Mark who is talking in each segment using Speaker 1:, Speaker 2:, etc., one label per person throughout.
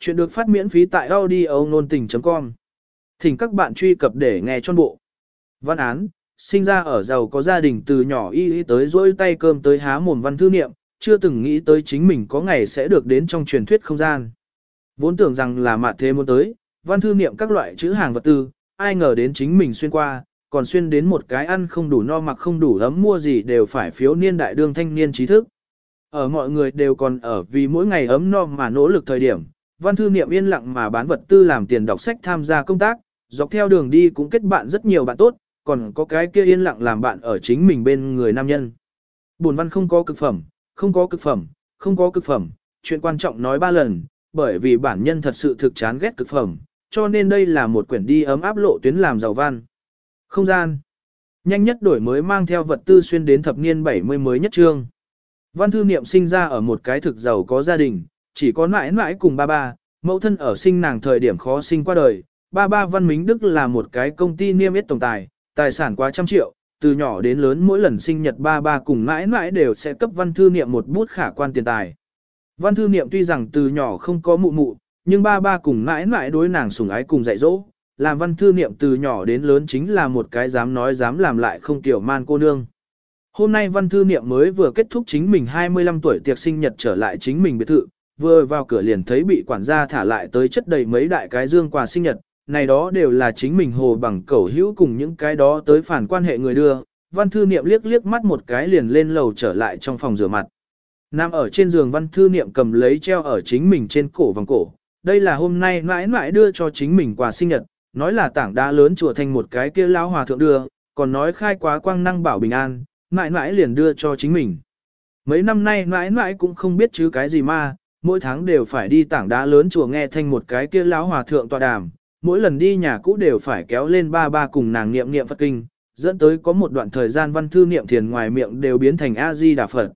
Speaker 1: Chuyện được phát miễn phí tại audio nôn tình.com. Thỉnh các bạn truy cập để nghe trọn bộ. Văn án, sinh ra ở giàu có gia đình từ nhỏ y y tới dỗi tay cơm tới há mồm văn thư niệm, chưa từng nghĩ tới chính mình có ngày sẽ được đến trong truyền thuyết không gian. Vốn tưởng rằng là mạt thế muốn tới, văn thư niệm các loại chữ hàng vật tư, ai ngờ đến chính mình xuyên qua, còn xuyên đến một cái ăn không đủ no mặc không đủ ấm mua gì đều phải phiếu niên đại đương thanh niên trí thức. Ở mọi người đều còn ở vì mỗi ngày ấm no mà nỗ lực thời điểm, văn thư niệm yên lặng mà bán vật tư làm tiền đọc sách tham gia công tác, dọc theo đường đi cũng kết bạn rất nhiều bạn tốt, còn có cái kia yên lặng làm bạn ở chính mình bên người nam nhân. Buồn văn không có cực phẩm, không có cực phẩm, không có cực phẩm, chuyện quan trọng nói ba lần, bởi vì bản nhân thật sự thực chán ghét cực phẩm, cho nên đây là một quyển đi ấm áp lộ tuyến làm giàu văn. Không gian. Nhanh nhất đổi mới mang theo vật tư xuyên đến thập niên 70 mới nhất trương. Văn thư niệm sinh ra ở một cái thực giàu có gia đình, chỉ có mãi mãi cùng ba ba, mẫu thân ở sinh nàng thời điểm khó sinh qua đời. Ba ba Văn Mính Đức là một cái công ty niêm yết tổng tài, tài sản quá trăm triệu, từ nhỏ đến lớn mỗi lần sinh nhật ba ba cùng mãi mãi đều sẽ cấp văn thư niệm một bút khả quan tiền tài. Văn thư niệm tuy rằng từ nhỏ không có mụ mụ, nhưng ba ba cùng mãi mãi đối nàng sủng ái cùng dạy dỗ, làm văn thư niệm từ nhỏ đến lớn chính là một cái dám nói dám làm lại không tiểu man cô nương. Hôm nay văn thư niệm mới vừa kết thúc chính mình 25 tuổi tiệc sinh nhật trở lại chính mình biệt thự, vừa vào cửa liền thấy bị quản gia thả lại tới chất đầy mấy đại cái dương quà sinh nhật, này đó đều là chính mình hồ bằng cẩu hữu cùng những cái đó tới phản quan hệ người đưa. Văn thư niệm liếc liếc mắt một cái liền lên lầu trở lại trong phòng rửa mặt. Nam ở trên giường văn thư niệm cầm lấy treo ở chính mình trên cổ vòng cổ. Đây là hôm nay mãi mãi đưa cho chính mình quà sinh nhật, nói là tảng đá lớn chùa thành một cái kia lão hòa thượng đưa, còn nói khai quá quang năng bảo bình an, mãi mãi liền đưa cho chính mình. Mấy năm nay mãi mãi cũng không biết chứ cái gì mà, mỗi tháng đều phải đi tảng đá lớn chùa nghe thanh một cái kia lão hòa thượng tọa đàm, mỗi lần đi nhà cũ đều phải kéo lên ba ba cùng nàng niệm niệm Phật kinh, dẫn tới có một đoạn thời gian văn thư niệm thiền ngoài miệng đều biến thành A-di Đà Phật.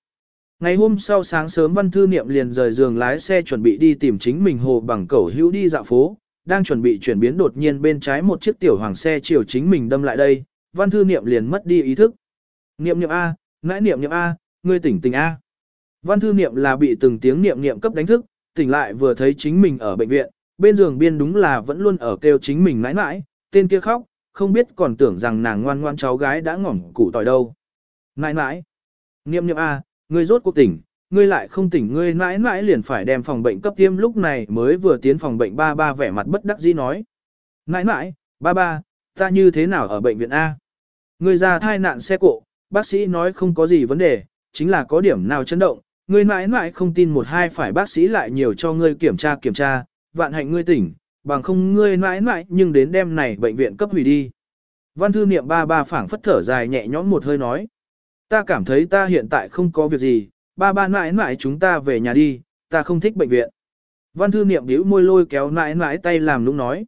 Speaker 1: Ngày hôm sau sáng sớm văn thư niệm liền rời giường lái xe chuẩn bị đi tìm chính mình hồ bằng cẩu hữu đi dạo phố, đang chuẩn bị chuyển biến đột nhiên bên trái một chiếc tiểu hoàng xe chiều chính mình đâm lại đây, văn thư niệm liền mất đi ý thức. Niệm niệm A, nãi niệm niệm A, ngươi tỉnh tỉnh A. Văn thư niệm là bị từng tiếng niệm niệm cấp đánh thức, tỉnh lại vừa thấy chính mình ở bệnh viện, bên giường biên đúng là vẫn luôn ở kêu chính mình mãi mãi, tên kia khóc, không biết còn tưởng rằng nàng ngoan ngoan cháu gái đã ngỏm củ tỏi đâu. Mãi mãi, niệm niệm A, ngươi rốt cuộc tỉnh, ngươi lại không tỉnh ngươi mãi mãi liền phải đem phòng bệnh cấp tiêm lúc này mới vừa tiến phòng bệnh ba ba vẻ mặt bất đắc dĩ nói. Mãi mãi, ba ba, ta như thế nào ở bệnh viện A? Ngươi ra thai nạn xe cộ, bác sĩ nói không có gì vấn đề, chính là có điểm nào chấn động, ngươi mãi mãi không tin một hai phải bác sĩ lại nhiều cho ngươi kiểm tra kiểm tra, vạn hạnh ngươi tỉnh, bằng không ngươi mãi mãi nhưng đến đêm này bệnh viện cấp hủy đi. Văn thư niệm ba ba phảng phất thở dài nhẹ nhõm một hơi nói. Ta cảm thấy ta hiện tại không có việc gì, ba ba mãi mãi chúng ta về nhà đi, ta không thích bệnh viện. Văn thư niệm bĩu môi lôi kéo mãi mãi tay làm lúc nói.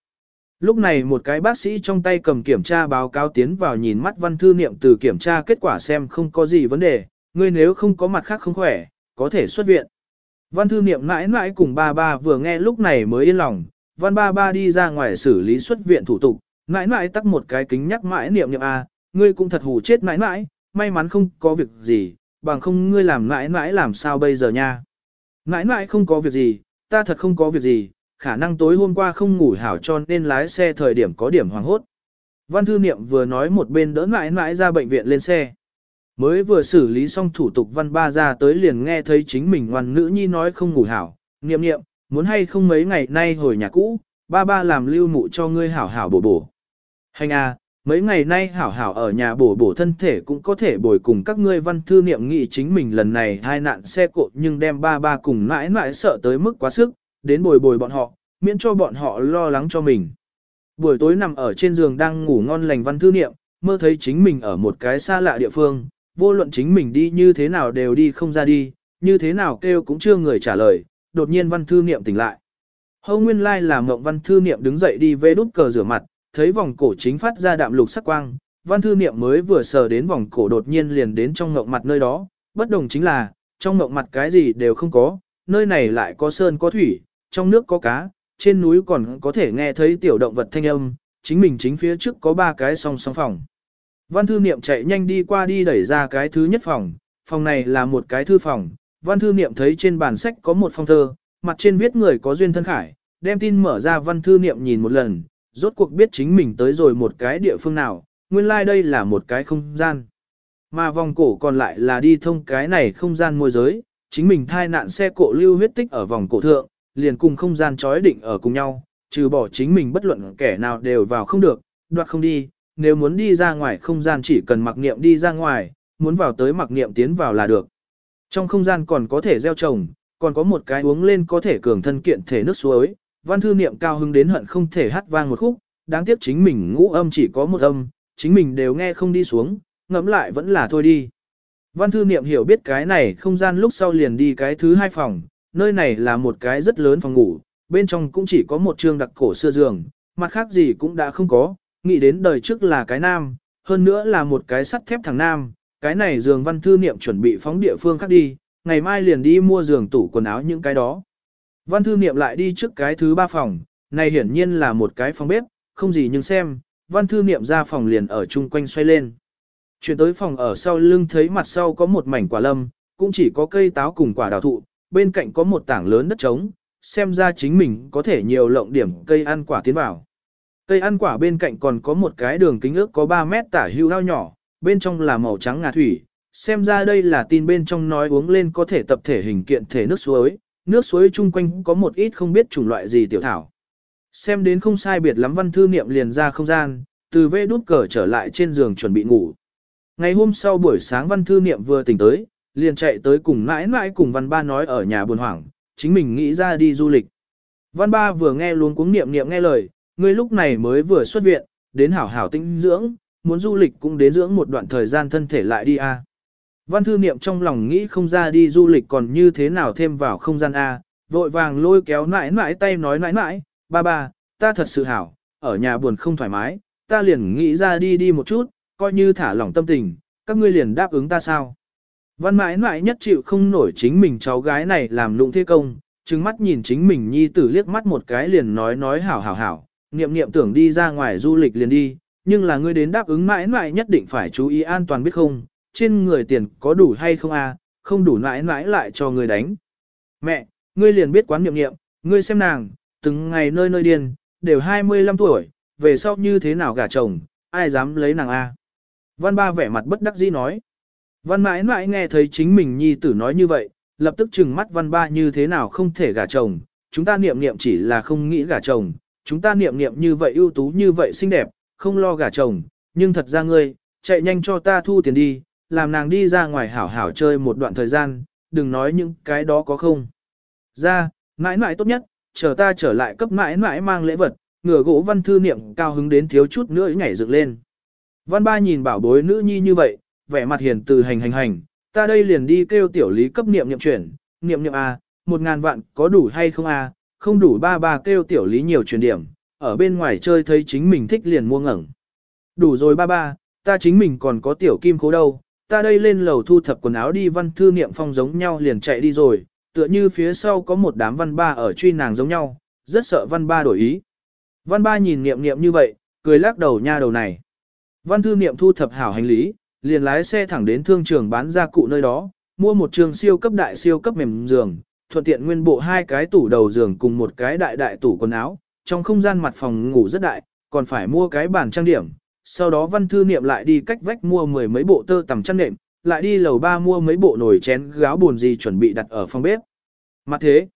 Speaker 1: Lúc này một cái bác sĩ trong tay cầm kiểm tra báo cáo tiến vào nhìn mắt văn thư niệm từ kiểm tra kết quả xem không có gì vấn đề, ngươi nếu không có mặt khác không khỏe, có thể xuất viện. Văn thư niệm mãi mãi cùng ba ba vừa nghe lúc này mới yên lòng, văn ba ba đi ra ngoài xử lý xuất viện thủ tục, mãi mãi tắt một cái kính nhắc mãi niệm niệm a, ngươi cũng thật hù chết mãi mãi, may mắn không có việc gì, bằng không ngươi làm mãi mãi làm sao bây giờ nha. Mãi mãi không có việc gì, ta thật không có việc gì, khả năng tối hôm qua không ngủ hảo cho nên lái xe thời điểm có điểm hoàng hốt. Văn thư niệm vừa nói một bên đỡ mãi mãi ra bệnh viện lên xe. Mới vừa xử lý xong thủ tục văn ba ra tới liền nghe thấy chính mình ngoan nữ nhi nói không ngủ hảo, niệm niệm, muốn hay không mấy ngày nay hồi nhà cũ, ba ba làm lưu mụ cho ngươi hảo hảo bổ bổ. Hành à, mấy ngày nay hảo hảo ở nhà bổ bổ thân thể cũng có thể bồi cùng các ngươi văn thư niệm nghị chính mình lần này hai nạn xe cộ nhưng đem ba ba cùng mãi mãi sợ tới mức quá sức, đến bồi bồi bọn họ, miễn cho bọn họ lo lắng cho mình. Buổi tối nằm ở trên giường đang ngủ ngon lành văn thư niệm, mơ thấy chính mình ở một cái xa lạ địa phương, vô luận chính mình đi như thế nào đều đi không ra đi, như thế nào kêu cũng chưa người trả lời, đột nhiên văn thư niệm tỉnh lại. Hâu nguyên lai là mộng văn thư niệm đứng dậy đi về đút cờ rửa mặt, thấy vòng cổ chính phát ra đạm lục sắc quang, văn thư niệm mới vừa sờ đến vòng cổ đột nhiên liền đến trong ngộng mặt nơi đó, bất đồng chính là, trong ngộng mặt cái gì đều không có, nơi này lại có sơn có thủy, trong nước có cá, trên núi còn có thể nghe thấy tiểu động vật thanh âm, chính mình chính phía trước có ba cái song song phòng. Văn thư niệm chạy nhanh đi qua đi đẩy ra cái thứ nhất phòng, phòng này là một cái thư phòng, văn thư niệm thấy trên bàn sách có một phong thơ, mặt trên viết người có duyên thân khải, đem tin mở ra văn thư niệm nhìn một lần, rốt cuộc biết chính mình tới rồi một cái địa phương nào, nguyên lai like đây là một cái không gian. Mà vòng cổ còn lại là đi thông cái này không gian môi giới, chính mình thai nạn xe cộ lưu huyết tích ở vòng cổ thượng, liền cùng không gian chói định ở cùng nhau, trừ bỏ chính mình bất luận kẻ nào đều vào không được, đoạt không đi, nếu muốn đi ra ngoài không gian chỉ cần mặc niệm đi ra ngoài, muốn vào tới mặc niệm tiến vào là được. Trong không gian còn có thể gieo trồng, còn có một cái uống lên có thể cường thân kiện thể nước suối, văn thư niệm cao hứng đến hận không thể hát vang một khúc, đáng tiếc chính mình ngũ âm chỉ có một âm, chính mình đều nghe không đi xuống, ngẫm lại vẫn là thôi đi. Văn thư niệm hiểu biết cái này không gian lúc sau liền đi cái thứ hai phòng, nơi này là một cái rất lớn phòng ngủ, bên trong cũng chỉ có một trường đặc cổ xưa giường, mặt khác gì cũng đã không có, nghĩ đến đời trước là cái nam, hơn nữa là một cái sắt thép thằng nam, cái này giường văn thư niệm chuẩn bị phóng địa phương khác đi, ngày mai liền đi mua giường tủ quần áo những cái đó. Văn thư niệm lại đi trước cái thứ ba phòng, này hiển nhiên là một cái phòng bếp, không gì nhưng xem, văn thư niệm ra phòng liền ở chung quanh xoay lên. Chuyển tới phòng ở sau lưng thấy mặt sau có một mảnh quả lâm, cũng chỉ có cây táo cùng quả đào thụ, bên cạnh có một tảng lớn đất trống, xem ra chính mình có thể nhiều lộng điểm cây ăn quả tiến vào. Cây ăn quả bên cạnh còn có một cái đường kính ước có 3 mét tả hưu ao nhỏ, bên trong là màu trắng ngà thủy, xem ra đây là tin bên trong nói uống lên có thể tập thể hình kiện thể nước suối, nước suối chung quanh có một ít không biết chủng loại gì tiểu thảo. Xem đến không sai biệt lắm văn thư niệm liền ra không gian, từ vê đút cờ trở lại trên giường chuẩn bị ngủ. Ngày hôm sau buổi sáng văn thư niệm vừa tỉnh tới, liền chạy tới cùng mãi mãi cùng văn ba nói ở nhà buồn hoảng, chính mình nghĩ ra đi du lịch. Văn ba vừa nghe luôn cuống niệm niệm nghe lời, ngươi lúc này mới vừa xuất viện, đến hảo hảo tinh dưỡng, muốn du lịch cũng đến dưỡng một đoạn thời gian thân thể lại đi a. Văn thư niệm trong lòng nghĩ không ra đi du lịch còn như thế nào thêm vào không gian A, vội vàng lôi kéo nãi nãi tay nói nãi nãi, ba ba, ta thật sự hảo, ở nhà buồn không thoải mái, ta liền nghĩ ra đi đi một chút, coi như thả lỏng tâm tình, các ngươi liền đáp ứng ta sao. Văn mãi nãi nhất chịu không nổi chính mình cháu gái này làm lụng thế công, trừng mắt nhìn chính mình nhi tử liếc mắt một cái liền nói nói hảo hảo hảo, niệm niệm tưởng đi ra ngoài du lịch liền đi, nhưng là ngươi đến đáp ứng mãi mãi nhất định phải chú ý an toàn biết không, trên người tiền có đủ hay không à, không đủ mãi mãi lại cho ngươi đánh. Mẹ, ngươi liền biết quán niệm niệm, ngươi xem nàng, từng ngày nơi nơi điên, đều 25 tuổi, về sau như thế nào gả chồng, ai dám lấy nàng a? Văn ba vẻ mặt bất đắc dĩ nói. Văn mãi mãi nghe thấy chính mình nhi tử nói như vậy, lập tức trừng mắt văn ba như thế nào không thể gả chồng, chúng ta niệm niệm chỉ là không nghĩ gả chồng, chúng ta niệm niệm như vậy ưu tú như vậy xinh đẹp, không lo gả chồng, nhưng thật ra ngươi, chạy nhanh cho ta thu tiền đi, làm nàng đi ra ngoài hảo hảo chơi một đoạn thời gian, đừng nói những cái đó có không. Ra, mãi mãi tốt nhất, chờ ta trở lại cấp mãi mãi mang lễ vật, ngửa gỗ văn thư niệm cao hứng đến thiếu chút nữa nhảy dựng lên. Văn ba nhìn bảo bối nữ nhi như vậy, vẻ mặt hiền từ hành hành hành, ta đây liền đi kêu tiểu lý cấp niệm niệm chuyển, niệm niệm A, một ngàn vạn có đủ hay không A, không đủ ba ba kêu tiểu lý nhiều chuyển điểm, ở bên ngoài chơi thấy chính mình thích liền mua ngẩn. Đủ rồi ba ba, ta chính mình còn có tiểu kim khố đâu, ta đây lên lầu thu thập quần áo đi văn thư niệm phong giống nhau liền chạy đi rồi, tựa như phía sau có một đám văn ba ở truy nàng giống nhau, rất sợ văn ba đổi ý. Văn ba nhìn niệm niệm như vậy, cười lắc đầu nha đầu này. Văn thư niệm thu thập hảo hành lý, liền lái xe thẳng đến thương trường bán gia cụ nơi đó, mua một trường siêu cấp đại siêu cấp mềm giường, thuận tiện nguyên bộ hai cái tủ đầu giường cùng một cái đại đại tủ quần áo, trong không gian mặt phòng ngủ rất đại, còn phải mua cái bàn trang điểm. Sau đó văn thư niệm lại đi cách vách mua mười mấy bộ tơ tằm chăn nệm, lại đi lầu ba mua mấy bộ nồi chén gáo buồn gì chuẩn bị đặt ở phòng bếp. Mặt thế,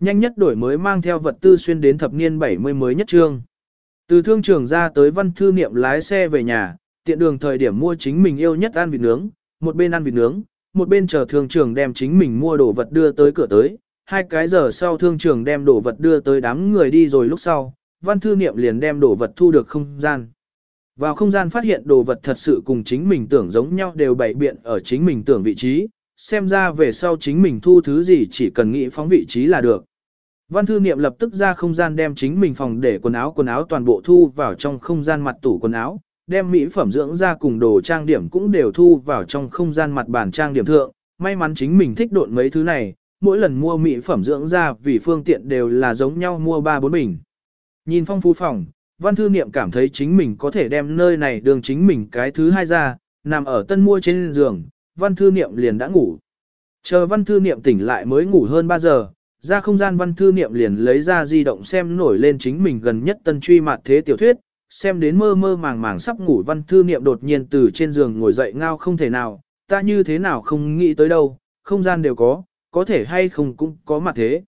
Speaker 1: nhanh nhất đổi mới mang theo vật tư xuyên đến thập niên 70 mới nhất trương. Từ thương trường ra tới văn thư niệm lái xe về nhà, tiện đường thời điểm mua chính mình yêu nhất ăn vịt nướng, một bên ăn vịt nướng, một bên chờ thương trường đem chính mình mua đồ vật đưa tới cửa tới. Hai cái giờ sau thương trường đem đồ vật đưa tới đám người đi rồi lúc sau, văn thư niệm liền đem đồ vật thu được không gian. Vào không gian phát hiện đồ vật thật sự cùng chính mình tưởng giống nhau đều bày biện ở chính mình tưởng vị trí, xem ra về sau chính mình thu thứ gì chỉ cần nghĩ phóng vị trí là được. Văn thư niệm lập tức ra không gian đem chính mình phòng để quần áo quần áo toàn bộ thu vào trong không gian mặt tủ quần áo, đem mỹ phẩm dưỡng da cùng đồ trang điểm cũng đều thu vào trong không gian mặt bàn trang điểm thượng. May mắn chính mình thích độn mấy thứ này, mỗi lần mua mỹ phẩm dưỡng da vì phương tiện đều là giống nhau mua 3-4 bình. Nhìn phong phú phòng, văn thư niệm cảm thấy chính mình có thể đem nơi này đường chính mình cái thứ hai ra, nằm ở tân mua trên giường, văn thư niệm liền đã ngủ. Chờ văn thư niệm tỉnh lại mới ngủ hơn 3 giờ, ra không gian văn thư niệm liền lấy ra di động xem nổi lên chính mình gần nhất tân truy mặt thế tiểu thuyết, xem đến mơ mơ màng màng sắp ngủ văn thư niệm đột nhiên từ trên giường ngồi dậy ngao không thể nào, ta như thế nào không nghĩ tới đâu, không gian đều có, có thể hay không cũng có mặt thế.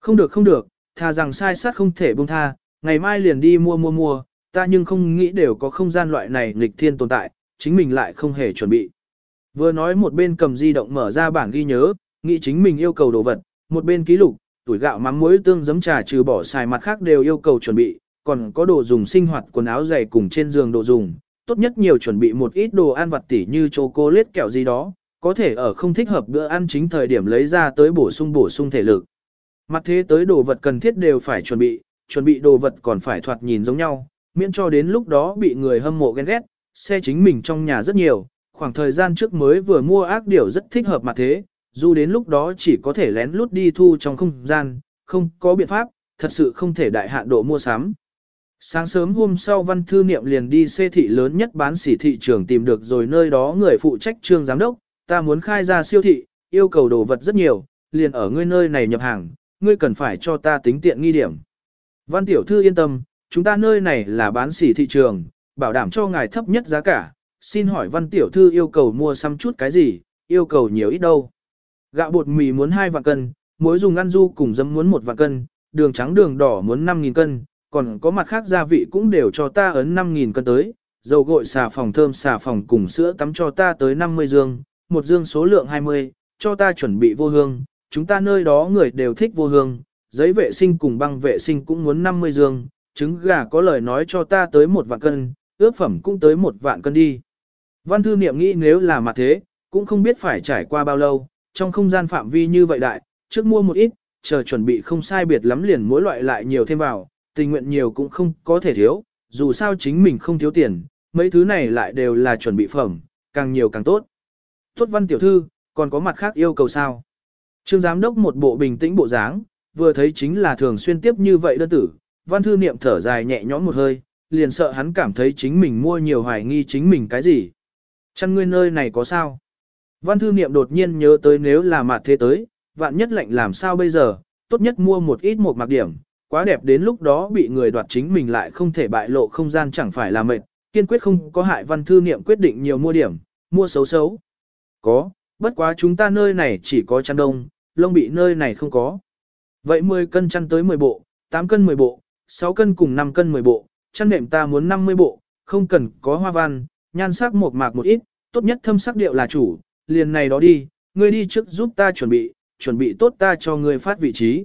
Speaker 1: Không được không được, thà rằng sai sát không thể buông tha, ngày mai liền đi mua mua mua, ta nhưng không nghĩ đều có không gian loại này nghịch thiên tồn tại, chính mình lại không hề chuẩn bị. Vừa nói một bên cầm di động mở ra bảng ghi nhớ, nghĩ chính mình yêu cầu đồ vật, một bên ký lục, tuổi gạo mắm muối tương giấm trà trừ bỏ xài mặt khác đều yêu cầu chuẩn bị, còn có đồ dùng sinh hoạt quần áo giày cùng trên giường đồ dùng, tốt nhất nhiều chuẩn bị một ít đồ ăn vặt tỉ như chocolate kẹo gì đó, có thể ở không thích hợp bữa ăn chính thời điểm lấy ra tới bổ sung bổ sung thể lực. Mặt thế tới đồ vật cần thiết đều phải chuẩn bị, chuẩn bị đồ vật còn phải thoạt nhìn giống nhau, miễn cho đến lúc đó bị người hâm mộ ghen ghét, xe chính mình trong nhà rất nhiều, khoảng thời gian trước mới vừa mua ác điểu rất thích hợp mặt thế, dù đến lúc đó chỉ có thể lén lút đi thu trong không gian, không có biện pháp, thật sự không thể đại hạn độ mua sắm. Sáng sớm hôm sau văn thư niệm liền đi xê thị lớn nhất bán sỉ thị trường tìm được rồi nơi đó người phụ trách trương giám đốc, ta muốn khai ra siêu thị, yêu cầu đồ vật rất nhiều, liền ở ngươi nơi này nhập hàng, ngươi cần phải cho ta tính tiện nghi điểm. Văn tiểu thư yên tâm, chúng ta nơi này là bán sỉ thị trường, bảo đảm cho ngài thấp nhất giá cả, xin hỏi văn tiểu thư yêu cầu mua xăm chút cái gì, yêu cầu nhiều ít đâu. Gạo bột mì muốn 2 vạn cân, muối dùng ăn du cùng dấm muốn 1 vạn cân, đường trắng đường đỏ muốn 5.000 cân, còn có mặt khác gia vị cũng đều cho ta ấn 5.000 cân tới, dầu gội xà phòng thơm xà phòng cùng sữa tắm cho ta tới 50 dương, một dương số lượng 20, cho ta chuẩn bị vô hương, chúng ta nơi đó người đều thích vô hương, giấy vệ sinh cùng băng vệ sinh cũng muốn 50 dương, trứng gà có lời nói cho ta tới một vạn cân, ước phẩm cũng tới một vạn cân đi. Văn thư niệm nghĩ nếu là mặt thế, cũng không biết phải trải qua bao lâu, trong không gian phạm vi như vậy đại, trước mua một ít, chờ chuẩn bị không sai biệt lắm liền mỗi loại lại nhiều thêm vào, tình nguyện nhiều cũng không có thể thiếu, dù sao chính mình không thiếu tiền, mấy thứ này lại đều là chuẩn bị phẩm, càng nhiều càng tốt. Tốt văn tiểu thư, còn có mặt khác yêu cầu sao? Trương giám đốc một bộ bình tĩnh bộ dáng, vừa thấy chính là thường xuyên tiếp như vậy đơn tử, văn thư niệm thở dài nhẹ nhõm một hơi, liền sợ hắn cảm thấy chính mình mua nhiều hoài nghi chính mình cái gì. Chăn ngươi nơi này có sao? Văn thư niệm đột nhiên nhớ tới nếu là mặt thế tới, vạn nhất lệnh làm sao bây giờ, tốt nhất mua một ít một mặc điểm, quá đẹp đến lúc đó bị người đoạt chính mình lại không thể bại lộ không gian chẳng phải là mệt, kiên quyết không có hại văn thư niệm quyết định nhiều mua điểm, mua xấu xấu. Có, bất quá chúng ta nơi này chỉ có chăn đông, lông bị nơi này không có. Vậy 10 cân chăn tới 10 bộ, 8 cân 10 bộ, 6 cân cùng 5 cân 10 bộ, chăn nệm ta muốn 50 bộ, không cần có hoa văn, nhan sắc một mạc một ít, tốt nhất thâm sắc điệu là chủ, liền này đó đi, ngươi đi trước giúp ta chuẩn bị, chuẩn bị tốt ta cho ngươi phát vị trí.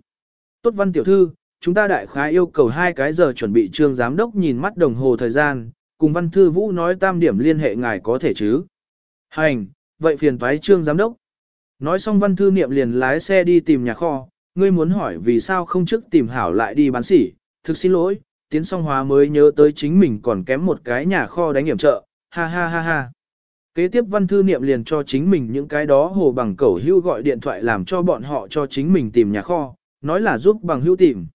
Speaker 1: Tốt văn tiểu thư, chúng ta đại khái yêu cầu hai cái giờ chuẩn bị trương giám đốc nhìn mắt đồng hồ thời gian, cùng văn thư vũ nói tam điểm liên hệ ngài có thể chứ. Hành, vậy phiền toái trương giám đốc. Nói xong văn thư niệm liền lái xe đi tìm nhà kho, ngươi muốn hỏi vì sao không trước tìm hảo lại đi bán sỉ, thực xin lỗi, tiến song hóa mới nhớ tới chính mình còn kém một cái nhà kho đánh hiểm trợ, ha ha ha ha. Kế tiếp văn thư niệm liền cho chính mình những cái đó hồ bằng cẩu hưu gọi điện thoại làm cho bọn họ cho chính mình tìm nhà kho, nói là giúp bằng hưu tìm.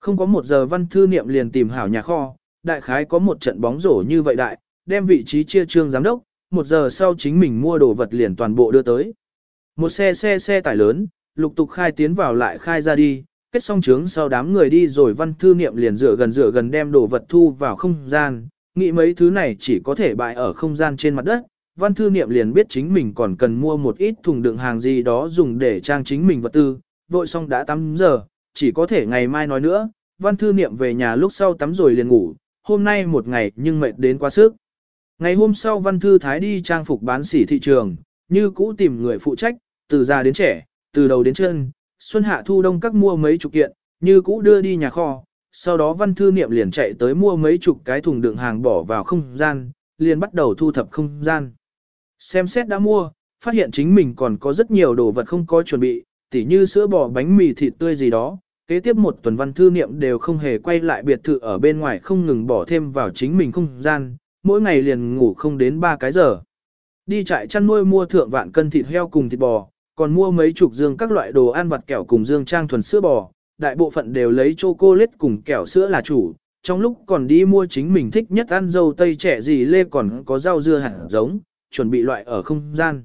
Speaker 1: Không có một giờ văn thư niệm liền tìm hảo nhà kho, đại khái có một trận bóng rổ như vậy đại, đem vị trí chia trương giám đốc, một giờ sau chính mình mua đồ vật liền toàn bộ đưa tới. Một xe xe xe tải lớn, lục tục khai tiến vào lại khai ra đi, kết xong trướng sau đám người đi rồi văn thư niệm liền rửa gần rửa gần đem đồ vật thu vào không gian, nghĩ mấy thứ này chỉ có thể bại ở không gian trên mặt đất. Văn thư niệm liền biết chính mình còn cần mua một ít thùng đựng hàng gì đó dùng để trang chính mình vật tư, vội xong đã 8 giờ, chỉ có thể ngày mai nói nữa, văn thư niệm về nhà lúc sau tắm rồi liền ngủ, hôm nay một ngày nhưng mệt đến quá sức. Ngày hôm sau văn thư thái đi trang phục bán sỉ thị trường, như cũ tìm người phụ trách, từ già đến trẻ, từ đầu đến chân, xuân hạ thu đông các mua mấy chục kiện, như cũ đưa đi nhà kho, sau đó văn thư niệm liền chạy tới mua mấy chục cái thùng đựng hàng bỏ vào không gian, liền bắt đầu thu thập không gian. Xem xét đã mua, phát hiện chính mình còn có rất nhiều đồ vật không có chuẩn bị, tỉ như sữa bò bánh mì thịt tươi gì đó. Kế tiếp một tuần văn thư niệm đều không hề quay lại biệt thự ở bên ngoài không ngừng bỏ thêm vào chính mình không gian, mỗi ngày liền ngủ không đến 3 cái giờ. Đi trại chăn nuôi mua thượng vạn cân thịt heo cùng thịt bò, còn mua mấy chục dương các loại đồ ăn vặt kẹo cùng dương trang thuần sữa bò, đại bộ phận đều lấy chocolate cùng kẹo sữa là chủ, trong lúc còn đi mua chính mình thích nhất ăn dâu tây trẻ gì lê còn có rau dưa hẳn giống, chuẩn bị loại ở không gian.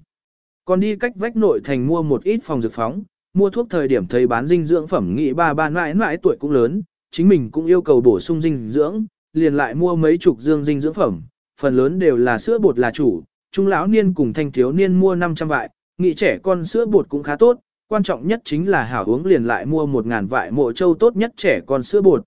Speaker 1: Còn đi cách vách nội thành mua một ít phòng dược phóng, mua thuốc thời điểm thấy bán dinh dưỡng phẩm nghị ba ba mãi mãi tuổi cũng lớn, chính mình cũng yêu cầu bổ sung dinh dưỡng, liền lại mua mấy chục dương dinh dưỡng phẩm, phần lớn đều là sữa bột là chủ, trung lão niên cùng thanh thiếu niên mua 500 vại, nghị trẻ con sữa bột cũng khá tốt, quan trọng nhất chính là hảo uống liền lại mua 1000 vại mộ châu tốt nhất trẻ con sữa bột.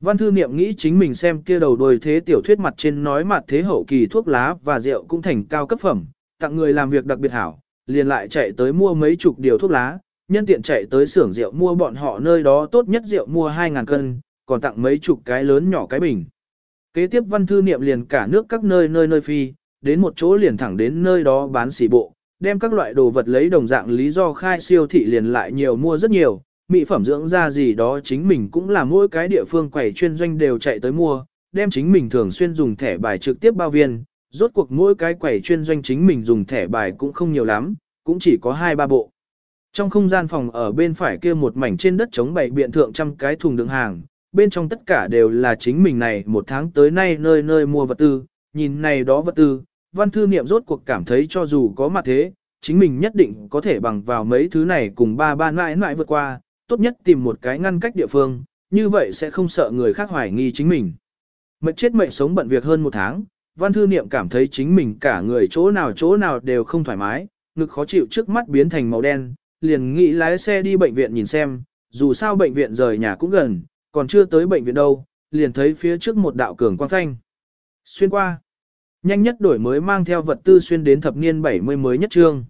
Speaker 1: Văn thư niệm nghĩ chính mình xem kia đầu đồi thế tiểu thuyết mặt trên nói mặt thế hậu kỳ thuốc lá và rượu cũng thành cao cấp phẩm, tặng người làm việc đặc biệt hảo, liền lại chạy tới mua mấy chục điều thuốc lá, nhân tiện chạy tới xưởng rượu mua bọn họ nơi đó tốt nhất rượu mua 2.000 cân, còn tặng mấy chục cái lớn nhỏ cái bình. Kế tiếp văn thư niệm liền cả nước các nơi nơi nơi phi, đến một chỗ liền thẳng đến nơi đó bán xỉ bộ, đem các loại đồ vật lấy đồng dạng lý do khai siêu thị liền lại nhiều mua rất nhiều, mỹ phẩm dưỡng da gì đó chính mình cũng là mỗi cái địa phương quầy chuyên doanh đều chạy tới mua, đem chính mình thường xuyên dùng thẻ bài trực tiếp bao viên, rốt cuộc mỗi cái quầy chuyên doanh chính mình dùng thẻ bài cũng không nhiều lắm, cũng chỉ có hai ba bộ. Trong không gian phòng ở bên phải kia một mảnh trên đất chống bày biện thượng trăm cái thùng đựng hàng, bên trong tất cả đều là chính mình này một tháng tới nay nơi nơi mua vật tư, nhìn này đó vật tư, văn thư niệm rốt cuộc cảm thấy cho dù có mặt thế, chính mình nhất định có thể bằng vào mấy thứ này cùng ba ba mãi mãi vượt qua, tốt nhất tìm một cái ngăn cách địa phương, như vậy sẽ không sợ người khác hoài nghi chính mình. Mệnh chết mệnh sống bận việc hơn một tháng, văn thư niệm cảm thấy chính mình cả người chỗ nào chỗ nào đều không thoải mái, ngực khó chịu trước mắt biến thành màu đen, liền nghĩ lái xe đi bệnh viện nhìn xem, dù sao bệnh viện rời nhà cũng gần, còn chưa tới bệnh viện đâu, liền thấy phía trước một đạo cường quang thanh. Xuyên qua, nhanh nhất đổi mới mang theo vật tư xuyên đến thập niên 70 mới nhất trương.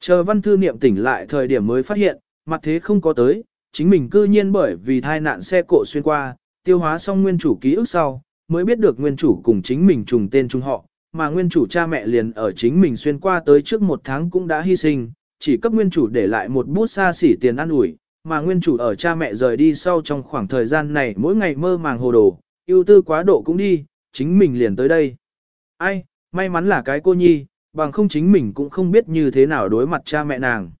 Speaker 1: Chờ văn thư niệm tỉnh lại thời điểm mới phát hiện, mặt thế không có tới, chính mình cư nhiên bởi vì thai nạn xe cộ xuyên qua, tiêu hóa xong nguyên chủ ký ức sau, mới biết được nguyên chủ cùng chính mình trùng tên trùng họ, mà nguyên chủ cha mẹ liền ở chính mình xuyên qua tới trước một tháng cũng đã hy sinh, chỉ cấp nguyên chủ để lại một bút xa xỉ tiền ăn ủi, mà nguyên chủ ở cha mẹ rời đi sau trong khoảng thời gian này mỗi ngày mơ màng hồ đồ, ưu tư quá độ cũng đi, chính mình liền tới đây. Ai, may mắn là cái cô nhi, bằng không chính mình cũng không biết như thế nào đối mặt cha mẹ nàng.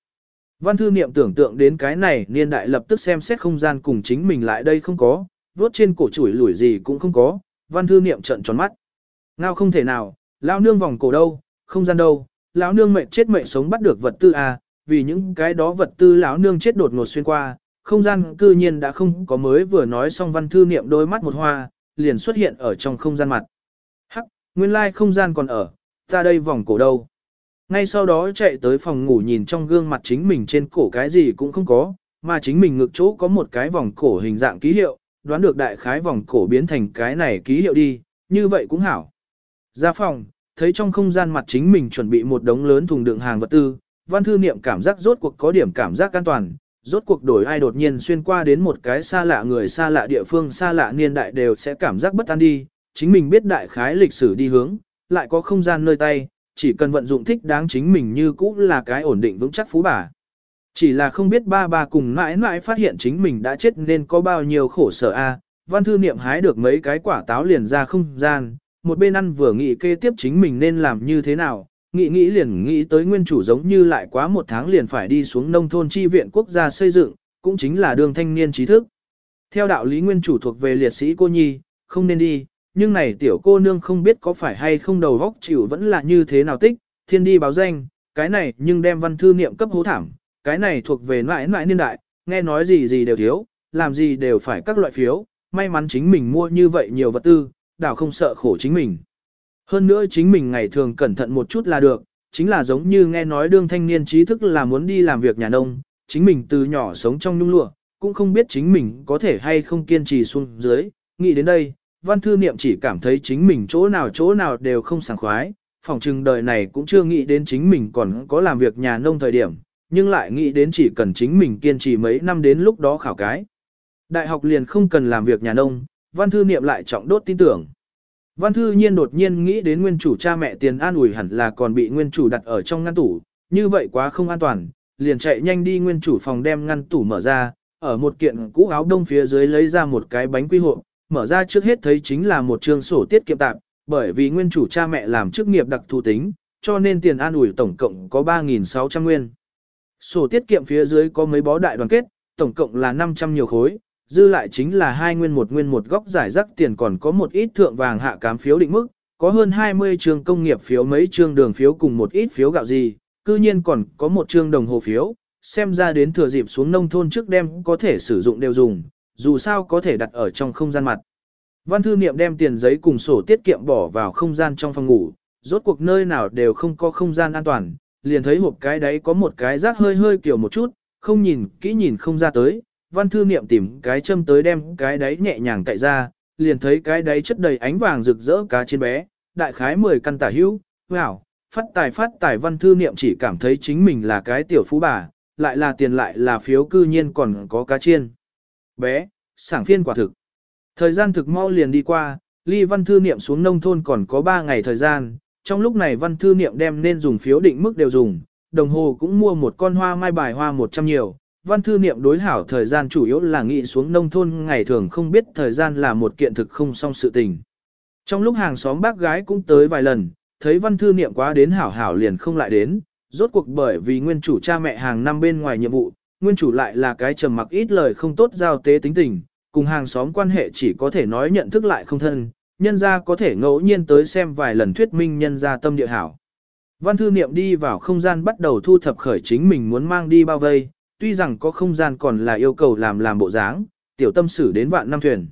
Speaker 1: Văn thư niệm tưởng tượng đến cái này niên đại lập tức xem xét không gian cùng chính mình lại đây không có, vớt trên cổ chủi lủi gì cũng không có, văn thư niệm trận tròn mắt. Ngao không thể nào, lao nương vòng cổ đâu, không gian đâu, lão nương mệnh chết mệnh sống bắt được vật tư à, vì những cái đó vật tư lão nương chết đột ngột xuyên qua, không gian cư nhiên đã không có mới vừa nói xong văn thư niệm đôi mắt một hoa, liền xuất hiện ở trong không gian mặt. Hắc, nguyên lai không gian còn ở, ta đây vòng cổ đâu. Ngay sau đó chạy tới phòng ngủ nhìn trong gương mặt chính mình trên cổ cái gì cũng không có, mà chính mình ngực chỗ có một cái vòng cổ hình dạng ký hiệu, đoán được đại khái vòng cổ biến thành cái này ký hiệu đi, như vậy cũng hảo. Ra phòng, thấy trong không gian mặt chính mình chuẩn bị một đống lớn thùng đựng hàng vật tư, văn thư niệm cảm giác rốt cuộc có điểm cảm giác an toàn, rốt cuộc đổi ai đột nhiên xuyên qua đến một cái xa lạ người xa lạ địa phương xa lạ niên đại đều sẽ cảm giác bất an đi, chính mình biết đại khái lịch sử đi hướng, lại có không gian nơi tay, chỉ cần vận dụng thích đáng chính mình như cũ là cái ổn định vững chắc phú bà. Chỉ là không biết ba ba cùng mãi mãi phát hiện chính mình đã chết nên có bao nhiêu khổ sở a. Văn thư niệm hái được mấy cái quả táo liền ra không gian, một bên ăn vừa nghĩ kê tiếp chính mình nên làm như thế nào, nghĩ nghĩ liền nghĩ tới nguyên chủ giống như lại quá một tháng liền phải đi xuống nông thôn chi viện quốc gia xây dựng, cũng chính là đường thanh niên trí thức. Theo đạo lý nguyên chủ thuộc về liệt sĩ cô nhi, không nên đi, nhưng này tiểu cô nương không biết có phải hay không đầu vóc chịu vẫn là như thế nào tích, thiên đi báo danh, cái này nhưng đem văn thư niệm cấp hố thảm, cái này thuộc về mãi mãi niên đại, nghe nói gì gì đều thiếu, làm gì đều phải các loại phiếu, may mắn chính mình mua như vậy nhiều vật tư, đảo không sợ khổ chính mình. Hơn nữa chính mình ngày thường cẩn thận một chút là được, chính là giống như nghe nói đương thanh niên trí thức là muốn đi làm việc nhà nông, chính mình từ nhỏ sống trong nhung lụa, cũng không biết chính mình có thể hay không kiên trì xuống dưới, nghĩ đến đây, văn thư niệm chỉ cảm thấy chính mình chỗ nào chỗ nào đều không sảng khoái, phòng trừng đời này cũng chưa nghĩ đến chính mình còn có làm việc nhà nông thời điểm, nhưng lại nghĩ đến chỉ cần chính mình kiên trì mấy năm đến lúc đó khảo cái. Đại học liền không cần làm việc nhà nông, văn thư niệm lại trọng đốt tin tưởng. Văn thư nhiên đột nhiên nghĩ đến nguyên chủ cha mẹ tiền an ủi hẳn là còn bị nguyên chủ đặt ở trong ngăn tủ, như vậy quá không an toàn, liền chạy nhanh đi nguyên chủ phòng đem ngăn tủ mở ra, ở một kiện cũ áo đông phía dưới lấy ra một cái bánh quy hộ, mở ra trước hết thấy chính là một trường sổ tiết kiệm tạm, bởi vì nguyên chủ cha mẹ làm chức nghiệp đặc thù tính, cho nên tiền an ủi tổng cộng có 3.600 nguyên. Sổ tiết kiệm phía dưới có mấy bó đại đoàn kết, tổng cộng là 500 nhiều khối, dư lại chính là hai nguyên một nguyên một góc giải rắc tiền còn có một ít thượng vàng hạ cám phiếu định mức, có hơn 20 trường công nghiệp phiếu mấy trường đường phiếu cùng một ít phiếu gạo gì, cư nhiên còn có một trường đồng hồ phiếu, xem ra đến thừa dịp xuống nông thôn trước đêm có thể sử dụng đều dùng, dù sao có thể đặt ở trong không gian mặt. Văn thư niệm đem tiền giấy cùng sổ tiết kiệm bỏ vào không gian trong phòng ngủ, rốt cuộc nơi nào đều không có không gian an toàn, liền thấy hộp cái đấy có một cái rác hơi hơi kiểu một chút, không nhìn, kỹ nhìn không ra tới, văn thư niệm tìm cái châm tới đem cái đấy nhẹ nhàng cạy ra, liền thấy cái đấy chất đầy ánh vàng rực rỡ cá trên bé, đại khái 10 căn tả hữu, wow, phát tài phát tài văn thư niệm chỉ cảm thấy chính mình là cái tiểu phú bà, lại là tiền lại là phiếu cư nhiên còn có cá chiên. Bé, sảng phiên quả thực. Thời gian thực mau liền đi qua, ly văn thư niệm xuống nông thôn còn có 3 ngày thời gian, trong lúc này văn thư niệm đem nên dùng phiếu định mức đều dùng, đồng hồ cũng mua một con hoa mai bài hoa 100 nhiều. Văn thư niệm đối hảo thời gian chủ yếu là nghĩ xuống nông thôn ngày thường không biết thời gian là một kiện thực không xong sự tình. Trong lúc hàng xóm bác gái cũng tới vài lần, thấy văn thư niệm quá đến hảo hảo liền không lại đến, rốt cuộc bởi vì nguyên chủ cha mẹ hàng năm bên ngoài nhiệm vụ, nguyên chủ lại là cái trầm mặc ít lời không tốt giao tế tính tình, cùng hàng xóm quan hệ chỉ có thể nói nhận thức lại không thân, nhân ra có thể ngẫu nhiên tới xem vài lần thuyết minh nhân ra tâm địa hảo. Văn thư niệm đi vào không gian bắt đầu thu thập khởi chính mình muốn mang đi bao vây, tuy rằng có không gian còn là yêu cầu làm làm bộ dáng, tiểu tâm sử đến vạn năm thuyền.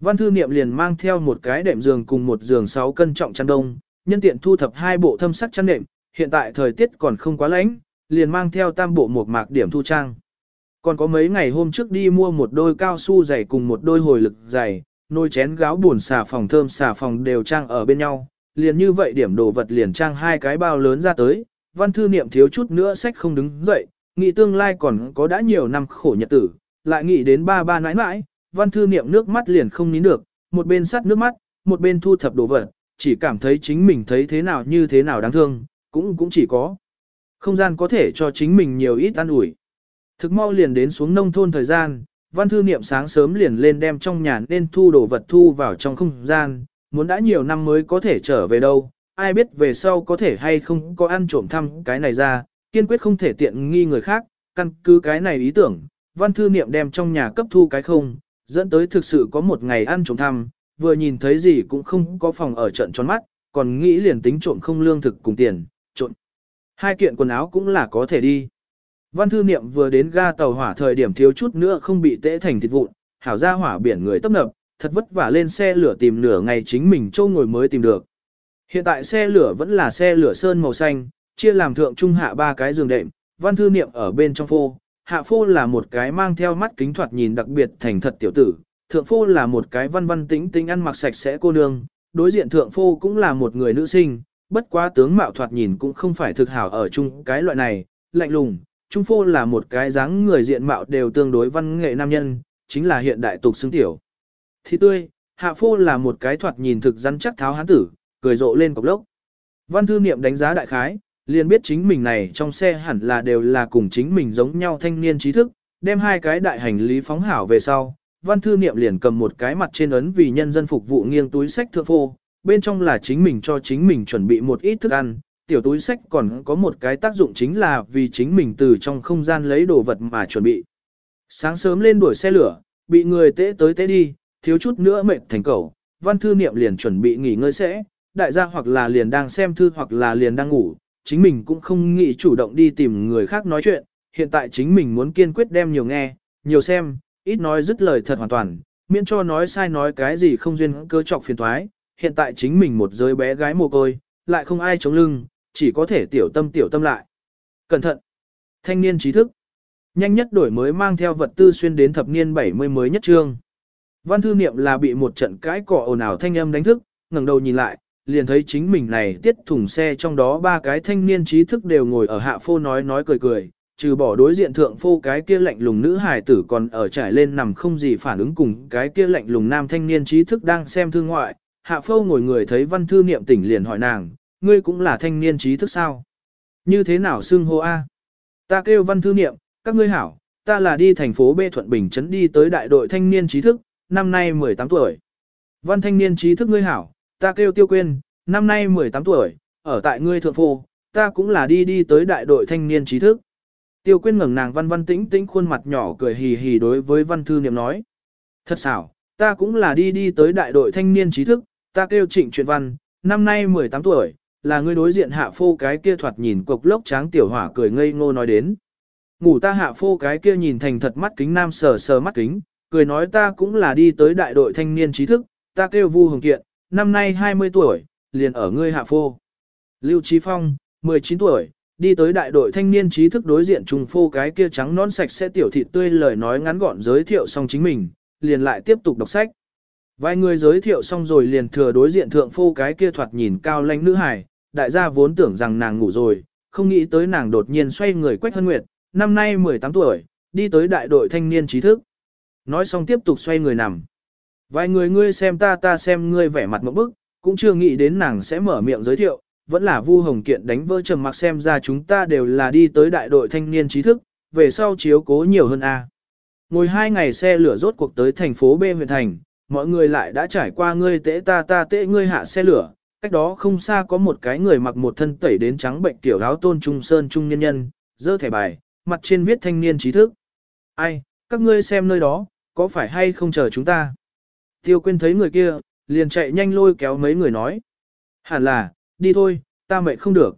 Speaker 1: Văn thư niệm liền mang theo một cái đệm giường cùng một giường 6 cân trọng chăn đông, nhân tiện thu thập hai bộ thâm sắc chăn nệm, hiện tại thời tiết còn không quá lạnh, liền mang theo tam bộ một mạc điểm thu trang. Còn có mấy ngày hôm trước đi mua một đôi cao su giày cùng một đôi hồi lực giày, nồi chén gáo buồn xà phòng thơm xà phòng đều trang ở bên nhau, liền như vậy điểm đồ vật liền trang hai cái bao lớn ra tới, văn thư niệm thiếu chút nữa sách không đứng dậy, nghĩ tương lai còn có đã nhiều năm khổ nhật tử, lại nghĩ đến ba ba nãi nãi, văn thư niệm nước mắt liền không nín được, một bên sắt nước mắt, một bên thu thập đồ vật, chỉ cảm thấy chính mình thấy thế nào như thế nào đáng thương, cũng cũng chỉ có. Không gian có thể cho chính mình nhiều ít an ủi. Thực mau liền đến xuống nông thôn thời gian, văn thư niệm sáng sớm liền lên đem trong nhà nên thu đồ vật thu vào trong không gian, muốn đã nhiều năm mới có thể trở về đâu, ai biết về sau có thể hay không có ăn trộm thăm cái này ra, kiên quyết không thể tiện nghi người khác, căn cứ cái này ý tưởng, văn thư niệm đem trong nhà cấp thu cái không, dẫn tới thực sự có một ngày ăn trộm thăm, vừa nhìn thấy gì cũng không có phòng ở trận tròn mắt, còn nghĩ liền tính trộm không lương thực cùng tiền, trộm. Hai kiện quần áo cũng là có thể đi. Văn thư niệm vừa đến ga tàu hỏa thời điểm thiếu chút nữa không bị tễ thành thịt vụn, hảo ra hỏa biển người tấp nập, thật vất vả lên xe lửa tìm nửa ngày chính mình châu ngồi mới tìm được. Hiện tại xe lửa vẫn là xe lửa sơn màu xanh, chia làm thượng trung hạ ba cái giường đệm, văn thư niệm ở bên trong phô, hạ phô là một cái mang theo mắt kính thoạt nhìn đặc biệt thành thật tiểu tử, thượng phô là một cái văn văn tĩnh tĩnh ăn mặc sạch sẽ cô nương, đối diện thượng phô cũng là một người nữ sinh, bất quá tướng mạo thoạt nhìn cũng không phải thực hảo ở chung cái loại này, lạnh lùng, trung phô là một cái dáng người diện mạo đều tương đối văn nghệ nam nhân, chính là hiện đại tục xứng tiểu. Thì tươi, hạ phô là một cái thoạt nhìn thực rắn chắc tháo hán tử, cười rộ lên cọc lốc. Văn thư niệm đánh giá đại khái, liền biết chính mình này trong xe hẳn là đều là cùng chính mình giống nhau thanh niên trí thức, đem hai cái đại hành lý phóng hảo về sau. Văn thư niệm liền cầm một cái mặt trên ấn vì nhân dân phục vụ nghiêng túi sách thượng phô, bên trong là chính mình cho chính mình chuẩn bị một ít thức ăn, tiểu túi sách còn có một cái tác dụng chính là vì chính mình từ trong không gian lấy đồ vật mà chuẩn bị. Sáng sớm lên đuổi xe lửa, bị người tế tới tế đi, thiếu chút nữa mệt thành cầu, văn thư niệm liền chuẩn bị nghỉ ngơi sẽ, đại gia hoặc là liền đang xem thư hoặc là liền đang ngủ, chính mình cũng không nghĩ chủ động đi tìm người khác nói chuyện, hiện tại chính mình muốn kiên quyết đem nhiều nghe, nhiều xem, ít nói dứt lời thật hoàn toàn, miễn cho nói sai nói cái gì không duyên cơ trọc phiền thoái, hiện tại chính mình một giới bé gái mồ côi, lại không ai chống lưng, chỉ có thể tiểu tâm tiểu tâm lại. Cẩn thận! Thanh niên trí thức. Nhanh nhất đổi mới mang theo vật tư xuyên đến thập niên 70 mới nhất trương. Văn thư niệm là bị một trận cãi cọ ồn ào thanh âm đánh thức, ngẩng đầu nhìn lại, liền thấy chính mình này tiết thùng xe trong đó ba cái thanh niên trí thức đều ngồi ở hạ phô nói nói cười cười, trừ bỏ đối diện thượng phô cái kia lạnh lùng nữ hài tử còn ở trải lên nằm không gì phản ứng cùng cái kia lạnh lùng nam thanh niên trí thức đang xem thư ngoại, hạ phô ngồi người thấy văn thư niệm tỉnh liền hỏi nàng, ngươi cũng là thanh niên trí thức sao? Như thế nào xưng hô A? Ta kêu văn thư niệm, các ngươi hảo, ta là đi thành phố B Thuận Bình Trấn đi tới đại đội thanh niên trí thức, năm nay 18 tuổi. Văn thanh niên trí thức ngươi hảo, ta kêu tiêu quên, năm nay 18 tuổi, ở tại ngươi thượng phô, ta cũng là đi đi tới đại đội thanh niên trí thức. Tiêu quên ngẩng nàng văn văn tĩnh tĩnh khuôn mặt nhỏ cười hì hì đối với văn thư niệm nói. Thật xảo, ta cũng là đi đi tới đại đội thanh niên trí thức, ta kêu trịnh truyện văn, năm nay 18 tuổi, là ngươi đối diện hạ phô cái kia thoạt nhìn cục lốc tráng tiểu hỏa cười ngây ngô nói đến. ngủ ta hạ phô cái kia nhìn thành thật mắt kính nam sờ sờ mắt kính, cười nói ta cũng là đi tới đại đội thanh niên trí thức, ta kêu Vu Hồng Kiện, năm nay 20 tuổi, liền ở ngươi hạ phô. Lưu Trí Phong, 19 tuổi, đi tới đại đội thanh niên trí thức đối diện trùng phô cái kia trắng non sạch sẽ tiểu thịt tươi lời nói ngắn gọn giới thiệu xong chính mình, liền lại tiếp tục đọc sách. Vài người giới thiệu xong rồi liền thừa đối diện thượng phô cái kia thoạt nhìn cao lãnh nữ hải, đại gia vốn tưởng rằng nàng ngủ rồi, không nghĩ tới nàng đột nhiên xoay người quách hân nguyệt, năm nay 18 tuổi, đi tới đại đội thanh niên trí thức. Nói xong tiếp tục xoay người nằm. Vài người ngươi xem ta ta xem ngươi vẻ mặt một bức, cũng chưa nghĩ đến nàng sẽ mở miệng giới thiệu, vẫn là Vu Hồng Kiện đánh vỡ trầm mặc xem ra chúng ta đều là đi tới đại đội thanh niên trí thức, về sau chiếu cố nhiều hơn a. Ngồi hai ngày xe lửa rốt cuộc tới thành phố B huyện thành, mọi người lại đã trải qua ngươi tễ ta ta tễ ngươi hạ xe lửa, cách đó không xa có một cái người mặc một thân tẩy đến trắng bệnh tiểu áo tôn trung sơn trung nhân nhân, dơ thẻ bài, mặt trên viết thanh niên trí thức. Ai, các ngươi xem nơi đó, có phải hay không chờ chúng ta? Tiêu Quyên thấy người kia, liền chạy nhanh lôi kéo mấy người nói. Hẳn là, đi thôi, ta mệt không được.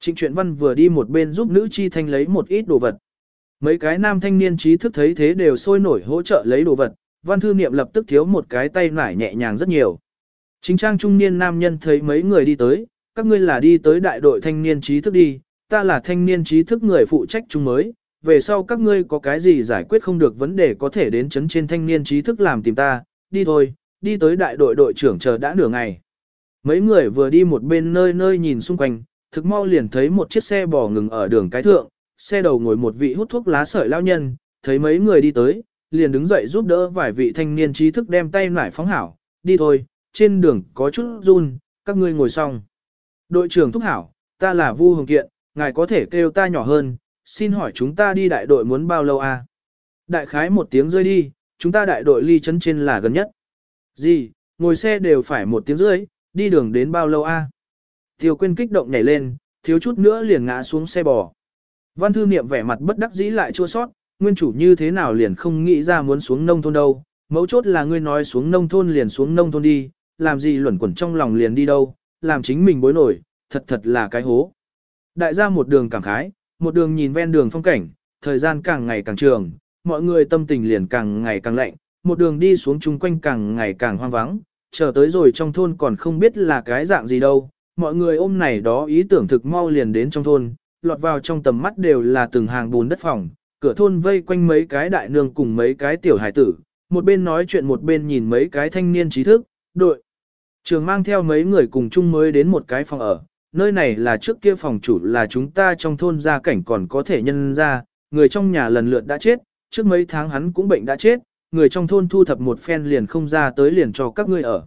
Speaker 1: Trịnh truyện văn vừa đi một bên giúp nữ chi thanh lấy một ít đồ vật. Mấy cái nam thanh niên trí thức thấy thế đều sôi nổi hỗ trợ lấy đồ vật, văn thư niệm lập tức thiếu một cái tay nải nhẹ nhàng rất nhiều. Chính trang trung niên nam nhân thấy mấy người đi tới, các ngươi là đi tới đại đội thanh niên trí thức đi, ta là thanh niên trí thức người phụ trách chúng mới, về sau các ngươi có cái gì giải quyết không được vấn đề có thể đến chấn trên thanh niên trí thức làm tìm ta, đi thôi, đi tới đại đội đội trưởng chờ đã nửa ngày. Mấy người vừa đi một bên nơi nơi nhìn xung quanh, thực mau liền thấy một chiếc xe bò ngừng ở đường cái thượng, xe đầu ngồi một vị hút thuốc lá sợi lao nhân, thấy mấy người đi tới, liền đứng dậy giúp đỡ vài vị thanh niên trí thức đem tay lại phóng hảo, đi thôi, trên đường có chút run, các ngươi ngồi xong. Đội trưởng thúc hảo, ta là Vu Hồng Kiện, ngài có thể kêu ta nhỏ hơn, xin hỏi chúng ta đi đại đội muốn bao lâu à? Đại khái một tiếng rơi đi, chúng ta đại đội ly trấn trên là gần nhất. Gì, ngồi xe đều phải một tiếng rưỡi, đi đường đến bao lâu a? À? Tiêu Quyên kích động nhảy lên, thiếu chút nữa liền ngã xuống xe bò. Văn thư niệm vẻ mặt bất đắc dĩ lại chua sót, nguyên chủ như thế nào liền không nghĩ ra muốn xuống nông thôn đâu, mấu chốt là ngươi nói xuống nông thôn liền xuống nông thôn đi, làm gì luẩn quẩn trong lòng liền đi đâu, làm chính mình bối nổi, thật thật là cái hố. Đại gia một đường cảm khái, một đường nhìn ven đường phong cảnh, thời gian càng ngày càng trường, mọi người tâm tình liền càng ngày càng lạnh, một đường đi xuống chung quanh càng ngày càng hoang vắng, chờ tới rồi trong thôn còn không biết là cái dạng gì đâu, mọi người ôm này đó ý tưởng thực mau liền đến trong thôn, lọt vào trong tầm mắt đều là từng hàng bùn đất phòng, cửa thôn vây quanh mấy cái đại nương cùng mấy cái tiểu hải tử, một bên nói chuyện một bên nhìn mấy cái thanh niên trí thức, đội. Trường mang theo mấy người cùng chung mới đến một cái phòng ở, nơi này là trước kia phòng chủ là chúng ta trong thôn gia cảnh còn có thể nhân ra, người trong nhà lần lượt đã chết, trước mấy tháng hắn cũng bệnh đã chết, người trong thôn thu thập một phen liền không ra tới liền cho các ngươi ở.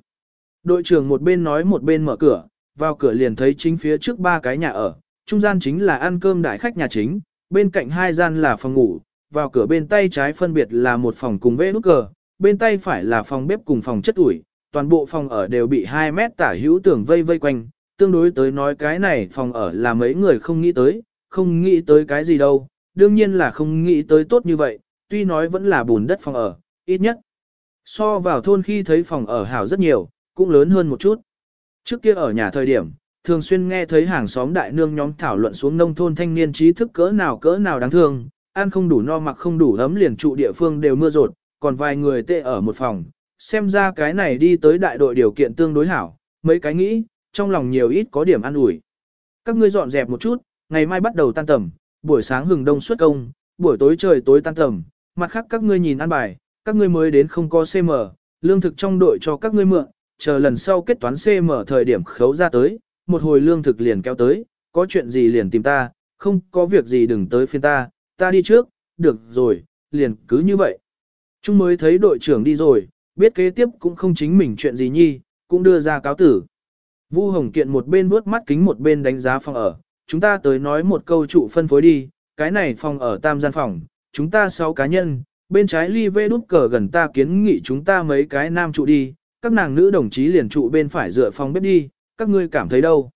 Speaker 1: Đội trưởng một bên nói một bên mở cửa, vào cửa liền thấy chính phía trước ba cái nhà ở, trung gian chính là ăn cơm đại khách nhà chính, bên cạnh hai gian là phòng ngủ, vào cửa bên tay trái phân biệt là một phòng cùng vê nút cờ, bên tay phải là phòng bếp cùng phòng chất ủi, toàn bộ phòng ở đều bị 2 mét tả hữu tường vây vây quanh, tương đối tới nói cái này phòng ở là mấy người không nghĩ tới, không nghĩ tới cái gì đâu, đương nhiên là không nghĩ tới tốt như vậy, tuy nói vẫn là bùn đất phòng ở, ít nhất. So vào thôn khi thấy phòng ở hảo rất nhiều, cũng lớn hơn một chút. Trước kia ở nhà thời điểm, thường xuyên nghe thấy hàng xóm đại nương nhóm thảo luận xuống nông thôn thanh niên trí thức cỡ nào cỡ nào đáng thương, ăn không đủ no mặc không đủ ấm liền trụ địa phương đều mưa rột, còn vài người tệ ở một phòng, xem ra cái này đi tới đại đội điều kiện tương đối hảo, mấy cái nghĩ, trong lòng nhiều ít có điểm ăn ủi. Các ngươi dọn dẹp một chút, ngày mai bắt đầu tan tầm, buổi sáng hừng đông xuất công, buổi tối trời tối tan tầm, mặt khác các ngươi nhìn ăn bài, các ngươi mới đến không có CM, lương thực trong đội cho các ngươi mượn, chờ lần sau kết toán CM thời điểm khấu ra tới, một hồi lương thực liền kéo tới, có chuyện gì liền tìm ta, không có việc gì đừng tới phiên ta, ta đi trước, được rồi, liền cứ như vậy. Chúng mới thấy đội trưởng đi rồi, biết kế tiếp cũng không chính mình chuyện gì nhi, cũng đưa ra cáo tử. Vu Hồng Kiện một bên bước mắt kính một bên đánh giá phòng ở, chúng ta tới nói một câu trụ phân phối đi, cái này phòng ở tam gian phòng, chúng ta sáu cá nhân, bên trái ly vê đút cờ gần ta kiến nghị chúng ta mấy cái nam trụ đi, các nàng nữ đồng chí liền trụ bên phải dựa phòng bếp đi, các ngươi cảm thấy đâu?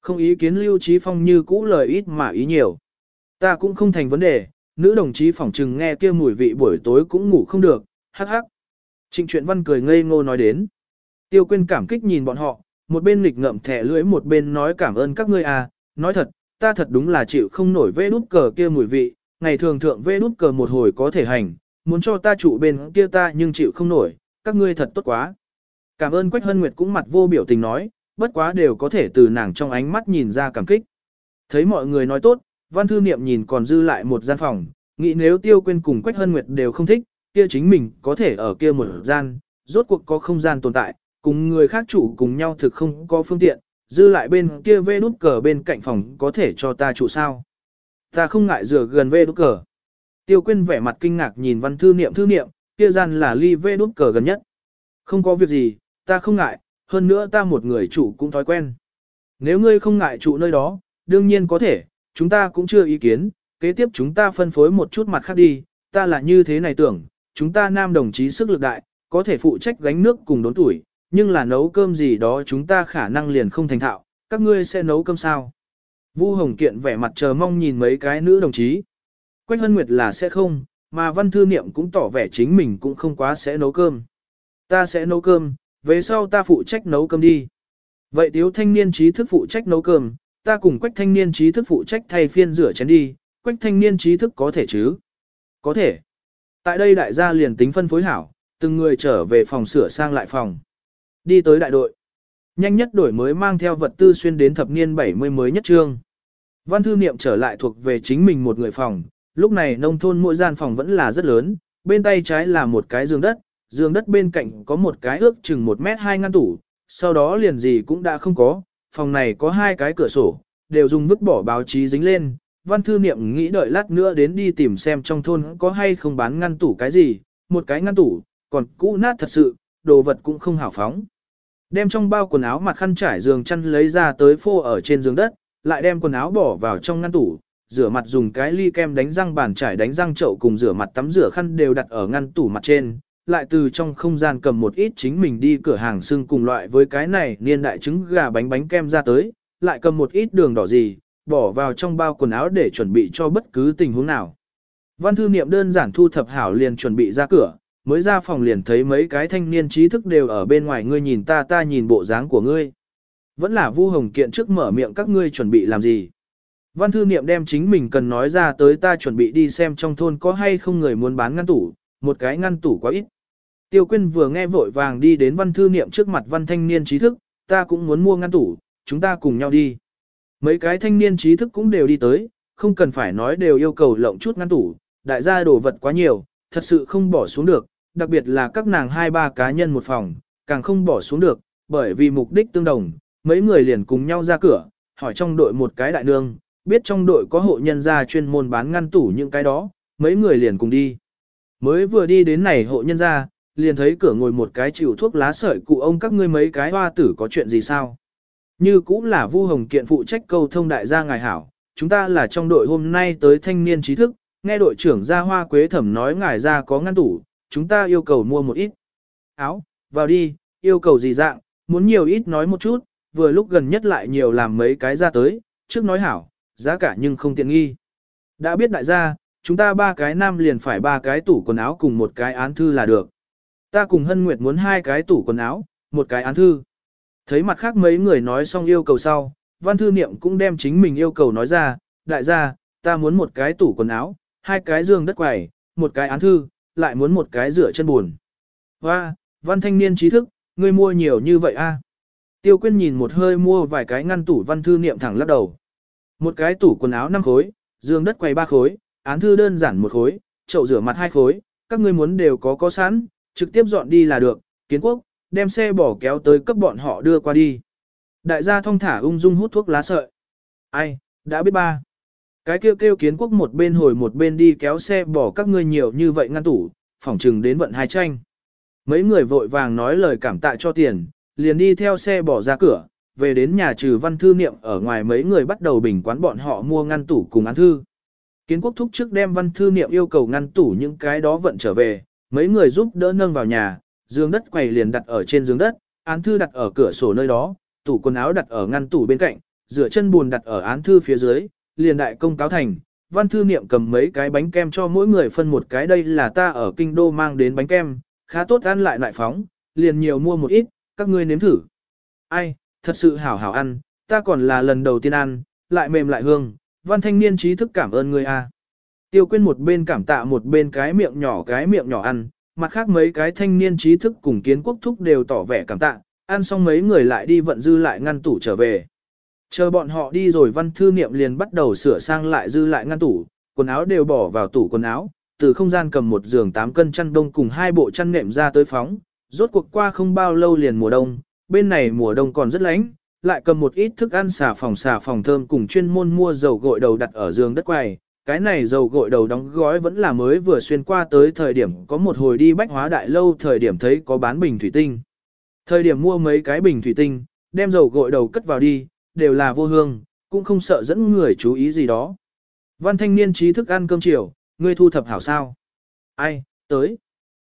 Speaker 1: Không ý kiến Lưu Trí Phong như cũ lời ít mà ý nhiều. Ta cũng không thành vấn đề, nữ đồng chí phỏng trừng nghe kia mùi vị buổi tối cũng ngủ không được, hắc hắc. Trịnh truyện văn cười ngây ngô nói đến. Tiêu quyên cảm kích nhìn bọn họ, một bên nghịch ngậm thẻ lưỡi một bên nói cảm ơn các ngươi à, nói thật, ta thật đúng là chịu không nổi vê đút cờ kia mùi vị, ngày thường thượng vê đút cờ một hồi có thể hành, muốn cho ta trụ bên kia ta nhưng chịu không nổi, các ngươi thật tốt quá. Cảm ơn Quách Hân Nguyệt cũng mặt vô biểu tình nói, bất quá đều có thể từ nàng trong ánh mắt nhìn ra cảm kích. Thấy mọi người nói tốt, văn thư niệm nhìn còn dư lại một gian phòng, nghĩ nếu tiêu quên cùng Quách Hân Nguyệt đều không thích, kia chính mình có thể ở kia một gian, rốt cuộc có không gian tồn tại, cùng người khác chủ cùng nhau thực không có phương tiện, dư lại bên kia vê nút cờ bên cạnh phòng có thể cho ta trụ sao. Ta không ngại rửa gần vê đút cờ. Tiêu Quyên vẻ mặt kinh ngạc nhìn văn thư niệm thư niệm, kia gian là ly vê đút cờ gần nhất. Không có việc gì, ta không ngại, hơn nữa ta một người chủ cũng thói quen. Nếu ngươi không ngại trụ nơi đó, đương nhiên có thể, chúng ta cũng chưa ý kiến, kế tiếp chúng ta phân phối một chút mặt khác đi, ta là như thế này tưởng, chúng ta nam đồng chí sức lực đại, có thể phụ trách gánh nước cùng đốn tuổi, nhưng là nấu cơm gì đó chúng ta khả năng liền không thành thạo, các ngươi sẽ nấu cơm sao? Vu Hồng Kiện vẻ mặt chờ mong nhìn mấy cái nữ đồng chí. Quách Hân Nguyệt là sẽ không, mà Văn Thư Niệm cũng tỏ vẻ chính mình cũng không quá sẽ nấu cơm. Ta sẽ nấu cơm, về sau ta phụ trách nấu cơm đi. Vậy tiếu thanh niên trí thức phụ trách nấu cơm, ta cùng quách thanh niên trí thức phụ trách thay phiên rửa chén đi, quách thanh niên trí thức có thể chứ? Có thể. Tại đây đại gia liền tính phân phối hảo, từng người trở về phòng sửa sang lại phòng. Đi tới đại đội. Nhanh nhất đổi mới mang theo vật tư xuyên đến thập niên 70 mới nhất trương. Văn thư niệm trở lại thuộc về chính mình một người phòng, lúc này nông thôn mỗi gian phòng vẫn là rất lớn, bên tay trái là một cái giường đất, giường đất bên cạnh có một cái ước chừng 1 mét 2 ngăn tủ, sau đó liền gì cũng đã không có, phòng này có hai cái cửa sổ, đều dùng vứt bỏ báo chí dính lên, văn thư niệm nghĩ đợi lát nữa đến đi tìm xem trong thôn có hay không bán ngăn tủ cái gì, một cái ngăn tủ, còn cũ nát thật sự, đồ vật cũng không hảo phóng. Đem trong bao quần áo mặt khăn trải giường chăn lấy ra tới phô ở trên giường đất, lại đem quần áo bỏ vào trong ngăn tủ, rửa mặt dùng cái ly kem đánh răng bàn trải đánh răng chậu cùng rửa mặt tắm rửa khăn đều đặt ở ngăn tủ mặt trên, lại từ trong không gian cầm một ít chính mình đi cửa hàng xương cùng loại với cái này niên đại trứng gà bánh bánh kem ra tới, lại cầm một ít đường đỏ gì, bỏ vào trong bao quần áo để chuẩn bị cho bất cứ tình huống nào. Văn thư niệm đơn giản thu thập hảo liền chuẩn bị ra cửa, mới ra phòng liền thấy mấy cái thanh niên trí thức đều ở bên ngoài ngươi nhìn ta ta nhìn bộ dáng của ngươi. Vẫn là Vu Hồng Kiện trước mở miệng các ngươi chuẩn bị làm gì. Văn thư niệm đem chính mình cần nói ra tới ta chuẩn bị đi xem trong thôn có hay không người muốn bán ngăn tủ, một cái ngăn tủ quá ít. Tiêu Quyên vừa nghe vội vàng đi đến văn thư niệm trước mặt văn thanh niên trí thức, ta cũng muốn mua ngăn tủ, chúng ta cùng nhau đi. Mấy cái thanh niên trí thức cũng đều đi tới, không cần phải nói đều yêu cầu lộng chút ngăn tủ, đại gia đồ vật quá nhiều, thật sự không bỏ xuống được, đặc biệt là các nàng hai ba cá nhân một phòng, càng không bỏ xuống được, bởi vì mục đích tương đồng, mấy người liền cùng nhau ra cửa, hỏi trong đội một cái đại nương, biết trong đội có hộ nhân gia chuyên môn bán ngăn tủ những cái đó, mấy người liền cùng đi. Mới vừa đi đến này hộ nhân gia, liền thấy cửa ngồi một cái chịu thuốc lá sợi cụ ông các ngươi mấy cái hoa tử có chuyện gì sao? Như cũng là Vu Hồng Kiện phụ trách câu thông đại gia ngài hảo, chúng ta là trong đội hôm nay tới thanh niên trí thức, nghe đội trưởng gia hoa quế thẩm nói ngài ra có ngăn tủ, chúng ta yêu cầu mua một ít. Áo, vào đi, yêu cầu gì dạng, muốn nhiều ít nói một chút, vừa lúc gần nhất lại nhiều làm mấy cái ra tới, trước nói hảo, giá cả nhưng không tiện nghi. Đã biết đại gia, chúng ta ba cái nam liền phải ba cái tủ quần áo cùng một cái án thư là được. Ta cùng Hân Nguyệt muốn hai cái tủ quần áo, một cái án thư. Thấy mặt khác mấy người nói xong yêu cầu sau, văn thư niệm cũng đem chính mình yêu cầu nói ra, đại gia, ta muốn một cái tủ quần áo, hai cái giường đất quầy, một cái án thư, lại muốn một cái rửa chân buồn. Hoa, văn thanh niên trí thức, ngươi mua nhiều như vậy a? Tiêu Quyên nhìn một hơi mua vài cái ngăn tủ văn thư niệm thẳng lắc đầu. Một cái tủ quần áo 5 khối, giường đất quầy 3 khối, án thư đơn giản một khối, chậu rửa mặt hai khối, các ngươi muốn đều có có sẵn, trực tiếp dọn đi là được, kiến quốc, đem xe bỏ kéo tới cấp bọn họ đưa qua đi. Đại gia thông thả ung dung hút thuốc lá sợi. Ai, đã biết ba. Cái kêu kêu kiến quốc một bên hồi một bên đi kéo xe bỏ các ngươi nhiều như vậy ngăn tủ, phỏng trừng đến vận hai tranh. Mấy người vội vàng nói lời cảm tạ cho tiền, liền đi theo xe bỏ ra cửa, về đến nhà trừ văn thư niệm ở ngoài mấy người bắt đầu bình quán bọn họ mua ngăn tủ cùng án thư. Kiến quốc thúc trước đem văn thư niệm yêu cầu ngăn tủ những cái đó vận trở về, mấy người giúp đỡ nâng vào nhà, giường đất quầy liền đặt ở trên giường đất, án thư đặt ở cửa sổ nơi đó, tủ quần áo đặt ở ngăn tủ bên cạnh, rửa chân buồn đặt ở án thư phía dưới, liền đại công cáo thành. Văn thư niệm cầm mấy cái bánh kem cho mỗi người phân một cái đây là ta ở kinh đô mang đến bánh kem, khá tốt ăn lại lại phóng, liền nhiều mua một ít, các ngươi nếm thử. Ai, thật sự hảo hảo ăn, ta còn là lần đầu tiên ăn, lại mềm lại hương, văn thanh niên trí thức cảm ơn ngươi a. Tiêu quyên một bên cảm tạ một bên cái miệng nhỏ cái miệng nhỏ ăn, mặt khác mấy cái thanh niên trí thức cùng kiến quốc thúc đều tỏ vẻ cảm tạ, ăn xong mấy người lại đi vận dư lại ngăn tủ trở về. Chờ bọn họ đi rồi văn thư niệm liền bắt đầu sửa sang lại dư lại ngăn tủ, quần áo đều bỏ vào tủ quần áo, từ không gian cầm một giường 8 cân chăn đông cùng hai bộ chăn nệm ra tới phóng, rốt cuộc qua không bao lâu liền mùa đông, bên này mùa đông còn rất lạnh, lại cầm một ít thức ăn xà phòng xà phòng thơm cùng chuyên môn mua dầu gội đầu đặt ở giường đất quầy. Cái này dầu gội đầu đóng gói vẫn là mới vừa xuyên qua tới thời điểm có một hồi đi bách hóa đại lâu thời điểm thấy có bán bình thủy tinh. Thời điểm mua mấy cái bình thủy tinh, đem dầu gội đầu cất vào đi, đều là vô hương, cũng không sợ dẫn người chú ý gì đó. Văn thanh niên trí thức ăn cơm chiều, ngươi thu thập hảo sao? Ai, tới.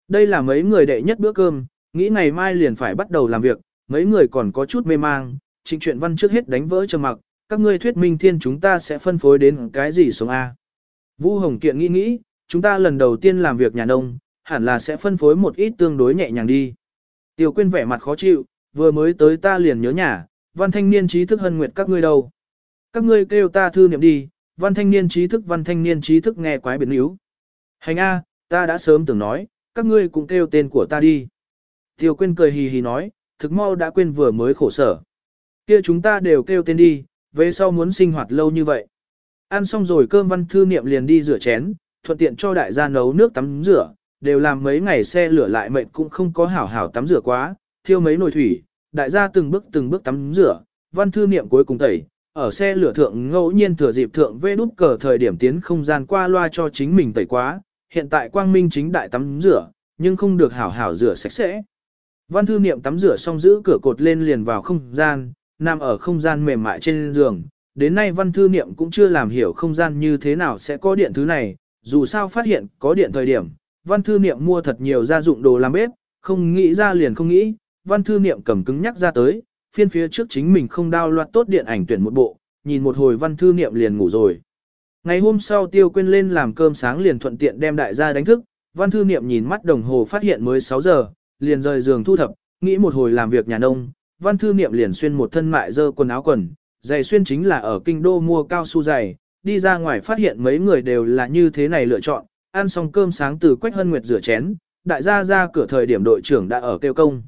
Speaker 1: Đây là mấy người đệ nhất bữa cơm, nghĩ ngày mai liền phải bắt đầu làm việc, mấy người còn có chút mê mang, trình chuyện văn trước hết đánh vỡ trầm mặc, các ngươi thuyết minh thiên chúng ta sẽ phân phối đến cái gì xuống A. Vu Hồng Kiện nghĩ nghĩ, chúng ta lần đầu tiên làm việc nhà nông, hẳn là sẽ phân phối một ít tương đối nhẹ nhàng đi. Tiêu quyên vẻ mặt khó chịu, vừa mới tới ta liền nhớ nhà, văn thanh niên trí thức hân nguyệt các ngươi đâu. Các ngươi kêu ta thư niệm đi, văn thanh niên trí thức văn thanh niên trí thức nghe quái biến yếu. Hành A, ta đã sớm từng nói, các ngươi cũng kêu tên của ta đi. Tiêu quên cười hì hì nói, thực mau đã quên vừa mới khổ sở. Kia chúng ta đều kêu tên đi, về sau muốn sinh hoạt lâu như vậy. Ăn xong rồi cơm văn thư niệm liền đi rửa chén, thuận tiện cho đại gia nấu nước tắm rửa, đều làm mấy ngày xe lửa lại mệt cũng không có hảo hảo tắm rửa quá, thiêu mấy nồi thủy, đại gia từng bước từng bước tắm rửa, văn thư niệm cuối cùng tẩy, ở xe lửa thượng ngẫu nhiên thừa dịp thượng vê đút cờ thời điểm tiến không gian qua loa cho chính mình tẩy quá, hiện tại quang minh chính đại tắm rửa, nhưng không được hảo hảo rửa sạch sẽ. Văn thư niệm tắm rửa xong giữ cửa cột lên liền vào không gian, nằm ở không gian mềm mại trên giường. Đến nay văn thư niệm cũng chưa làm hiểu không gian như thế nào sẽ có điện thứ này, dù sao phát hiện có điện thời điểm, văn thư niệm mua thật nhiều gia dụng đồ làm bếp, không nghĩ ra liền không nghĩ, văn thư niệm cầm cứng nhắc ra tới, phiên phía trước chính mình không đao loạt tốt điện ảnh tuyển một bộ, nhìn một hồi văn thư niệm liền ngủ rồi. Ngày hôm sau tiêu quên lên làm cơm sáng liền thuận tiện đem đại gia đánh thức, văn thư niệm nhìn mắt đồng hồ phát hiện mới 6 giờ, liền rời giường thu thập, nghĩ một hồi làm việc nhà nông, văn thư niệm liền xuyên một thân mại dơ quần áo quần, giày xuyên chính là ở kinh đô mua cao su giày, đi ra ngoài phát hiện mấy người đều là như thế này lựa chọn, ăn xong cơm sáng từ Quách Hân Nguyệt rửa chén, đại gia ra cửa thời điểm đội trưởng đã ở kêu công.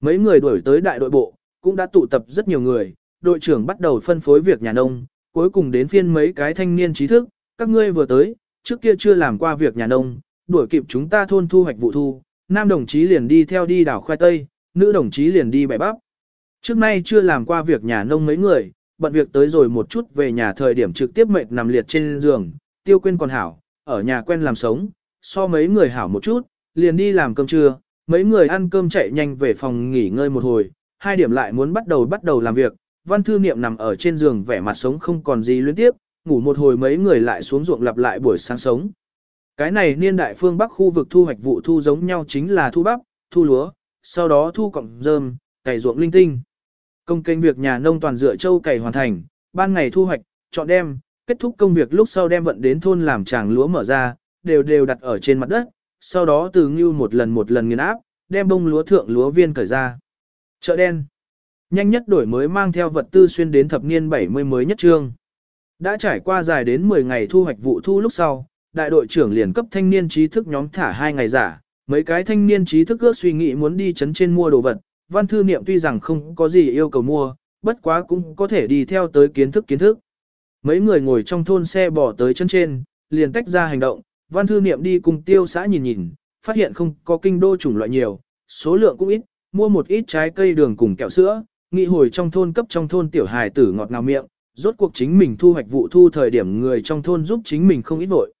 Speaker 1: Mấy người đuổi tới đại đội bộ, cũng đã tụ tập rất nhiều người, đội trưởng bắt đầu phân phối việc nhà nông, cuối cùng đến phiên mấy cái thanh niên trí thức, các ngươi vừa tới, trước kia chưa làm qua việc nhà nông, đuổi kịp chúng ta thôn thu hoạch vụ thu, nam đồng chí liền đi theo đi đảo khoai tây, nữ đồng chí liền đi bẻ bắp. Trước nay chưa làm qua việc nhà nông mấy người, bận việc tới rồi một chút về nhà thời điểm trực tiếp mệt nằm liệt trên giường, tiêu quên còn hảo, ở nhà quen làm sống, so mấy người hảo một chút, liền đi làm cơm trưa, mấy người ăn cơm chạy nhanh về phòng nghỉ ngơi một hồi, hai điểm lại muốn bắt đầu bắt đầu làm việc, văn thư niệm nằm ở trên giường vẻ mặt sống không còn gì luyến tiếp, ngủ một hồi mấy người lại xuống ruộng lặp lại buổi sáng sống. Cái này niên đại phương Bắc khu vực thu hoạch vụ thu giống nhau chính là thu bắp, thu lúa, sau đó thu cọng rơm, cày ruộng linh tinh. Công kênh việc nhà nông toàn dựa châu cày hoàn thành, ban ngày thu hoạch, chọn đem, kết thúc công việc lúc sau đem vận đến thôn làm tràng lúa mở ra, đều đều đặt ở trên mặt đất, sau đó từ ngưu một lần một lần nghiền áp, đem bông lúa thượng lúa viên cởi ra. Chợ đen. Nhanh nhất đổi mới mang theo vật tư xuyên đến thập niên 70 mới nhất trương. Đã trải qua dài đến 10 ngày thu hoạch vụ thu lúc sau, đại đội trưởng liền cấp thanh niên trí thức nhóm thả hai ngày giả, mấy cái thanh niên trí thức ước suy nghĩ muốn đi chấn trên mua đồ vật, văn thư niệm tuy rằng không có gì yêu cầu mua, bất quá cũng có thể đi theo tới kiến thức kiến thức. Mấy người ngồi trong thôn xe bỏ tới chân trên, liền tách ra hành động, văn thư niệm đi cùng tiêu xã nhìn nhìn, phát hiện không có kinh đô chủng loại nhiều, số lượng cũng ít, mua một ít trái cây đường cùng kẹo sữa, nghị hồi trong thôn cấp trong thôn tiểu hài tử ngọt ngào miệng, rốt cuộc chính mình thu hoạch vụ thu thời điểm người trong thôn giúp chính mình không ít vội.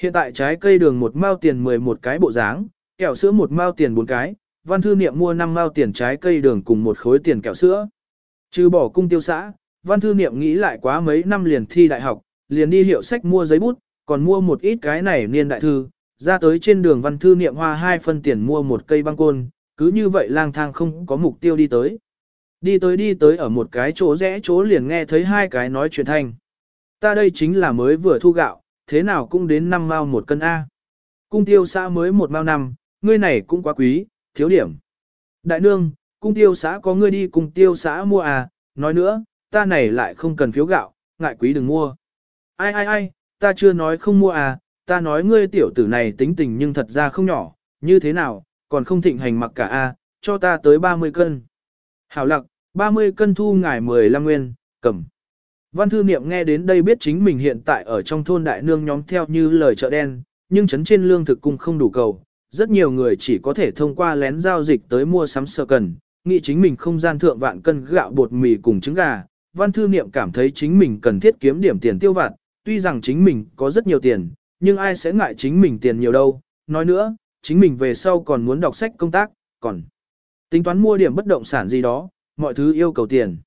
Speaker 1: Hiện tại trái cây đường một mao tiền 11 cái bộ dáng, kẹo sữa một mao tiền 4 cái, văn thư niệm mua 5 mao tiền trái cây đường cùng một khối tiền kẹo sữa. Trừ bỏ cung tiêu xã, văn thư niệm nghĩ lại quá mấy năm liền thi đại học, liền đi hiệu sách mua giấy bút, còn mua một ít cái này niên đại thư, ra tới trên đường văn thư niệm hoa hai phân tiền mua một cây băng côn, cứ như vậy lang thang không có mục tiêu đi tới. Đi tới đi tới ở một cái chỗ rẽ chỗ liền nghe thấy hai cái nói chuyện thanh. Ta đây chính là mới vừa thu gạo, thế nào cũng đến năm mao một cân A. Cung tiêu xã mới một mao năm, ngươi này cũng quá quý, thiếu điểm. Đại nương, cung tiêu xã có ngươi đi cung tiêu xã mua à, nói nữa, ta này lại không cần phiếu gạo, ngại quý đừng mua. Ai ai ai, ta chưa nói không mua à, ta nói ngươi tiểu tử này tính tình nhưng thật ra không nhỏ, như thế nào, còn không thịnh hành mặc cả a, cho ta tới 30 cân. Hảo lặc, 30 cân thu ngài 15 nguyên, cầm. Văn thư niệm nghe đến đây biết chính mình hiện tại ở trong thôn đại nương nhóm theo như lời chợ đen, nhưng chấn trên lương thực cung không đủ cầu. Rất nhiều người chỉ có thể thông qua lén giao dịch tới mua sắm sơ cần, nghĩ chính mình không gian thượng vạn cân gạo bột mì cùng trứng gà. Văn thư niệm cảm thấy chính mình cần thiết kiếm điểm tiền tiêu vặt, tuy rằng chính mình có rất nhiều tiền, nhưng ai sẽ ngại chính mình tiền nhiều đâu. Nói nữa, chính mình về sau còn muốn đọc sách công tác, còn tính toán mua điểm bất động sản gì đó, mọi thứ yêu cầu tiền.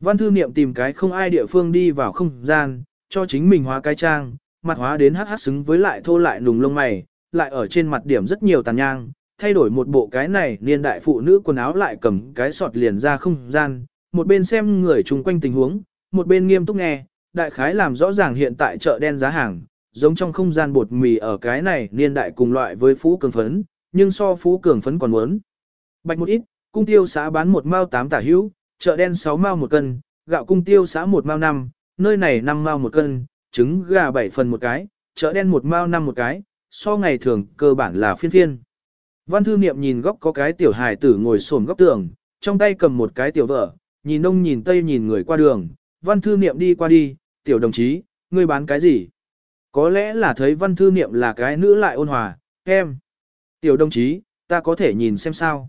Speaker 1: Văn thư niệm tìm cái không ai địa phương đi vào không gian, cho chính mình hóa cái trang, mặt hóa đến hát hát xứng với lại thô lại nùng lông mày, lại ở trên mặt điểm rất nhiều tàn nhang, thay đổi một bộ cái này niên đại phụ nữ quần áo lại cầm cái sọt liền ra không gian, một bên xem người chung quanh tình huống, một bên nghiêm túc nghe, đại khái làm rõ ràng hiện tại chợ đen giá hàng, giống trong không gian bột mì ở cái này niên đại cùng loại với phú cường phấn, nhưng so phú cường phấn còn muốn. Bạch một ít, cung tiêu xã bán một mao tám tả hữu, chợ đen 6 mao một cân, gạo cung tiêu xã một mao năm, nơi này 5 mao một cân, trứng gà 7 phần một cái, chợ đen một mao năm một cái, so ngày thường cơ bản là phiên phiên. Văn thư niệm nhìn góc có cái tiểu hài tử ngồi xổm góc tường, trong tay cầm một cái tiểu vợ, nhìn đông nhìn tây nhìn người qua đường, văn thư niệm đi qua đi, tiểu đồng chí, ngươi bán cái gì? Có lẽ là thấy văn thư niệm là cái nữ lại ôn hòa, kem. Tiểu đồng chí, ta có thể nhìn xem sao?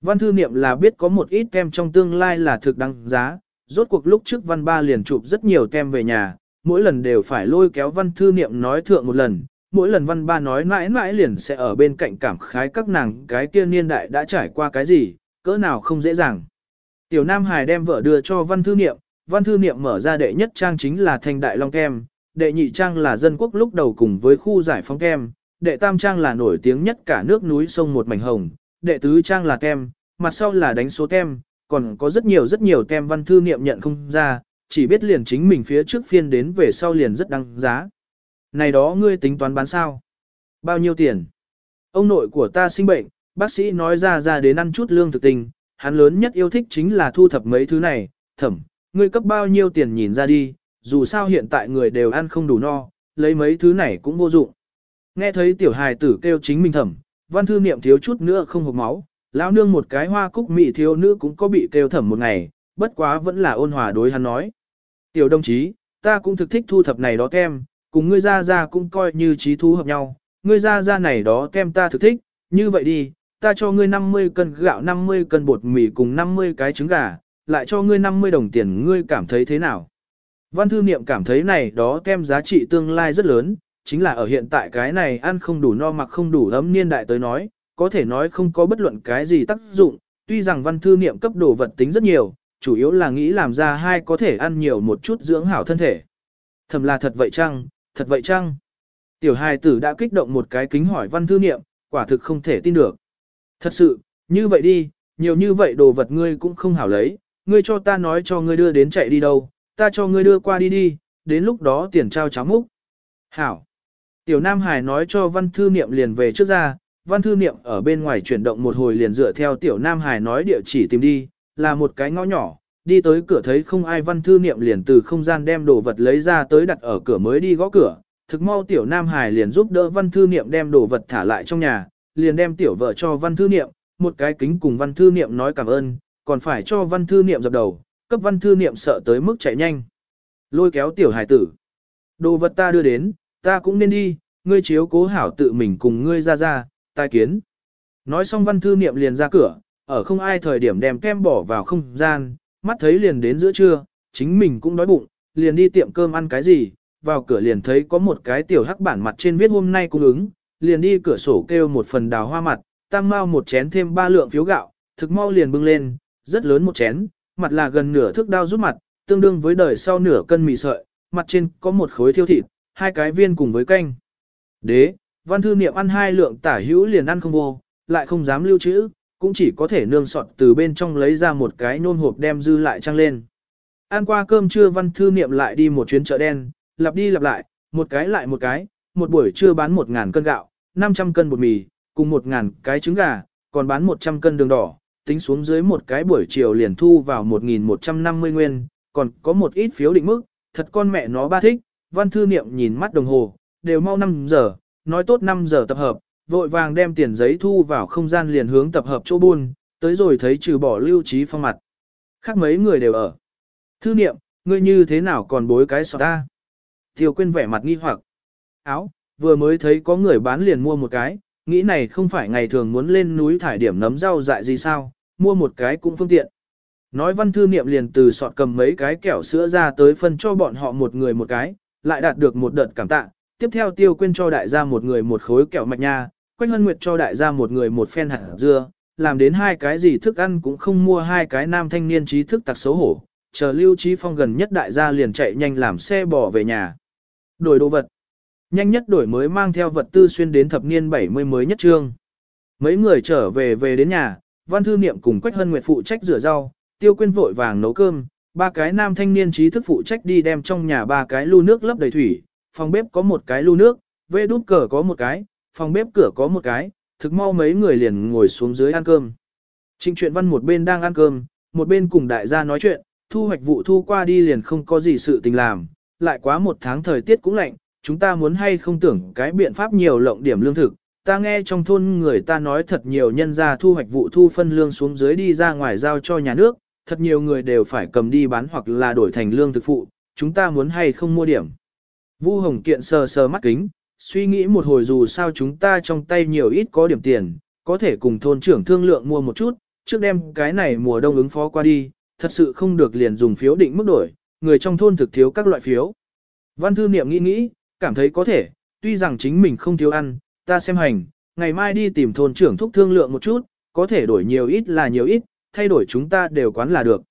Speaker 1: Văn thư niệm là biết có một ít kem trong tương lai là thực đăng giá, rốt cuộc lúc trước văn ba liền chụp rất nhiều kem về nhà, mỗi lần đều phải lôi kéo văn thư niệm nói thượng một lần, mỗi lần văn ba nói mãi mãi liền sẽ ở bên cạnh cảm khái các nàng cái kia niên đại đã trải qua cái gì, cỡ nào không dễ dàng. Tiểu Nam Hải đem vợ đưa cho văn thư niệm, văn thư niệm mở ra đệ nhất trang chính là thanh đại long kem, đệ nhị trang là dân quốc lúc đầu cùng với khu giải phóng kem, đệ tam trang là nổi tiếng nhất cả nước núi sông một mảnh hồng, đệ tứ trang là kem, mặt sau là đánh số kem, còn có rất nhiều rất nhiều kem văn thư niệm nhận không ra, chỉ biết liền chính mình phía trước phiên đến về sau liền rất đăng giá. Này đó ngươi tính toán bán sao? Bao nhiêu tiền? Ông nội của ta sinh bệnh, bác sĩ nói ra ra đến ăn chút lương thực tình, hắn lớn nhất yêu thích chính là thu thập mấy thứ này, thẩm, ngươi cấp bao nhiêu tiền nhìn ra đi, dù sao hiện tại người đều ăn không đủ no, lấy mấy thứ này cũng vô dụng. Nghe thấy tiểu hài tử kêu chính mình thẩm, văn thư niệm thiếu chút nữa không hộp máu, lão nương một cái hoa cúc mị thiếu nữ cũng có bị kêu thẩm một ngày, bất quá vẫn là ôn hòa đối hắn nói. Tiểu đồng chí, ta cũng thực thích thu thập này đó kem, cùng ngươi ra ra cũng coi như trí thú hợp nhau, ngươi ra ra này đó kem ta thực thích, như vậy đi, ta cho ngươi 50 cân gạo 50 cân bột mì cùng 50 cái trứng gà, lại cho ngươi 50 đồng tiền ngươi cảm thấy thế nào? Văn thư niệm cảm thấy này đó kem giá trị tương lai rất lớn, chính là ở hiện tại cái này ăn không đủ no mặc không đủ ấm niên đại tới nói, có thể nói không có bất luận cái gì tác dụng, tuy rằng văn thư niệm cấp đồ vật tính rất nhiều, chủ yếu là nghĩ làm ra hai có thể ăn nhiều một chút dưỡng hảo thân thể. Thầm là thật vậy chăng, thật vậy chăng? Tiểu hài tử đã kích động một cái kính hỏi văn thư niệm, quả thực không thể tin được. Thật sự, như vậy đi, nhiều như vậy đồ vật ngươi cũng không hảo lấy, ngươi cho ta nói cho ngươi đưa đến chạy đi đâu, ta cho ngươi đưa qua đi đi, đến lúc đó tiền trao cháo múc. Hảo. Tiểu Nam Hải nói cho văn thư niệm liền về trước ra, văn thư niệm ở bên ngoài chuyển động một hồi liền dựa theo tiểu Nam Hải nói địa chỉ tìm đi, là một cái ngõ nhỏ, đi tới cửa thấy không ai văn thư niệm liền từ không gian đem đồ vật lấy ra tới đặt ở cửa mới đi gõ cửa. Thực mau tiểu Nam Hải liền giúp đỡ văn thư niệm đem đồ vật thả lại trong nhà, liền đem tiểu vợ cho văn thư niệm, một cái kính cùng văn thư niệm nói cảm ơn, còn phải cho văn thư niệm dập đầu, cấp văn thư niệm sợ tới mức chạy nhanh. Lôi kéo tiểu hải tử. Đồ vật ta đưa đến, ta cũng nên đi, ngươi chiếu cố hảo tự mình cùng ngươi ra ra, tai kiến. Nói xong văn thư niệm liền ra cửa, ở không ai thời điểm đem kem bỏ vào không gian, mắt thấy liền đến giữa trưa, chính mình cũng đói bụng, liền đi tiệm cơm ăn cái gì, vào cửa liền thấy có một cái tiểu hắc bản mặt trên viết hôm nay cung ứng, liền đi cửa sổ kêu một phần đào hoa mặt, tam mau một chén thêm ba lượng phiếu gạo, thực mau liền bưng lên, rất lớn một chén, mặt là gần nửa thước đao rút mặt, tương đương với đời sau nửa cân mì sợi, mặt trên có một khối thiêu thịt, hai cái viên cùng với canh. Đế, văn thư niệm ăn hai lượng tả hữu liền ăn không vô, lại không dám lưu trữ, cũng chỉ có thể nương sọt từ bên trong lấy ra một cái nôn hộp đem dư lại trăng lên. Ăn qua cơm trưa văn thư niệm lại đi một chuyến chợ đen, lặp đi lặp lại, một cái lại một cái, một buổi trưa bán một ngàn cân gạo, 500 cân bột mì, cùng một ngàn cái trứng gà, còn bán 100 cân đường đỏ, tính xuống dưới một cái buổi chiều liền thu vào 1.150 nguyên, còn có một ít phiếu định mức, thật con mẹ nó ba thích, văn thư niệm nhìn mắt đồng hồ, đều mau 5 giờ, nói tốt 5 giờ tập hợp, vội vàng đem tiền giấy thu vào không gian liền hướng tập hợp chỗ buôn, tới rồi thấy trừ bỏ lưu trí phong mặt. Khác mấy người đều ở. Thư niệm, ngươi như thế nào còn bối cái sọ ta? Tiêu quên vẻ mặt nghi hoặc. Áo, vừa mới thấy có người bán liền mua một cái, nghĩ này không phải ngày thường muốn lên núi thải điểm nấm rau dại gì sao, mua một cái cũng phương tiện. Nói văn thư niệm liền từ sọt cầm mấy cái kẹo sữa ra tới phân cho bọn họ một người một cái, lại đạt được một đợt cảm tạ. Tiếp theo tiêu quên cho đại gia một người một khối kẹo mạch nha, Quách Hân Nguyệt cho đại gia một người một phen hạt dưa, làm đến hai cái gì thức ăn cũng không mua hai cái nam thanh niên trí thức tặc xấu hổ, chờ Lưu Trí Phong gần nhất đại gia liền chạy nhanh làm xe bỏ về nhà. Đổi đồ vật. Nhanh nhất đổi mới mang theo vật tư xuyên đến thập niên 70 mới nhất trương. Mấy người trở về về đến nhà, Văn Thư Niệm cùng Quách Hân Nguyệt phụ trách rửa rau, Tiêu Quyên vội vàng nấu cơm, ba cái nam thanh niên trí thức phụ trách đi đem trong nhà ba cái lu nước lấp đầy thủy, phòng bếp có một cái lu nước, vê đút cờ có một cái, phòng bếp cửa có một cái, thực mau mấy người liền ngồi xuống dưới ăn cơm. Trịnh truyện văn một bên đang ăn cơm, một bên cùng đại gia nói chuyện, thu hoạch vụ thu qua đi liền không có gì sự tình làm, lại quá một tháng thời tiết cũng lạnh, chúng ta muốn hay không tưởng cái biện pháp nhiều lộng điểm lương thực. Ta nghe trong thôn người ta nói thật nhiều nhân gia thu hoạch vụ thu phân lương xuống dưới đi ra ngoài giao cho nhà nước, thật nhiều người đều phải cầm đi bán hoặc là đổi thành lương thực phụ, chúng ta muốn hay không mua điểm. Vu Hồng Kiện sờ sờ mắt kính, suy nghĩ một hồi dù sao chúng ta trong tay nhiều ít có điểm tiền, có thể cùng thôn trưởng thương lượng mua một chút, trước đêm cái này mùa đông ứng phó qua đi, thật sự không được liền dùng phiếu định mức đổi, người trong thôn thực thiếu các loại phiếu. Văn thư niệm nghĩ nghĩ, cảm thấy có thể, tuy rằng chính mình không thiếu ăn, ta xem hành, ngày mai đi tìm thôn trưởng thúc thương lượng một chút, có thể đổi nhiều ít là nhiều ít, thay đổi chúng ta đều quán là được.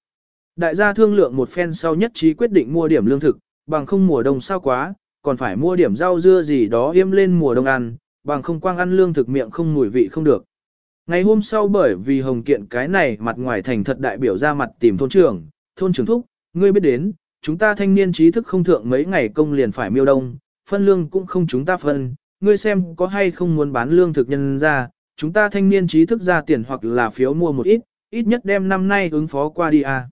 Speaker 1: Đại gia thương lượng một phen sau nhất trí quyết định mua điểm lương thực, bằng không mùa đông sao quá, còn phải mua điểm rau dưa gì đó yêm lên mùa đông ăn, bằng không quang ăn lương thực miệng không mùi vị không được. Ngày hôm sau bởi vì hồng kiện cái này mặt ngoài thành thật đại biểu ra mặt tìm thôn trưởng, thôn trưởng thúc, ngươi biết đến, chúng ta thanh niên trí thức không thượng mấy ngày công liền phải miêu đông, phân lương cũng không chúng ta phân, ngươi xem có hay không muốn bán lương thực nhân ra, chúng ta thanh niên trí thức ra tiền hoặc là phiếu mua một ít, ít nhất đem năm nay ứng phó qua đi à.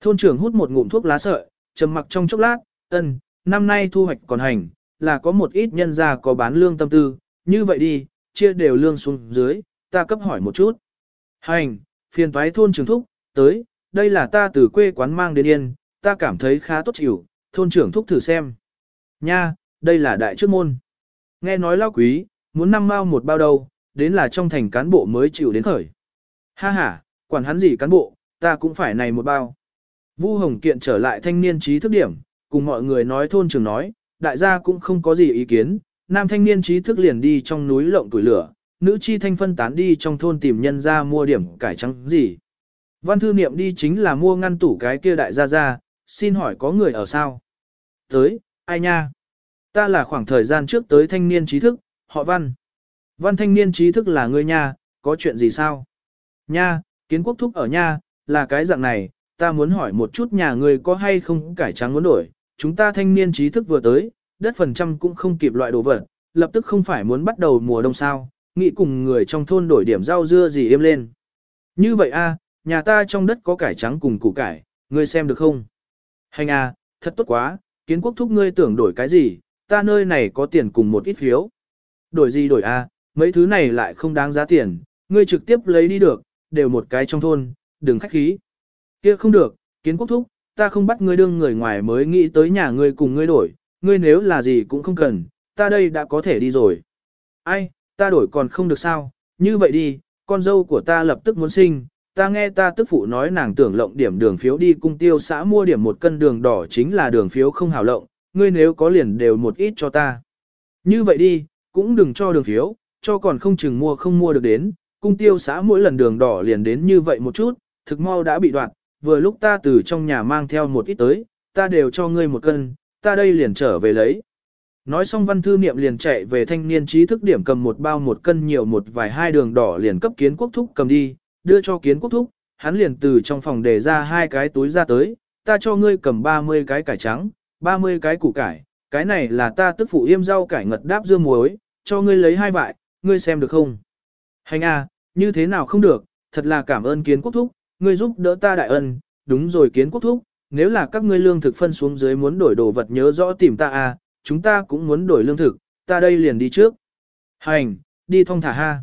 Speaker 1: Thôn trưởng hút một ngụm thuốc lá sợi, trầm mặc trong chốc lát, ân, năm nay thu hoạch còn hành, là có một ít nhân gia có bán lương tâm tư, như vậy đi, chia đều lương xuống dưới, ta cấp hỏi một chút. Hành, phiền toái thôn trưởng thúc, tới, đây là ta từ quê quán mang đến yên, ta cảm thấy khá tốt chịu, thôn trưởng thúc thử xem. Nha, đây là đại trước môn. Nghe nói lao quý, muốn năm mao một bao đâu, đến là trong thành cán bộ mới chịu đến khởi. Ha ha, quản hắn gì cán bộ, ta cũng phải này một bao. Vu Hồng Kiện trở lại thanh niên trí thức điểm, cùng mọi người nói thôn trưởng nói, đại gia cũng không có gì ý kiến, nam thanh niên trí thức liền đi trong núi lộng tuổi lửa, nữ chi thanh phân tán đi trong thôn tìm nhân ra mua điểm cải trắng gì. Văn thư niệm đi chính là mua ngăn tủ cái kia đại gia gia, xin hỏi có người ở sao? Tới, ai nha? Ta là khoảng thời gian trước tới thanh niên trí thức, họ văn. Văn thanh niên trí thức là ngươi nha, có chuyện gì sao? Nha, kiến quốc thúc ở nha, là cái dạng này, ta muốn hỏi một chút nhà ngươi có hay không cải trắng muốn đổi, chúng ta thanh niên trí thức vừa tới, đất phần trăm cũng không kịp loại đồ vật, lập tức không phải muốn bắt đầu mùa đông sao, nghĩ cùng người trong thôn đổi điểm rau dưa gì im lên. Như vậy a, nhà ta trong đất có cải trắng cùng củ cải, ngươi xem được không? Hành a, thật tốt quá, kiến quốc thúc ngươi tưởng đổi cái gì, ta nơi này có tiền cùng một ít phiếu. Đổi gì đổi a, mấy thứ này lại không đáng giá tiền, ngươi trực tiếp lấy đi được, đều một cái trong thôn, đừng khách khí. Kia không được, kiến quốc thúc, ta không bắt ngươi đương người ngoài mới nghĩ tới nhà ngươi cùng ngươi đổi, ngươi nếu là gì cũng không cần, ta đây đã có thể đi rồi. Ai, ta đổi còn không được sao, như vậy đi, con dâu của ta lập tức muốn sinh, ta nghe ta tức phụ nói nàng tưởng lộng điểm đường phiếu đi cung tiêu xã mua điểm một cân đường đỏ chính là đường phiếu không hảo lộng, ngươi nếu có liền đều một ít cho ta. Như vậy đi, cũng đừng cho đường phiếu, cho còn không chừng mua không mua được đến, cung tiêu xã mỗi lần đường đỏ liền đến như vậy một chút, thực mau đã bị đoạn, vừa lúc ta từ trong nhà mang theo một ít tới, ta đều cho ngươi một cân, ta đây liền trở về lấy. Nói xong văn thư niệm liền chạy về thanh niên trí thức điểm cầm một bao một cân nhiều một vài hai đường đỏ liền cấp kiến quốc thúc cầm đi, đưa cho kiến quốc thúc, hắn liền từ trong phòng để ra hai cái túi ra tới, ta cho ngươi cầm 30 cái cải trắng, 30 cái củ cải, cái này là ta tức phụ yêm rau cải ngật đáp dưa muối, cho ngươi lấy hai vại, ngươi xem được không? Hành à, như thế nào không được, thật là cảm ơn kiến quốc thúc, ngươi giúp đỡ ta đại ân, đúng rồi kiến quốc thúc, nếu là các ngươi lương thực phân xuống dưới muốn đổi đồ vật nhớ rõ tìm ta à, chúng ta cũng muốn đổi lương thực, ta đây liền đi trước. Hành, đi thong thả ha.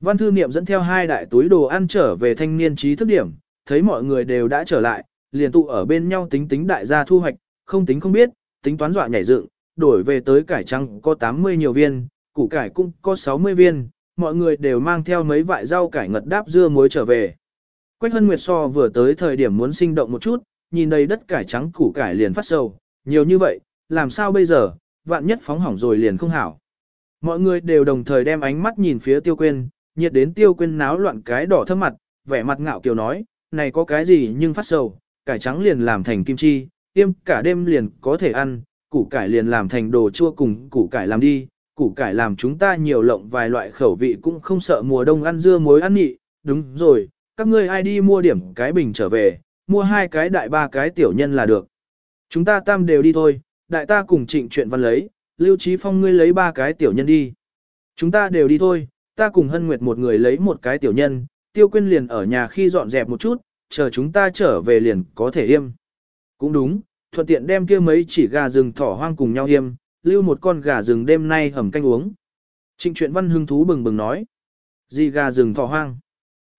Speaker 1: Văn thư niệm dẫn theo hai đại túi đồ ăn trở về thanh niên trí thức điểm, thấy mọi người đều đã trở lại, liền tụ ở bên nhau tính tính đại gia thu hoạch, không tính không biết, tính toán dọa nhảy dựng, đổi về tới cải trắng có 80 nhiều viên, củ cải cũng có 60 viên, mọi người đều mang theo mấy vại rau cải ngật đáp dưa muối trở về. Quách Hân Nguyệt so vừa tới thời điểm muốn sinh động một chút, nhìn đầy đất cải trắng củ cải liền phát sầu, nhiều như vậy, làm sao bây giờ, vạn nhất phóng hỏng rồi liền không hảo. Mọi người đều đồng thời đem ánh mắt nhìn phía tiêu Quyên, nhiệt đến tiêu Quyên náo loạn cái đỏ thâm mặt, vẻ mặt ngạo kiều nói, này có cái gì nhưng phát sầu, cải trắng liền làm thành kim chi, tiêm cả đêm liền có thể ăn, củ cải liền làm thành đồ chua cùng củ cải làm đi, củ cải làm chúng ta nhiều lộng vài loại khẩu vị cũng không sợ mùa đông ăn dưa muối ăn nhị, đúng rồi, các ngươi ai đi mua điểm cái bình trở về, mua hai cái đại ba cái tiểu nhân là được. Chúng ta tam đều đi thôi, đại ta cùng trịnh chuyện văn lấy, Lưu Trí Phong ngươi lấy ba cái tiểu nhân đi. Chúng ta đều đi thôi, ta cùng Hân Nguyệt một người lấy một cái tiểu nhân, Tiêu Quyên liền ở nhà khi dọn dẹp một chút, chờ chúng ta trở về liền có thể yêm. Cũng đúng, thuận tiện đem kia mấy chỉ gà rừng thỏ hoang cùng nhau hiêm lưu một con gà rừng đêm nay hầm canh uống. Trịnh truyện văn hưng thú bừng bừng nói. Gì gà rừng thỏ hoang?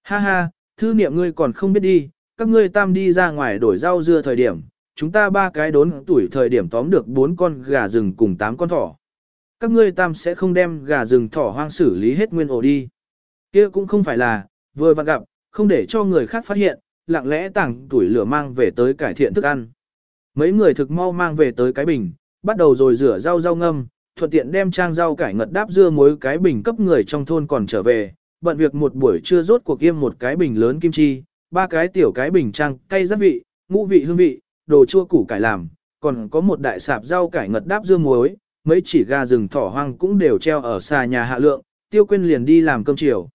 Speaker 1: Ha ha, thư niệm ngươi còn không biết đi, các ngươi tam đi ra ngoài đổi rau dưa thời điểm, chúng ta ba cái đốn tuổi thời điểm tóm được bốn con gà rừng cùng tám con thỏ. Các ngươi tam sẽ không đem gà rừng thỏ hoang xử lý hết nguyên ổ đi. kia cũng không phải là, vừa vặn gặp, không để cho người khác phát hiện, lặng lẽ tảng tuổi lửa mang về tới cải thiện thức ăn. Mấy người thực mau mang về tới cái bình, bắt đầu rồi rửa rau rau ngâm, thuận tiện đem trang rau cải ngật đáp dưa muối cái bình cấp người trong thôn còn trở về, bận việc một buổi trưa rốt cuộc kiêm một cái bình lớn kim chi, ba cái tiểu cái bình trang cay rất vị, ngũ vị hương vị, đồ chua củ cải làm, còn có một đại sạp rau cải ngật đáp dưa muối, mấy chỉ gà rừng thỏ hoang cũng đều treo ở xà nhà hạ lượng, tiêu quên liền đi làm cơm chiều.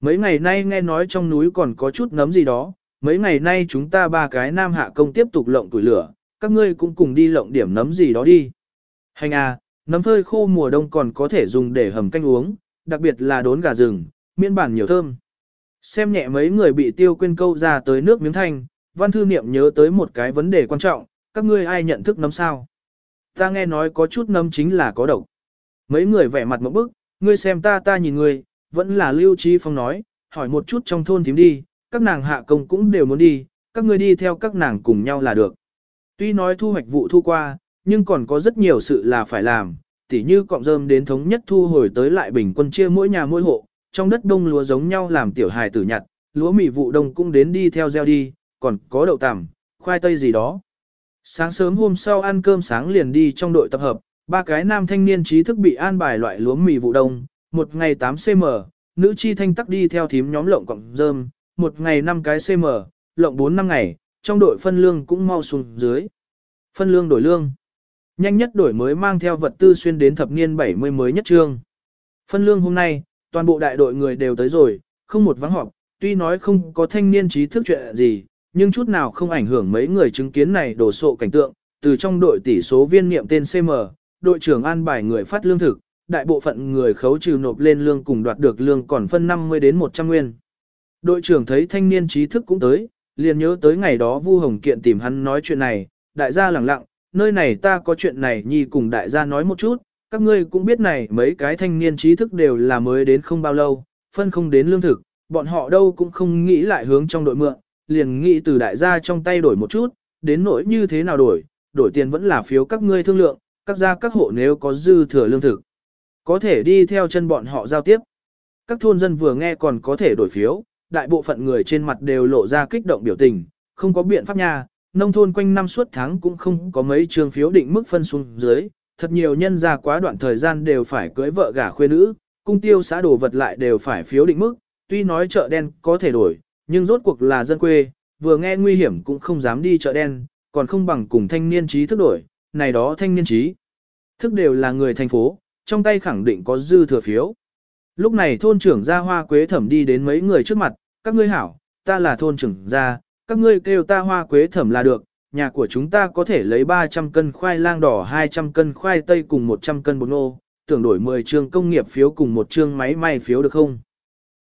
Speaker 1: Mấy ngày nay nghe nói trong núi còn có chút nấm gì đó, mấy ngày nay chúng ta ba cái nam hạ công tiếp tục lộng tuổi lửa, các ngươi cũng cùng đi lộng điểm nấm gì đó đi. Hành à, nấm phơi khô mùa đông còn có thể dùng để hầm canh uống, đặc biệt là đốn gà rừng, miên bản nhiều thơm. Xem nhẹ mấy người bị tiêu quên câu ra tới nước miếng thanh, văn thư niệm nhớ tới một cái vấn đề quan trọng, các ngươi ai nhận thức nấm sao? Ta nghe nói có chút nấm chính là có độc. Mấy người vẻ mặt một bức, ngươi xem ta ta nhìn ngươi, vẫn là Lưu Trí Phong nói, hỏi một chút trong thôn thím đi, các nàng hạ công cũng đều muốn đi, các ngươi đi theo các nàng cùng nhau là được. Tuy nói thu hoạch vụ thu qua, nhưng còn có rất nhiều sự là phải làm, tỉ như cọng rơm đến thống nhất thu hồi tới lại bình quân chia mỗi nhà mỗi hộ, trong đất đông lúa giống nhau làm tiểu hài tử nhặt, lúa mì vụ đông cũng đến đi theo gieo đi, còn có đậu tằm, khoai tây gì đó. Sáng sớm hôm sau ăn cơm sáng liền đi trong đội tập hợp, ba cái nam thanh niên trí thức bị an bài loại lúa mì vụ đông, một ngày 8 cm, nữ chi thanh tắc đi theo thím nhóm lộng cọng rơm, một ngày 5 cái cm, lộng 4 năm ngày, trong đội phân lương cũng mau xuống dưới. Phân lương đổi lương. Nhanh nhất đổi mới mang theo vật tư xuyên đến thập niên 70 mới nhất trương. Phân lương hôm nay, toàn bộ đại đội người đều tới rồi, không một vắng họp, tuy nói không có thanh niên trí thức chuyện gì, nhưng chút nào không ảnh hưởng mấy người chứng kiến này đổ sộ cảnh tượng, từ trong đội tỷ số viên niệm tên CM, đội trưởng an bài người phát lương thực, đại bộ phận người khấu trừ nộp lên lương cùng đoạt được lương còn phân 50 đến 100 nguyên. Đội trưởng thấy thanh niên trí thức cũng tới, liền nhớ tới ngày đó Vu Hồng Kiện tìm hắn nói chuyện này, đại gia lẳng lặng, nơi này ta có chuyện này nhi cùng đại gia nói một chút, các ngươi cũng biết này mấy cái thanh niên trí thức đều là mới đến không bao lâu, phân không đến lương thực, bọn họ đâu cũng không nghĩ lại hướng trong đội mượn, liền nghĩ từ đại gia trong tay đổi một chút, đến nỗi như thế nào đổi, đổi tiền vẫn là phiếu các ngươi thương lượng, các gia các hộ nếu có dư thừa lương thực, có thể đi theo chân bọn họ giao tiếp. Các thôn dân vừa nghe còn có thể đổi phiếu, đại bộ phận người trên mặt đều lộ ra kích động biểu tình, không có biện pháp nha, nông thôn quanh năm suốt tháng cũng không có mấy trường phiếu định mức phân xuống dưới, thật nhiều nhân ra quá đoạn thời gian đều phải cưới vợ gả khuê nữ, cung tiêu xã đồ vật lại đều phải phiếu định mức, tuy nói chợ đen có thể đổi, nhưng rốt cuộc là dân quê, vừa nghe nguy hiểm cũng không dám đi chợ đen, còn không bằng cùng thanh niên trí thức đổi, này đó thanh niên trí. Thức đều là người thành phố, trong tay khẳng định có dư thừa phiếu. Lúc này thôn trưởng gia hoa quế thẩm đi đến mấy người trước mặt, các ngươi hảo, ta là thôn trưởng gia, các ngươi kêu ta hoa quế thẩm là được, nhà của chúng ta có thể lấy 300 cân khoai lang đỏ 200 cân khoai tây cùng 100 cân bột nô, tưởng đổi 10 trường công nghiệp phiếu cùng một trường máy may phiếu được không?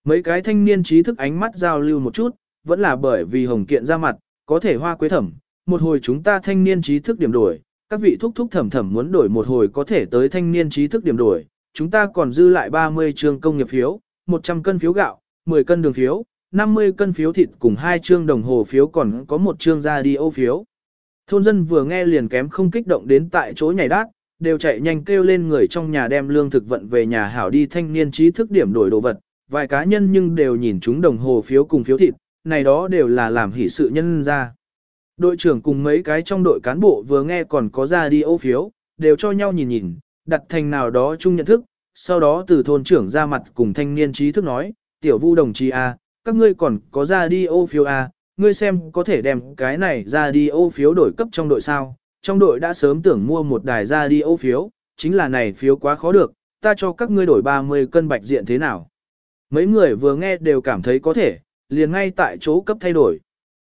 Speaker 1: Mấy cái thanh niên trí thức ánh mắt giao lưu một chút, vẫn là bởi vì hồng kiện ra mặt, có thể hoa quế thẩm, một hồi chúng ta thanh niên trí thức điểm đổi, Các vị thúc thúc thẩm thẩm muốn đổi một hồi có thể tới thanh niên trí thức điểm đổi, chúng ta còn dư lại 30 trường công nghiệp phiếu, 100 cân phiếu gạo, 10 cân đường phiếu, 50 cân phiếu thịt cùng hai chương đồng hồ phiếu còn có một chương ra đi ô phiếu. Thôn dân vừa nghe liền kém không kích động đến tại chỗ nhảy đát, đều chạy nhanh kêu lên người trong nhà đem lương thực vận về nhà hảo đi thanh niên trí thức điểm đổi đồ vật, vài cá nhân nhưng đều nhìn chúng đồng hồ phiếu cùng phiếu thịt, này đó đều là làm hỷ sự nhân ra. Đội trưởng cùng mấy cái trong đội cán bộ vừa nghe còn có ra đi ô phiếu, đều cho nhau nhìn nhìn, đặt thành nào đó chung nhận thức, sau đó từ thôn trưởng ra mặt cùng thanh niên trí thức nói, tiểu vu đồng chí A, các ngươi còn có ra đi ô phiếu A, ngươi xem có thể đem cái này ra đi ô phiếu đổi cấp trong đội sao, trong đội đã sớm tưởng mua một đài ra đi ô phiếu, chính là này phiếu quá khó được, ta cho các ngươi đổi 30 cân bạch diện thế nào. Mấy người vừa nghe đều cảm thấy có thể, liền ngay tại chỗ cấp thay đổi.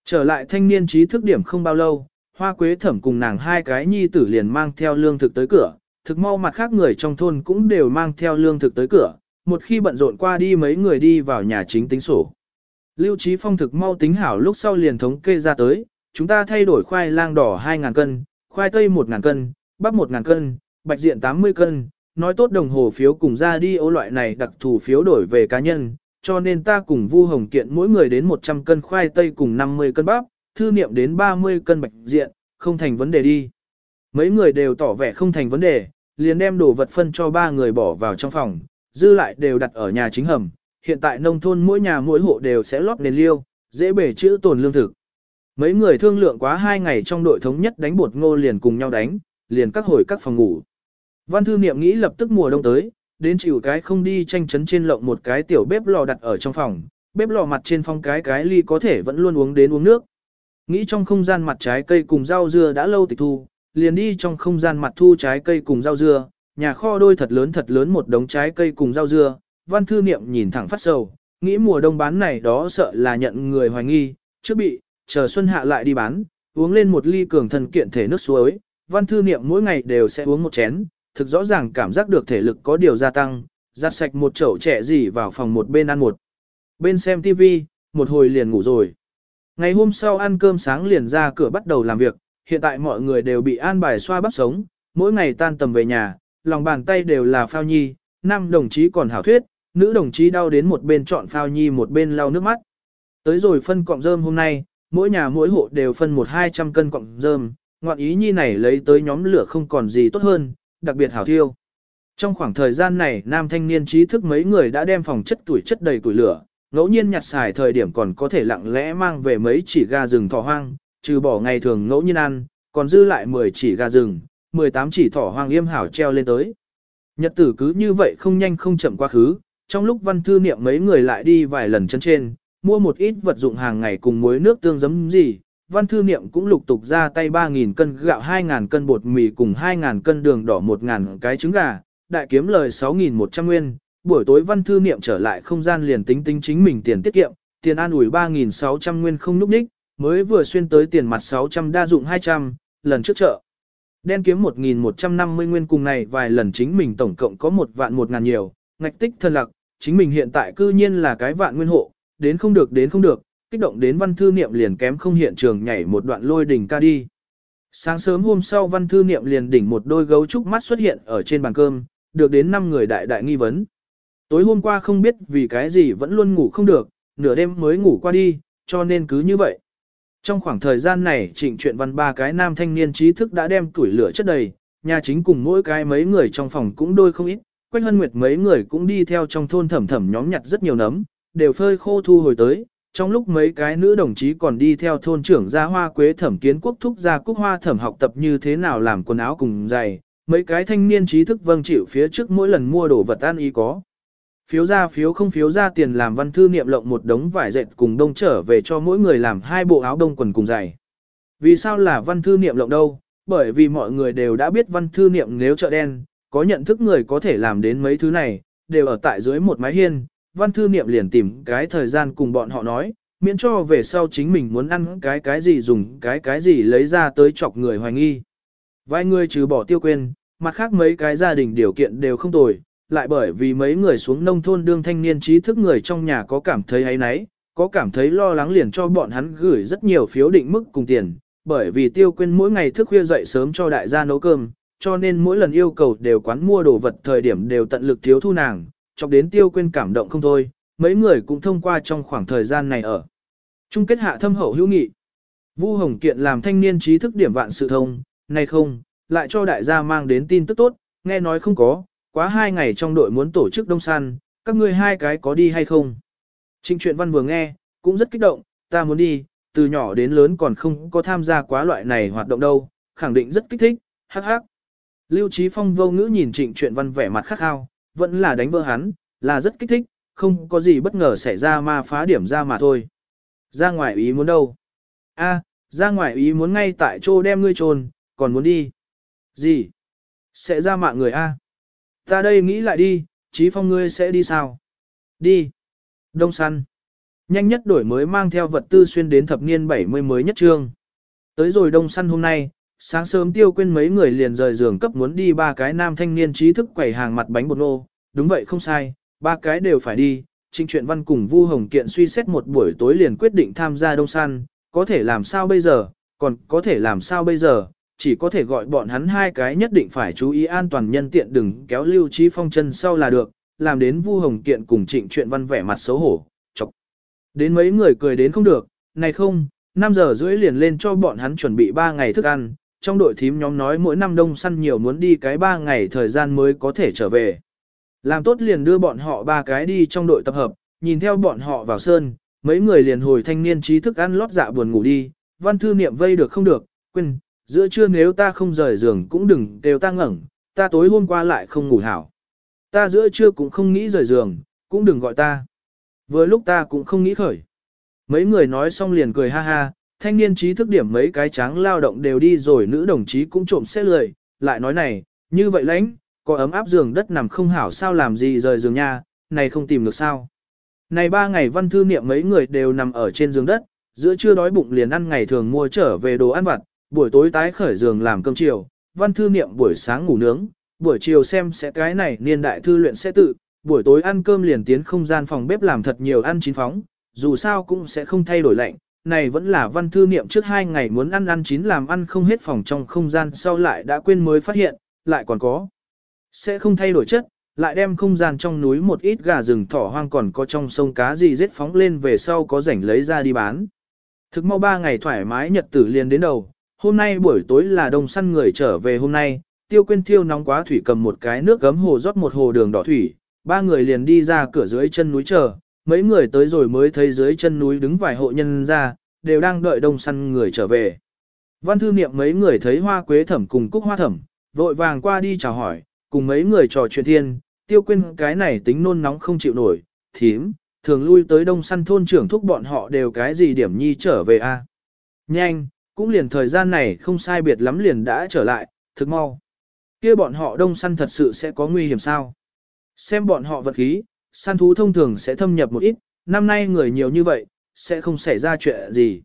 Speaker 1: Trở lại thanh niên trí thức điểm không bao lâu, hoa quế thẩm cùng nàng hai cái nhi tử liền mang theo lương thực tới cửa, thực mau mặt khác người trong thôn cũng đều mang theo lương thực tới cửa, một khi bận rộn qua đi mấy người đi vào nhà chính tính sổ. Lưu Trí Phong thực mau tính hảo lúc sau liền thống kê ra tới, chúng ta thay đổi khoai lang đỏ 2.000 cân, khoai tây 1.000 cân, bắp 1.000 cân, bạch diện 80 cân, nói tốt đồng hồ phiếu cùng ra đi ô loại này đặc thù phiếu đổi về cá nhân, cho nên ta cùng Vu Hồng Kiện mỗi người đến 100 cân khoai tây cùng 50 cân bắp, thư niệm đến 30 cân bạch diện, không thành vấn đề đi. Mấy người đều tỏ vẻ không thành vấn đề, liền đem đồ vật phân cho ba người bỏ vào trong phòng, dư lại đều đặt ở nhà chính hầm. Hiện tại nông thôn mỗi nhà mỗi hộ đều sẽ lót nền liêu, dễ bể chữ tồn lương thực. Mấy người thương lượng quá hai ngày trong đội thống nhất đánh bột ngô liền cùng nhau đánh, liền các hồi các phòng ngủ. Văn thư niệm nghĩ lập tức mùa đông tới, đến chịu cái không đi tranh chấn trên lộng một cái tiểu bếp lò đặt ở trong phòng, bếp lò mặt trên phong cái cái ly có thể vẫn luôn uống đến uống nước. Nghĩ trong không gian mặt trái cây cùng rau dưa đã lâu tịch thu, liền đi trong không gian mặt thu trái cây cùng rau dưa, nhà kho đôi thật lớn thật lớn một đống trái cây cùng rau dưa, văn thư niệm nhìn thẳng phát sầu, nghĩ mùa đông bán này đó sợ là nhận người hoài nghi, trước bị, chờ xuân hạ lại đi bán, uống lên một ly cường thần kiện thể nước suối, văn thư niệm mỗi ngày đều sẽ uống một chén, thực rõ ràng cảm giác được thể lực có điều gia tăng, giặt sạch một chậu trẻ gì vào phòng một bên ăn một. Bên xem TV, một hồi liền ngủ rồi. Ngày hôm sau ăn cơm sáng liền ra cửa bắt đầu làm việc, hiện tại mọi người đều bị an bài xoa bắp sống, mỗi ngày tan tầm về nhà, lòng bàn tay đều là phao nhi, nam đồng chí còn hảo thuyết, nữ đồng chí đau đến một bên chọn phao nhi một bên lau nước mắt. Tới rồi phân cọng rơm hôm nay, mỗi nhà mỗi hộ đều phân một hai trăm cân cọng rơm, ngoạn ý nhi này lấy tới nhóm lửa không còn gì tốt hơn, đặc biệt hảo thiêu. Trong khoảng thời gian này, nam thanh niên trí thức mấy người đã đem phòng chất tuổi chất đầy tuổi lửa, ngẫu nhiên nhặt xài thời điểm còn có thể lặng lẽ mang về mấy chỉ gà rừng thỏ hoang, trừ bỏ ngày thường ngẫu nhiên ăn, còn dư lại 10 chỉ gà rừng, 18 chỉ thỏ hoang yêm hảo treo lên tới. Nhật tử cứ như vậy không nhanh không chậm quá khứ, trong lúc văn thư niệm mấy người lại đi vài lần chân trên, mua một ít vật dụng hàng ngày cùng muối nước tương giấm gì, văn thư niệm cũng lục tục ra tay 3.000 cân gạo 2.000 cân bột mì cùng 2.000 cân đường đỏ 1.000 cái trứng gà, đại kiếm lời 6.100 nguyên. Buổi tối văn thư niệm trở lại không gian liền tính tính chính mình tiền tiết kiệm, tiền an ủi 3.600 nguyên không núp đích, mới vừa xuyên tới tiền mặt 600 đa dụng 200, lần trước chợ. Đen kiếm 1.150 nguyên cùng này vài lần chính mình tổng cộng có một vạn một ngàn nhiều, ngạch tích thân lạc, chính mình hiện tại cư nhiên là cái vạn nguyên hộ, đến không được đến không được, kích động đến văn thư niệm liền kém không hiện trường nhảy một đoạn lôi đỉnh ca đi. Sáng sớm hôm sau văn thư niệm liền đỉnh một đôi gấu trúc mắt xuất hiện ở trên bàn cơm, được đến 5 người đại đại nghi vấn. Tối hôm qua không biết vì cái gì vẫn luôn ngủ không được, nửa đêm mới ngủ qua đi, cho nên cứ như vậy. Trong khoảng thời gian này trịnh chuyện văn ba cái nam thanh niên trí thức đã đem tuổi lửa chất đầy, nhà chính cùng mỗi cái mấy người trong phòng cũng đôi không ít, Quách Hân Nguyệt mấy người cũng đi theo trong thôn thẩm thẩm nhóm nhặt rất nhiều nấm, đều phơi khô thu hồi tới, trong lúc mấy cái nữ đồng chí còn đi theo thôn trưởng ra hoa quế thẩm kiến quốc thúc ra cúc hoa thẩm học tập như thế nào làm quần áo cùng giày, mấy cái thanh niên trí thức vâng chịu phía trước mỗi lần mua đồ vật ăn ý có. Phiếu ra phiếu không phiếu ra tiền làm văn thư niệm lộng một đống vải dệt cùng đông trở về cho mỗi người làm hai bộ áo đông quần cùng giày. Vì sao là văn thư niệm lộng đâu? Bởi vì mọi người đều đã biết văn thư niệm nếu chợ đen, có nhận thức người có thể làm đến mấy thứ này, đều ở tại dưới một mái hiên, văn thư niệm liền tìm cái thời gian cùng bọn họ nói, miễn cho về sau chính mình muốn ăn cái cái gì dùng cái cái gì lấy ra tới chọc người hoài nghi. Vài người trừ bỏ tiêu quên, mặt khác mấy cái gia đình điều kiện đều không tồi, lại bởi vì mấy người xuống nông thôn đương thanh niên trí thức người trong nhà có cảm thấy ấy nấy, có cảm thấy lo lắng liền cho bọn hắn gửi rất nhiều phiếu định mức cùng tiền, bởi vì tiêu quên mỗi ngày thức khuya dậy sớm cho đại gia nấu cơm, cho nên mỗi lần yêu cầu đều quán mua đồ vật thời điểm đều tận lực thiếu thu nàng, chọc đến tiêu quên cảm động không thôi, mấy người cũng thông qua trong khoảng thời gian này ở. Chung kết hạ thâm hậu hữu nghị. Vu Hồng Kiện làm thanh niên trí thức điểm vạn sự thông, nay không, lại cho đại gia mang đến tin tức tốt, nghe nói không có, quá hai ngày trong đội muốn tổ chức đông săn, các ngươi hai cái có đi hay không? Trịnh truyện văn vừa nghe, cũng rất kích động, ta muốn đi, từ nhỏ đến lớn còn không có tham gia quá loại này hoạt động đâu, khẳng định rất kích thích, hắc hắc. Lưu Trí Phong vô ngữ nhìn trịnh truyện văn vẻ mặt khắc khao, vẫn là đánh vỡ hắn, là rất kích thích, không có gì bất ngờ xảy ra mà phá điểm ra mà thôi. Ra ngoài ý muốn đâu? A, ra ngoài ý muốn ngay tại chỗ đem ngươi trồn, còn muốn đi. Gì? Sẽ ra mạng người A. Ta đây nghĩ lại đi, Trí Phong ngươi sẽ đi sao? Đi. Đông săn. Nhanh nhất đổi mới mang theo vật tư xuyên đến thập niên 70 mới nhất trương. Tới rồi đông săn hôm nay, sáng sớm tiêu quên mấy người liền rời giường cấp muốn đi ba cái nam thanh niên trí thức quẩy hàng mặt bánh bột nô. Đúng vậy không sai, ba cái đều phải đi. Trịnh truyện văn cùng Vu Hồng Kiện suy xét một buổi tối liền quyết định tham gia đông săn, có thể làm sao bây giờ, còn có thể làm sao bây giờ, chỉ có thể gọi bọn hắn hai cái nhất định phải chú ý an toàn nhân tiện đừng kéo lưu trí phong chân sau là được, làm đến Vu Hồng Kiện cùng trịnh chuyện văn vẻ mặt xấu hổ, chọc. Đến mấy người cười đến không được, này không, 5 giờ rưỡi liền lên cho bọn hắn chuẩn bị 3 ngày thức ăn, trong đội thím nhóm nói mỗi năm đông săn nhiều muốn đi cái 3 ngày thời gian mới có thể trở về. Làm tốt liền đưa bọn họ ba cái đi trong đội tập hợp, nhìn theo bọn họ vào sơn, mấy người liền hồi thanh niên trí thức ăn lót dạ buồn ngủ đi, văn thư niệm vây được không được, quên, giữa trưa nếu ta không rời giường cũng đừng đều ta ngẩn, ta tối hôm qua lại không ngủ hảo. Ta giữa trưa cũng không nghĩ rời giường, cũng đừng gọi ta. Vừa lúc ta cũng không nghĩ khởi. Mấy người nói xong liền cười ha ha, thanh niên trí thức điểm mấy cái tráng lao động đều đi rồi nữ đồng chí cũng trộm xe lười, lại nói này, như vậy lãnh, có ấm áp giường đất nằm không hảo sao làm gì rời giường nha, này không tìm được sao. Này ba ngày văn thư niệm mấy người đều nằm ở trên giường đất, giữa trưa đói bụng liền ăn ngày thường mua trở về đồ ăn vặt, buổi tối tái khởi giường làm cơm chiều, văn thư niệm buổi sáng ngủ nướng, buổi chiều xem sẽ cái này niên đại thư luyện sẽ tự, buổi tối ăn cơm liền tiến không gian phòng bếp làm thật nhiều ăn chín phóng, dù sao cũng sẽ không thay đổi lạnh. Này vẫn là văn thư niệm trước hai ngày muốn ăn ăn chín làm ăn không hết phòng trong không gian sau lại đã quên mới phát hiện, lại còn có. Sẽ không thay đổi chất, lại đem không gian trong núi một ít gà rừng thỏ hoang còn có trong sông cá gì giết phóng lên về sau có rảnh lấy ra đi bán. Thực mau ba ngày thoải mái nhật tử liền đến đầu, hôm nay buổi tối là đông săn người trở về hôm nay, tiêu quên thiêu nóng quá thủy cầm một cái nước gấm hồ rót một hồ đường đỏ thủy, ba người liền đi ra cửa dưới chân núi chờ, mấy người tới rồi mới thấy dưới chân núi đứng vài hộ nhân ra, đều đang đợi đông săn người trở về. Văn thư niệm mấy người thấy hoa quế thẩm cùng cúc hoa thẩm, vội vàng qua đi chào hỏi, cùng mấy người trò chuyện thiên, tiêu quên cái này tính nôn nóng không chịu nổi, thím, thường lui tới đông săn thôn trưởng thúc bọn họ đều cái gì điểm nhi trở về a Nhanh, cũng liền thời gian này không sai biệt lắm liền đã trở lại, thực mau. kia bọn họ đông săn thật sự sẽ có nguy hiểm sao? Xem bọn họ vật khí, săn thú thông thường sẽ thâm nhập một ít, năm nay người nhiều như vậy, sẽ không xảy ra chuyện gì.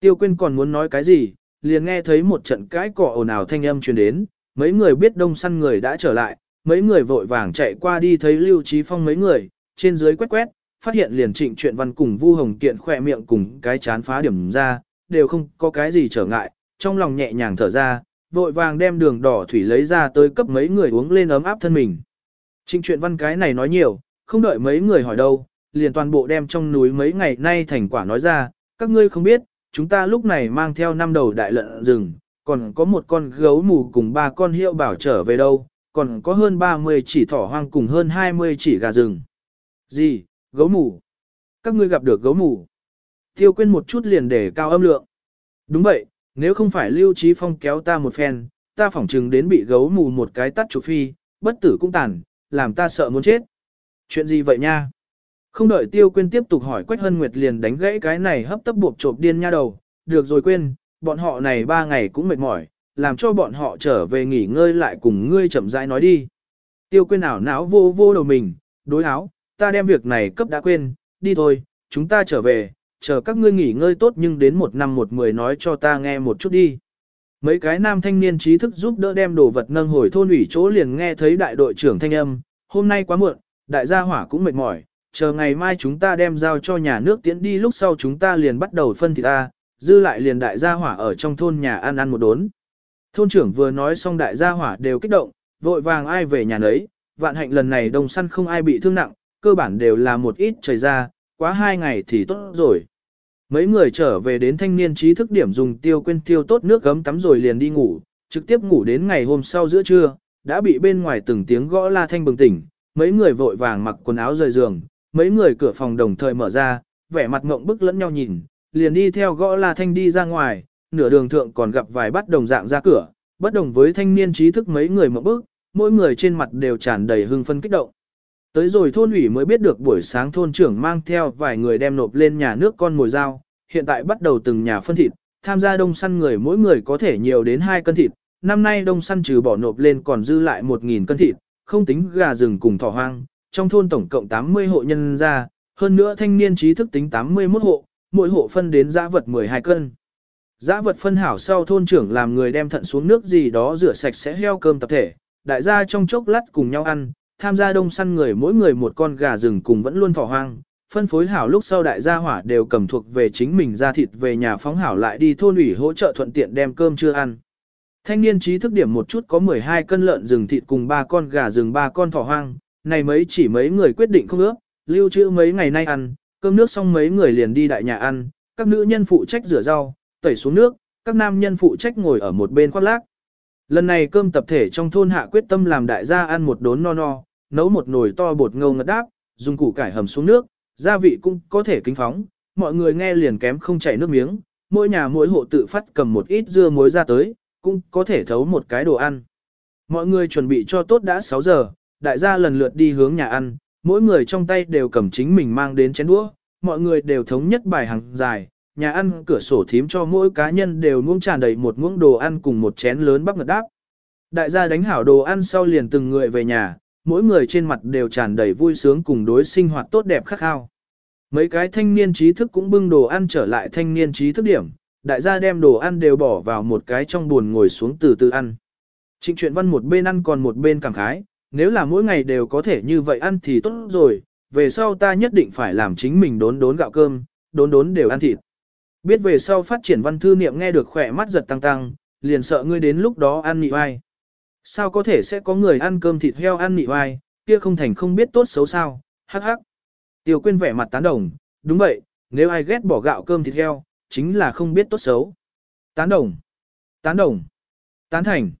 Speaker 1: Tiêu Quyên còn muốn nói cái gì, liền nghe thấy một trận cãi cọ ồn ào thanh âm truyền đến, mấy người biết đông săn người đã trở lại, mấy người vội vàng chạy qua đi thấy Lưu Trí Phong mấy người, trên dưới quét quét, phát hiện liền trịnh chuyện văn cùng Vu Hồng Kiện khỏe miệng cùng cái chán phá điểm ra, đều không có cái gì trở ngại, trong lòng nhẹ nhàng thở ra, vội vàng đem đường đỏ thủy lấy ra tới cấp mấy người uống lên ấm áp thân mình. Trịnh chuyện văn cái này nói nhiều, không đợi mấy người hỏi đâu, liền toàn bộ đem trong núi mấy ngày nay thành quả nói ra, các ngươi không biết, chúng ta lúc này mang theo năm đầu đại lợn rừng, còn có một con gấu mù cùng ba con hiệu bảo trở về đâu, còn có hơn 30 chỉ thỏ hoang cùng hơn 20 chỉ gà rừng. Gì, gấu mù? Các ngươi gặp được gấu mù? Tiêu Quyên một chút liền để cao âm lượng. Đúng vậy, nếu không phải Lưu Trí Phong kéo ta một phen, ta phỏng chừng đến bị gấu mù một cái tắt chụp phi, bất tử cũng tàn, làm ta sợ muốn chết. Chuyện gì vậy nha? Không đợi tiêu Quyên tiếp tục hỏi Quách Hân Nguyệt liền đánh gãy cái này hấp tấp buộc trộm điên nha đầu, được rồi quên, bọn họ này ba ngày cũng mệt mỏi, làm cho bọn họ trở về nghỉ ngơi lại cùng ngươi chậm rãi nói đi. Tiêu Quyên ảo não vô vô đầu mình, đối áo, ta đem việc này cấp đã quên, đi thôi, chúng ta trở về, chờ các ngươi nghỉ ngơi tốt nhưng đến một năm một mười nói cho ta nghe một chút đi. Mấy cái nam thanh niên trí thức giúp đỡ đem đồ vật nâng hồi thôn ủy chỗ liền nghe thấy đại đội trưởng thanh âm, hôm nay quá muộn, đại gia hỏa cũng mệt mỏi, chờ ngày mai chúng ta đem giao cho nhà nước tiễn đi lúc sau chúng ta liền bắt đầu phân thịt ta, dư lại liền đại gia hỏa ở trong thôn nhà ăn ăn một đốn. Thôn trưởng vừa nói xong đại gia hỏa đều kích động, vội vàng ai về nhà nấy, vạn hạnh lần này đồng săn không ai bị thương nặng, cơ bản đều là một ít trời ra, quá hai ngày thì tốt rồi. Mấy người trở về đến thanh niên trí thức điểm dùng tiêu quên tiêu tốt nước gấm tắm rồi liền đi ngủ, trực tiếp ngủ đến ngày hôm sau giữa trưa, đã bị bên ngoài từng tiếng gõ la thanh bừng tỉnh, mấy người vội vàng mặc quần áo rời giường, mấy người cửa phòng đồng thời mở ra, vẻ mặt ngộng bức lẫn nhau nhìn, liền đi theo gõ la thanh đi ra ngoài, nửa đường thượng còn gặp vài bắt đồng dạng ra cửa, bất đồng với thanh niên trí thức mấy người ngộng bức, mỗi người trên mặt đều tràn đầy hưng phân kích động. Tới rồi thôn ủy mới biết được buổi sáng thôn trưởng mang theo vài người đem nộp lên nhà nước con mồi dao, hiện tại bắt đầu từng nhà phân thịt, tham gia đông săn người mỗi người có thể nhiều đến 2 cân thịt, năm nay đông săn trừ bỏ nộp lên còn dư lại 1.000 cân thịt, không tính gà rừng cùng thỏ hoang, trong thôn tổng cộng 80 hộ nhân ra, hơn nữa thanh niên trí thức tính 81 hộ, mỗi hộ phân đến giã vật 12 cân. Giã vật phân hảo sau thôn trưởng làm người đem thận xuống nước gì đó rửa sạch sẽ heo cơm tập thể, đại gia trong chốc lát cùng nhau ăn, tham gia đông săn người mỗi người một con gà rừng cùng vẫn luôn thỏ hoang, phân phối hảo lúc sau đại gia hỏa đều cầm thuộc về chính mình ra thịt về nhà phóng hảo lại đi thôn ủy hỗ trợ thuận tiện đem cơm chưa ăn. Thanh niên trí thức điểm một chút có 12 cân lợn rừng thịt cùng ba con gà rừng ba con thỏ hoang, này mấy chỉ mấy người quyết định không ước, lưu trữ mấy ngày nay ăn, cơm nước xong mấy người liền đi đại nhà ăn, các nữ nhân phụ trách rửa rau, tẩy xuống nước, các nam nhân phụ trách ngồi ở một bên khoác lác. Lần này cơm tập thể trong thôn hạ quyết tâm làm đại gia ăn một đốn no no, nấu một nồi to bột ngâu ngật đáp, dùng củ cải hầm xuống nước, gia vị cũng có thể kính phóng, mọi người nghe liền kém không chảy nước miếng, mỗi nhà mỗi hộ tự phát cầm một ít dưa muối ra tới, cũng có thể thấu một cái đồ ăn. Mọi người chuẩn bị cho tốt đã 6 giờ, đại gia lần lượt đi hướng nhà ăn, mỗi người trong tay đều cầm chính mình mang đến chén đũa, mọi người đều thống nhất bài hàng dài, nhà ăn cửa sổ thím cho mỗi cá nhân đều muỗng tràn đầy một muỗng đồ ăn cùng một chén lớn bắp ngật đáp. Đại gia đánh hảo đồ ăn sau liền từng người về nhà, mỗi người trên mặt đều tràn đầy vui sướng cùng đối sinh hoạt tốt đẹp khắc khao. Mấy cái thanh niên trí thức cũng bưng đồ ăn trở lại thanh niên trí thức điểm, đại gia đem đồ ăn đều bỏ vào một cái trong buồn ngồi xuống từ từ ăn. Trịnh truyện văn một bên ăn còn một bên cảm khái, nếu là mỗi ngày đều có thể như vậy ăn thì tốt rồi, về sau ta nhất định phải làm chính mình đốn đốn gạo cơm, đốn đốn đều ăn thịt. Biết về sau phát triển văn thư niệm nghe được khỏe mắt giật tăng tăng, liền sợ ngươi đến lúc đó ăn nhị ai. Sao có thể sẽ có người ăn cơm thịt heo ăn nị vai, kia không thành không biết tốt xấu sao, hắc hắc. Tiêu quyên vẻ mặt tán đồng, đúng vậy, nếu ai ghét bỏ gạo cơm thịt heo, chính là không biết tốt xấu. Tán đồng, tán đồng, tán thành.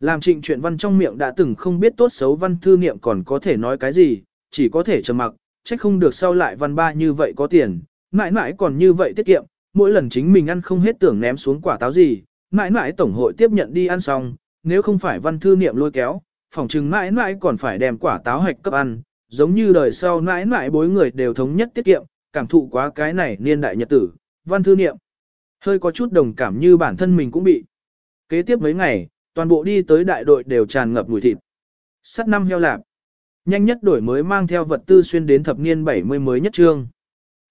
Speaker 1: Làm trịnh chuyện văn trong miệng đã từng không biết tốt xấu văn thư niệm còn có thể nói cái gì, chỉ có thể trầm mặc, trách không được sau lại văn ba như vậy có tiền, mãi mãi còn như vậy tiết kiệm, mỗi lần chính mình ăn không hết tưởng ném xuống quả táo gì, mãi mãi tổng hội tiếp nhận đi ăn xong, nếu không phải văn thư niệm lôi kéo, phỏng chừng mãi mãi còn phải đem quả táo hạch cấp ăn, giống như đời sau mãi mãi bối người đều thống nhất tiết kiệm, cảm thụ quá cái này niên đại nhật tử, văn thư niệm. Hơi có chút đồng cảm như bản thân mình cũng bị. Kế tiếp mấy ngày, toàn bộ đi tới đại đội đều tràn ngập mùi thịt. Sắt năm heo lạp. Nhanh nhất đổi mới mang theo vật tư xuyên đến thập niên 70 mới nhất trương.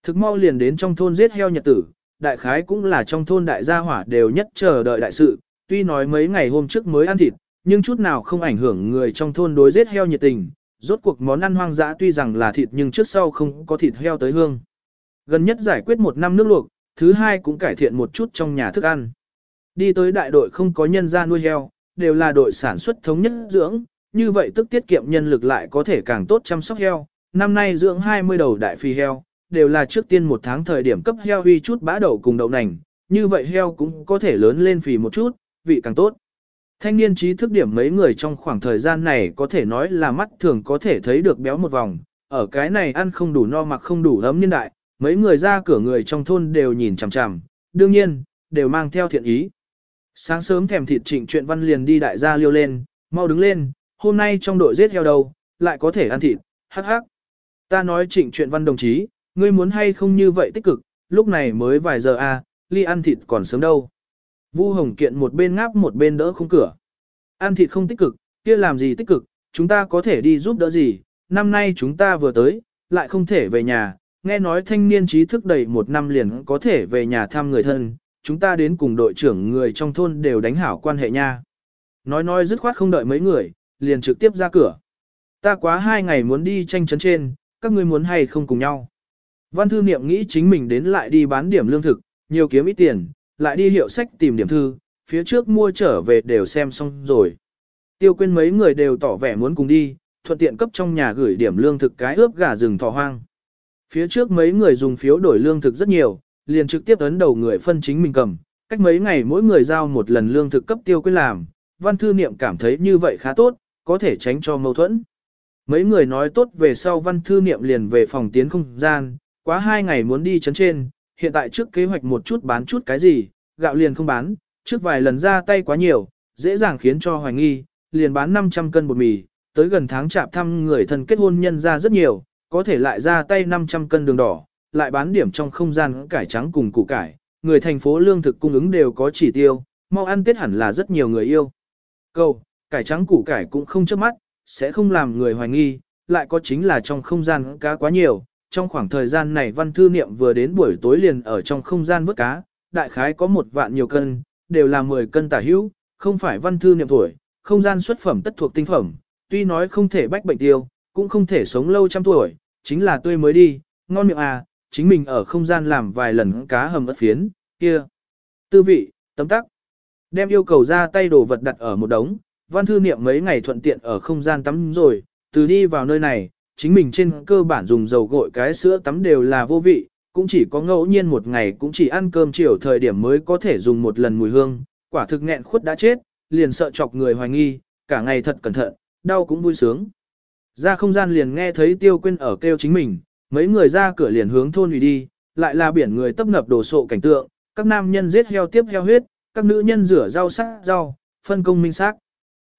Speaker 1: Thực mau liền đến trong thôn giết heo nhật tử, đại khái cũng là trong thôn đại gia hỏa đều nhất chờ đợi đại sự, tuy nói mấy ngày hôm trước mới ăn thịt, nhưng chút nào không ảnh hưởng người trong thôn đối giết heo nhiệt tình, rốt cuộc món ăn hoang dã tuy rằng là thịt nhưng trước sau không có thịt heo tới hương. Gần nhất giải quyết một năm nước luộc, thứ hai cũng cải thiện một chút trong nhà thức ăn. Đi tới đại đội không có nhân gia nuôi heo, đều là đội sản xuất thống nhất dưỡng, như vậy tức tiết kiệm nhân lực lại có thể càng tốt chăm sóc heo. Năm nay dưỡng 20 đầu đại phi heo, đều là trước tiên một tháng thời điểm cấp heo huy chút bã đậu cùng đậu nành, như vậy heo cũng có thể lớn lên phì một chút, vị càng tốt. Thanh niên trí thức điểm mấy người trong khoảng thời gian này có thể nói là mắt thường có thể thấy được béo một vòng, ở cái này ăn không đủ no mặc không đủ ấm niên đại, mấy người ra cửa người trong thôn đều nhìn chằm chằm, đương nhiên, đều mang theo thiện ý. Sáng sớm thèm thịt trịnh chuyện văn liền đi đại gia liêu lên, mau đứng lên, hôm nay trong đội giết heo đâu, lại có thể ăn thịt, hắc hắc. Ta nói trịnh chuyện văn đồng chí, ngươi muốn hay không như vậy tích cực, lúc này mới vài giờ a, à, ly ăn thịt còn sớm đâu. Vu Hồng Kiện một bên ngáp một bên đỡ khung cửa. Ăn thịt không tích cực, kia làm gì tích cực, chúng ta có thể đi giúp đỡ gì, năm nay chúng ta vừa tới, lại không thể về nhà, nghe nói thanh niên trí thức đầy một năm liền có thể về nhà thăm người thân, chúng ta đến cùng đội trưởng người trong thôn đều đánh hảo quan hệ nha. Nói nói dứt khoát không đợi mấy người, liền trực tiếp ra cửa. Ta quá hai ngày muốn đi tranh chấn trên, các ngươi muốn hay không cùng nhau. Văn thư niệm nghĩ chính mình đến lại đi bán điểm lương thực, nhiều kiếm ít tiền, lại đi hiệu sách tìm điểm thư, phía trước mua trở về đều xem xong rồi. Tiêu quên mấy người đều tỏ vẻ muốn cùng đi, thuận tiện cấp trong nhà gửi điểm lương thực cái ướp gà rừng thỏ hoang. Phía trước mấy người dùng phiếu đổi lương thực rất nhiều, liền trực tiếp ấn đầu người phân chính mình cầm, cách mấy ngày mỗi người giao một lần lương thực cấp tiêu quên làm, văn thư niệm cảm thấy như vậy khá tốt, có thể tránh cho mâu thuẫn. Mấy người nói tốt về sau văn thư niệm liền về phòng tiến không gian, quá hai ngày muốn đi chấn trên, hiện tại trước kế hoạch một chút bán chút cái gì, gạo liền không bán, trước vài lần ra tay quá nhiều, dễ dàng khiến cho hoài nghi, liền bán 500 cân bột mì, tới gần tháng chạp thăm người thân kết hôn nhân ra rất nhiều, có thể lại ra tay 500 cân đường đỏ, lại bán điểm trong không gian cải trắng cùng củ cải, người thành phố lương thực cung ứng đều có chỉ tiêu, mau ăn tết hẳn là rất nhiều người yêu. Câu, cải trắng củ cải cũng không chớp mắt, sẽ không làm người hoài nghi, lại có chính là trong không gian cá quá nhiều. Trong khoảng thời gian này văn thư niệm vừa đến buổi tối liền ở trong không gian vớt cá, đại khái có một vạn nhiều cân, đều là 10 cân tả hữu, không phải văn thư niệm tuổi, không gian xuất phẩm tất thuộc tinh phẩm, tuy nói không thể bách bệnh tiêu, cũng không thể sống lâu trăm tuổi, chính là tươi mới đi, ngon miệng à, chính mình ở không gian làm vài lần cá hầm ớt phiến, kia. Tư vị, tấm tắc. Đem yêu cầu ra tay đồ vật đặt ở một đống, văn thư niệm mấy ngày thuận tiện ở không gian tắm rồi, từ đi vào nơi này, chính mình trên cơ bản dùng dầu gội cái sữa tắm đều là vô vị, cũng chỉ có ngẫu nhiên một ngày cũng chỉ ăn cơm chiều thời điểm mới có thể dùng một lần mùi hương, quả thực nghẹn khuất đã chết, liền sợ chọc người hoài nghi, cả ngày thật cẩn thận, đau cũng vui sướng. Ra không gian liền nghe thấy tiêu quyên ở kêu chính mình, mấy người ra cửa liền hướng thôn hủy đi, lại là biển người tấp nập đồ sộ cảnh tượng, các nam nhân giết heo tiếp heo huyết, các nữ nhân rửa rau sắc rau, phân công minh xác.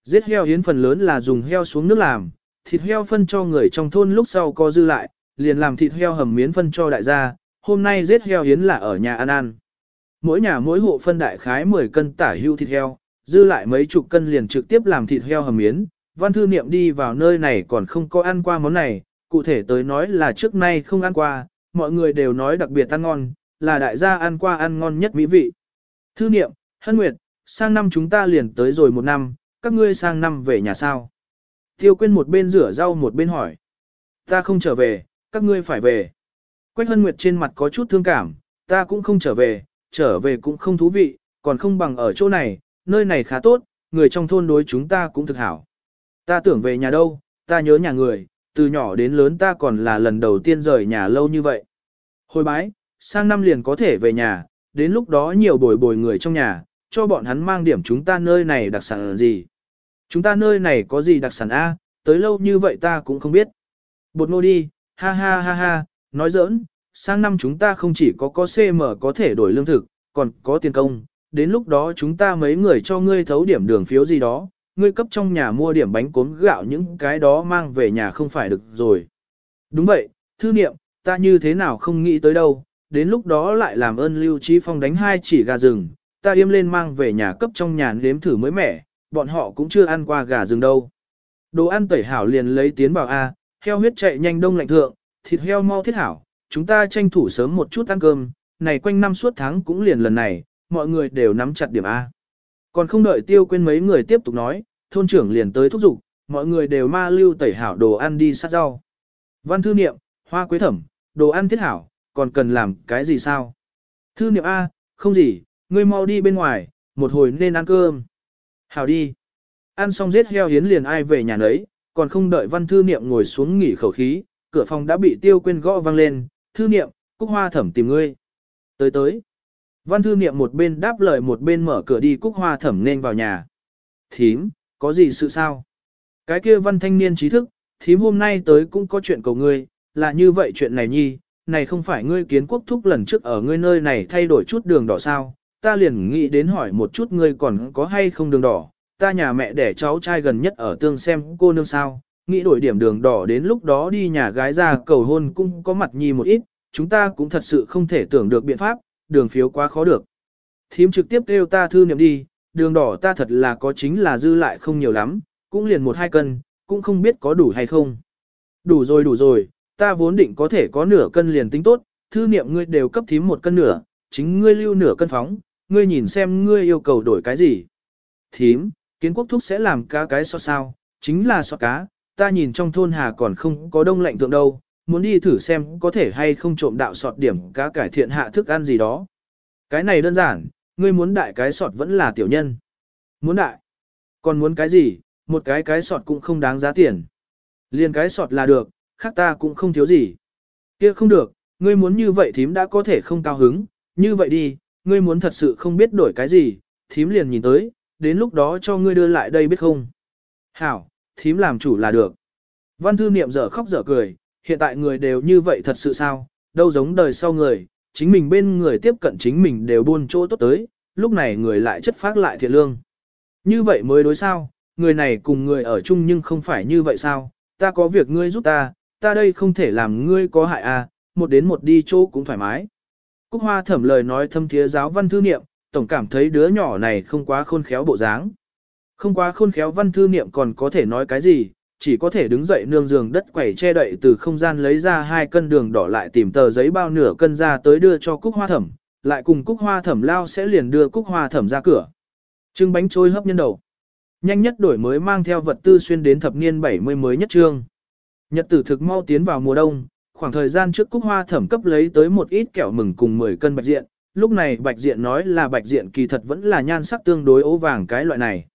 Speaker 1: Giết heo hiến phần lớn là dùng heo xuống nước làm, thịt heo phân cho người trong thôn lúc sau có dư lại, liền làm thịt heo hầm miến phân cho đại gia, hôm nay giết heo hiến là ở nhà ăn ăn. Mỗi nhà mỗi hộ phân đại khái 10 cân tả hưu thịt heo, dư lại mấy chục cân liền trực tiếp làm thịt heo hầm miến. Văn thư niệm đi vào nơi này còn không có ăn qua món này, cụ thể tới nói là trước nay không ăn qua, mọi người đều nói đặc biệt ăn ngon, là đại gia ăn qua ăn ngon nhất mỹ vị. Thư niệm, hân nguyệt, sang năm chúng ta liền tới rồi một năm, các ngươi sang năm về nhà sao? Tiêu Quyên một bên rửa rau một bên hỏi. Ta không trở về, các ngươi phải về. Quách hân nguyệt trên mặt có chút thương cảm, ta cũng không trở về, trở về cũng không thú vị, còn không bằng ở chỗ này, nơi này khá tốt, người trong thôn đối chúng ta cũng thực hảo. Ta tưởng về nhà đâu, ta nhớ nhà người, từ nhỏ đến lớn ta còn là lần đầu tiên rời nhà lâu như vậy. Hồi bái, sang năm liền có thể về nhà, đến lúc đó nhiều bồi bồi người trong nhà, cho bọn hắn mang điểm chúng ta nơi này đặc sản gì. Chúng ta nơi này có gì đặc sản A, tới lâu như vậy ta cũng không biết. Bột nô đi, ha ha ha ha, nói giỡn, sang năm chúng ta không chỉ có có CM có thể đổi lương thực, còn có tiền công, đến lúc đó chúng ta mấy người cho ngươi thấu điểm đường phiếu gì đó, ngươi cấp trong nhà mua điểm bánh cốm gạo những cái đó mang về nhà không phải được rồi. Đúng vậy, thư niệm, ta như thế nào không nghĩ tới đâu, đến lúc đó lại làm ơn Lưu Trí Phong đánh hai chỉ gà rừng, ta yêm lên mang về nhà cấp trong nhà nếm thử mới mẻ, bọn họ cũng chưa ăn qua gà rừng đâu. Đồ ăn tẩy hảo liền lấy tiến bảo A, heo huyết chạy nhanh đông lạnh thượng, thịt heo mau thiết hảo, chúng ta tranh thủ sớm một chút ăn cơm, này quanh năm suốt tháng cũng liền lần này, mọi người đều nắm chặt điểm A. Còn không đợi tiêu quên mấy người tiếp tục nói, thôn trưởng liền tới thúc giục, mọi người đều ma lưu tẩy hảo đồ ăn đi sát rau. Văn thư niệm, hoa quế thẩm, đồ ăn thiết hảo, còn cần làm cái gì sao? Thư niệm A, không gì, ngươi mau đi bên ngoài, một hồi nên ăn cơm. Hảo đi. Ăn xong giết heo hiến liền ai về nhà nấy, còn không đợi văn thư niệm ngồi xuống nghỉ khẩu khí, cửa phòng đã bị tiêu quên gõ vang lên, thư niệm, cúc hoa thẩm tìm ngươi. Tới tới. Văn thư niệm một bên đáp lời một bên mở cửa đi cúc hoa thẩm nên vào nhà. Thím, có gì sự sao? Cái kia văn thanh niên trí thức, thím hôm nay tới cũng có chuyện cầu ngươi, là như vậy chuyện này nhi, này không phải ngươi kiến quốc thúc lần trước ở ngươi nơi này thay đổi chút đường đỏ sao, ta liền nghĩ đến hỏi một chút ngươi còn có hay không đường đỏ, ta nhà mẹ để cháu trai gần nhất ở tương xem cô nương sao, nghĩ đổi điểm đường đỏ đến lúc đó đi nhà gái ra cầu hôn cũng có mặt nhi một ít, chúng ta cũng thật sự không thể tưởng được biện pháp, đường phiếu quá khó được. Thím trực tiếp kêu ta thư niệm đi, đường đỏ ta thật là có chính là dư lại không nhiều lắm, cũng liền một hai cân, cũng không biết có đủ hay không. Đủ rồi đủ rồi, ta vốn định có thể có nửa cân liền tính tốt, thư niệm ngươi đều cấp thím một cân nửa, chính ngươi lưu nửa cân phóng, ngươi nhìn xem ngươi yêu cầu đổi cái gì. Thím, kiến quốc thúc sẽ làm cá cái so sao, chính là so cá, ta nhìn trong thôn hà còn không có đông lạnh thượng đâu, muốn đi thử xem có thể hay không trộm đạo sọt điểm cá cải thiện hạ thức ăn gì đó. Cái này đơn giản, ngươi muốn đại cái sọt vẫn là tiểu nhân. Muốn đại. Còn muốn cái gì, một cái cái sọt cũng không đáng giá tiền. Liên cái sọt là được, khác ta cũng không thiếu gì. Kia không được, ngươi muốn như vậy thím đã có thể không cao hứng, như vậy đi, ngươi muốn thật sự không biết đổi cái gì, thím liền nhìn tới, đến lúc đó cho ngươi đưa lại đây biết không. Hảo, thím làm chủ là được. Văn thư niệm dở khóc dở cười, hiện tại người đều như vậy thật sự sao, đâu giống đời sau người, chính mình bên người tiếp cận chính mình đều buôn chỗ tốt tới, lúc này người lại chất phát lại thiện lương. Như vậy mới đối sao, người này cùng người ở chung nhưng không phải như vậy sao, ta có việc ngươi giúp ta, ta đây không thể làm ngươi có hại à, một đến một đi chỗ cũng thoải mái. Cúc Hoa thẩm lời nói thâm thiế giáo văn thư niệm, tổng cảm thấy đứa nhỏ này không quá khôn khéo bộ dáng. Không quá khôn khéo văn thư niệm còn có thể nói cái gì, chỉ có thể đứng dậy nương giường đất quẩy che đậy từ không gian lấy ra hai cân đường đỏ lại tìm tờ giấy bao nửa cân ra tới đưa cho Cúc Hoa thẩm, lại cùng Cúc Hoa thẩm lao sẽ liền đưa Cúc Hoa thẩm ra cửa. Trưng bánh trôi hấp nhân đầu. Nhanh nhất đổi mới mang theo vật tư xuyên đến thập niên 70 mới nhất trương. Nhật tử thực mau tiến vào mùa đông, khoảng thời gian trước Cúc Hoa thẩm cấp lấy tới một ít kẹo mừng cùng 10 cân bạch diện, lúc này bạch diện nói là bạch diện kỳ thật vẫn là nhan sắc tương đối ố vàng cái loại này.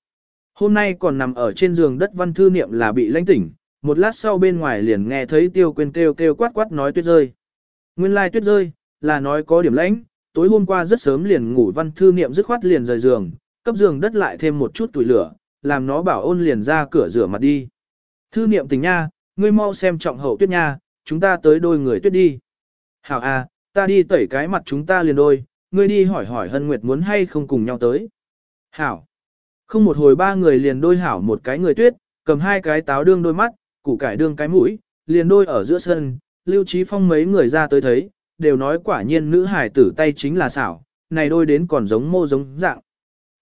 Speaker 1: Hôm nay còn nằm ở trên giường đất văn thư niệm là bị lãnh tỉnh, một lát sau bên ngoài liền nghe thấy tiêu quên kêu kêu quát quát nói tuyết rơi. Nguyên lai like tuyết rơi, là nói có điểm lãnh, tối hôm qua rất sớm liền ngủ văn thư niệm dứt khoát liền rời giường, cấp giường đất lại thêm một chút tuổi lửa, làm nó bảo ôn liền ra cửa rửa mặt đi. Thư niệm tình nha, ngươi mau xem trọng hậu tuyết nha, chúng ta tới đôi người tuyết đi. Hảo à, ta đi tẩy cái mặt chúng ta liền đôi, ngươi đi hỏi hỏi hân nguyệt muốn hay không cùng nhau tới. Hảo. Không một hồi ba người liền đôi hảo một cái người tuyết, cầm hai cái táo đương đôi mắt, củ cải đương cái mũi, liền đôi ở giữa sân, lưu trí phong mấy người ra tới thấy, đều nói quả nhiên nữ hải tử tay chính là xảo, này đôi đến còn giống mô giống dạng.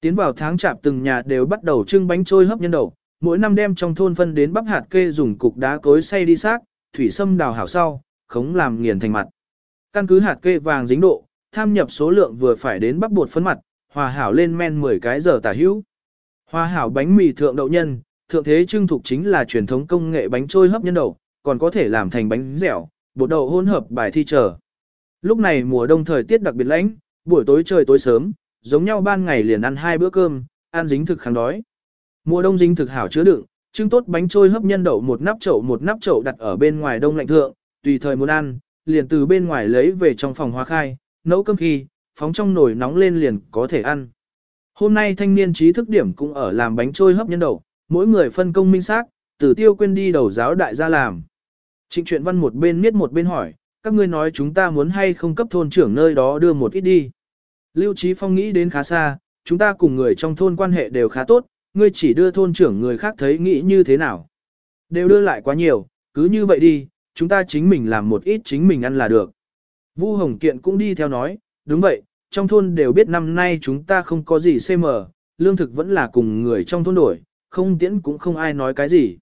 Speaker 1: Tiến vào tháng chạp từng nhà đều bắt đầu trưng bánh trôi hấp nhân đầu, mỗi năm đem trong thôn phân đến bắp hạt kê dùng cục đá cối xay đi xác, thủy sâm đào hảo sau, khống làm nghiền thành mặt. Căn cứ hạt kê vàng dính độ, tham nhập số lượng vừa phải đến bắp bột phấn mặt, hòa hảo lên men 10 cái giờ tả hữu. Hòa hảo bánh mì thượng đậu nhân, thượng thế trưng thục chính là truyền thống công nghệ bánh trôi hấp nhân đậu, còn có thể làm thành bánh dẻo, bột đậu hỗn hợp bài thi trở. Lúc này mùa đông thời tiết đặc biệt lạnh, buổi tối trời tối sớm, giống nhau ban ngày liền ăn hai bữa cơm, ăn dính thực kháng đói. Mùa đông dính thực hảo chứa đựng, trưng tốt bánh trôi hấp nhân đậu một nắp chậu một nắp chậu đặt ở bên ngoài đông lạnh thượng, tùy thời muốn ăn, liền từ bên ngoài lấy về trong phòng hóa khai, nấu cơm khi, phóng trong nồi nóng lên liền có thể ăn. Hôm nay thanh niên trí thức điểm cũng ở làm bánh trôi hấp nhân đậu, mỗi người phân công minh xác, từ tiêu quên đi đầu giáo đại gia làm. Trịnh truyện văn một bên miết một bên hỏi, các ngươi nói chúng ta muốn hay không cấp thôn trưởng nơi đó đưa một ít đi. Lưu Trí Phong nghĩ đến khá xa, chúng ta cùng người trong thôn quan hệ đều khá tốt, ngươi chỉ đưa thôn trưởng người khác thấy nghĩ như thế nào. Đều đưa lại quá nhiều, cứ như vậy đi, chúng ta chính mình làm một ít chính mình ăn là được. Vu Hồng Kiện cũng đi theo nói, đúng vậy, trong thôn đều biết năm nay chúng ta không có gì CM, lương thực vẫn là cùng người trong thôn đổi, không tiễn cũng không ai nói cái gì.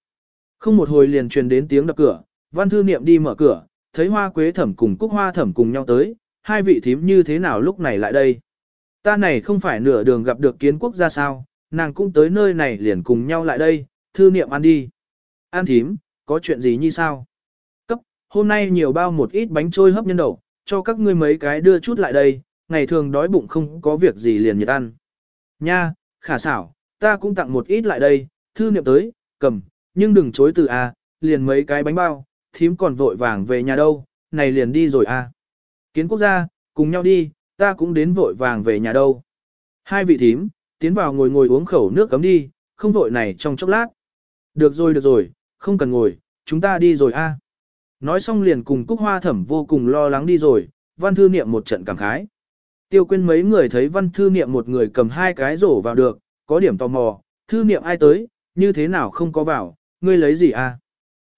Speaker 1: Không một hồi liền truyền đến tiếng đập cửa, văn thư niệm đi mở cửa, thấy hoa quế thẩm cùng cúc hoa thẩm cùng nhau tới, hai vị thím như thế nào lúc này lại đây. Ta này không phải nửa đường gặp được kiến quốc ra sao, nàng cũng tới nơi này liền cùng nhau lại đây, thư niệm ăn đi. An thím, có chuyện gì như sao? Cấp, hôm nay nhiều bao một ít bánh trôi hấp nhân đậu, cho các ngươi mấy cái đưa chút lại đây, ngày thường đói bụng không có việc gì liền nhiệt ăn. Nha, khả xảo, ta cũng tặng một ít lại đây, thư niệm tới, cầm, nhưng đừng chối từ a, à, liền mấy cái bánh bao, thím còn vội vàng về nhà đâu, này liền đi rồi a. À. Kiến quốc gia, cùng nhau đi, ta cũng đến vội vàng về nhà đâu. Hai vị thím, tiến vào ngồi ngồi uống khẩu nước cấm đi, không vội này trong chốc lát. Được rồi được rồi, không cần ngồi, chúng ta đi rồi a. Nói xong liền cùng Cúc Hoa Thẩm vô cùng lo lắng đi rồi, văn thư niệm một trận cảm khái. Tiêu quên mấy người thấy văn thư niệm một người cầm hai cái rổ vào được, có điểm tò mò, thư niệm ai tới, như thế nào không có vào, ngươi lấy gì a?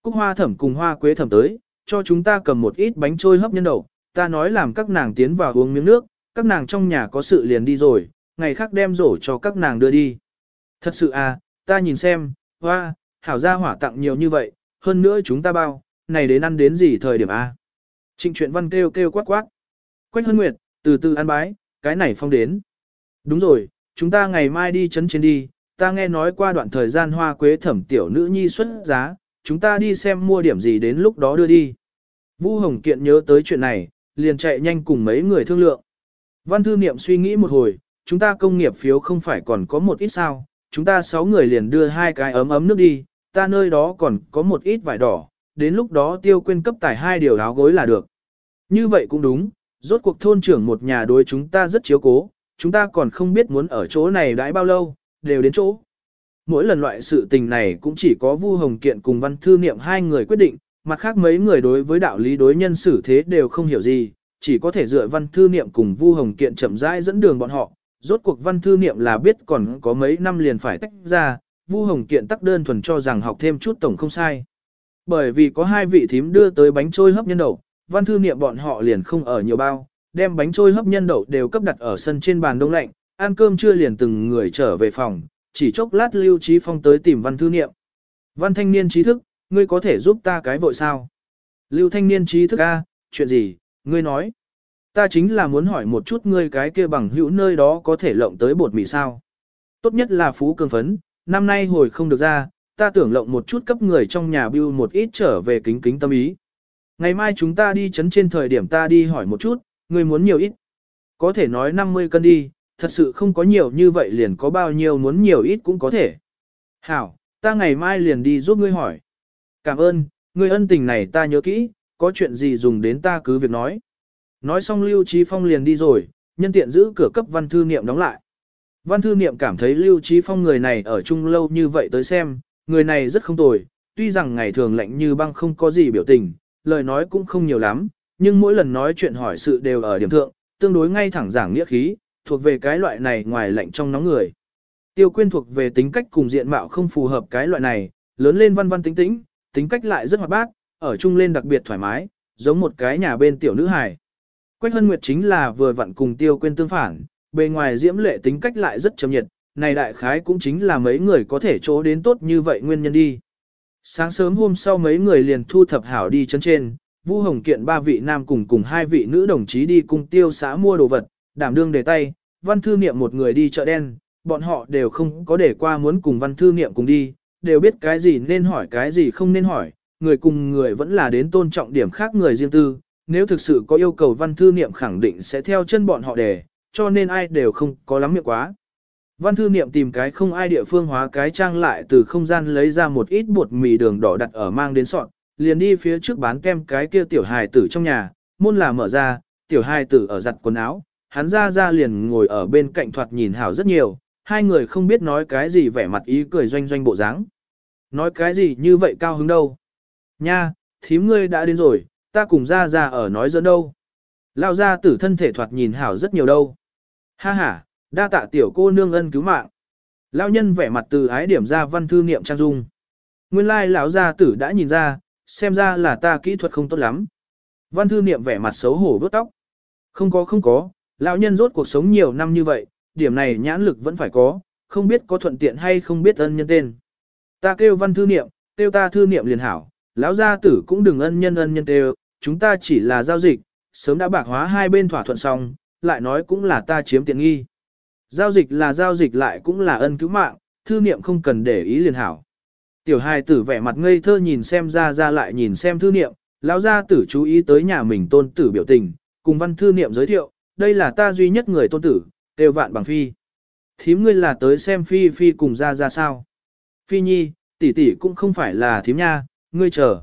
Speaker 1: Cúc Hoa Thẩm cùng Hoa Quế Thẩm tới, cho chúng ta cầm một ít bánh trôi hấp nhân đậu, ta nói làm các nàng tiến vào uống miếng nước, các nàng trong nhà có sự liền đi rồi, ngày khác đem rổ cho các nàng đưa đi. Thật sự à, ta nhìn xem, hoa, hảo gia hỏa tặng nhiều như vậy, hơn nữa chúng ta bao, này đến ăn đến gì thời điểm a? À? Trịnh truyện văn kêu kêu quát quát. Quách hân nguyệt, từ từ ăn bái, cái này phong đến. Đúng rồi, chúng ta ngày mai đi chấn trên đi, ta nghe nói qua đoạn thời gian hoa quế thẩm tiểu nữ nhi xuất giá, chúng ta đi xem mua điểm gì đến lúc đó đưa đi. Vu Hồng Kiện nhớ tới chuyện này, liền chạy nhanh cùng mấy người thương lượng. Văn thư niệm suy nghĩ một hồi, chúng ta công nghiệp phiếu không phải còn có một ít sao, chúng ta sáu người liền đưa hai cái ấm ấm nước đi, ta nơi đó còn có một ít vải đỏ, đến lúc đó tiêu quên cấp tài hai điều áo gối là được. Như vậy cũng đúng, rốt cuộc thôn trưởng một nhà đối chúng ta rất chiếu cố, chúng ta còn không biết muốn ở chỗ này đãi bao lâu, đều đến chỗ. Mỗi lần loại sự tình này cũng chỉ có Vu Hồng Kiện cùng Văn Thư Niệm hai người quyết định, mặt khác mấy người đối với đạo lý đối nhân xử thế đều không hiểu gì, chỉ có thể dựa Văn Thư Niệm cùng Vu Hồng Kiện chậm rãi dẫn đường bọn họ. Rốt cuộc Văn Thư Niệm là biết còn có mấy năm liền phải tách ra, Vu Hồng Kiện tắc đơn thuần cho rằng học thêm chút tổng không sai. Bởi vì có hai vị thím đưa tới bánh trôi hấp nhân đậu, Văn Thư Niệm bọn họ liền không ở nhiều bao, đem bánh trôi hấp nhân đậu đều cấp đặt ở sân trên bàn đông lạnh, ăn cơm trưa liền từng người trở về phòng, chỉ chốc lát Lưu Trí Phong tới tìm Văn Thư Niệm. Văn thanh niên trí thức, ngươi có thể giúp ta cái vội sao? Lưu thanh niên trí thức A, chuyện gì, ngươi nói. Ta chính là muốn hỏi một chút ngươi cái kia bằng hữu nơi đó có thể lộng tới bột mì sao. Tốt nhất là phú cường phấn, năm nay hồi không được ra, ta tưởng lộng một chút cấp người trong nhà bưu một ít trở về kính kính tâm ý. Ngày mai chúng ta đi chấn trên thời điểm ta đi hỏi một chút, ngươi muốn nhiều ít. Có thể nói 50 cân đi, thật sự không có nhiều như vậy liền có bao nhiêu muốn nhiều ít cũng có thể. Hảo, ta ngày mai liền đi giúp ngươi hỏi. Cảm ơn, ngươi ân tình này ta nhớ kỹ, có chuyện gì dùng đến ta cứ việc nói. Nói xong Lưu Trí Phong liền đi rồi, nhân tiện giữ cửa cấp văn thư niệm đóng lại. Văn thư niệm cảm thấy Lưu Trí Phong người này ở chung lâu như vậy tới xem, người này rất không tồi, tuy rằng ngày thường lạnh như băng không có gì biểu tình, lời nói cũng không nhiều lắm, nhưng mỗi lần nói chuyện hỏi sự đều ở điểm thượng, tương đối ngay thẳng giảng nghĩa khí, thuộc về cái loại này ngoài lạnh trong nóng người. Tiêu quyên thuộc về tính cách cùng diện mạo không phù hợp cái loại này, lớn lên văn văn tính tĩnh, tính cách lại rất hoạt bát, ở chung lên đặc biệt thoải mái, giống một cái nhà bên tiểu nữ hài. Quách Hân Nguyệt chính là vừa vặn cùng Tiêu Quyên tương phản, bề ngoài diễm lệ tính cách lại rất trầm nhiệt, này đại khái cũng chính là mấy người có thể chỗ đến tốt như vậy nguyên nhân đi. Sáng sớm hôm sau mấy người liền thu thập hảo đi chân trên, Vu Hồng Kiện ba vị nam cùng cùng hai vị nữ đồng chí đi cùng tiêu xã mua đồ vật, đảm đương đề tay, văn thư niệm một người đi chợ đen, bọn họ đều không có để qua muốn cùng văn thư niệm cùng đi, đều biết cái gì nên hỏi cái gì không nên hỏi, người cùng người vẫn là đến tôn trọng điểm khác người riêng tư, nếu thực sự có yêu cầu văn thư niệm khẳng định sẽ theo chân bọn họ để, cho nên ai đều không có lắm miệng quá. Văn thư niệm tìm cái không ai địa phương hóa cái trang lại từ không gian lấy ra một ít bột mì đường đỏ đặt ở mang đến sọn, liền đi phía trước bán kem cái kia tiểu hài tử trong nhà, môn là mở ra, tiểu hài tử ở giặt quần áo, hắn ra ra liền ngồi ở bên cạnh thoạt nhìn hảo rất nhiều, hai người không biết nói cái gì vẻ mặt ý cười doanh doanh bộ dáng. Nói cái gì như vậy cao hứng đâu. Nha, thím ngươi đã đến rồi, ta cùng ra ra ở nói dẫn đâu. Lao ra tử thân thể thoạt nhìn hảo rất nhiều đâu. Ha ha, đa tạ tiểu cô nương ân cứu mạng. Lao nhân vẻ mặt từ ái điểm ra văn thư niệm trang dung. Nguyên lai lão gia tử đã nhìn ra, xem ra là ta kỹ thuật không tốt lắm. Văn thư niệm vẻ mặt xấu hổ vớt tóc. Không có không có, lão nhân rốt cuộc sống nhiều năm như vậy, điểm này nhãn lực vẫn phải có, không biết có thuận tiện hay không biết ân nhân tên. Ta kêu văn thư niệm, kêu ta thư niệm liền hảo, lão gia tử cũng đừng ân nhân ân nhân kêu, chúng ta chỉ là giao dịch, sớm đã bạc hóa hai bên thỏa thuận xong, lại nói cũng là ta chiếm tiện nghi. Giao dịch là giao dịch lại cũng là ân cứu mạng, thư niệm không cần để ý liền hảo. Tiểu hài tử vẻ mặt ngây thơ nhìn xem ra ra lại nhìn xem thư niệm, lão gia tử chú ý tới nhà mình tôn tử biểu tình, cùng văn thư niệm giới thiệu, đây là ta duy nhất người tôn tử, đều vạn bằng phi. Thím ngươi là tới xem phi phi cùng ra ra sao. Phi nhi, tỷ tỷ cũng không phải là thím nha, ngươi chờ.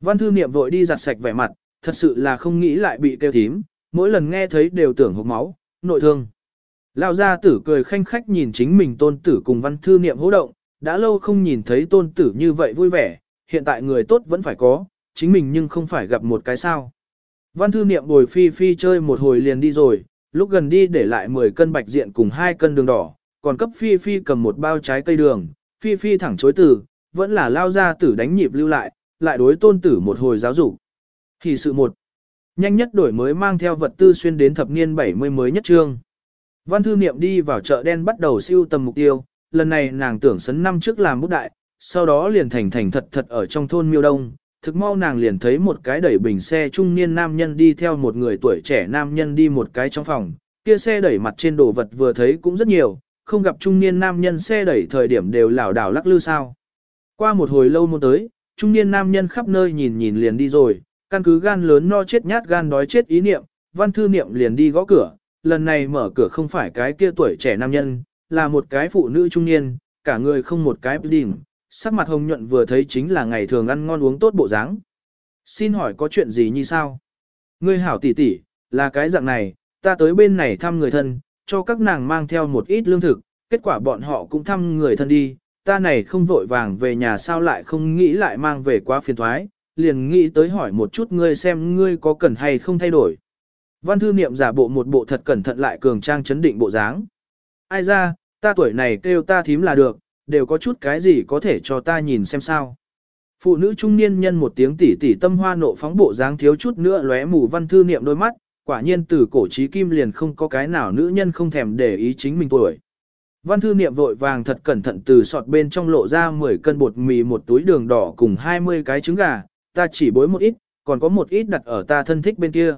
Speaker 1: Văn thư niệm vội đi giặt sạch vẻ mặt, thật sự là không nghĩ lại bị kêu thím, mỗi lần nghe thấy đều tưởng hộc máu, nội thương. Lão gia tử cười khanh khách nhìn chính mình tôn tử cùng văn thư niệm hỗ động, đã lâu không nhìn thấy tôn tử như vậy vui vẻ, hiện tại người tốt vẫn phải có, chính mình nhưng không phải gặp một cái sao. Văn thư niệm bồi phi phi chơi một hồi liền đi rồi, lúc gần đi để lại 10 cân bạch diện cùng 2 cân đường đỏ, còn cấp phi phi cầm một bao trái cây đường, phi phi thẳng chối từ, vẫn là lao ra tử đánh nhịp lưu lại, lại đối tôn tử một hồi giáo dục. Thì sự một, nhanh nhất đổi mới mang theo vật tư xuyên đến thập niên 70 mới nhất trương. Văn thư niệm đi vào chợ đen bắt đầu siêu tầm mục tiêu, lần này nàng tưởng sấn năm trước làm bút đại, sau đó liền thành thành thật thật ở trong thôn miêu đông. Thực mau nàng liền thấy một cái đẩy bình xe trung niên nam nhân đi theo một người tuổi trẻ nam nhân đi một cái trong phòng, kia xe đẩy mặt trên đồ vật vừa thấy cũng rất nhiều, không gặp trung niên nam nhân xe đẩy thời điểm đều lảo đảo lắc lư sao. Qua một hồi lâu muốn tới, trung niên nam nhân khắp nơi nhìn nhìn liền đi rồi, căn cứ gan lớn no chết nhát gan đói chết ý niệm, văn thư niệm liền đi gõ cửa, lần này mở cửa không phải cái kia tuổi trẻ nam nhân, là một cái phụ nữ trung niên, cả người không một cái đỉnh, sắc mặt hồng nhuận vừa thấy chính là ngày thường ăn ngon uống tốt bộ dáng. Xin hỏi có chuyện gì như sao? Ngươi hảo tỷ tỷ, là cái dạng này, ta tới bên này thăm người thân, cho các nàng mang theo một ít lương thực, kết quả bọn họ cũng thăm người thân đi, ta này không vội vàng về nhà sao lại không nghĩ lại mang về quá phiền thoái, liền nghĩ tới hỏi một chút ngươi xem ngươi có cần hay không thay đổi. Văn thư niệm giả bộ một bộ thật cẩn thận lại cường trang chấn định bộ dáng. Ai ra, ta tuổi này kêu ta thím là được, đều có chút cái gì có thể cho ta nhìn xem sao. Phụ nữ trung niên nhân một tiếng tỉ tỉ tâm hoa nộ phóng bộ dáng thiếu chút nữa lóe mù văn thư niệm đôi mắt, quả nhiên từ cổ trí kim liền không có cái nào nữ nhân không thèm để ý chính mình tuổi. Văn thư niệm vội vàng thật cẩn thận từ sọt bên trong lộ ra 10 cân bột mì một túi đường đỏ cùng 20 cái trứng gà, ta chỉ bối một ít, còn có một ít đặt ở ta thân thích bên kia.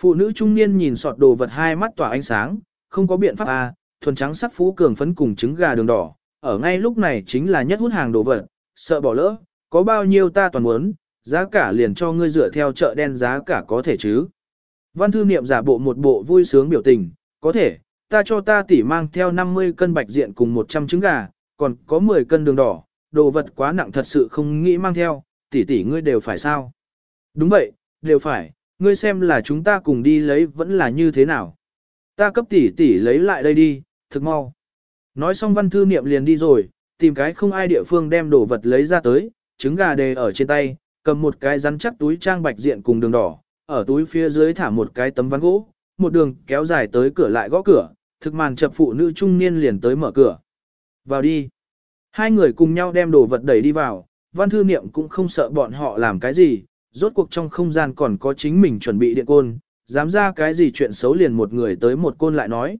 Speaker 1: Phụ nữ trung niên nhìn sọt đồ vật hai mắt tỏa ánh sáng, không có biện pháp à, thuần trắng sắc phú cường phấn cùng trứng gà đường đỏ, ở ngay lúc này chính là nhất hút hàng đồ vật, sợ bỏ lỡ, có bao nhiêu ta toàn muốn, giá cả liền cho ngươi dựa theo chợ đen giá cả có thể chứ. Văn thư niệm giả bộ một bộ vui sướng biểu tình, có thể, ta cho ta tỷ mang theo 50 cân bạch diện cùng 100 trứng gà, còn có 10 cân đường đỏ, đồ vật quá nặng thật sự không nghĩ mang theo, tỷ tỷ ngươi đều phải sao? Đúng vậy, đều phải, ngươi xem là chúng ta cùng đi lấy vẫn là như thế nào? Ta cấp tỷ tỷ lấy lại đây đi, thực mau. Nói xong văn thư niệm liền đi rồi, tìm cái không ai địa phương đem đồ vật lấy ra tới, trứng gà đề ở trên tay, cầm một cái rắn chắc túi trang bạch diện cùng đường đỏ, ở túi phía dưới thả một cái tấm ván gỗ, một đường kéo dài tới cửa lại gõ cửa, thực màn chập phụ nữ trung niên liền tới mở cửa. Vào đi. Hai người cùng nhau đem đồ vật đẩy đi vào, văn thư niệm cũng không sợ bọn họ làm cái gì, rốt cuộc trong không gian còn có chính mình chuẩn bị điện côn, dám ra cái gì chuyện xấu liền một người tới một côn lại nói.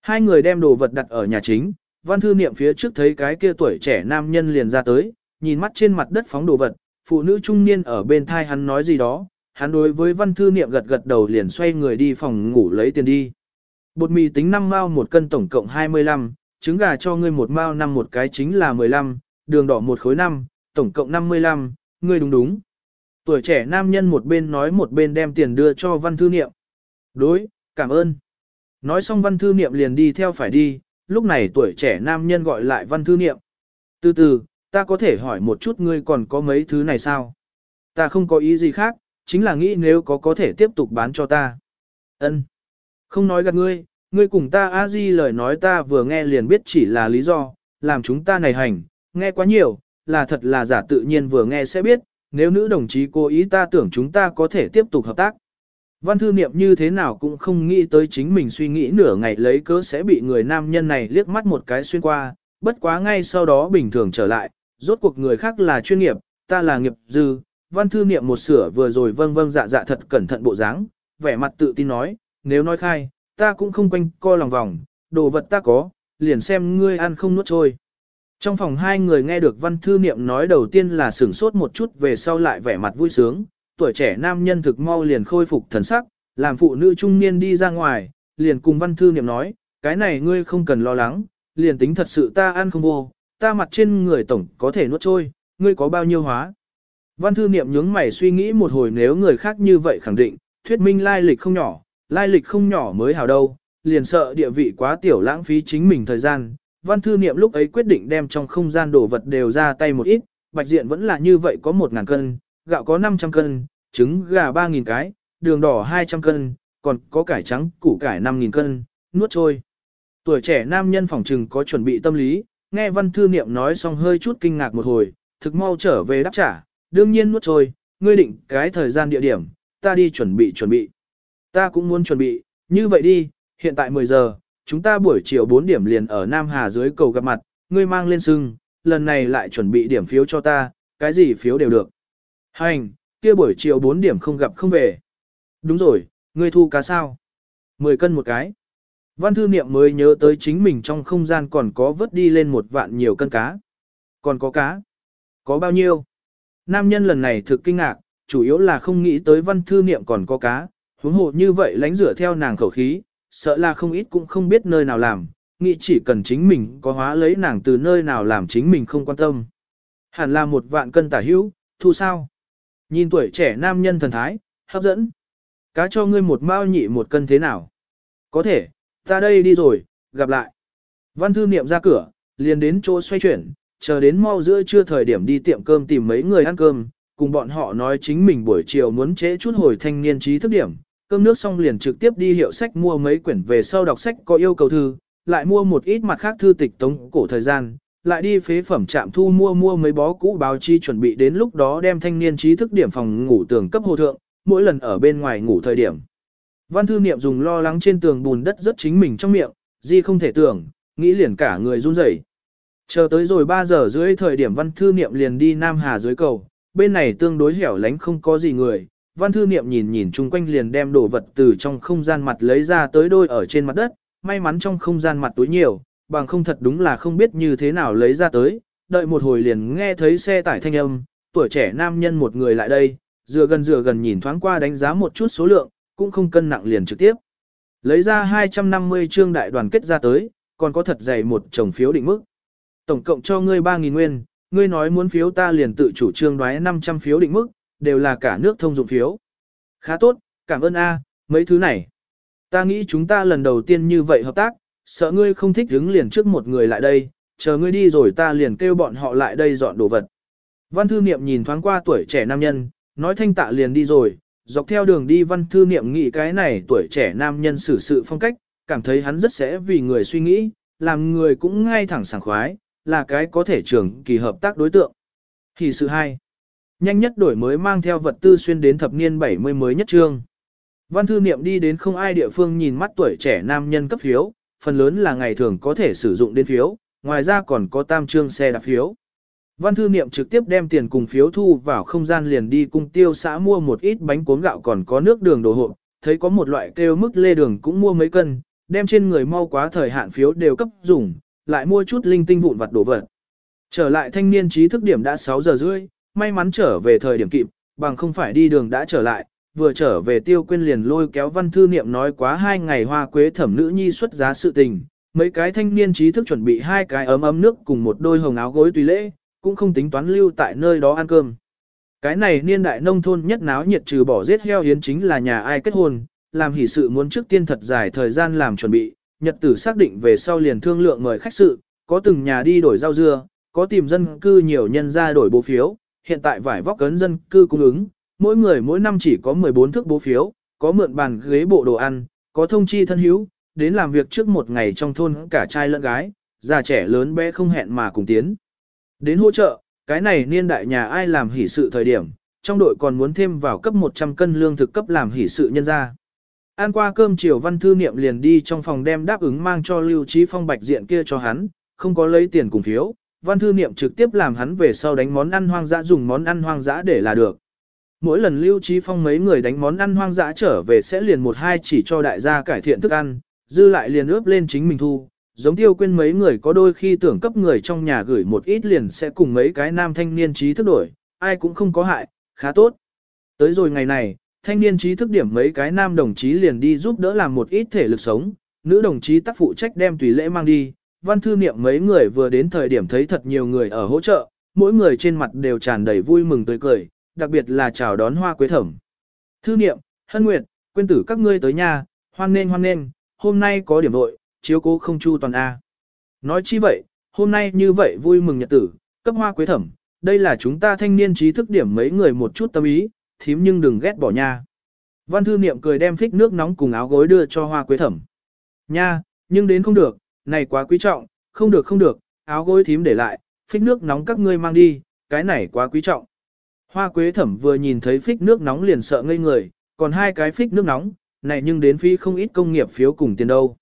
Speaker 1: Hai người đem đồ vật đặt ở nhà chính, văn thư niệm phía trước thấy cái kia tuổi trẻ nam nhân liền ra tới, nhìn mắt trên mặt đất phóng đồ vật, phụ nữ trung niên ở bên thai hắn nói gì đó, hắn đối với văn thư niệm gật gật đầu liền xoay người đi phòng ngủ lấy tiền đi. Bột mì tính 5 mao một cân tổng cộng 25, trứng gà cho ngươi một mao năm một cái chính là 15, đường đỏ một khối 5, tổng cộng 55, ngươi đúng đúng. Tuổi trẻ nam nhân một bên nói một bên đem tiền đưa cho văn thư niệm. Đối, cảm ơn. Nói xong văn thư niệm liền đi theo phải đi, lúc này tuổi trẻ nam nhân gọi lại văn thư niệm. Từ từ, ta có thể hỏi một chút ngươi còn có mấy thứ này sao? Ta không có ý gì khác, chính là nghĩ nếu có có thể tiếp tục bán cho ta. Ân, không nói gạt ngươi, ngươi cùng ta a di lời nói ta vừa nghe liền biết chỉ là lý do, làm chúng ta này hành, nghe quá nhiều, là thật là giả tự nhiên vừa nghe sẽ biết, nếu nữ đồng chí cố ý ta tưởng chúng ta có thể tiếp tục hợp tác. Văn thư niệm như thế nào cũng không nghĩ tới chính mình suy nghĩ nửa ngày lấy cớ sẽ bị người nam nhân này liếc mắt một cái xuyên qua, bất quá ngay sau đó bình thường trở lại, rốt cuộc người khác là chuyên nghiệp, ta là nghiệp dư, văn thư niệm một sửa vừa rồi vâng vâng dạ dạ thật cẩn thận bộ dáng, vẻ mặt tự tin nói, nếu nói khai, ta cũng không quanh co lòng vòng, đồ vật ta có, liền xem ngươi ăn không nuốt trôi. Trong phòng hai người nghe được văn thư niệm nói đầu tiên là sửng sốt một chút về sau lại vẻ mặt vui sướng, tuổi trẻ nam nhân thực mau liền khôi phục thần sắc, làm phụ nữ trung niên đi ra ngoài, liền cùng văn thư niệm nói, cái này ngươi không cần lo lắng, liền tính thật sự ta ăn không vô, ta mặt trên người tổng có thể nuốt trôi, ngươi có bao nhiêu hóa. Văn thư niệm nhướng mày suy nghĩ một hồi nếu người khác như vậy khẳng định, thuyết minh lai lịch không nhỏ, lai lịch không nhỏ mới hào đâu, liền sợ địa vị quá tiểu lãng phí chính mình thời gian. Văn thư niệm lúc ấy quyết định đem trong không gian đồ vật đều ra tay một ít, bạch diện vẫn là như vậy có 1.000 cân, gạo có 500 cân, trứng gà 3.000 cái, đường đỏ 200 cân, còn có cải trắng, củ cải 5.000 cân, nuốt trôi. Tuổi trẻ nam nhân phòng trừng có chuẩn bị tâm lý, nghe văn thư niệm nói xong hơi chút kinh ngạc một hồi, thực mau trở về đáp trả, đương nhiên nuốt trôi, ngươi định cái thời gian địa điểm, ta đi chuẩn bị chuẩn bị. Ta cũng muốn chuẩn bị, như vậy đi, hiện tại 10 giờ, chúng ta buổi chiều 4 điểm liền ở Nam Hà dưới cầu gặp mặt, ngươi mang lên sưng, lần này lại chuẩn bị điểm phiếu cho ta, cái gì phiếu đều được. Hành, kia buổi chiều 4 điểm không gặp không về. Đúng rồi, ngươi thu cá sao? 10 cân một cái. Văn thư niệm mới nhớ tới chính mình trong không gian còn có vớt đi lên một vạn nhiều cân cá. Còn có cá. Có bao nhiêu? Nam nhân lần này thực kinh ngạc, chủ yếu là không nghĩ tới văn thư niệm còn có cá, huống hồ như vậy lánh rửa theo nàng khẩu khí, sợ là không ít cũng không biết nơi nào làm, nghĩ chỉ cần chính mình có hóa lấy nàng từ nơi nào làm chính mình không quan tâm. Hẳn là một vạn cân tả hữu, thu sao? Nhìn tuổi trẻ nam nhân thần thái, hấp dẫn. Cá cho ngươi một mao nhị một cân thế nào? Có thể, ta đây đi rồi, gặp lại. Văn thư niệm ra cửa, liền đến chỗ xoay chuyển, chờ đến mau giữa trưa thời điểm đi tiệm cơm tìm mấy người ăn cơm, cùng bọn họ nói chính mình buổi chiều muốn trễ chút hồi thanh niên trí thức điểm. Cơm nước xong liền trực tiếp đi hiệu sách mua mấy quyển về sau đọc sách có yêu cầu thư, lại mua một ít mặt khác thư tịch tống cổ thời gian, lại đi phế phẩm trạm thu mua mua mấy bó cũ báo chi chuẩn bị đến lúc đó đem thanh niên trí thức điểm phòng ngủ tường cấp hồ thượng, mỗi lần ở bên ngoài ngủ thời điểm. Văn thư niệm dùng lo lắng trên tường bùn đất rất chính mình trong miệng, gì không thể tưởng, nghĩ liền cả người run rẩy. Chờ tới rồi 3 giờ dưới thời điểm văn thư niệm liền đi Nam Hà dưới cầu, bên này tương đối hẻo lánh không có gì người. Văn thư niệm nhìn nhìn chung quanh liền đem đồ vật từ trong không gian mặt lấy ra tới đôi ở trên mặt đất, may mắn trong không gian mặt túi nhiều, bằng không thật đúng là không biết như thế nào lấy ra tới, đợi một hồi liền nghe thấy xe tải thanh âm, tuổi trẻ nam nhân một người lại đây, dựa gần dựa gần nhìn thoáng qua đánh giá một chút số lượng, cũng không cân nặng liền trực tiếp. Lấy ra 250 trương đại đoàn kết ra tới, còn có thật dày một chồng phiếu định mức. Tổng cộng cho ngươi 3.000 nguyên, ngươi nói muốn phiếu ta liền tự chủ trương đoái 500 phiếu định mức, đều là cả nước thông dụng phiếu. Khá tốt, cảm ơn A, mấy thứ này. Ta nghĩ chúng ta lần đầu tiên như vậy hợp tác, sợ ngươi không thích đứng liền trước một người lại đây, chờ ngươi đi rồi ta liền kêu bọn họ lại đây dọn đồ vật. Văn thư niệm nhìn thoáng qua tuổi trẻ nam nhân, nói thanh tạ liền đi rồi, dọc theo đường đi văn thư niệm nghĩ cái này tuổi trẻ nam nhân xử sự phong cách, cảm thấy hắn rất sẽ vì người suy nghĩ, làm người cũng ngay thẳng sảng khoái, là cái có thể trưởng kỳ hợp tác đối tượng. Thì sự hai, nhanh nhất đổi mới mang theo vật tư xuyên đến thập niên 70 mới nhất trương. Văn thư niệm đi đến không ai địa phương nhìn mắt tuổi trẻ nam nhân cấp phiếu, phần lớn là ngày thường có thể sử dụng đến phiếu, ngoài ra còn có tam trương xe đạp phiếu. Văn thư niệm trực tiếp đem tiền cùng phiếu thu vào không gian liền đi cung tiêu xã mua một ít bánh cuốn gạo còn có nước đường đồ hộp, thấy có một loại kêu mức lê đường cũng mua mấy cân, đem trên người mau quá thời hạn phiếu đều cấp dùng, lại mua chút linh tinh vụn vặt đồ vật. Trở lại thanh niên trí thức điểm đã 6 giờ rưỡi, may mắn trở về thời điểm kịp, bằng không phải đi đường đã trở lại, vừa trở về tiêu quên liền lôi kéo văn thư niệm nói quá hai ngày hoa quế thẩm nữ nhi xuất giá sự tình, mấy cái thanh niên trí thức chuẩn bị hai cái ấm ấm nước cùng một đôi hồng áo gối tùy lễ, cũng không tính toán lưu tại nơi đó ăn cơm. Cái này niên đại nông thôn nhất náo nhiệt trừ bỏ giết heo hiến chính là nhà ai kết hôn, làm hỷ sự muốn trước tiên thật dài thời gian làm chuẩn bị, nhật tử xác định về sau liền thương lượng mời khách sự, có từng nhà đi đổi rau dưa, có tìm dân cư nhiều nhân ra đổi bố phiếu, hiện tại vải vóc cấn dân cư cung ứng, mỗi người mỗi năm chỉ có 14 thước bố phiếu, có mượn bàn ghế bộ đồ ăn, có thông chi thân hữu, đến làm việc trước một ngày trong thôn cả trai lẫn gái, già trẻ lớn bé không hẹn mà cùng tiến. Đến hỗ trợ, cái này niên đại nhà ai làm hỷ sự thời điểm, trong đội còn muốn thêm vào cấp 100 cân lương thực cấp làm hỷ sự nhân ra. Ăn qua cơm chiều văn thư niệm liền đi trong phòng đem đáp ứng mang cho Lưu Trí Phong bạch diện kia cho hắn, không có lấy tiền cùng phiếu, văn thư niệm trực tiếp làm hắn về sau đánh món ăn hoang dã dùng món ăn hoang dã để là được. Mỗi lần Lưu Trí Phong mấy người đánh món ăn hoang dã trở về sẽ liền một hai chỉ cho đại gia cải thiện thức ăn, dư lại liền ướp lên chính mình thu. Giống tiêu quên mấy người có đôi khi tưởng cấp người trong nhà gửi một ít liền sẽ cùng mấy cái nam thanh niên trí thức đổi, ai cũng không có hại, khá tốt. Tới rồi ngày này, thanh niên trí thức điểm mấy cái nam đồng chí liền đi giúp đỡ làm một ít thể lực sống, nữ đồng chí tác phụ trách đem tùy lễ mang đi. Văn thư niệm mấy người vừa đến thời điểm thấy thật nhiều người ở hỗ trợ, mỗi người trên mặt đều tràn đầy vui mừng tươi cười, đặc biệt là chào đón hoa quế thẩm. Thư niệm, hân nguyệt, quên tử các ngươi tới nhà, hoan nên hoan nên, hôm nay có điểm vội, chiếu cố không chu toàn A. Nói chi vậy, hôm nay như vậy vui mừng nhật tử, cấp hoa quế thẩm, đây là chúng ta thanh niên trí thức điểm mấy người một chút tâm ý, thím nhưng đừng ghét bỏ nha. Văn thư niệm cười đem phích nước nóng cùng áo gối đưa cho hoa quế thẩm. Nha, nhưng đến không được, này quá quý trọng, không được không được, áo gối thím để lại, phích nước nóng các ngươi mang đi, cái này quá quý trọng. Hoa quế thẩm vừa nhìn thấy phích nước nóng liền sợ ngây người, còn hai cái phích nước nóng, này nhưng đến phi không ít công nghiệp phiếu cùng tiền đâu.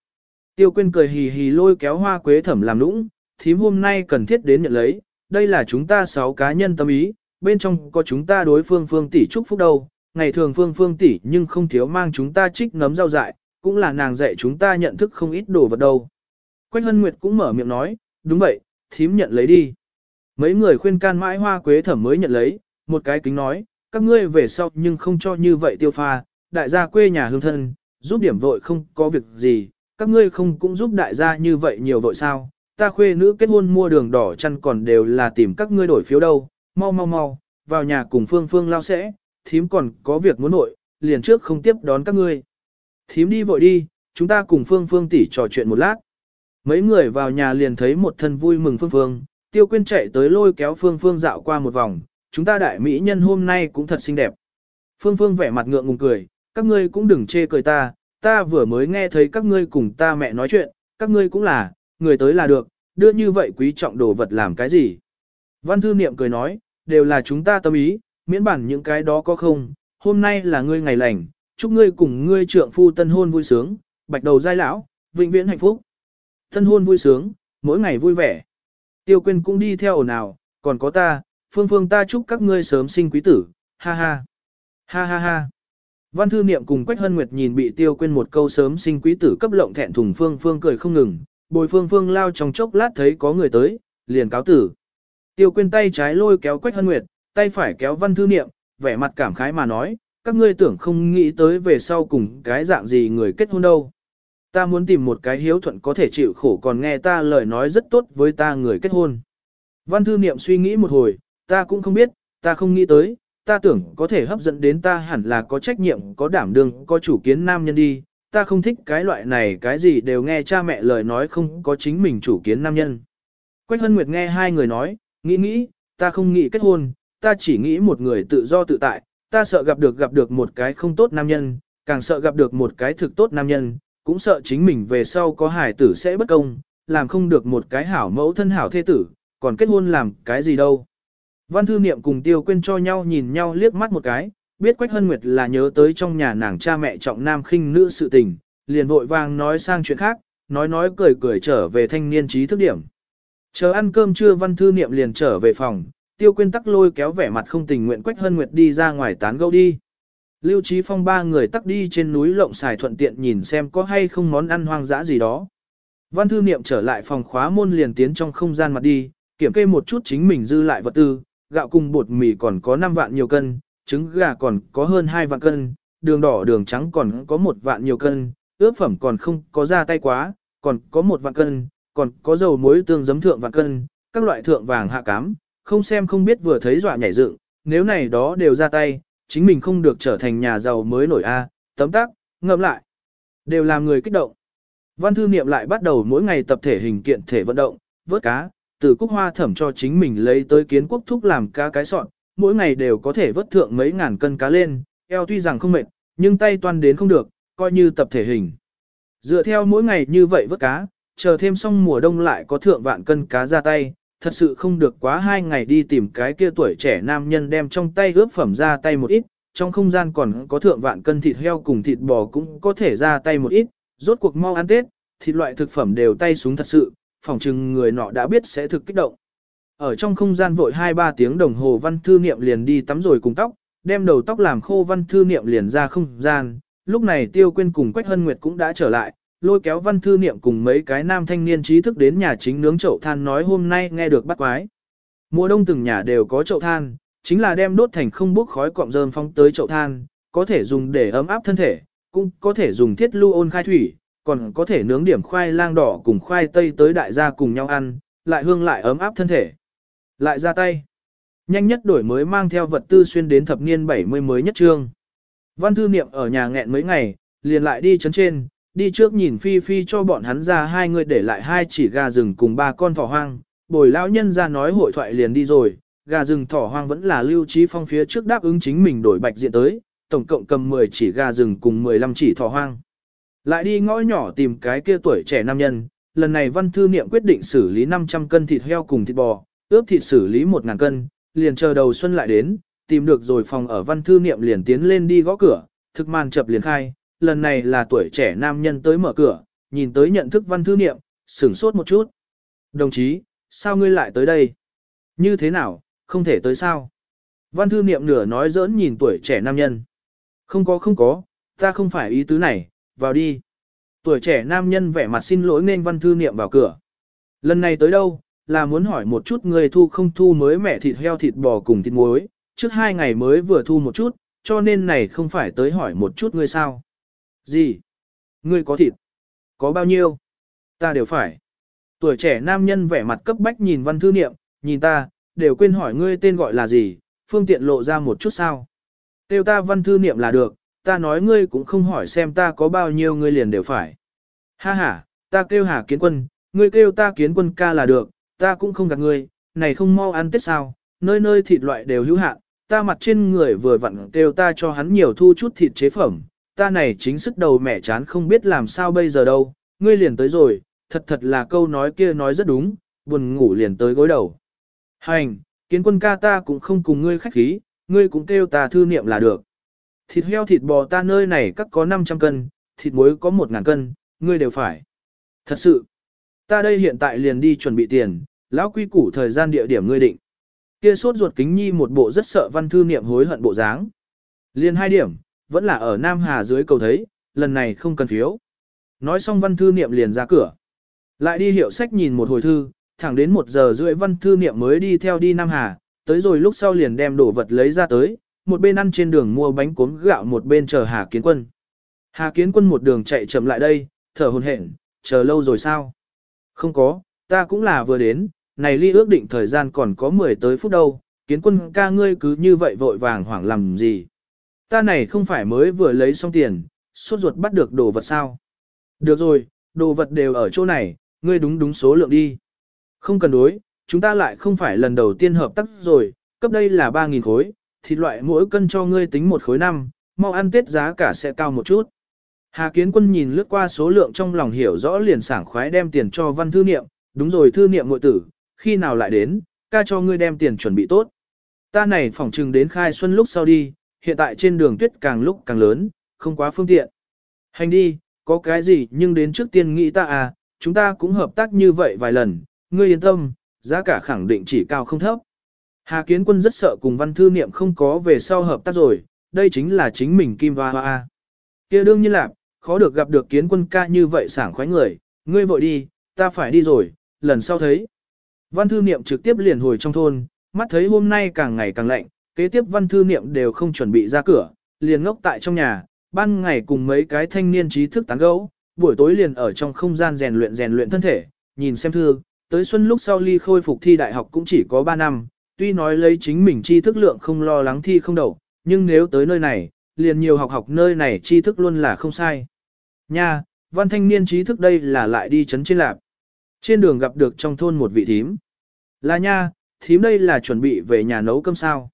Speaker 1: Tiêu quên cười hì hì lôi kéo hoa quế thẩm làm lũng, thím hôm nay cần thiết đến nhận lấy, đây là chúng ta sáu cá nhân tâm ý, bên trong có chúng ta đối phương phương tỷ chúc phúc đâu, ngày thường phương phương tỷ nhưng không thiếu mang chúng ta trích nấm rau dại, cũng là nàng dạy chúng ta nhận thức không ít đồ vật đâu. Quách Hân Nguyệt cũng mở miệng nói, đúng vậy, thím nhận lấy đi. Mấy người khuyên can mãi hoa quế thẩm mới nhận lấy, một cái kính nói, các ngươi về sau nhưng không cho như vậy tiêu pha, đại gia quê nhà hương thân, giúp điểm vội không có việc gì, các ngươi không cũng giúp đại gia như vậy nhiều vội sao, ta khuê nữ kết hôn mua đường đỏ chăn còn đều là tìm các ngươi đổi phiếu đâu, mau mau mau, vào nhà cùng phương phương lao sẽ, thím còn có việc muốn nội, liền trước không tiếp đón các ngươi. Thím đi vội đi, chúng ta cùng Phương Phương tỉ trò chuyện một lát. Mấy người vào nhà liền thấy một thân vui mừng Phương Phương, Tiêu Quyên chạy tới lôi kéo Phương Phương dạo qua một vòng, chúng ta đại mỹ nhân hôm nay cũng thật xinh đẹp. Phương Phương vẻ mặt ngượng ngùng cười, các ngươi cũng đừng chê cười ta, ta vừa mới nghe thấy các ngươi cùng ta mẹ nói chuyện, các ngươi cũng là, người tới là được, đưa như vậy quý trọng đồ vật làm cái gì. Văn thư niệm cười nói, đều là chúng ta tâm ý, miễn bản những cái đó có không, hôm nay là ngươi ngày lành, chúc ngươi cùng ngươi trượng phu tân hôn vui sướng, bạch đầu giai lão, vĩnh viễn hạnh phúc thân hôn vui sướng, mỗi ngày vui vẻ. Tiêu Quyên cũng đi theo ồn ào, còn có ta, phương phương ta chúc các ngươi sớm sinh quý tử, ha ha. Ha ha ha. Văn thư niệm cùng Quách Hân Nguyệt nhìn bị tiêu Quyên một câu sớm sinh quý tử cấp lộng thẹn thùng phương phương cười không ngừng, bồi phương phương lao trong chốc lát thấy có người tới, liền cáo tử. Tiêu Quyên tay trái lôi kéo Quách Hân Nguyệt, tay phải kéo văn thư niệm, vẻ mặt cảm khái mà nói, các ngươi tưởng không nghĩ tới về sau cùng cái dạng gì người kết hôn đâu. Ta muốn tìm một cái hiếu thuận có thể chịu khổ còn nghe ta lời nói rất tốt với ta người kết hôn. Văn thư niệm suy nghĩ một hồi, ta cũng không biết, ta không nghĩ tới, ta tưởng có thể hấp dẫn đến ta hẳn là có trách nhiệm, có đảm đương, có chủ kiến nam nhân đi, ta không thích cái loại này cái gì đều nghe cha mẹ lời nói không có chính mình chủ kiến nam nhân. Quách Hân Nguyệt nghe hai người nói, nghĩ nghĩ, ta không nghĩ kết hôn, ta chỉ nghĩ một người tự do tự tại, ta sợ gặp được gặp được một cái không tốt nam nhân, càng sợ gặp được một cái thực tốt nam nhân, cũng sợ chính mình về sau có hài tử sẽ bất công, làm không được một cái hảo mẫu thân hảo thế tử, còn kết hôn làm cái gì đâu. Văn thư niệm cùng tiêu quên cho nhau nhìn nhau liếc mắt một cái, biết Quách Hân Nguyệt là nhớ tới trong nhà nàng cha mẹ trọng nam khinh nữ sự tình, liền vội vàng nói sang chuyện khác, nói nói cười cười trở về thanh niên trí thức điểm. Chờ ăn cơm trưa văn thư niệm liền trở về phòng, tiêu quên tắc lôi kéo vẻ mặt không tình nguyện Quách Hân Nguyệt đi ra ngoài tán gẫu đi. Lưu Trí Phong ba người tắc đi trên núi lộng xài thuận tiện nhìn xem có hay không món ăn hoang dã gì đó. Văn thư niệm trở lại phòng khóa môn liền tiến trong không gian mặt đi, kiểm kê một chút chính mình dư lại vật tư, gạo cùng bột mì còn có 5 vạn nhiều cân, trứng gà còn có hơn 2 vạn cân, đường đỏ đường trắng còn có 1 vạn nhiều cân, ướp phẩm còn không có ra tay quá, còn có 1 vạn cân, còn có dầu muối tương giấm thượng vạn cân, các loại thượng vàng hạ cám, không xem không biết vừa thấy dọa nhảy dựng, nếu này đó đều ra tay, chính mình không được trở thành nhà giàu mới nổi a, tấm tắc, ngậm lại. Đều làm người kích động. Văn thư niệm lại bắt đầu mỗi ngày tập thể hình kiện thể vận động, vớt cá, từ cúc hoa thẩm cho chính mình lấy tới kiến quốc thúc làm cá cái sọn, mỗi ngày đều có thể vớt thượng mấy ngàn cân cá lên, eo tuy rằng không mệt, nhưng tay toan đến không được, coi như tập thể hình. Dựa theo mỗi ngày như vậy vớt cá, chờ thêm xong mùa đông lại có thượng vạn cân cá ra tay, thật sự không được quá hai ngày đi tìm cái kia tuổi trẻ nam nhân đem trong tay ướp phẩm ra tay một ít, trong không gian còn có thượng vạn cân thịt heo cùng thịt bò cũng có thể ra tay một ít, rốt cuộc mau ăn Tết, thịt loại thực phẩm đều tay xuống thật sự, phòng chừng người nọ đã biết sẽ thực kích động. Ở trong không gian vội 2-3 tiếng đồng hồ văn thư niệm liền đi tắm rồi cùng tóc, đem đầu tóc làm khô văn thư niệm liền ra không gian, lúc này tiêu quên cùng Quách Hân Nguyệt cũng đã trở lại, lôi kéo văn thư niệm cùng mấy cái nam thanh niên trí thức đến nhà chính nướng chậu than nói hôm nay nghe được bắt quái. Mùa đông từng nhà đều có chậu than, chính là đem đốt thành không bốc khói cọm rơm phong tới chậu than, có thể dùng để ấm áp thân thể, cũng có thể dùng thiết lưu ôn khai thủy, còn có thể nướng điểm khoai lang đỏ cùng khoai tây tới đại gia cùng nhau ăn, lại hương lại ấm áp thân thể. Lại ra tay. Nhanh nhất đổi mới mang theo vật tư xuyên đến thập niên 70 mới nhất trương. Văn thư niệm ở nhà nghẹn mấy ngày, liền lại đi chấn trên, đi trước nhìn Phi Phi cho bọn hắn ra hai người để lại hai chỉ gà rừng cùng ba con thỏ hoang. Bồi lão nhân ra nói hội thoại liền đi rồi, gà rừng thỏ hoang vẫn là lưu trí phong phía trước đáp ứng chính mình đổi bạch diện tới, tổng cộng cầm 10 chỉ gà rừng cùng 15 chỉ thỏ hoang. Lại đi ngõ nhỏ tìm cái kia tuổi trẻ nam nhân, lần này văn thư niệm quyết định xử lý 500 cân thịt heo cùng thịt bò, ướp thịt xử lý 1.000 cân, liền chờ đầu xuân lại đến, tìm được rồi phòng ở văn thư niệm liền tiến lên đi gõ cửa, thực màn chập liền khai, lần này là tuổi trẻ nam nhân tới mở cửa, nhìn tới nhận thức văn thư niệm, sửng sốt một chút. Đồng chí, sao ngươi lại tới đây? Như thế nào, không thể tới sao? Văn thư niệm nửa nói giỡn nhìn tuổi trẻ nam nhân. Không có không có, ta không phải ý tứ này, vào đi. Tuổi trẻ nam nhân vẻ mặt xin lỗi nên văn thư niệm vào cửa. Lần này tới đâu, là muốn hỏi một chút người thu không thu mới mẹ thịt heo thịt bò cùng thịt muối, trước hai ngày mới vừa thu một chút, cho nên này không phải tới hỏi một chút ngươi sao. Gì? Ngươi có thịt? Có bao nhiêu? Ta đều phải. Tuổi trẻ nam nhân vẻ mặt cấp bách nhìn văn thư niệm, nhìn ta, đều quên hỏi ngươi tên gọi là gì, phương tiện lộ ra một chút sao. Tiêu ta văn thư niệm là được, ta nói ngươi cũng không hỏi xem ta có bao nhiêu ngươi liền đều phải. Ha ha, ta kêu Hà Kiến Quân, ngươi kêu ta Kiến Quân ca là được, ta cũng không gạt ngươi, này không mau ăn tết sao, nơi nơi thịt loại đều hữu hạn, ta mặt trên người vừa vặn kêu ta cho hắn nhiều thu chút thịt chế phẩm, ta này chính sức đầu mẹ chán không biết làm sao bây giờ đâu, ngươi liền tới rồi, thật thật là câu nói kia nói rất đúng, buồn ngủ liền tới gối đầu. Hành, kiến quân ca ta cũng không cùng ngươi khách khí, ngươi cũng kêu ta thư niệm là được. Thịt heo thịt bò ta nơi này các có 500 cân, thịt muối có 1.000 cân, ngươi đều phải. Thật sự, ta đây hiện tại liền đi chuẩn bị tiền, lão quy củ thời gian địa điểm ngươi định. Kia sốt ruột kính nhi một bộ rất sợ văn thư niệm hối hận bộ dáng. liền hai điểm, vẫn là ở Nam Hà dưới cầu thấy, lần này không cần phiếu. Nói xong văn thư niệm liền ra cửa. Lại đi hiệu sách nhìn một hồi thư, thẳng đến một giờ rưỡi văn thư niệm mới đi theo đi Nam Hà, tới rồi lúc sau liền đem đồ vật lấy ra tới, một bên ăn trên đường mua bánh cuốn gạo một bên chờ Hà Kiến Quân. Hà Kiến Quân một đường chạy chậm lại đây, thở hồn hển, chờ lâu rồi sao? Không có, ta cũng là vừa đến, này ly ước định thời gian còn có 10 tới phút đâu, Kiến Quân ca ngươi cứ như vậy vội vàng hoảng làm gì? Ta này không phải mới vừa lấy xong tiền, sốt ruột bắt được đồ vật sao? Được rồi, đồ vật đều ở chỗ này, ngươi đúng đúng số lượng đi. Không cần đối, chúng ta lại không phải lần đầu tiên hợp tác rồi, cấp đây là 3.000 khối, thịt loại mỗi cân cho ngươi tính một khối năm, mau ăn tết giá cả sẽ cao một chút. Hà Kiến Quân nhìn lướt qua số lượng trong lòng hiểu rõ liền sảng khoái đem tiền cho văn thư niệm, đúng rồi thư niệm ngội tử, khi nào lại đến, ca cho ngươi đem tiền chuẩn bị tốt. Ta này phỏng trừng đến khai xuân lúc sau đi, hiện tại trên đường tuyết càng lúc càng lớn, không quá phương tiện. Hành đi, có cái gì nhưng đến trước tiên nghĩ ta à, chúng ta cũng hợp tác như vậy vài lần, ngươi yên tâm, giá cả khẳng định chỉ cao không thấp. Hà Kiến Quân rất sợ cùng văn thư niệm không có về sau hợp tác rồi, đây chính là chính mình Kim Hoa Hoa. kia đương nhiên là, khó được gặp được Kiến Quân ca như vậy sảng khoái người, ngươi vội đi, ta phải đi rồi, lần sau thấy. Văn thư niệm trực tiếp liền hồi trong thôn, mắt thấy hôm nay càng ngày càng lạnh, kế tiếp văn thư niệm đều không chuẩn bị ra cửa, liền ngốc tại trong nhà, ban ngày cùng mấy cái thanh niên trí thức tán gẫu, buổi tối liền ở trong không gian rèn luyện rèn luyện thân thể, nhìn xem thư, tới xuân lúc sau ly khôi phục thi đại học cũng chỉ có 3 năm, tuy nói lấy chính mình tri thức lượng không lo lắng thi không đậu, nhưng nếu tới nơi này, liền nhiều học học nơi này tri thức luôn là không sai. Nha, văn thanh niên trí thức đây là lại đi chấn trên lạp. Trên đường gặp được trong thôn một vị thím. Là nha, thím đây là chuẩn bị về nhà nấu cơm sao.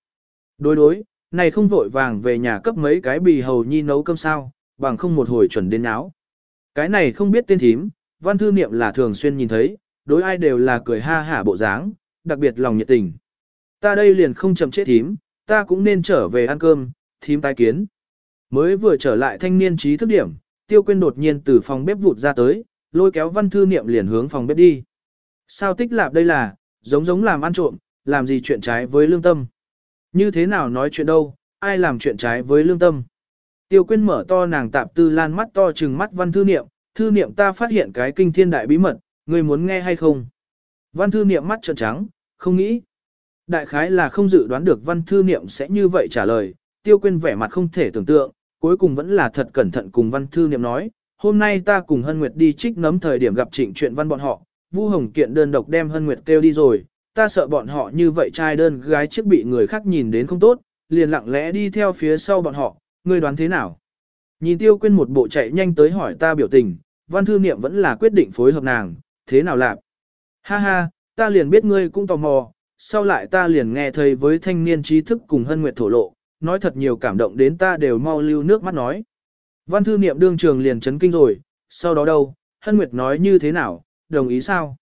Speaker 1: Đối đối, này không vội vàng về nhà cấp mấy cái bì hầu nhi nấu cơm sao, bằng không một hồi chuẩn đến áo. Cái này không biết tên thím, văn thư niệm là thường xuyên nhìn thấy, đối ai đều là cười ha hả bộ dáng, đặc biệt lòng nhiệt tình. Ta đây liền không chậm chết thím, ta cũng nên trở về ăn cơm, thím tái kiến. Mới vừa trở lại thanh niên trí thức điểm, tiêu quên đột nhiên từ phòng bếp vụt ra tới, lôi kéo văn thư niệm liền hướng phòng bếp đi. Sao tích lạp đây là, giống giống làm ăn trộm, làm gì chuyện trái với lương tâm. Như thế nào nói chuyện đâu, ai làm chuyện trái với lương tâm. Tiêu quyên mở to nàng tạp tư lan mắt to trừng mắt văn thư niệm, thư niệm ta phát hiện cái kinh thiên đại bí mật, ngươi muốn nghe hay không? Văn thư niệm mắt trợn trắng, không nghĩ. Đại khái là không dự đoán được văn thư niệm sẽ như vậy trả lời, tiêu quyên vẻ mặt không thể tưởng tượng, cuối cùng vẫn là thật cẩn thận cùng văn thư niệm nói, hôm nay ta cùng Hân Nguyệt đi trích nấm thời điểm gặp trịnh chuyện văn bọn họ, Vu Hồng Kiện đơn độc đem Hân Nguyệt kêu đi rồi, ta sợ bọn họ như vậy trai đơn gái trước bị người khác nhìn đến không tốt, liền lặng lẽ đi theo phía sau bọn họ, ngươi đoán thế nào? Nhìn tiêu quên một bộ chạy nhanh tới hỏi ta biểu tình, văn thư niệm vẫn là quyết định phối hợp nàng, thế nào lạc? Ha ha, ta liền biết ngươi cũng tò mò, sau lại ta liền nghe thầy với thanh niên trí thức cùng hân nguyệt thổ lộ, nói thật nhiều cảm động đến ta đều mau lưu nước mắt nói. Văn thư niệm đương trường liền chấn kinh rồi, sau đó đâu, hân nguyệt nói như thế nào, đồng ý sao?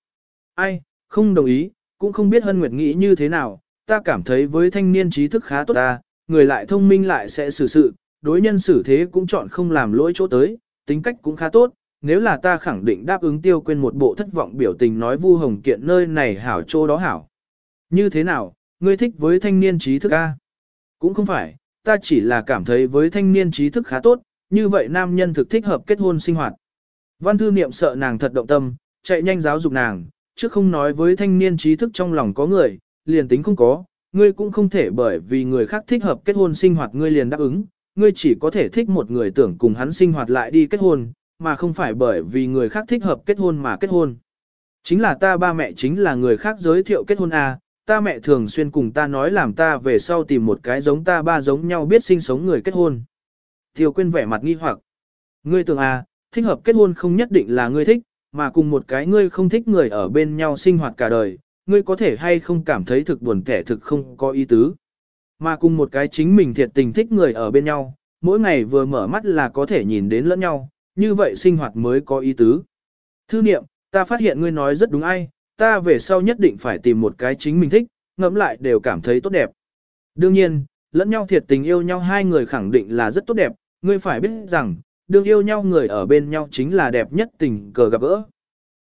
Speaker 1: Ai, không đồng ý, cũng không biết hân nguyệt nghĩ như thế nào, ta cảm thấy với thanh niên trí thức khá tốt ta, người lại thông minh lại sẽ xử sự, đối nhân xử thế cũng chọn không làm lỗi chỗ tới, tính cách cũng khá tốt, nếu là ta khẳng định đáp ứng tiêu quên một bộ thất vọng biểu tình nói vu hồng kiện nơi này hảo chỗ đó hảo. Như thế nào, ngươi thích với thanh niên trí thức A? Cũng không phải, ta chỉ là cảm thấy với thanh niên trí thức khá tốt, như vậy nam nhân thực thích hợp kết hôn sinh hoạt. Văn thư niệm sợ nàng thật động tâm, chạy nhanh giáo dục nàng, chứ không nói với thanh niên trí thức trong lòng có người, liền tính không có, ngươi cũng không thể bởi vì người khác thích hợp kết hôn sinh hoạt ngươi liền đáp ứng, ngươi chỉ có thể thích một người tưởng cùng hắn sinh hoạt lại đi kết hôn, mà không phải bởi vì người khác thích hợp kết hôn mà kết hôn. Chính là ta ba mẹ chính là người khác giới thiệu kết hôn à, ta mẹ thường xuyên cùng ta nói làm ta về sau tìm một cái giống ta ba giống nhau biết sinh sống người kết hôn. Tiêu quên vẻ mặt nghi hoặc. Ngươi tưởng à, thích hợp kết hôn không nhất định là ngươi thích, mà cùng một cái ngươi không thích người ở bên nhau sinh hoạt cả đời, ngươi có thể hay không cảm thấy thực buồn kẻ thực không có ý tứ. Mà cùng một cái chính mình thiệt tình thích người ở bên nhau, mỗi ngày vừa mở mắt là có thể nhìn đến lẫn nhau, như vậy sinh hoạt mới có ý tứ. Thư niệm, ta phát hiện ngươi nói rất đúng ai, ta về sau nhất định phải tìm một cái chính mình thích, ngẫm lại đều cảm thấy tốt đẹp. Đương nhiên, lẫn nhau thiệt tình yêu nhau hai người khẳng định là rất tốt đẹp, ngươi phải biết rằng, đương yêu nhau người ở bên nhau chính là đẹp nhất tình cờ gặp gỡ.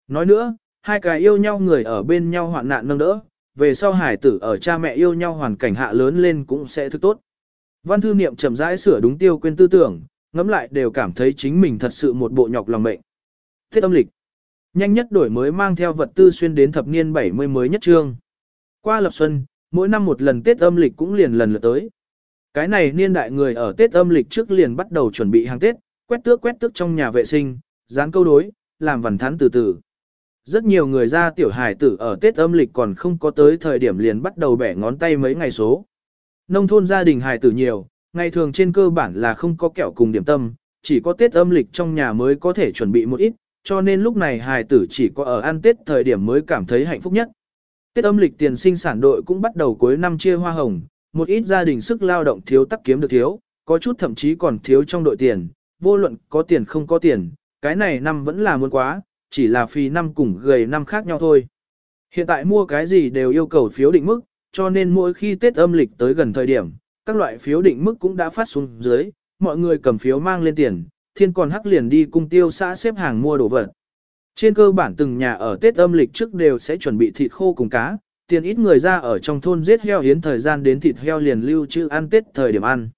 Speaker 1: Nói nữa, hai cái yêu nhau người ở bên nhau hoạn nạn nâng đỡ, về sau hải tử ở cha mẹ yêu nhau hoàn cảnh hạ lớn lên cũng sẽ thức tốt. Văn thư niệm chậm rãi sửa đúng tiêu quên tư tưởng, ngẫm lại đều cảm thấy chính mình thật sự một bộ nhọc lòng mệnh. Thiết âm lịch. Nhanh nhất đổi mới mang theo vật tư xuyên đến thập niên 70 mới nhất trương. Qua lập xuân, mỗi năm một lần Tết âm lịch cũng liền lần lượt tới. Cái này niên đại người ở Tết âm lịch trước liền bắt đầu chuẩn bị hàng Tết, quét tước quét tước trong nhà vệ sinh, dán câu đối, làm vằn thắn từ từ. Rất nhiều người ra tiểu hải tử ở Tết âm lịch còn không có tới thời điểm liền bắt đầu bẻ ngón tay mấy ngày số. Nông thôn gia đình hải tử nhiều, ngày thường trên cơ bản là không có kẹo cùng điểm tâm, chỉ có Tết âm lịch trong nhà mới có thể chuẩn bị một ít, cho nên lúc này hài tử chỉ có ở ăn Tết thời điểm mới cảm thấy hạnh phúc nhất. Tết âm lịch tiền sinh sản đội cũng bắt đầu cuối năm chia hoa hồng, một ít gia đình sức lao động thiếu tắc kiếm được thiếu, có chút thậm chí còn thiếu trong đội tiền, vô luận có tiền không có tiền, cái này năm vẫn là muốn quá, chỉ là phì năm cùng gầy năm khác nhau thôi. Hiện tại mua cái gì đều yêu cầu phiếu định mức, cho nên mỗi khi Tết âm lịch tới gần thời điểm, các loại phiếu định mức cũng đã phát xuống dưới, mọi người cầm phiếu mang lên tiền, thiên còn hắc liền đi cung tiêu xã xếp hàng mua đồ vật. Trên cơ bản từng nhà ở Tết âm lịch trước đều sẽ chuẩn bị thịt khô cùng cá, tiền ít người ra ở trong thôn giết heo hiến thời gian đến thịt heo liền lưu trữ ăn Tết thời điểm ăn.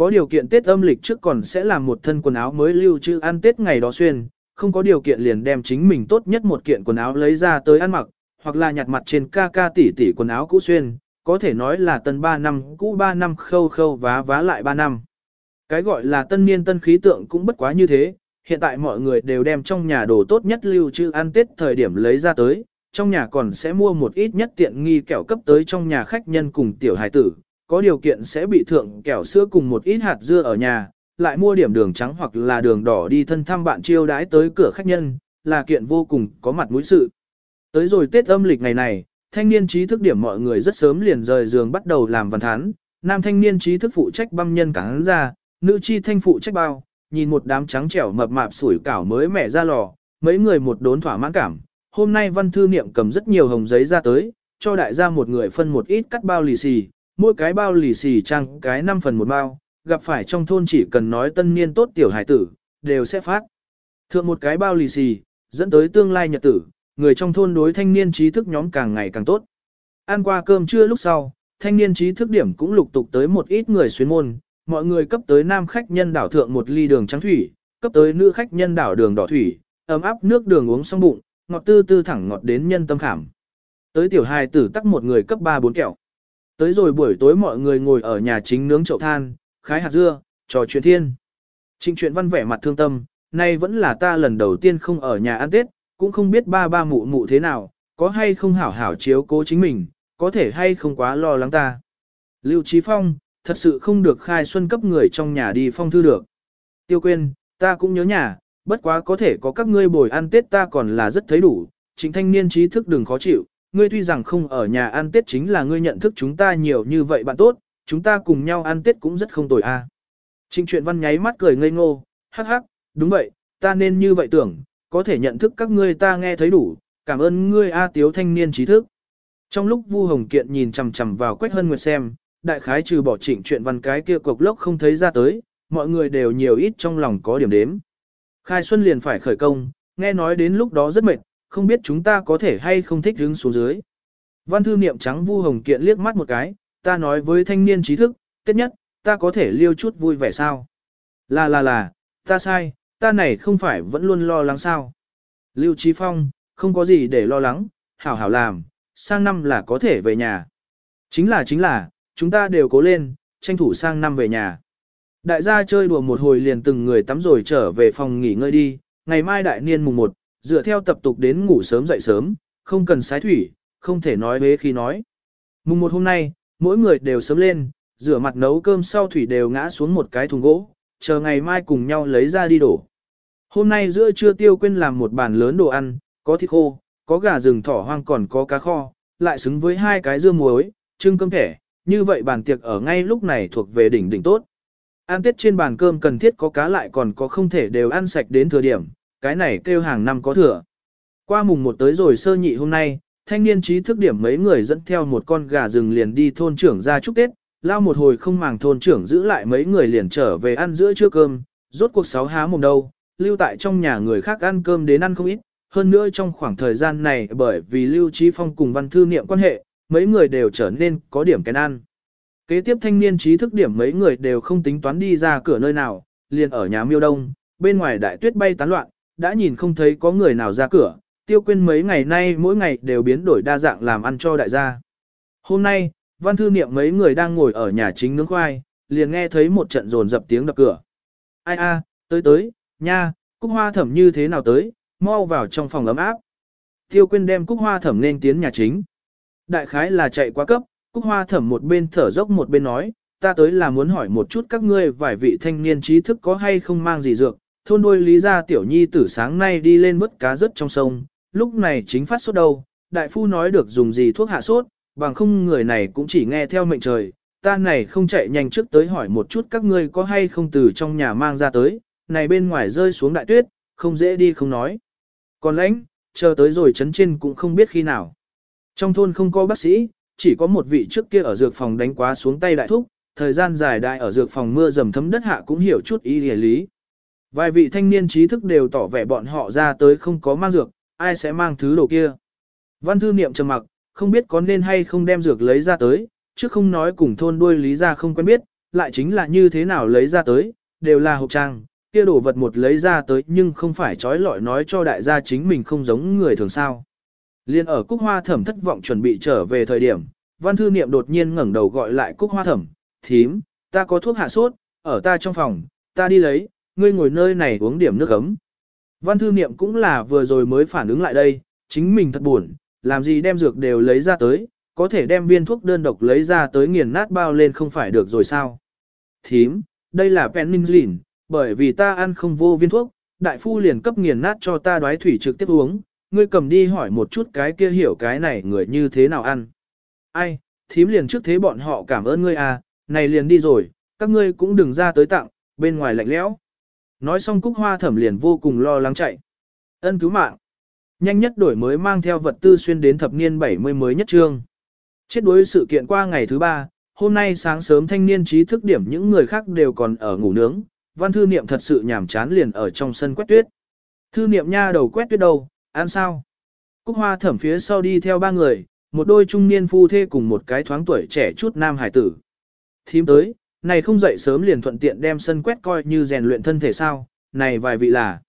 Speaker 1: Có điều kiện Tết âm lịch trước còn sẽ làm một thân quần áo mới lưu trữ ăn Tết ngày đó xuyên, không có điều kiện liền đem chính mình tốt nhất một kiện quần áo lấy ra tới ăn mặc, hoặc là nhặt mặt trên ca ca tỷ tỷ quần áo cũ xuyên, có thể nói là tân 3 năm cũ 3 năm khâu khâu vá vá lại 3 năm. Cái gọi là tân niên tân khí tượng cũng bất quá như thế, hiện tại mọi người đều đem trong nhà đồ tốt nhất lưu trữ ăn Tết thời điểm lấy ra tới, trong nhà còn sẽ mua một ít nhất tiện nghi kẹo cấp tới trong nhà khách nhân cùng tiểu hài tử, có điều kiện sẽ bị thượng kẹo sữa cùng một ít hạt dưa ở nhà, lại mua điểm đường trắng hoặc là đường đỏ đi thân thăm bạn chiêu đãi tới cửa khách nhân, là kiện vô cùng có mặt mũi sự. Tới rồi Tết âm lịch ngày này, thanh niên trí thức điểm mọi người rất sớm liền rời giường bắt đầu làm văn thán, nam thanh niên trí thức phụ trách băm nhân cảng ra, nữ chi thanh phụ trách bao, nhìn một đám trắng trẻo mập mạp sủi cảo mới mẻ ra lò, mấy người một đốn thỏa mãn cảm. Hôm nay văn thư niệm cầm rất nhiều hồng giấy ra tới, cho đại gia một người phân một ít cắt bao lì xì, mỗi cái bao lì xì trang cái 5 phần một bao, gặp phải trong thôn chỉ cần nói tân niên tốt tiểu hải tử, đều sẽ phát. Thượng một cái bao lì xì, dẫn tới tương lai nhật tử, người trong thôn đối thanh niên trí thức nhóm càng ngày càng tốt. Ăn qua cơm trưa lúc sau, thanh niên trí thức điểm cũng lục tục tới một ít người xuyên môn, mọi người cấp tới nam khách nhân đảo thượng một ly đường trắng thủy, cấp tới nữ khách nhân đảo đường đỏ thủy, ấm áp nước đường uống xong bụng, ngọt tư tư thẳng ngọt đến nhân tâm khảm. Tới tiểu hài tử tắc một người cấp 3 bốn kẹo. Tới rồi buổi tối mọi người ngồi ở nhà chính nướng chậu than, khái hạt dưa, trò chuyện thiên. Trịnh chuyện văn vẻ mặt thương tâm, nay vẫn là ta lần đầu tiên không ở nhà ăn Tết, cũng không biết ba ba mụ mụ thế nào, có hay không hảo hảo chiếu cố chính mình, có thể hay không quá lo lắng ta. Lưu Trí Phong, thật sự không được khai xuân cấp người trong nhà đi phong thư được. Tiêu quên, ta cũng nhớ nhà, bất quá có thể có các ngươi bồi ăn Tết ta còn là rất thấy đủ, chính thanh niên trí thức đừng khó chịu, ngươi tuy rằng không ở nhà ăn Tết chính là ngươi nhận thức chúng ta nhiều như vậy bạn tốt, chúng ta cùng nhau ăn Tết cũng rất không tồi a. À. Trịnh truyện văn nháy mắt cười ngây ngô, hắc hắc, đúng vậy, ta nên như vậy tưởng, có thể nhận thức các ngươi ta nghe thấy đủ, cảm ơn ngươi A tiếu thanh niên trí thức. Trong lúc Vu Hồng Kiện nhìn chằm chằm vào Quách Hân Nguyệt xem, đại khái trừ bỏ trịnh chuyện văn cái kia cục lốc không thấy ra tới, mọi người đều nhiều ít trong lòng có điểm đếm. Khai Xuân liền phải khởi công, nghe nói đến lúc đó rất mệt, không biết chúng ta có thể hay không thích đứng xuống dưới. Văn thư niệm trắng Vu Hồng Kiện liếc mắt một cái, ta nói với thanh niên trí thức, tất nhất, ta có thể liêu chút vui vẻ sao? Là là là, ta sai, ta này không phải vẫn luôn lo lắng sao? Lưu Trí Phong, không có gì để lo lắng, hảo hảo làm, sang năm là có thể về nhà. Chính là chính là, chúng ta đều cố lên, tranh thủ sang năm về nhà. Đại gia chơi đùa một hồi liền từng người tắm rồi trở về phòng nghỉ ngơi đi, ngày mai đại niên mùng 1, dựa theo tập tục đến ngủ sớm dậy sớm, không cần sái thủy, không thể nói bế khi nói. Mùng một hôm nay, mỗi người đều sớm lên, rửa mặt nấu cơm sau thủy đều ngã xuống một cái thùng gỗ, chờ ngày mai cùng nhau lấy ra đi đổ. Hôm nay giữa trưa tiêu quên làm một bàn lớn đồ ăn, có thịt khô, có gà rừng thỏ hoang còn có cá kho, lại xứng với hai cái dưa muối, trưng cơm thẻ, như vậy bàn tiệc ở ngay lúc này thuộc về đỉnh đỉnh tốt. Ăn tết trên bàn cơm cần thiết có cá lại còn có không thể đều ăn sạch đến thừa điểm, cái này kêu hàng năm có thừa. Qua mùng một tới rồi sơ nhị hôm nay, thanh niên trí thức điểm mấy người dẫn theo một con gà rừng liền đi thôn trưởng ra chúc Tết, lao một hồi không màng thôn trưởng giữ lại mấy người liền trở về ăn giữa trưa cơm, rốt cuộc sáu há mồm đâu, lưu tại trong nhà người khác ăn cơm đến ăn không ít, hơn nữa trong khoảng thời gian này bởi vì Lưu Trí Phong cùng văn thư niệm quan hệ, mấy người đều trở nên có điểm kén ăn. Kế tiếp thanh niên trí thức điểm mấy người đều không tính toán đi ra cửa nơi nào, liền ở nhà miêu đông, bên ngoài đại tuyết bay tán loạn, đã nhìn không thấy có người nào ra cửa, tiêu quên mấy ngày nay mỗi ngày đều biến đổi đa dạng làm ăn cho đại gia. Hôm nay, văn thư niệm mấy người đang ngồi ở nhà chính nướng khoai, liền nghe thấy một trận rồn dập tiếng đập cửa. Ai a, tới tới, nha, cúc hoa thẩm như thế nào tới, mau vào trong phòng ấm áp. Tiêu quên đem cúc hoa thẩm nên tiến nhà chính. Đại khái là chạy quá cấp, cúc hoa thẩm một bên thở dốc một bên nói, ta tới là muốn hỏi một chút các ngươi vài vị thanh niên trí thức có hay không mang gì dược. Thôn đôi lý gia tiểu nhi tử sáng nay đi lên vớt cá rớt trong sông, lúc này chính phát sốt đâu, đại phu nói được dùng gì thuốc hạ sốt, bằng không người này cũng chỉ nghe theo mệnh trời, ta này không chạy nhanh trước tới hỏi một chút các ngươi có hay không từ trong nhà mang ra tới, này bên ngoài rơi xuống đại tuyết, không dễ đi không nói. Còn lãnh, chờ tới rồi chấn trên cũng không biết khi nào. Trong thôn không có bác sĩ, chỉ có một vị trước kia ở dược phòng đánh quá xuống tay đại thúc, thời gian dài đại ở dược phòng mưa dầm thấm đất hạ cũng hiểu chút ý lý. Vài vị thanh niên trí thức đều tỏ vẻ bọn họ ra tới không có mang dược, ai sẽ mang thứ đồ kia. Văn thư niệm trầm mặc, không biết có nên hay không đem dược lấy ra tới, chứ không nói cùng thôn đuôi lý ra không quen biết, lại chính là như thế nào lấy ra tới, đều là hộp trang, kia đồ vật một lấy ra tới nhưng không phải trói lọi nói cho đại gia chính mình không giống người thường sao. Liên ở Cúc Hoa Thẩm thất vọng chuẩn bị trở về thời điểm, Văn Thư Niệm đột nhiên ngẩng đầu gọi lại Cúc Hoa Thẩm, thím, ta có thuốc hạ sốt, ở ta trong phòng, ta đi lấy, ngươi ngồi nơi này uống điểm nước ấm. Văn Thư Niệm cũng là vừa rồi mới phản ứng lại đây, chính mình thật buồn, làm gì đem dược đều lấy ra tới, có thể đem viên thuốc đơn độc lấy ra tới nghiền nát bao lên không phải được rồi sao. Thím, đây là penicillin, bởi vì ta ăn không vô viên thuốc, đại phu liền cấp nghiền nát cho ta đoái thủy trực tiếp uống, ngươi cầm đi hỏi một chút cái kia hiểu cái này người như thế nào ăn. Ai, thím liền trước thế bọn họ cảm ơn ngươi à, này liền đi rồi, các ngươi cũng đừng ra tới tặng, bên ngoài lạnh lẽo. Nói xong cúc hoa thẩm liền vô cùng lo lắng chạy. Ân cứu mạng. Nhanh nhất đổi mới mang theo vật tư xuyên đến thập niên 70 mới nhất trương. Chết đuối sự kiện qua ngày thứ ba, hôm nay sáng sớm thanh niên trí thức điểm những người khác đều còn ở ngủ nướng, văn thư niệm thật sự nhảm chán liền ở trong sân quét tuyết. Thư niệm nha đầu quét tuyết đâu, ăn sao? Cúc hoa thẩm phía sau đi theo ba người, một đôi trung niên phu thê cùng một cái thoáng tuổi trẻ chút nam hải tử. Thím tới, này không dậy sớm liền thuận tiện đem sân quét coi như rèn luyện thân thể sao, này vài vị là.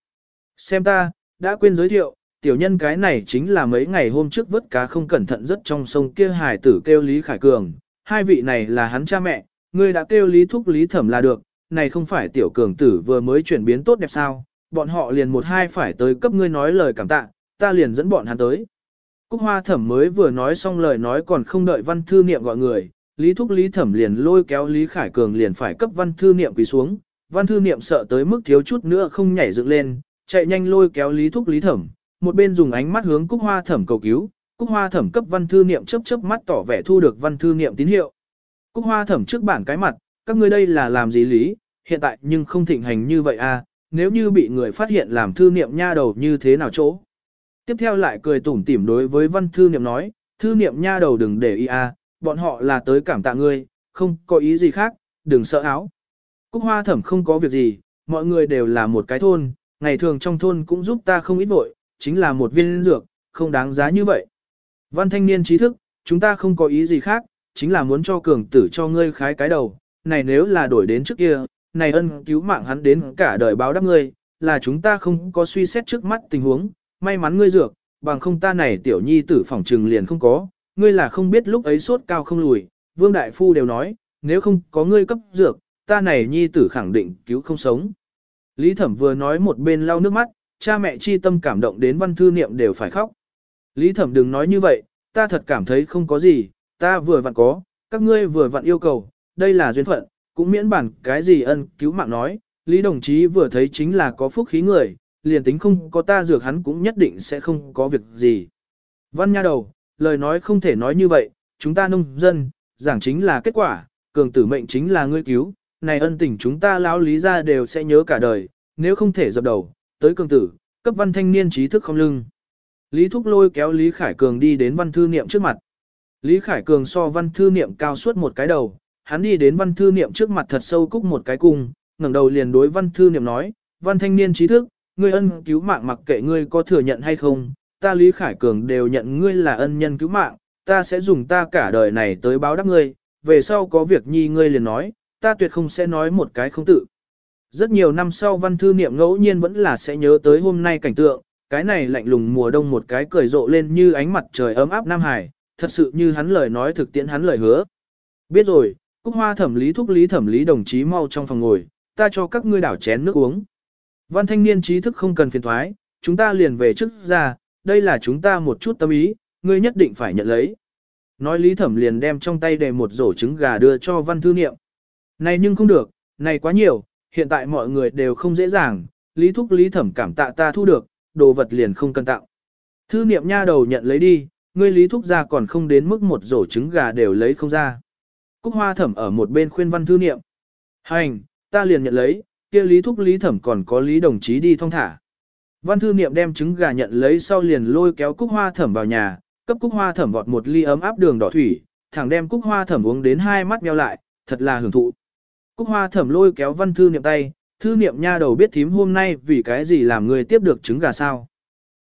Speaker 1: Xem ta, đã quên giới thiệu, tiểu nhân cái này chính là mấy ngày hôm trước vớt cá không cẩn thận rất trong sông kia hải tử kêu Lý Khải Cường, hai vị này là hắn cha mẹ, ngươi đã kêu Lý Thúc Lý Thẩm là được, này không phải tiểu cường tử vừa mới chuyển biến tốt đẹp sao, bọn họ liền một hai phải tới cấp ngươi nói lời cảm tạ, ta liền dẫn bọn hắn tới. Cúc Hoa Thẩm mới vừa nói xong lời nói còn không đợi Văn Thư Niệm gọi người, Lý Thúc Lý Thẩm liền lôi kéo Lý Khải Cường liền phải cấp Văn Thư Niệm quỳ xuống, Văn Thư Niệm sợ tới mức thiếu chút nữa không nhảy dựng lên, chạy nhanh lôi kéo Lý Thúc Lý Thẩm, một bên dùng ánh mắt hướng Cúc Hoa Thẩm cầu cứu, Cúc Hoa Thẩm cấp Văn Thư Niệm chớp chớp mắt tỏ vẻ thu được Văn Thư Niệm tín hiệu. Cúc Hoa Thẩm trước bản cái mặt, các ngươi đây là làm gì lý, hiện tại nhưng không thịnh hành như vậy à, nếu như bị người phát hiện làm thư niệm nha đầu như thế nào chỗ. Tiếp theo lại cười tủm tỉm đối với văn thư niệm nói, thư niệm nha đầu đừng để ý à, bọn họ là tới cảm tạ ngươi, không có ý gì khác, đừng sợ áo. Cúc hoa thẩm không có việc gì, mọi người đều là một cái thôn, ngày thường trong thôn cũng giúp ta không ít vội, chính là một viên dược, không đáng giá như vậy. Văn thanh niên trí thức, chúng ta không có ý gì khác, chính là muốn cho cường tử cho ngươi khái cái đầu, này nếu là đổi đến trước kia, này ân cứu mạng hắn đến cả đời báo đáp ngươi, là chúng ta không có suy xét trước mắt tình huống, may mắn ngươi dược, bằng không ta này tiểu nhi tử phỏng trừng liền không có, ngươi là không biết lúc ấy sốt cao không lùi, vương đại phu đều nói, nếu không có ngươi cấp dược, ta này nhi tử khẳng định cứu không sống. Lý thẩm vừa nói một bên lau nước mắt, cha mẹ chi tâm cảm động đến văn thư niệm đều phải khóc. Lý thẩm đừng nói như vậy, ta thật cảm thấy không có gì, ta vừa vặn có, các ngươi vừa vặn yêu cầu, đây là duyên phận, cũng miễn bản cái gì ân cứu mạng nói, Lý đồng chí vừa thấy chính là có phúc khí người, liền tính không có ta dược hắn cũng nhất định sẽ không có việc gì. Văn nha đầu, lời nói không thể nói như vậy, chúng ta nông dân, giảng chính là kết quả, cường tử mệnh chính là ngươi cứu, này ân tình chúng ta lão lý ra đều sẽ nhớ cả đời, nếu không thể dập đầu, tới cường tử, cấp văn thanh niên trí thức không lưng. Lý Thúc lôi kéo Lý Khải Cường đi đến văn thư niệm trước mặt. Lý Khải Cường so văn thư niệm cao suốt một cái đầu, hắn đi đến văn thư niệm trước mặt thật sâu cúc một cái cung, ngẩng đầu liền đối văn thư niệm nói, văn thanh niên trí thức, ngươi ân cứu mạng mặc kệ ngươi có thừa nhận hay không, ta Lý Khải Cường đều nhận ngươi là ân nhân cứu mạng, ta sẽ dùng ta cả đời này tới báo đáp ngươi, về sau có việc nhi ngươi liền nói, ta tuyệt không sẽ nói một cái không tự. Rất nhiều năm sau văn thư niệm ngẫu nhiên vẫn là sẽ nhớ tới hôm nay cảnh tượng, cái này lạnh lùng mùa đông một cái cười rộ lên như ánh mặt trời ấm áp Nam Hải, thật sự như hắn lời nói thực tiễn hắn lời hứa. Biết rồi, Cúc Hoa thẩm lý thúc lý thẩm lý đồng chí mau trong phòng ngồi, ta cho các ngươi đảo chén nước uống. Văn thanh niên trí thức không cần phiền thoái, chúng ta liền về trước ra, đây là chúng ta một chút tâm ý, ngươi nhất định phải nhận lấy. Nói lý thẩm liền đem trong tay để một rổ trứng gà đưa cho văn thư niệm. Này nhưng không được, này quá nhiều, hiện tại mọi người đều không dễ dàng, lý thúc lý thẩm cảm tạ ta thu được, đồ vật liền không cần tặng. Thư niệm nha đầu nhận lấy đi, ngươi lý thúc ra còn không đến mức một rổ trứng gà đều lấy không ra. Cúc hoa thẩm ở một bên khuyên văn thư niệm. Hành, ta liền nhận lấy, kia lý thúc lý thẩm còn có lý đồng chí đi thong thả. Văn thư niệm đem trứng gà nhận lấy sau liền lôi kéo cúc hoa thẩm vào nhà, cấp cúc hoa thẩm vọt một ly ấm áp đường đỏ thủy, thẳng đem cúc hoa thẩm uống đến hai mắt meo lại, thật là hưởng thụ. Cúc hoa thẩm lôi kéo văn thư niệm tay, thư niệm nha đầu biết thím hôm nay vì cái gì làm người tiếp được trứng gà sao.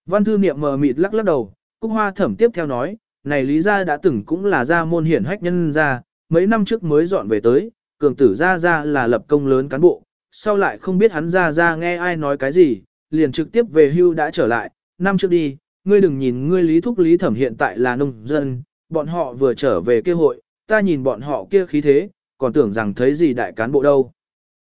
Speaker 1: Văn thư niệm mờ mịt lắc lắc đầu, cúc hoa thẩm tiếp theo nói, này lý gia đã từng cũng là gia môn hiển hách nhân gia, mấy năm trước mới dọn về tới, cường tử gia gia là lập công lớn cán bộ, sau lại không biết hắn gia gia nghe ai nói cái gì, liền trực tiếp về hưu đã trở lại, năm trước đi, ngươi đừng nhìn ngươi lý thúc lý thẩm hiện tại là nông dân, bọn họ vừa trở về kia hội, ta nhìn bọn họ kia khí thế, còn tưởng rằng thấy gì đại cán bộ đâu.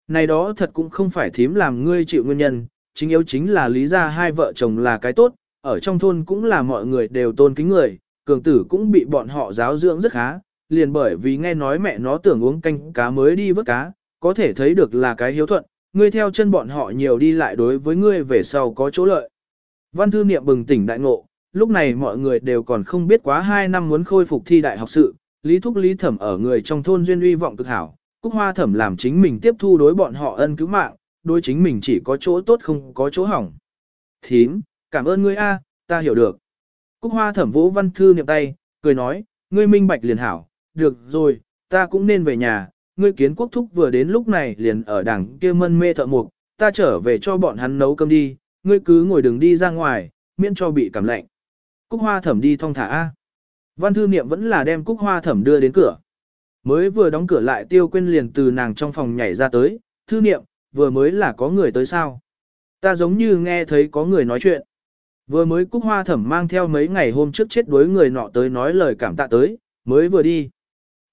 Speaker 1: Này đó thật cũng không phải thím làm ngươi chịu nguyên nhân, chính yếu chính là lý ra hai vợ chồng là cái tốt, ở trong thôn cũng là mọi người đều tôn kính người, cường tử cũng bị bọn họ giáo dưỡng rất khá, liền bởi vì nghe nói mẹ nó tưởng uống canh cá mới đi vớt cá, có thể thấy được là cái hiếu thuận, ngươi theo chân bọn họ nhiều đi lại đối với ngươi về sau có chỗ lợi. Văn thư niệm bừng tỉnh đại ngộ, lúc này mọi người đều còn không biết quá 2 năm muốn khôi phục thi đại học sự, lý thúc lý thẩm ở người trong thôn duyên uy vọng cực hảo, cúc hoa thẩm làm chính mình tiếp thu đối bọn họ ân cứu mạng, đối chính mình chỉ có chỗ tốt không có chỗ hỏng. Thím, cảm ơn ngươi a, ta hiểu được. Cúc hoa thẩm vỗ văn thư niệm tay, cười nói, ngươi minh bạch liền hảo, được rồi, ta cũng nên về nhà, ngươi kiến quốc thúc vừa đến lúc này liền ở đằng kia mân mê thợ mục, ta trở về cho bọn hắn nấu cơm đi, ngươi cứ ngồi đừng đi ra ngoài, miễn cho bị cảm lạnh. Cúc hoa thẩm đi thong thả A. Văn thư niệm vẫn là đem cúc hoa thẩm đưa đến cửa. Mới vừa đóng cửa lại tiêu quên liền từ nàng trong phòng nhảy ra tới, thư niệm, vừa mới là có người tới sao. Ta giống như nghe thấy có người nói chuyện. Vừa mới cúc hoa thẩm mang theo mấy ngày hôm trước chết đuối người nọ tới nói lời cảm tạ tới, mới vừa đi.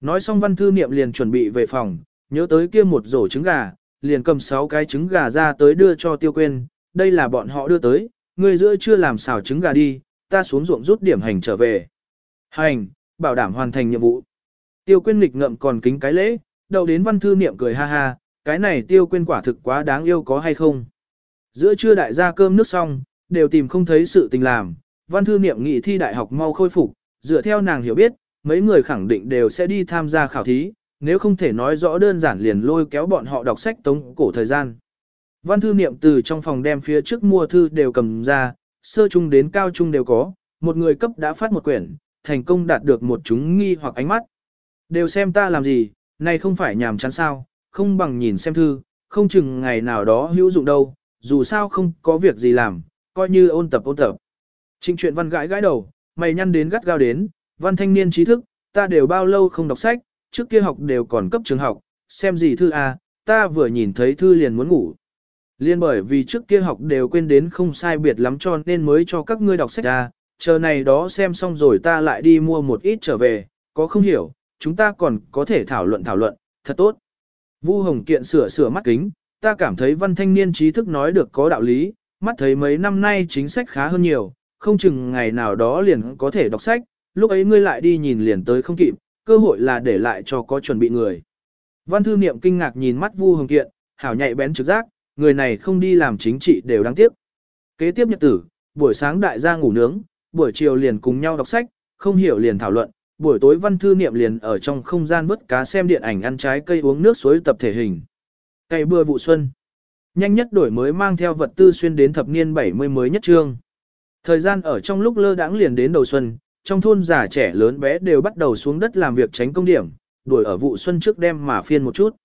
Speaker 1: Nói xong văn thư niệm liền chuẩn bị về phòng, nhớ tới kia một rổ trứng gà, liền cầm 6 cái trứng gà ra tới đưa cho tiêu quên, đây là bọn họ đưa tới, người giữa chưa làm xào trứng gà đi, ta xuống ruộng rút điểm hành trở về. Hành, bảo đảm hoàn thành nhiệm vụ. Tiêu quên nghịch ngậm còn kính cái lễ, đầu đến văn thư niệm cười ha ha, cái này tiêu quên quả thực quá đáng yêu có hay không. Giữa trưa đại gia cơm nước xong, đều tìm không thấy sự tình làm, văn thư niệm nghị thi đại học mau khôi phục, dựa theo nàng hiểu biết, mấy người khẳng định đều sẽ đi tham gia khảo thí, nếu không thể nói rõ đơn giản liền lôi kéo bọn họ đọc sách tống cổ thời gian. Văn thư niệm từ trong phòng đem phía trước mua thư đều cầm ra, sơ trung đến cao trung đều có, một người cấp đã phát một quyển, thành công đạt được một chúng nghi hoặc ánh mắt. Đều xem ta làm gì, này không phải nhàm chán sao, không bằng nhìn xem thư, không chừng ngày nào đó hữu dụng đâu, dù sao không có việc gì làm, coi như ôn tập ôn tập. Trịnh chuyện văn gãi gãi đầu, mày nhăn đến gắt gao đến, văn thanh niên trí thức, ta đều bao lâu không đọc sách, trước kia học đều còn cấp trường học, xem gì thư à, ta vừa nhìn thấy thư liền muốn ngủ. Liên bởi vì trước kia học đều quên đến không sai biệt lắm cho nên mới cho các ngươi đọc sách à, chờ này đó xem xong rồi ta lại đi mua một ít trở về, có không hiểu, chúng ta còn có thể thảo luận thảo luận, thật tốt. Vu Hồng Kiện sửa sửa mắt kính, ta cảm thấy văn thanh niên trí thức nói được có đạo lý, mắt thấy mấy năm nay chính sách khá hơn nhiều, không chừng ngày nào đó liền có thể đọc sách, lúc ấy ngươi lại đi nhìn liền tới không kịp, cơ hội là để lại cho có chuẩn bị người. Văn thư niệm kinh ngạc nhìn mắt Vu Hồng Kiện, hảo nhạy bén trực giác, người này không đi làm chính trị đều đáng tiếc. Kế tiếp nhật tử, buổi sáng đại gia ngủ nướng, buổi chiều liền cùng nhau đọc sách, không hiểu liền thảo luận, buổi tối văn thư niệm liền ở trong không gian vớt cá xem điện ảnh ăn trái cây uống nước suối tập thể hình. Cây bưa vụ xuân. Nhanh nhất đổi mới mang theo vật tư xuyên đến thập niên 70 mới nhất trương. Thời gian ở trong lúc lơ đãng liền đến đầu xuân, trong thôn già trẻ lớn bé đều bắt đầu xuống đất làm việc tránh công điểm, đuổi ở vụ xuân trước đêm mà phiên một chút.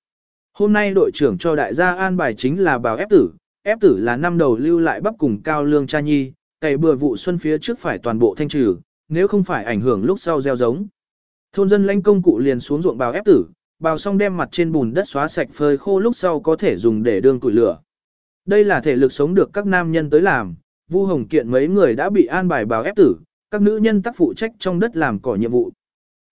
Speaker 1: Hôm nay đội trưởng cho đại gia an bài chính là bào ép tử, ép tử là năm đầu lưu lại bắp cùng cao lương cha nhi, cày bừa vụ xuân phía trước phải toàn bộ thanh trừ, nếu không phải ảnh hưởng lúc sau gieo giống. Thôn dân lãnh công cụ liền xuống ruộng bào ép tử, bào xong đem mặt trên bùn đất xóa sạch phơi khô lúc sau có thể dùng để đương củi lửa. Đây là thể lực sống được các nam nhân tới làm, Vu Hồng Kiện mấy người đã bị an bài bào ép tử, các nữ nhân tác phụ trách trong đất làm cỏ nhiệm vụ.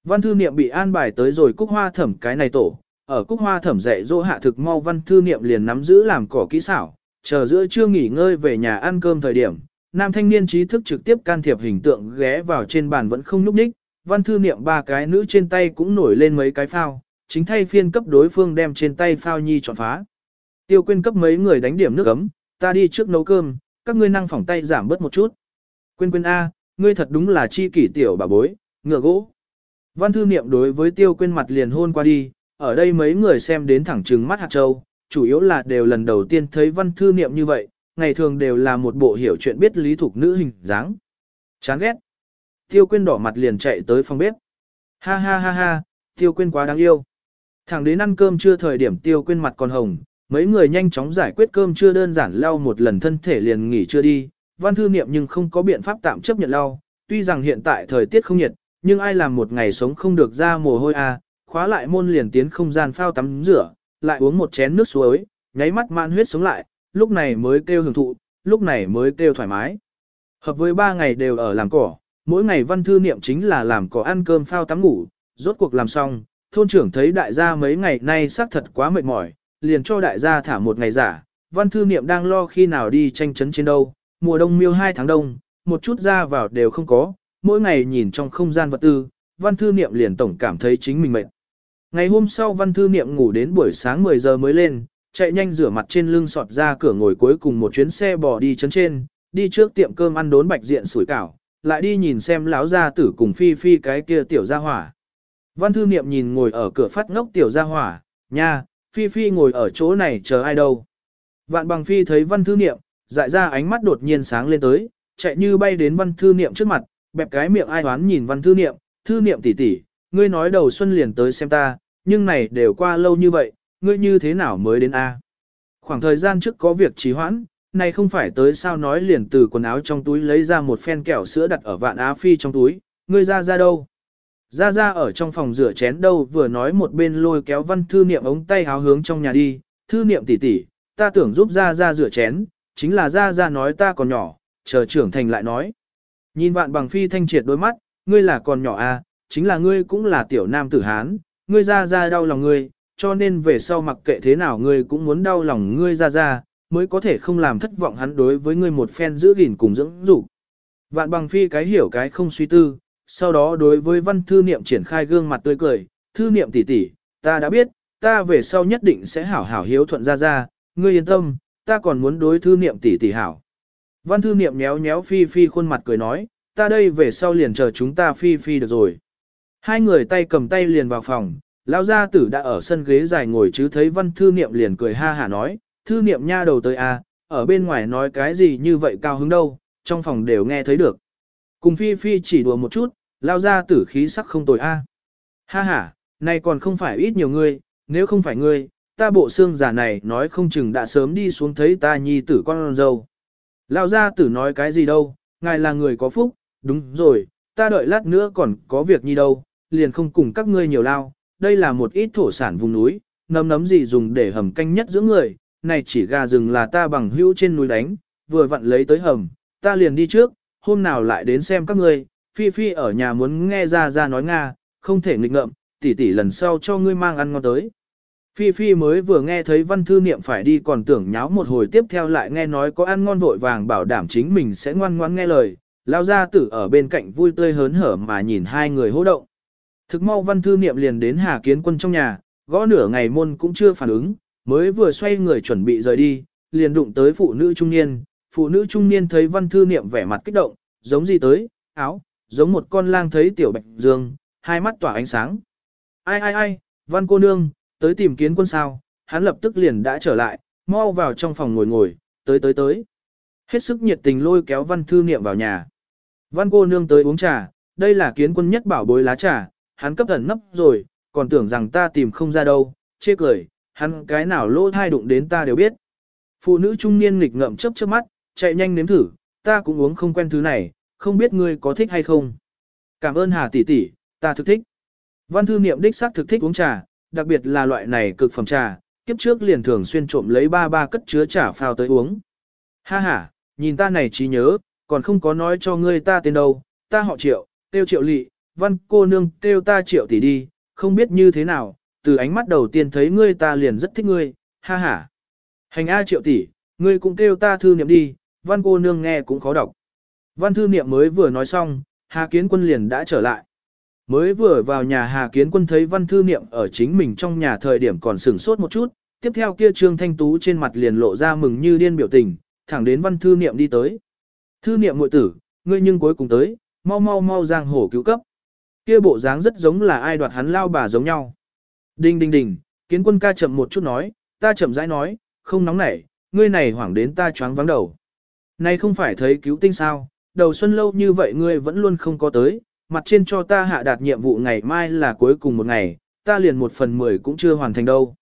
Speaker 1: Văn thư niệm bị an bài tới rồi cúc hoa thẩm cái này tổ, ở cúc hoa thẩm dạy dỗ hạ thực mau văn thư niệm liền nắm giữ làm cỏ kỹ xảo, chờ giữa trưa nghỉ ngơi về nhà ăn cơm thời điểm, nam thanh niên trí thức trực tiếp can thiệp hình tượng ghé vào trên bàn vẫn không nhúc nhích, văn thư niệm ba cái nữ trên tay cũng nổi lên mấy cái phao, chính thay phiên cấp đối phương đem trên tay phao nhi chọn phá. Tiêu quyên cấp mấy người đánh điểm nước ấm, ta đi trước nấu cơm, các ngươi năng phỏng tay giảm bớt một chút. Quyên quyên A, ngươi thật đúng là chi kỷ tiểu bà bối, ngựa gỗ. Văn thư niệm đối với tiêu quyên mặt liền hôn qua đi, ở đây mấy người xem đến thẳng trừng mắt hạt châu, chủ yếu là đều lần đầu tiên thấy văn thư niệm như vậy, ngày thường đều là một bộ hiểu chuyện biết lý thuộc nữ hình dáng. Chán ghét. Tiêu quyên đỏ mặt liền chạy tới phòng bếp. Ha ha ha ha, tiêu quyên quá đáng yêu. Thẳng đến ăn cơm chưa thời điểm tiêu quyên mặt còn hồng, mấy người nhanh chóng giải quyết cơm chưa đơn giản lau một lần thân thể liền nghỉ chưa đi. Văn thư niệm nhưng không có biện pháp tạm chấp nhận lau, tuy rằng hiện tại thời tiết không nhiệt, nhưng ai làm một ngày sống không được ra mồ hôi à, khóa lại môn liền tiến không gian phao tắm rửa, lại uống một chén nước suối, nháy mắt man huyết sống lại, lúc này mới kêu hưởng thụ, lúc này mới kêu thoải mái. Hợp với ba ngày đều ở làm cỏ, mỗi ngày văn thư niệm chính là làm cỏ ăn cơm phao tắm ngủ, rốt cuộc làm xong, thôn trưởng thấy đại gia mấy ngày nay xác thật quá mệt mỏi, liền cho đại gia thả một ngày giả, văn thư niệm đang lo khi nào đi tranh chấn trên đâu, mùa đông miêu hai tháng đông, một chút ra vào đều không có, mỗi ngày nhìn trong không gian vật tư, văn thư niệm liền tổng cảm thấy chính mình mệt. Ngày hôm sau văn thư niệm ngủ đến buổi sáng 10 giờ mới lên, chạy nhanh rửa mặt trên lưng sọt ra cửa ngồi cuối cùng một chuyến xe bò đi chấn trên, đi trước tiệm cơm ăn đốn bạch diện sủi cảo, lại đi nhìn xem lão gia tử cùng phi phi cái kia tiểu gia hỏa. Văn thư niệm nhìn ngồi ở cửa phát ngốc tiểu gia hỏa, nha, phi phi ngồi ở chỗ này chờ ai đâu. Vạn bằng phi thấy văn thư niệm, dại ra ánh mắt đột nhiên sáng lên tới, chạy như bay đến văn thư niệm trước mặt, bẹp cái miệng ai hoán nhìn văn thư niệm, thư niệm tỷ tỷ, ngươi nói đầu xuân liền tới xem ta, nhưng này đều qua lâu như vậy, ngươi như thế nào mới đến A. Khoảng thời gian trước có việc trì hoãn, này không phải tới sao nói liền từ quần áo trong túi lấy ra một phen kẹo sữa đặt ở vạn á phi trong túi, ngươi ra ra đâu. Ra ra ở trong phòng rửa chén đâu vừa nói một bên lôi kéo văn thư niệm ống tay háo hướng trong nhà đi, thư niệm tỷ tỷ, ta tưởng giúp ra ra rửa chén, chính là ra ra nói ta còn nhỏ, chờ trưởng thành lại nói. Nhìn vạn bằng phi thanh triệt đôi mắt, ngươi là còn nhỏ à, chính là ngươi cũng là tiểu nam tử Hán, ngươi ra ra đau lòng ngươi, cho nên về sau mặc kệ thế nào ngươi cũng muốn đau lòng ngươi ra ra, mới có thể không làm thất vọng hắn đối với ngươi một phen giữ gìn cùng dưỡng dục. Vạn bằng phi cái hiểu cái không suy tư, sau đó đối với văn thư niệm triển khai gương mặt tươi cười, thư niệm tỷ tỷ, ta đã biết, ta về sau nhất định sẽ hảo hảo hiếu thuận ra ra, ngươi yên tâm, ta còn muốn đối thư niệm tỷ tỷ hảo. Văn thư niệm nhéo nhéo phi phi khuôn mặt cười nói, ta đây về sau liền chờ chúng ta phi phi được rồi. Hai người tay cầm tay liền vào phòng, lão gia tử đã ở sân ghế dài ngồi chứ thấy văn thư niệm liền cười ha hả nói, thư niệm nha đầu tới a, à, ở bên ngoài nói cái gì như vậy cao hứng đâu, trong phòng đều nghe thấy được. Cùng phi phi chỉ đùa một chút, lão gia tử khí sắc không tồi a. Ha ha, này còn không phải ít nhiều ngươi, nếu không phải ngươi, ta bộ xương giả này nói không chừng đã sớm đi xuống thấy ta nhi tử con dâu. Lão gia tử nói cái gì đâu, ngài là người có phúc, đúng rồi, ta đợi lát nữa còn có việc nhi đâu, liền không cùng các ngươi nhiều lao, đây là một ít thổ sản vùng núi, nấm nấm gì dùng để hầm canh nhất giữa người, này chỉ gà rừng là ta bằng hữu trên núi đánh, vừa vặn lấy tới hầm, ta liền đi trước, hôm nào lại đến xem các ngươi, Phi Phi ở nhà muốn nghe ra ra nói Nga, không thể nghịch ngợm, tỷ tỷ lần sau cho ngươi mang ăn ngon tới. Phi Phi mới vừa nghe thấy văn thư niệm phải đi còn tưởng nháo một hồi tiếp theo lại nghe nói có ăn ngon vội vàng bảo đảm chính mình sẽ ngoan ngoãn nghe lời, lao ra tử ở bên cạnh vui tươi hớn hở mà nhìn hai người hô động. Thực mau văn thư niệm liền đến Hà Kiến Quân trong nhà, gõ nửa ngày môn cũng chưa phản ứng, mới vừa xoay người chuẩn bị rời đi, liền đụng tới phụ nữ trung niên, phụ nữ trung niên thấy văn thư niệm vẻ mặt kích động, giống gì tới, áo, giống một con lang thấy tiểu bạch dương, hai mắt tỏa ánh sáng. Ai ai ai, văn cô nương, tới tìm kiến quân sao, hắn lập tức liền đã trở lại, mau vào trong phòng ngồi ngồi, tới tới tới. Hết sức nhiệt tình lôi kéo văn thư niệm vào nhà. Văn cô nương tới uống trà, đây là kiến quân nhất bảo bối lá trà, hắn cấp thần nấp rồi, còn tưởng rằng ta tìm không ra đâu, chê cười, hắn cái nào lỗ thai đụng đến ta đều biết. Phụ nữ trung niên nghịch ngậm chớp chớp mắt, chạy nhanh nếm thử, ta cũng uống không quen thứ này, không biết ngươi có thích hay không. Cảm ơn Hà tỷ tỷ, ta thực thích. Văn thư niệm đích xác thực thích uống trà, đặc biệt là loại này cực phẩm trà, kiếp trước liền thường xuyên trộm lấy ba ba cất chứa trà phao tới uống. Ha ha, nhìn ta này trí nhớ, còn không có nói cho ngươi ta tên đâu, ta họ triệu, tiêu triệu lị, văn cô nương tiêu ta triệu tỷ đi, không biết như thế nào, từ ánh mắt đầu tiên thấy ngươi ta liền rất thích ngươi, ha ha. Hành A triệu tỷ, ngươi cũng kêu ta thư niệm đi, văn cô nương nghe cũng khó đọc. Văn thư niệm mới vừa nói xong, Hà Kiến Quân liền đã trở lại. Mới vừa vào nhà Hà Kiến Quân thấy văn thư niệm ở chính mình trong nhà thời điểm còn sửng sốt một chút, tiếp theo kia Trương Thanh Tú trên mặt liền lộ ra mừng như điên biểu tình, thẳng đến văn thư niệm đi tới. Thư niệm muội tử, ngươi nhưng cuối cùng tới, mau mau mau giang hổ cứu cấp. Kia bộ dáng rất giống là ai đoạt hắn lao bà giống nhau. Đinh đinh đinh, Kiến Quân ca chậm một chút nói, ta chậm rãi nói, không nóng nảy, ngươi này hoảng đến ta choáng vắng đầu. Này không phải thấy cứu tinh sao, đầu xuân lâu như vậy ngươi vẫn luôn không có tới, mặt trên cho ta hạ đạt nhiệm vụ ngày mai là cuối cùng một ngày, ta liền một phần mười cũng chưa hoàn thành đâu.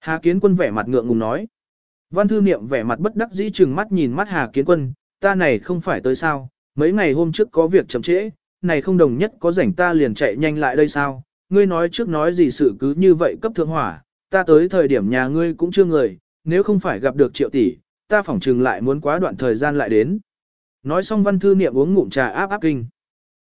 Speaker 1: Hà Kiến Quân vẻ mặt ngượng ngùng nói. Văn thư niệm vẻ mặt bất đắc dĩ chừng mắt nhìn mắt Hà Kiến Quân, ta này không phải tới sao, mấy ngày hôm trước có việc chậm trễ, này không đồng nhất có rảnh ta liền chạy nhanh lại đây sao, ngươi nói trước nói gì sự cứ như vậy cấp thượng hỏa, ta tới thời điểm nhà ngươi cũng chưa người, nếu không phải gặp được triệu tỷ, ta phỏng chừng lại muốn quá đoạn thời gian lại đến. Nói xong văn thư niệm uống ngụm trà áp áp kinh.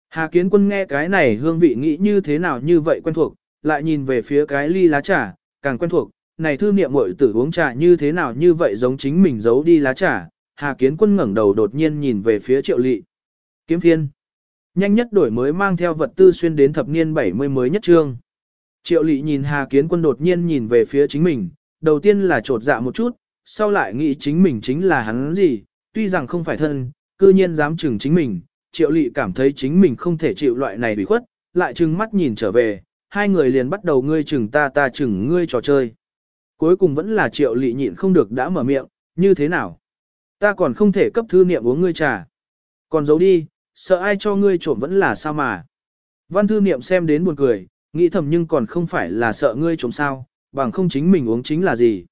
Speaker 1: Hà kiến quân nghe cái này hương vị nghĩ như thế nào như vậy quen thuộc, lại nhìn về phía cái ly lá trà, càng quen thuộc, này thư niệm muội tử uống trà như thế nào như vậy giống chính mình giấu đi lá trà. Hà kiến quân ngẩng đầu đột nhiên nhìn về phía triệu lị. Kiếm phiên. Nhanh nhất đổi mới mang theo vật tư xuyên đến thập niên 70 mới nhất trương. Triệu lị nhìn Hà kiến quân đột nhiên nhìn về phía chính mình, đầu tiên là trột dạ một chút, sau lại nghĩ chính mình chính là hắn gì, tuy rằng không phải thân, cư nhiên dám chừng chính mình, triệu lị cảm thấy chính mình không thể chịu loại này bị khuất, lại trừng mắt nhìn trở về, hai người liền bắt đầu ngươi chừng ta ta chừng ngươi trò chơi. Cuối cùng vẫn là triệu lị nhịn không được đã mở miệng, như thế nào? Ta còn không thể cấp thư niệm uống ngươi trà. Còn giấu đi, sợ ai cho ngươi trộm vẫn là sao mà. Văn thư niệm xem đến buồn cười, nghĩ thầm nhưng còn không phải là sợ ngươi trộm sao, bằng không chính mình uống chính là gì.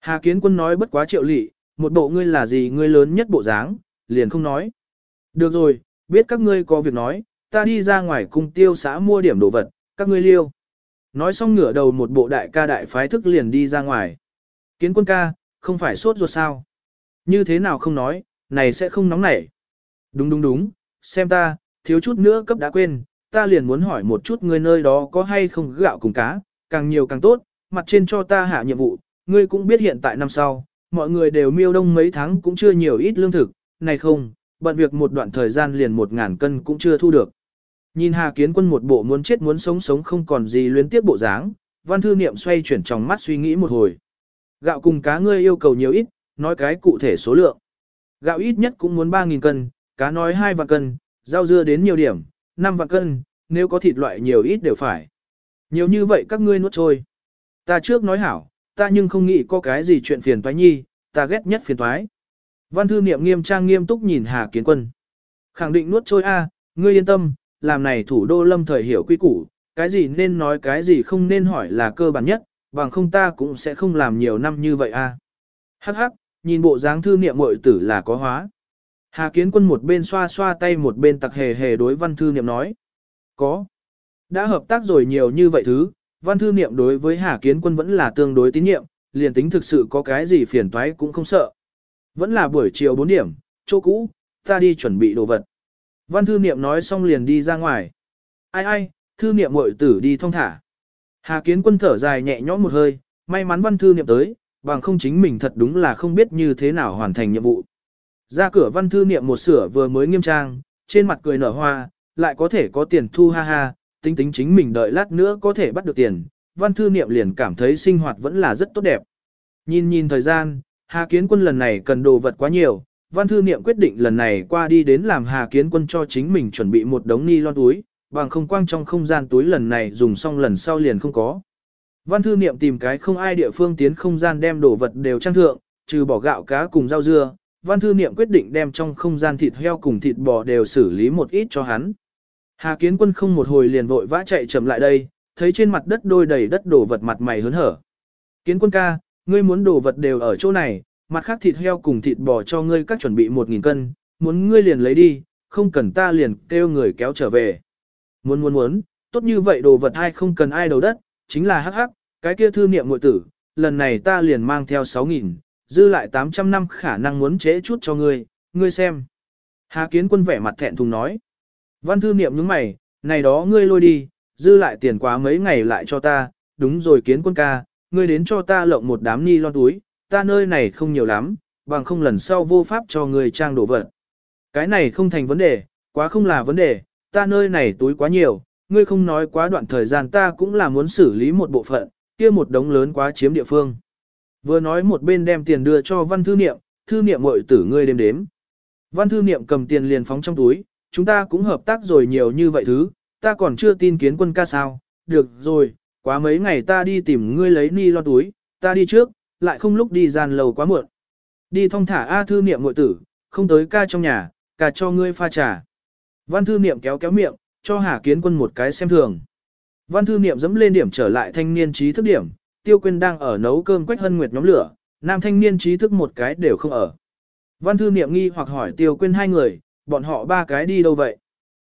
Speaker 1: Hà kiến quân nói bất quá triệu lị, một bộ ngươi là gì ngươi lớn nhất bộ dáng, liền không nói. Được rồi, biết các ngươi có việc nói, ta đi ra ngoài cùng tiêu xã mua điểm đồ vật, các ngươi liêu. Nói xong ngửa đầu một bộ đại ca đại phái thức liền đi ra ngoài. Kiến quân ca, không phải sốt ruột sao? Như thế nào không nói, này sẽ không nóng nảy. Đúng đúng đúng, xem ta, thiếu chút nữa cấp đã quên, ta liền muốn hỏi một chút ngươi nơi đó có hay không gạo cùng cá, càng nhiều càng tốt, mặt trên cho ta hạ nhiệm vụ, ngươi cũng biết hiện tại năm sau, mọi người đều miêu đông mấy tháng cũng chưa nhiều ít lương thực, này không, bận việc một đoạn thời gian liền một ngàn cân cũng chưa thu được. Nhìn Hà Kiến Quân một bộ muốn chết muốn sống sống không còn gì luyến tiếp bộ dáng, Văn Thư Niệm xoay chuyển trong mắt suy nghĩ một hồi. Gạo cùng cá ngươi yêu cầu nhiều ít, nói cái cụ thể số lượng. Gạo ít nhất cũng muốn 3.000 cân, cá nói 2 vạn cân, rau dưa đến nhiều điểm, 5 vạn cân, nếu có thịt loại nhiều ít đều phải. Nhiều như vậy các ngươi nuốt trôi. Ta trước nói hảo, ta nhưng không nghĩ có cái gì chuyện phiền toái nhi, ta ghét nhất phiền toái. Văn thư niệm nghiêm trang nghiêm túc nhìn Hà Kiến Quân. Khẳng định nuốt trôi a, ngươi yên tâm, làm này thủ đô lâm thời hiểu quy củ, cái gì nên nói cái gì không nên hỏi là cơ bản nhất, bằng không ta cũng sẽ không làm nhiều năm như vậy a. Hắc hắc, nhìn bộ dáng thư niệm muội tử là có hóa. Hà Kiến Quân một bên xoa xoa tay một bên tặc hề hề đối văn thư niệm nói. Có. Đã hợp tác rồi nhiều như vậy thứ, văn thư niệm đối với Hà Kiến Quân vẫn là tương đối tín nhiệm, liền tính thực sự có cái gì phiền toái cũng không sợ. Vẫn là buổi chiều 4 điểm, chỗ cũ, ta đi chuẩn bị đồ vật. Văn thư niệm nói xong liền đi ra ngoài. Ai ai, thư niệm muội tử đi thong thả. Hà kiến quân thở dài nhẹ nhõm một hơi, may mắn văn thư niệm tới, bằng không chính mình thật đúng là không biết như thế nào hoàn thành nhiệm vụ. Ra cửa văn thư niệm một sửa vừa mới nghiêm trang, trên mặt cười nở hoa, lại có thể có tiền thu ha ha, tính tính chính mình đợi lát nữa có thể bắt được tiền, văn thư niệm liền cảm thấy sinh hoạt vẫn là rất tốt đẹp. Nhìn nhìn thời gian, Hà Kiến Quân lần này cần đồ vật quá nhiều, văn thư niệm quyết định lần này qua đi đến làm Hà Kiến Quân cho chính mình chuẩn bị một đống ni lon túi, bằng không quang trong không gian túi lần này dùng xong lần sau liền không có. Văn thư niệm tìm cái không ai địa phương tiến không gian đem đồ vật đều trang thượng, trừ bỏ gạo cá cùng rau dưa, văn thư niệm quyết định đem trong không gian thịt heo cùng thịt bò đều xử lý một ít cho hắn. Hà kiến quân không một hồi liền vội vã chạy chậm lại đây, thấy trên mặt đất đôi đầy đất đồ vật mặt mày hớn hở. Kiến quân ca, ngươi muốn đồ vật đều ở chỗ này, mặt khác thịt heo cùng thịt bò cho ngươi các chuẩn bị một nghìn cân, muốn ngươi liền lấy đi, không cần ta liền kêu người kéo trở về. Muốn muốn muốn, tốt như vậy đồ vật ai không cần ai đầu đất, chính là hắc hắc, cái kia thư niệm ngội tử, lần này ta liền mang theo 6.000, dư lại 800 năm khả năng muốn chế chút cho ngươi, ngươi xem. Hà kiến quân vẻ mặt thẹn thùng nói. Văn thư niệm những mày, này đó ngươi lôi đi, dư lại tiền quá mấy ngày lại cho ta, đúng rồi kiến quân ca, ngươi đến cho ta lộng một đám ni lon túi, ta nơi này không nhiều lắm, bằng không lần sau vô pháp cho ngươi trang đồ vật. Cái này không thành vấn đề, quá không là vấn đề, ta nơi này túi quá nhiều, ngươi không nói quá đoạn thời gian ta cũng là muốn xử lý một bộ phận, kia một đống lớn quá chiếm địa phương. Vừa nói một bên đem tiền đưa cho văn thư niệm, thư niệm mội tử ngươi đếm đếm. Văn thư niệm cầm tiền liền phóng trong túi, chúng ta cũng hợp tác rồi nhiều như vậy thứ, ta còn chưa tin kiến quân ca sao, được rồi, quá mấy ngày ta đi tìm ngươi lấy ni lo túi, ta đi trước, lại không lúc đi gian lầu quá muộn. Đi thong thả A thư niệm mội tử, không tới ca trong nhà, ca cho ngươi pha trà. Văn thư niệm kéo kéo miệng, cho Hà Kiến Quân một cái xem thường. Văn thư niệm dẫm lên điểm trở lại thanh niên trí thức điểm, Tiêu Quyên đang ở nấu cơm quách hân nguyệt nhóm lửa, nam thanh niên trí thức một cái đều không ở. Văn thư niệm nghi hoặc hỏi Tiêu Quyên hai người, bọn họ ba cái đi đâu vậy?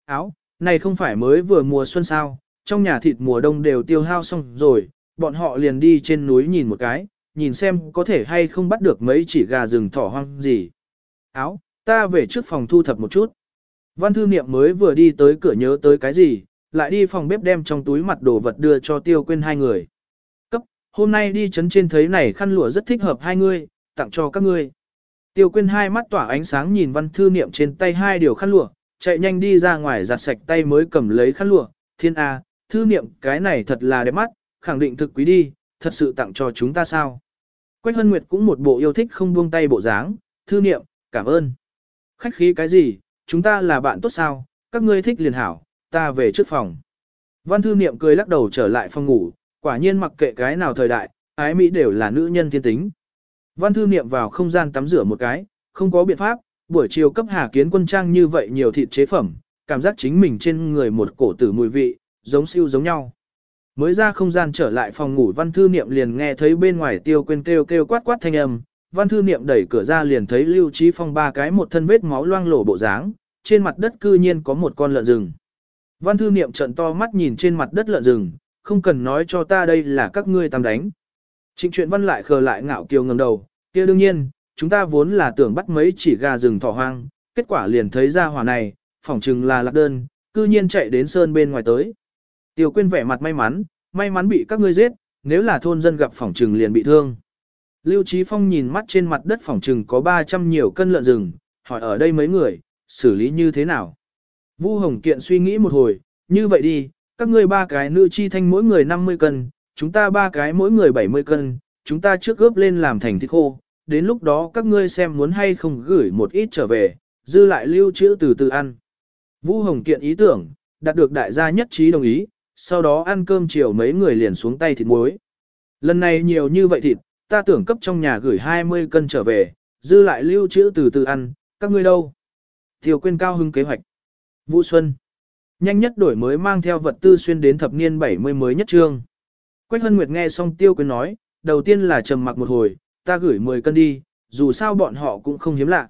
Speaker 1: Áo, này không phải mới vừa mùa xuân sao, trong nhà thịt mùa đông đều tiêu hao xong rồi, bọn họ liền đi trên núi nhìn một cái, nhìn xem có thể hay không bắt được mấy chỉ gà rừng thỏ hoang gì. Áo, ta về trước phòng thu thập một chút. Văn thư niệm mới vừa đi tới cửa nhớ tới cái gì, lại đi phòng bếp đem trong túi mặt đồ vật đưa cho tiêu quên hai người. Cấp, hôm nay đi chấn trên thấy này khăn lụa rất thích hợp hai người, tặng cho các ngươi. Tiêu quên hai mắt tỏa ánh sáng nhìn văn thư niệm trên tay hai điều khăn lụa, chạy nhanh đi ra ngoài giặt sạch tay mới cầm lấy khăn lụa. Thiên A, thư niệm cái này thật là đẹp mắt, khẳng định thực quý đi, thật sự tặng cho chúng ta sao. Quách Hân Nguyệt cũng một bộ yêu thích không buông tay bộ dáng, thư niệm, cảm ơn. Khách khí cái gì, chúng ta là bạn tốt sao, các ngươi thích liền hảo, ta về trước phòng. Văn thư niệm cười lắc đầu trở lại phòng ngủ, quả nhiên mặc kệ cái nào thời đại, ái Mỹ đều là nữ nhân thiên tính. Văn thư niệm vào không gian tắm rửa một cái, không có biện pháp, buổi chiều cấp hà kiến quân trang như vậy nhiều thịt chế phẩm, cảm giác chính mình trên người một cổ tử mùi vị, giống siêu giống nhau. Mới ra không gian trở lại phòng ngủ văn thư niệm liền nghe thấy bên ngoài tiêu quên kêu kêu quát quát thanh âm, văn thư niệm đẩy cửa ra liền thấy lưu trí phong ba cái một thân vết máu loang lổ bộ dáng, trên mặt đất cư nhiên có một con lợn rừng. Văn thư niệm trận to mắt nhìn trên mặt đất lợn rừng, không cần nói cho ta đây là các ngươi tam đánh. Trịnh chuyện văn lại khờ lại ngạo kiều ngầm đầu, kia đương nhiên, chúng ta vốn là tưởng bắt mấy chỉ gà rừng thỏ hoang, kết quả liền thấy ra hỏa này, phỏng chừng là lạc đơn, cư nhiên chạy đến sơn bên ngoài tới. Tiêu Quyên vẻ mặt may mắn, may mắn bị các ngươi giết, nếu là thôn dân gặp phỏng trừng liền bị thương. Lưu Trí Phong nhìn mắt trên mặt đất phỏng trừng có 300 nhiều cân lợn rừng, hỏi ở đây mấy người, xử lý như thế nào? Vu Hồng Kiện suy nghĩ một hồi, như vậy đi, các ngươi ba cái nữ chi thanh mỗi người 50 cân, chúng ta ba cái mỗi người 70 cân, chúng ta trước gớp lên làm thành thịt khô, đến lúc đó các ngươi xem muốn hay không gửi một ít trở về, dư lại lưu trữ từ từ ăn. Vu Hồng Kiện ý tưởng, đạt được đại gia nhất trí đồng ý, sau đó ăn cơm chiều mấy người liền xuống tay thịt muối. Lần này nhiều như vậy thịt, ta tưởng cấp trong nhà gửi 20 cân trở về, dư lại lưu trữ từ từ ăn, các ngươi đâu? Tiểu quên cao hưng kế hoạch. Vũ Xuân. Nhanh nhất đổi mới mang theo vật tư xuyên đến thập niên 70 mới nhất trương. Quách Hân Nguyệt nghe xong Tiêu Quyên nói, đầu tiên là trầm mặc một hồi, ta gửi 10 cân đi, dù sao bọn họ cũng không hiếm lạ.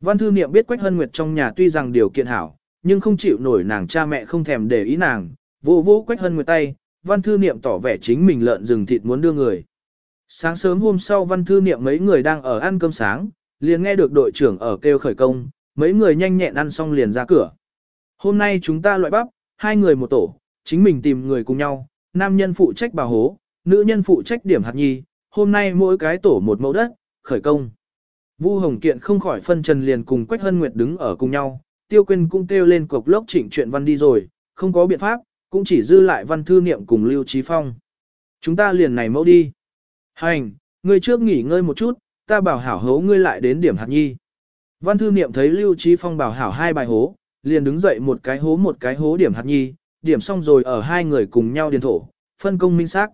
Speaker 1: Văn thư niệm biết Quách Hân Nguyệt trong nhà tuy rằng điều kiện hảo, nhưng không chịu nổi nàng cha mẹ không thèm để ý nàng, vô vô Quách Hân Nguyệt tay, văn thư niệm tỏ vẻ chính mình lợn rừng thịt muốn đưa người. Sáng sớm hôm sau văn thư niệm mấy người đang ở ăn cơm sáng, liền nghe được đội trưởng ở kêu khởi công, mấy người nhanh nhẹn ăn xong liền ra cửa. Hôm nay chúng ta loại bắp, hai người một tổ, chính mình tìm người cùng nhau, nam nhân phụ trách bà hố, nữ nhân phụ trách điểm hạt nhi, hôm nay mỗi cái tổ một mẫu đất, khởi công. Vu Hồng Kiện không khỏi phân trần liền cùng Quách Hân Nguyệt đứng ở cùng nhau, Tiêu Quyên cũng kêu lên cục lốc chỉnh chuyện văn đi rồi, không có biện pháp, cũng chỉ dư lại văn thư niệm cùng Lưu Trí Phong. Chúng ta liền này mẫu đi. Hành, ngươi trước nghỉ ngơi một chút, ta bảo hảo hấu ngươi lại đến điểm hạt nhi. Văn thư niệm thấy Lưu Trí Phong bảo hảo hai bài hố, liền đứng dậy một cái hố một cái hố điểm hạt nhi, điểm xong rồi ở hai người cùng nhau điền thổ, phân công minh xác.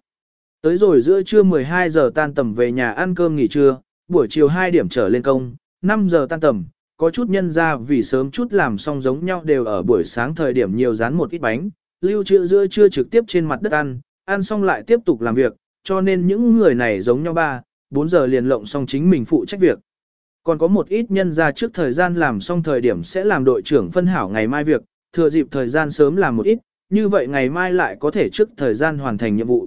Speaker 1: Tới rồi giữa trưa 12 giờ tan tầm về nhà ăn cơm nghỉ trưa, buổi chiều 2 điểm trở lên công, 5 giờ tan tầm, có chút nhân ra vì sớm chút làm xong giống nhau đều ở buổi sáng thời điểm nhiều rán một ít bánh, lưu trữ giữa trưa trực tiếp trên mặt đất ăn, ăn xong lại tiếp tục làm việc, cho nên những người này giống nhau ba, 4 giờ liền lộng xong chính mình phụ trách việc. Còn có một ít nhân ra trước thời gian làm xong thời điểm sẽ làm đội trưởng phân hảo ngày mai việc, thừa dịp thời gian sớm làm một ít, như vậy ngày mai lại có thể trước thời gian hoàn thành nhiệm vụ.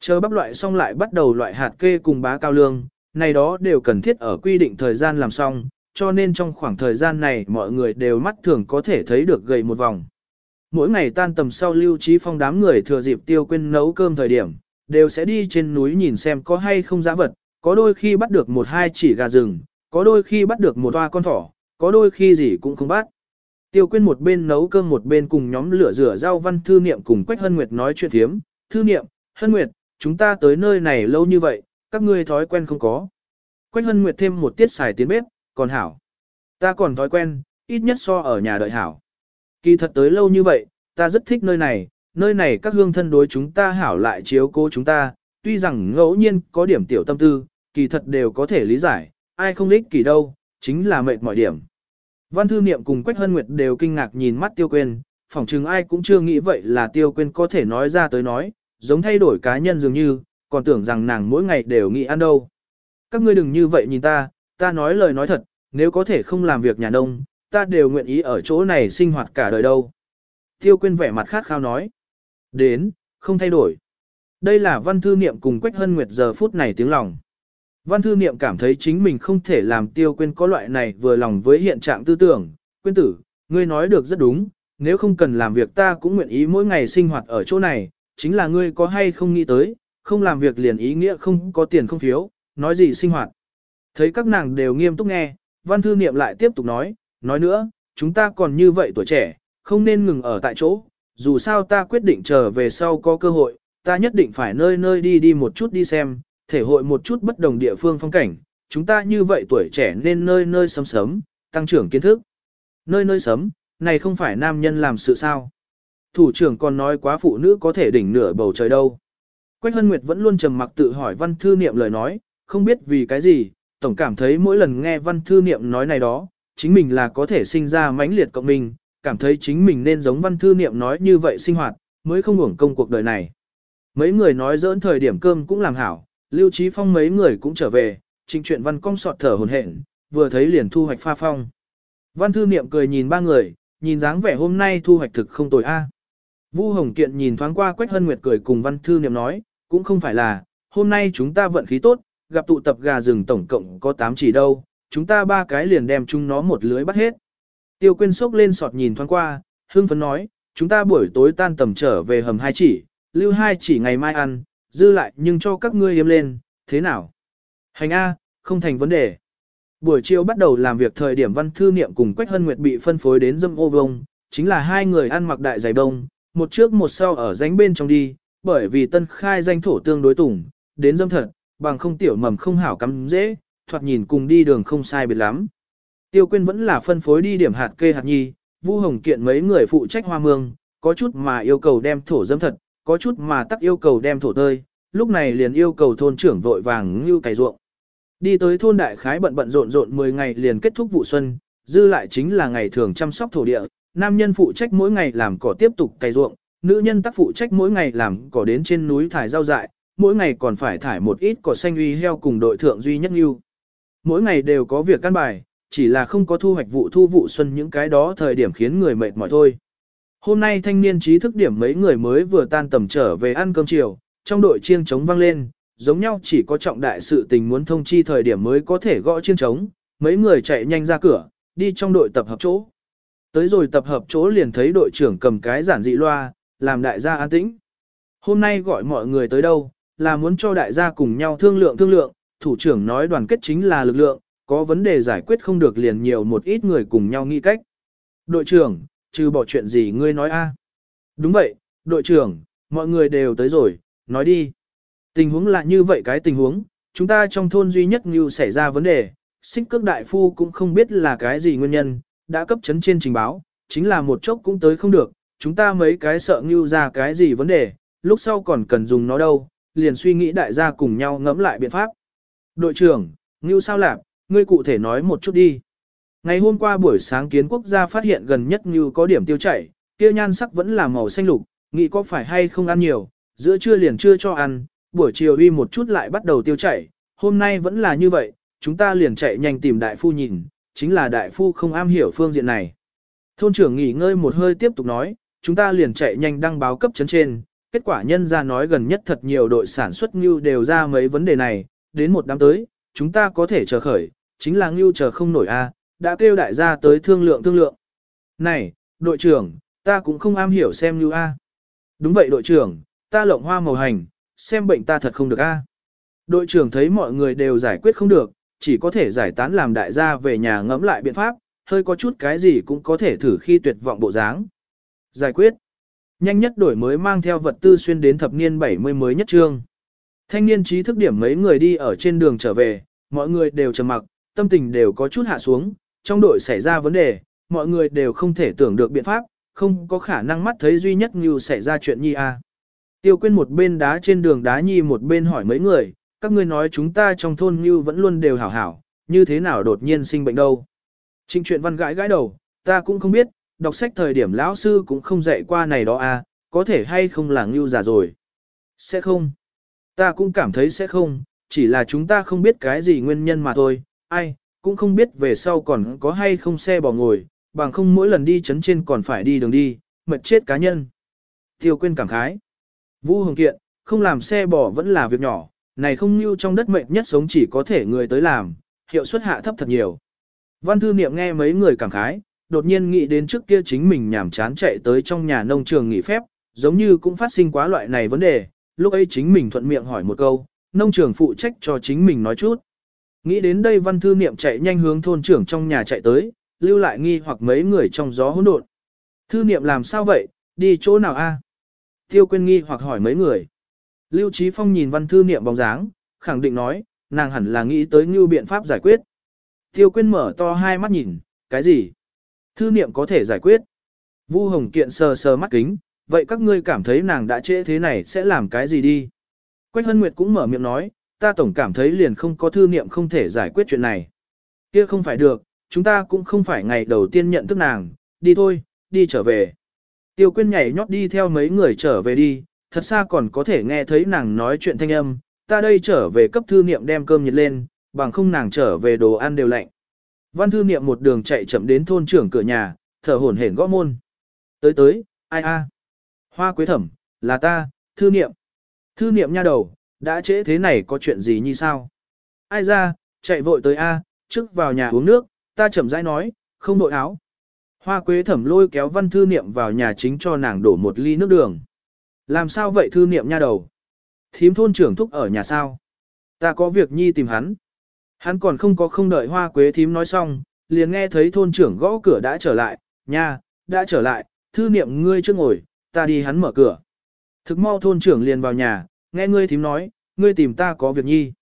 Speaker 1: Chờ bắp loại xong lại bắt đầu loại hạt kê cùng bá cao lương, này đó đều cần thiết ở quy định thời gian làm xong, cho nên trong khoảng thời gian này mọi người đều mắt thường có thể thấy được gầy một vòng. Mỗi ngày tan tầm sau lưu trí phong đám người thừa dịp tiêu quên nấu cơm thời điểm, đều sẽ đi trên núi nhìn xem có hay không giã vật, có đôi khi bắt được một hai chỉ gà rừng, có đôi khi bắt được một toa con thỏ, có đôi khi gì cũng không bắt. Tiêu quyên một bên nấu cơm một bên cùng nhóm lửa rửa rau văn thư niệm cùng Quách Hân Nguyệt nói chuyện thiếm. Thư niệm, Hân Nguyệt, chúng ta tới nơi này lâu như vậy, các ngươi thói quen không có. Quách Hân Nguyệt thêm một tiết xài tiến bếp, còn hảo. Ta còn thói quen, ít nhất so ở nhà đợi hảo. Kỳ thật tới lâu như vậy, ta rất thích nơi này, nơi này các hương thân đối chúng ta hảo lại chiếu cố chúng ta, tuy rằng ngẫu nhiên có điểm tiểu tâm tư, kỳ thật đều có thể lý giải, ai không lích kỳ đâu, chính là mệt mọi điểm. Văn thư niệm cùng Quách Hân Nguyệt đều kinh ngạc nhìn mắt tiêu quên, phỏng chừng ai cũng chưa nghĩ vậy là tiêu quên có thể nói ra tới nói, giống thay đổi cá nhân dường như, còn tưởng rằng nàng mỗi ngày đều nghĩ ăn đâu. Các ngươi đừng như vậy nhìn ta, ta nói lời nói thật, nếu có thể không làm việc nhà nông, ta đều nguyện ý ở chỗ này sinh hoạt cả đời đâu. Tiêu Quyên vẻ mặt khát khao nói. Đến, không thay đổi. Đây là văn thư niệm cùng Quách Hân Nguyệt giờ phút này tiếng lòng. Văn thư niệm cảm thấy chính mình không thể làm tiêu quên có loại này vừa lòng với hiện trạng tư tưởng. Quyên tử, ngươi nói được rất đúng, nếu không cần làm việc ta cũng nguyện ý mỗi ngày sinh hoạt ở chỗ này, chính là ngươi có hay không nghĩ tới, không làm việc liền ý nghĩa không có tiền không phiếu, nói gì sinh hoạt. Thấy các nàng đều nghiêm túc nghe, văn thư niệm lại tiếp tục nói, nói nữa, chúng ta còn như vậy tuổi trẻ, không nên ngừng ở tại chỗ, dù sao ta quyết định trở về sau có cơ hội, ta nhất định phải nơi nơi đi đi một chút đi xem, thể hội một chút bất đồng địa phương phong cảnh, chúng ta như vậy tuổi trẻ nên nơi nơi sấm sấm, tăng trưởng kiến thức. Nơi nơi sấm, này không phải nam nhân làm sự sao. Thủ trưởng còn nói quá phụ nữ có thể đỉnh nửa bầu trời đâu. Quách Hân Nguyệt vẫn luôn trầm mặc tự hỏi văn thư niệm lời nói, không biết vì cái gì, tổng cảm thấy mỗi lần nghe văn thư niệm nói này đó, chính mình là có thể sinh ra mãnh liệt cộng mình, cảm thấy chính mình nên giống văn thư niệm nói như vậy sinh hoạt, mới không hưởng công cuộc đời này. Mấy người nói dỡn thời điểm cơm cũng làm hảo, Lưu Trí Phong mấy người cũng trở về, trình chuyện văn cong sọt thở hồn hển, vừa thấy liền thu hoạch pha phong. Văn thư niệm cười nhìn ba người, nhìn dáng vẻ hôm nay thu hoạch thực không tồi a. Vu Hồng Kiện nhìn thoáng qua Quách Hân Nguyệt cười cùng văn thư niệm nói, cũng không phải là, hôm nay chúng ta vận khí tốt, gặp tụ tập gà rừng tổng cộng có 8 chỉ đâu, chúng ta ba cái liền đem chúng nó một lưới bắt hết. Tiêu Quyên sốc lên sọt nhìn thoáng qua, hương phấn nói, chúng ta buổi tối tan tầm trở về hầm hai chỉ, lưu hai chỉ ngày mai ăn, dư lại nhưng cho các ngươi yếm lên, thế nào? Hành A, không thành vấn đề. Buổi chiều bắt đầu làm việc thời điểm văn thư niệm cùng Quách Hân Nguyệt bị phân phối đến dâm ô vông, chính là hai người ăn mặc đại giày đông, một trước một sau ở ránh bên trong đi, bởi vì tân khai danh thổ tương đối tủng, đến dâm thật, bằng không tiểu mầm không hảo cắm dễ, thoạt nhìn cùng đi đường không sai biệt lắm. Tiêu Quyên vẫn là phân phối đi điểm hạt kê hạt nhi, Vu Hồng Kiện mấy người phụ trách hoa mương, có chút mà yêu cầu đem thổ dâm thật, có chút mà tắc yêu cầu đem thổ tơi, lúc này liền yêu cầu thôn trưởng vội vàng như cày ruộng. Đi tới thôn đại khái bận bận rộn rộn 10 ngày liền kết thúc vụ xuân, dư lại chính là ngày thường chăm sóc thổ địa, nam nhân phụ trách mỗi ngày làm cỏ tiếp tục cày ruộng, nữ nhân tác phụ trách mỗi ngày làm cỏ đến trên núi thải rau dại, mỗi ngày còn phải thải một ít cỏ xanh uy heo cùng đội thượng duy nhất như. Mỗi ngày đều có việc căn bài, chỉ là không có thu hoạch vụ thu vụ xuân những cái đó thời điểm khiến người mệt mỏi thôi. Hôm nay thanh niên trí thức điểm mấy người mới vừa tan tầm trở về ăn cơm chiều, trong đội chiêng trống vang lên, giống nhau chỉ có trọng đại sự tình muốn thông chi thời điểm mới có thể gõ chiêng trống, mấy người chạy nhanh ra cửa, đi trong đội tập hợp chỗ. Tới rồi tập hợp chỗ liền thấy đội trưởng cầm cái giản dị loa, làm đại gia an tĩnh. Hôm nay gọi mọi người tới đâu, là muốn cho đại gia cùng nhau thương lượng thương lượng, thủ trưởng nói đoàn kết chính là lực lượng, có vấn đề giải quyết không được liền nhiều một ít người cùng nhau nghĩ cách. Đội trưởng, trừ bỏ chuyện gì ngươi nói a? Đúng vậy, đội trưởng, mọi người đều tới rồi, nói đi. Tình huống là như vậy cái tình huống, chúng ta trong thôn duy nhất như xảy ra vấn đề, xích cước đại phu cũng không biết là cái gì nguyên nhân, đã cấp chấn trên trình báo, chính là một chốc cũng tới không được, chúng ta mấy cái sợ như ra cái gì vấn đề, lúc sau còn cần dùng nó đâu, liền suy nghĩ đại gia cùng nhau ngẫm lại biện pháp. Đội trưởng, ngưu sao lạp, ngươi cụ thể nói một chút đi. Ngày hôm qua buổi sáng kiến quốc gia phát hiện gần nhất ngưu có điểm tiêu chảy, kia nhan sắc vẫn là màu xanh lục, nghĩ có phải hay không ăn nhiều, giữa trưa liền chưa cho ăn, buổi chiều uy một chút lại bắt đầu tiêu chảy, hôm nay vẫn là như vậy, chúng ta liền chạy nhanh tìm đại phu nhìn, chính là đại phu không am hiểu phương diện này. Thôn trưởng nghỉ ngơi một hơi tiếp tục nói, chúng ta liền chạy nhanh đăng báo cấp chấn trên, kết quả nhân ra nói gần nhất thật nhiều đội sản xuất ngưu đều ra mấy vấn đề này, đến một đám tới, chúng ta có thể chờ khởi, chính là ngưu chờ không nổi a, đã kêu đại gia tới thương lượng thương lượng. Này, đội trưởng, ta cũng không am hiểu xem ngưu a. Đúng vậy đội trưởng, ta lộng hoa màu hành, xem bệnh ta thật không được a. Đội trưởng thấy mọi người đều giải quyết không được, chỉ có thể giải tán làm đại gia về nhà ngẫm lại biện pháp, hơi có chút cái gì cũng có thể thử khi tuyệt vọng bộ dáng. Giải quyết. Nhanh nhất đổi mới mang theo vật tư xuyên đến thập niên 70 mới nhất trương. Thanh niên trí thức điểm mấy người đi ở trên đường trở về, mọi người đều trầm mặc, tâm tình đều có chút hạ xuống, trong đội xảy ra vấn đề, mọi người đều không thể tưởng được biện pháp, không có khả năng mắt thấy duy nhất như xảy ra chuyện nhi a. Tiêu quên một bên đá trên đường đá nhi một bên hỏi mấy người, các ngươi nói chúng ta trong thôn như vẫn luôn đều hảo hảo, như thế nào đột nhiên sinh bệnh đâu. Trịnh chuyện văn gãi gãi đầu, ta cũng không biết, đọc sách thời điểm lão sư cũng không dạy qua này đó à, có thể hay không là ngưu già rồi. Sẽ không. Ta cũng cảm thấy sẽ không, chỉ là chúng ta không biết cái gì nguyên nhân mà thôi, ai, cũng không biết về sau còn có hay không xe bỏ ngồi, bằng không mỗi lần đi chấn trên còn phải đi đường đi, mệt chết cá nhân. Tiêu quên cảm khái. vũ Hồng Kiện, không làm xe bỏ vẫn là việc nhỏ, này không như trong đất mệnh nhất sống chỉ có thể người tới làm, hiệu suất hạ thấp thật nhiều. Văn thư niệm nghe mấy người cảm khái, đột nhiên nghĩ đến trước kia chính mình nhảm chán chạy tới trong nhà nông trường nghỉ phép, giống như cũng phát sinh quá loại này vấn đề, lúc ấy chính mình thuận miệng hỏi một câu, nông trường phụ trách cho chính mình nói chút. Nghĩ đến đây văn thư niệm chạy nhanh hướng thôn trưởng trong nhà chạy tới, lưu lại nghi hoặc mấy người trong gió hỗn độn. Thư niệm làm sao vậy, đi chỗ nào a? Tiêu quên nghi hoặc hỏi mấy người. Lưu Trí Phong nhìn văn thư niệm bóng dáng, khẳng định nói, nàng hẳn là nghĩ tới như biện pháp giải quyết. Tiêu Quyên mở to hai mắt nhìn, cái gì? Thư niệm có thể giải quyết. Vu Hồng Kiện sờ sờ mắt kính, vậy các ngươi cảm thấy nàng đã trễ thế này sẽ làm cái gì đi? Quách Hân Nguyệt cũng mở miệng nói, ta tổng cảm thấy liền không có thư niệm không thể giải quyết chuyện này. Kia không phải được, chúng ta cũng không phải ngày đầu tiên nhận thức nàng, đi thôi, đi trở về. Tiêu Quyên nhảy nhót đi theo mấy người trở về đi, thật xa còn có thể nghe thấy nàng nói chuyện thanh âm, ta đây trở về cấp thư niệm đem cơm nhiệt lên, bằng không nàng trở về đồ ăn đều lạnh. Văn thư niệm một đường chạy chậm đến thôn trưởng cửa nhà, thở hổn hển gõ môn. Tới tới, ai a? Hoa quế thẩm, là ta, thư niệm. Thư niệm nha đầu, đã trễ thế này có chuyện gì như sao? Ai ra, chạy vội tới a, trước vào nhà uống nước, ta chậm rãi nói, không đội áo. Hoa quế thẩm lôi kéo văn thư niệm vào nhà chính cho nàng đổ một ly nước đường. Làm sao vậy thư niệm nha đầu? Thím thôn trưởng thúc ở nhà sao? Ta có việc nhi tìm hắn. Hắn còn không có không đợi hoa quế thím nói xong, liền nghe thấy thôn trưởng gõ cửa đã trở lại, nha, đã trở lại, thư niệm ngươi chưa ngồi, ta đi hắn mở cửa. Thực mau thôn trưởng liền vào nhà, nghe ngươi thím nói, ngươi tìm ta có việc nhi.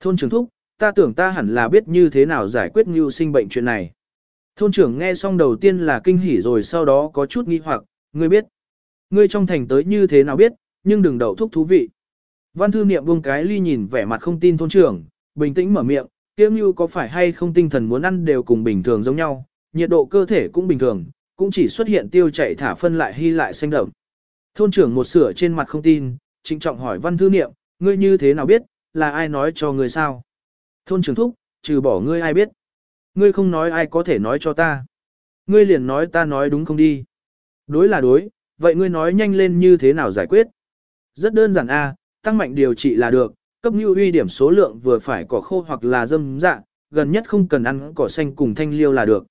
Speaker 1: Thôn trưởng thúc, ta tưởng ta hẳn là biết như thế nào giải quyết như sinh bệnh chuyện này. Thôn trưởng nghe xong đầu tiên là kinh hỉ rồi sau đó có chút nghi hoặc, ngươi biết. Ngươi trong thành tới như thế nào biết, nhưng đừng đậu thúc thú vị. Văn thư niệm buông cái ly nhìn vẻ mặt không tin thôn trưởng, bình tĩnh mở miệng, Kiếm như có phải hay không tinh thần muốn ăn đều cùng bình thường giống nhau, nhiệt độ cơ thể cũng bình thường, cũng chỉ xuất hiện tiêu chảy thả phân lại hy lại xanh đậm. Thôn trưởng một sửa trên mặt không tin, trịnh trọng hỏi văn thư niệm, ngươi như thế nào biết, là ai nói cho ngươi sao? Thôn trưởng thúc, trừ bỏ ngươi ai biết. Ngươi không nói ai có thể nói cho ta. Ngươi liền nói ta nói đúng không đi. Đối là đối, vậy ngươi nói nhanh lên như thế nào giải quyết? Rất đơn giản a, tăng mạnh điều trị là được, cấp như uy điểm số lượng vừa phải cỏ khô hoặc là dâm dạ, gần nhất không cần ăn cỏ xanh cùng thanh liêu là được.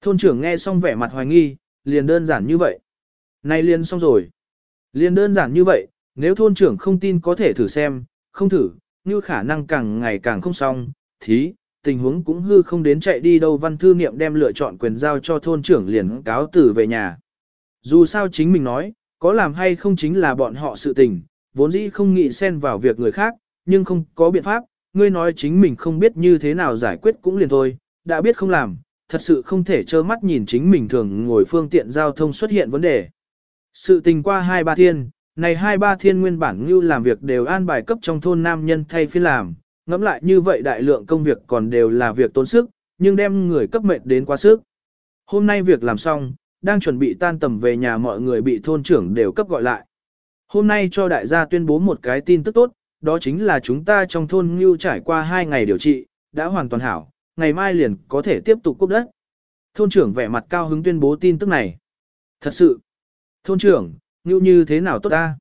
Speaker 1: Thôn trưởng nghe xong vẻ mặt hoài nghi, liền đơn giản như vậy. Này liền xong rồi. Liền đơn giản như vậy, nếu thôn trưởng không tin có thể thử xem, không thử, như khả năng càng ngày càng không xong, thí, tình huống cũng hư không đến chạy đi đâu văn thư niệm đem lựa chọn quyền giao cho thôn trưởng liền cáo tử về nhà. Dù sao chính mình nói, có làm hay không chính là bọn họ sự tình, vốn dĩ không nghĩ xen vào việc người khác, nhưng không có biện pháp, ngươi nói chính mình không biết như thế nào giải quyết cũng liền thôi, đã biết không làm, thật sự không thể trơ mắt nhìn chính mình thường ngồi phương tiện giao thông xuất hiện vấn đề. Sự tình qua hai ba thiên, này hai ba thiên nguyên bản như làm việc đều an bài cấp trong thôn nam nhân thay phiên làm, ngẫm lại như vậy đại lượng công việc còn đều là việc tốn sức, nhưng đem người cấp mệnh đến quá sức. Hôm nay việc làm xong, đang chuẩn bị tan tầm về nhà mọi người bị thôn trưởng đều cấp gọi lại. Hôm nay cho đại gia tuyên bố một cái tin tức tốt, đó chính là chúng ta trong thôn Ngưu trải qua 2 ngày điều trị, đã hoàn toàn hảo, ngày mai liền có thể tiếp tục cúp đất. Thôn trưởng vẻ mặt cao hứng tuyên bố tin tức này. Thật sự, thôn trưởng, như như thế nào tốt ta?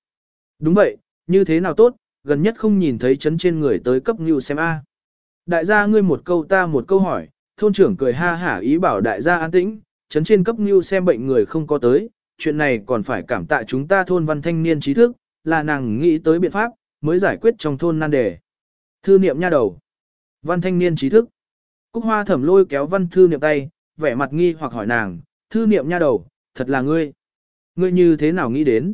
Speaker 1: Đúng vậy, như thế nào tốt, gần nhất không nhìn thấy chấn trên người tới cấp như xem a. Đại gia ngươi một câu ta một câu hỏi, thôn trưởng cười ha hả ý bảo đại gia an tĩnh, chấn trên cấp như xem bệnh người không có tới, chuyện này còn phải cảm tạ chúng ta thôn văn thanh niên trí thức, là nàng nghĩ tới biện pháp, mới giải quyết trong thôn nan đề. Thư niệm nha đầu. Văn thanh niên trí thức. Cúc hoa thẩm lôi kéo văn thư niệm tay, vẻ mặt nghi hoặc hỏi nàng, thư niệm nha đầu, thật là ngươi. Ngươi như thế nào nghĩ đến?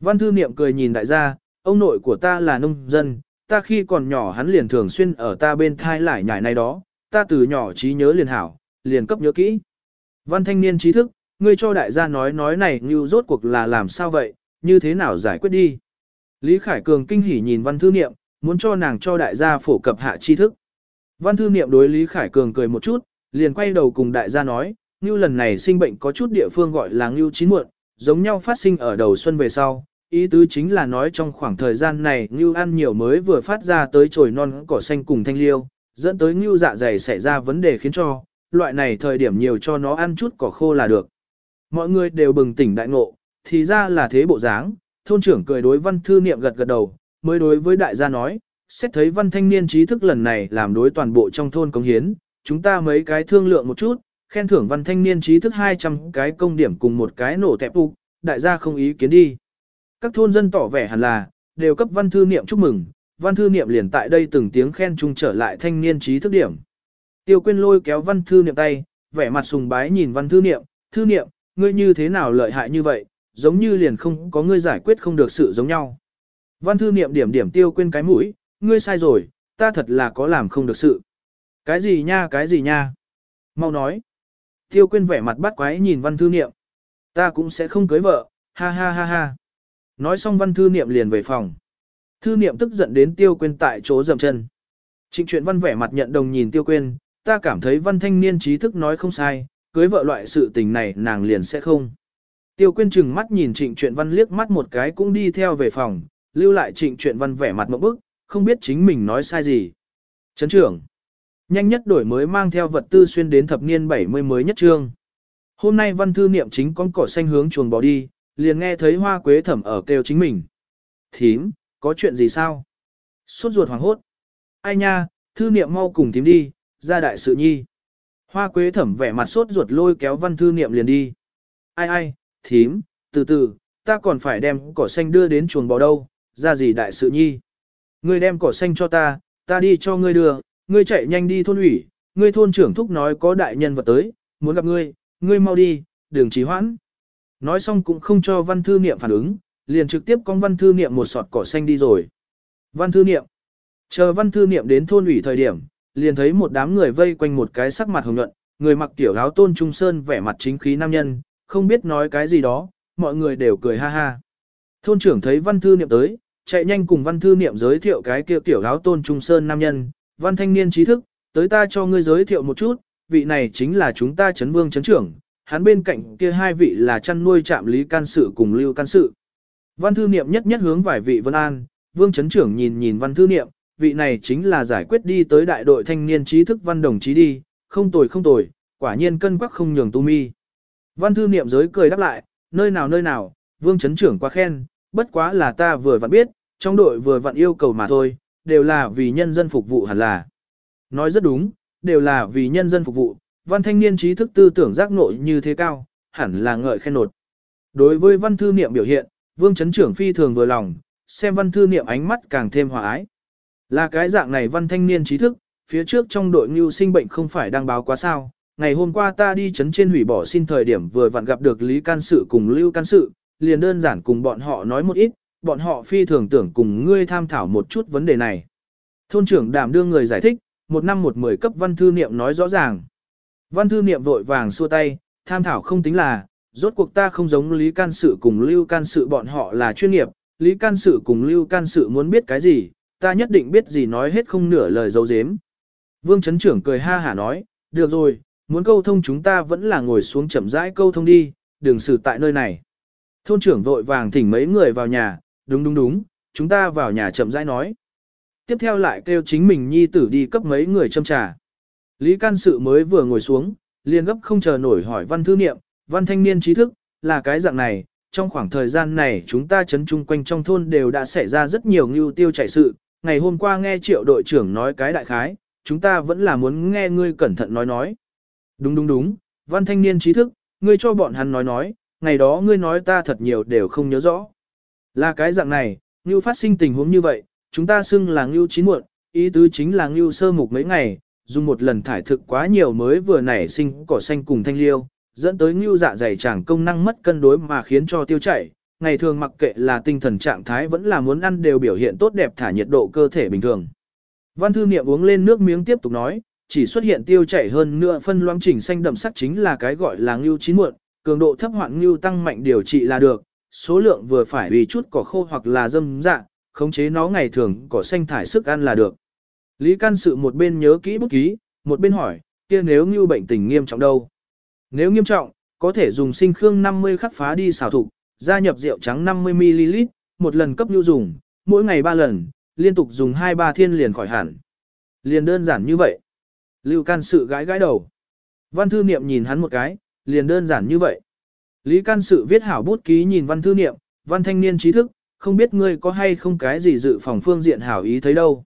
Speaker 1: Văn thư niệm cười nhìn đại gia, ông nội của ta là nông dân, ta khi còn nhỏ hắn liền thường xuyên ở ta bên thai lại nhải này đó, ta từ nhỏ trí nhớ liền hảo, liền cấp nhớ kỹ. Văn thanh niên trí thức, ngươi cho đại gia nói nói này như rốt cuộc là làm sao vậy, như thế nào giải quyết đi. Lý Khải Cường kinh hỉ nhìn văn thư niệm, muốn cho nàng cho đại gia phổ cập hạ tri thức. Văn thư niệm đối Lý Khải Cường cười một chút, liền quay đầu cùng đại gia nói, như lần này sinh bệnh có chút địa phương gọi là ngưu chín muộn, giống nhau phát sinh ở đầu xuân về sau. Ý tứ chính là nói trong khoảng thời gian này ngưu ăn nhiều mới vừa phát ra tới chồi non cỏ xanh cùng thanh liêu, dẫn tới ngưu dạ dày xảy ra vấn đề khiến cho, loại này thời điểm nhiều cho nó ăn chút cỏ khô là được. Mọi người đều bừng tỉnh đại ngộ, thì ra là thế bộ dáng, thôn trưởng cười đối văn thư niệm gật gật đầu, mới đối với đại gia nói, xét thấy văn thanh niên trí thức lần này làm đối toàn bộ trong thôn công hiến, chúng ta mấy cái thương lượng một chút, khen thưởng văn thanh niên trí thức 200 cái công điểm cùng một cái nổ tẹp phục, đại gia không ý kiến đi. Các thôn dân tỏ vẻ hẳn là, đều cấp văn thư niệm chúc mừng, văn thư niệm liền tại đây từng tiếng khen chung trở lại thanh niên trí thức điểm. Tiêu quyên lôi kéo văn thư niệm tay, vẻ mặt sùng bái nhìn văn thư niệm, thư niệm, ngươi như thế nào lợi hại như vậy, giống như liền không có ngươi giải quyết không được sự giống nhau. Văn thư niệm điểm điểm tiêu quên cái mũi, ngươi sai rồi, ta thật là có làm không được sự. Cái gì nha cái gì nha? Mau nói. Tiêu Quyên vẻ mặt bắt quái nhìn văn thư niệm. Ta cũng sẽ không cưới vợ, ha ha ha ha. Nói xong văn thư niệm liền về phòng. Thư niệm tức giận đến tiêu Quyên tại chỗ dầm chân. Trịnh chuyện văn vẻ mặt nhận đồng nhìn tiêu Quyên, ta cảm thấy văn thanh niên trí thức nói không sai, cưới vợ loại sự tình này nàng liền sẽ không. Tiêu quyên chừng mắt nhìn trịnh chuyện văn liếc mắt một cái cũng đi theo về phòng, lưu lại trịnh chuyện văn vẻ mặt mẫu bức, không biết chính mình nói sai gì. Chấn trưởng. Nhanh nhất đổi mới mang theo vật tư xuyên đến thập niên 70 mới nhất trương. Hôm nay văn thư niệm chính con cỏ xanh hướng chuồng bò đi, liền nghe thấy hoa quế thẩm ở kêu chính mình. Thím, có chuyện gì sao? Suốt ruột hoảng hốt. Ai nha, thư niệm mau cùng thím đi, ra đại sự nhi. Hoa quế thẩm vẻ mặt sốt ruột lôi kéo văn thư niệm liền đi. Ai ai, thím, từ từ, ta còn phải đem cỏ xanh đưa đến chuồng bò đâu, ra gì đại sự nhi. Ngươi đem cỏ xanh cho ta, ta đi cho ngươi đưa, ngươi chạy nhanh đi thôn ủy, ngươi thôn trưởng thúc nói có đại nhân vật tới, muốn gặp ngươi, ngươi mau đi, đừng trì hoãn. Nói xong cũng không cho văn thư niệm phản ứng, liền trực tiếp con văn thư niệm một sọt cỏ xanh đi rồi. Văn thư niệm. Chờ văn thư niệm đến thôn ủy thời điểm, liền thấy một đám người vây quanh một cái sắc mặt hồng nhuận, người mặc tiểu áo tôn trung sơn vẻ mặt chính khí nam nhân, không biết nói cái gì đó, mọi người đều cười ha ha. Thôn trưởng thấy văn thư niệm tới, chạy nhanh cùng văn thư niệm giới thiệu cái kia tiểu áo tôn trung sơn nam nhân, văn thanh niên trí thức, tới ta cho ngươi giới thiệu một chút, vị này chính là chúng ta chấn vương chấn trưởng, hắn bên cạnh kia hai vị là chăn nuôi trạm lý can sự cùng lưu can sự. Văn thư niệm nhất nhất hướng vài vị vân an, vương chấn trưởng nhìn nhìn văn thư niệm, vị này chính là giải quyết đi tới đại đội thanh niên trí thức văn đồng chí đi, không tồi không tồi, quả nhiên cân quắc không nhường tu mi. Văn thư niệm giới cười đáp lại, nơi nào nơi nào, vương chấn trưởng quá khen, bất quá là ta vừa vặn biết, trong đội vừa vặn yêu cầu mà thôi, đều là vì nhân dân phục vụ hẳn là. Nói rất đúng, đều là vì nhân dân phục vụ, văn thanh niên trí thức tư tưởng giác nội như thế cao, hẳn là ngợi khen nột. Đối với văn thư niệm biểu hiện, vương chấn trưởng phi thường vừa lòng, xem văn thư niệm ánh mắt càng thêm hòa ái. Là cái dạng này văn thanh niên trí thức, phía trước trong đội ngưu sinh bệnh không phải đang báo quá sao, ngày hôm qua ta đi chấn trên hủy bỏ xin thời điểm vừa vặn gặp được Lý Can Sự cùng Lưu Can Sự, liền đơn giản cùng bọn họ nói một ít, bọn họ phi thường tưởng cùng ngươi tham thảo một chút vấn đề này. Thôn trưởng đảm đương người giải thích, một năm một mười cấp văn thư niệm nói rõ ràng. Văn thư niệm vội vàng xua tay, tham thảo không tính là, rốt cuộc ta không giống Lý Can Sự cùng Lưu Can Sự bọn họ là chuyên nghiệp, Lý Can Sự cùng Lưu Can Sự muốn biết cái gì, ta nhất định biết gì nói hết không nửa lời dấu dếm. Vương Trấn Trưởng cười ha hả nói, được rồi, muốn câu thông chúng ta vẫn là ngồi xuống chậm rãi câu thông đi, đừng xử tại nơi này. Thôn trưởng vội vàng thỉnh mấy người vào nhà, đúng đúng đúng, chúng ta vào nhà chậm rãi nói. Tiếp theo lại kêu chính mình nhi tử đi cấp mấy người châm trà. Lý can sự mới vừa ngồi xuống, liền gấp không chờ nổi hỏi văn thư niệm, văn thanh niên trí thức, là cái dạng này, trong khoảng thời gian này chúng ta chấn chung quanh trong thôn đều đã xảy ra rất nhiều ngưu tiêu chạy sự, ngày hôm qua nghe triệu đội trưởng nói cái đại khái, chúng ta vẫn là muốn nghe ngươi cẩn thận nói nói. Đúng đúng đúng, văn thanh niên trí thức, ngươi cho bọn hắn nói nói, ngày đó ngươi nói ta thật nhiều đều không nhớ rõ. Là cái dạng này, ngưu phát sinh tình huống như vậy, chúng ta xưng là ngưu chín muộn, ý tứ chính là ngưu sơ mục mấy ngày, dùng một lần thải thực quá nhiều mới vừa nảy sinh cỏ xanh cùng thanh liêu, dẫn tới ngưu dạ dày chẳng công năng mất cân đối mà khiến cho tiêu chảy. Ngày thường mặc kệ là tinh thần trạng thái vẫn là muốn ăn đều biểu hiện tốt đẹp thả nhiệt độ cơ thể bình thường. Văn thư niệm uống lên nước miếng tiếp tục nói, chỉ xuất hiện tiêu chảy hơn nữa phân loãng chỉnh xanh đậm sắc chính là cái gọi là ngưu chín muộn, cường độ thấp hoạn ngưu tăng mạnh điều trị là được, số lượng vừa phải vì chút cỏ khô hoặc là dâm dạ, khống chế nó ngày thường cỏ xanh thải sức ăn là được. Lý can sự một bên nhớ kỹ bút ký, một bên hỏi, kia nếu như bệnh tình nghiêm trọng đâu? Nếu nghiêm trọng, có thể dùng sinh khương 50 khắc phá đi xào thục, gia nhập rượu trắng 50ml, một lần cấp nhu dùng, mỗi ngày 3 lần, liên tục dùng 2-3 thiên liền khỏi hẳn. Liền đơn giản như vậy. Lưu can sự gãi gãi đầu. Văn thư niệm nhìn hắn một cái, liền đơn giản như vậy. Lý can sự viết hảo bút ký nhìn văn thư niệm, văn thanh niên trí thức, không biết ngươi có hay không cái gì dự phòng phương diện hảo ý thấy đâu.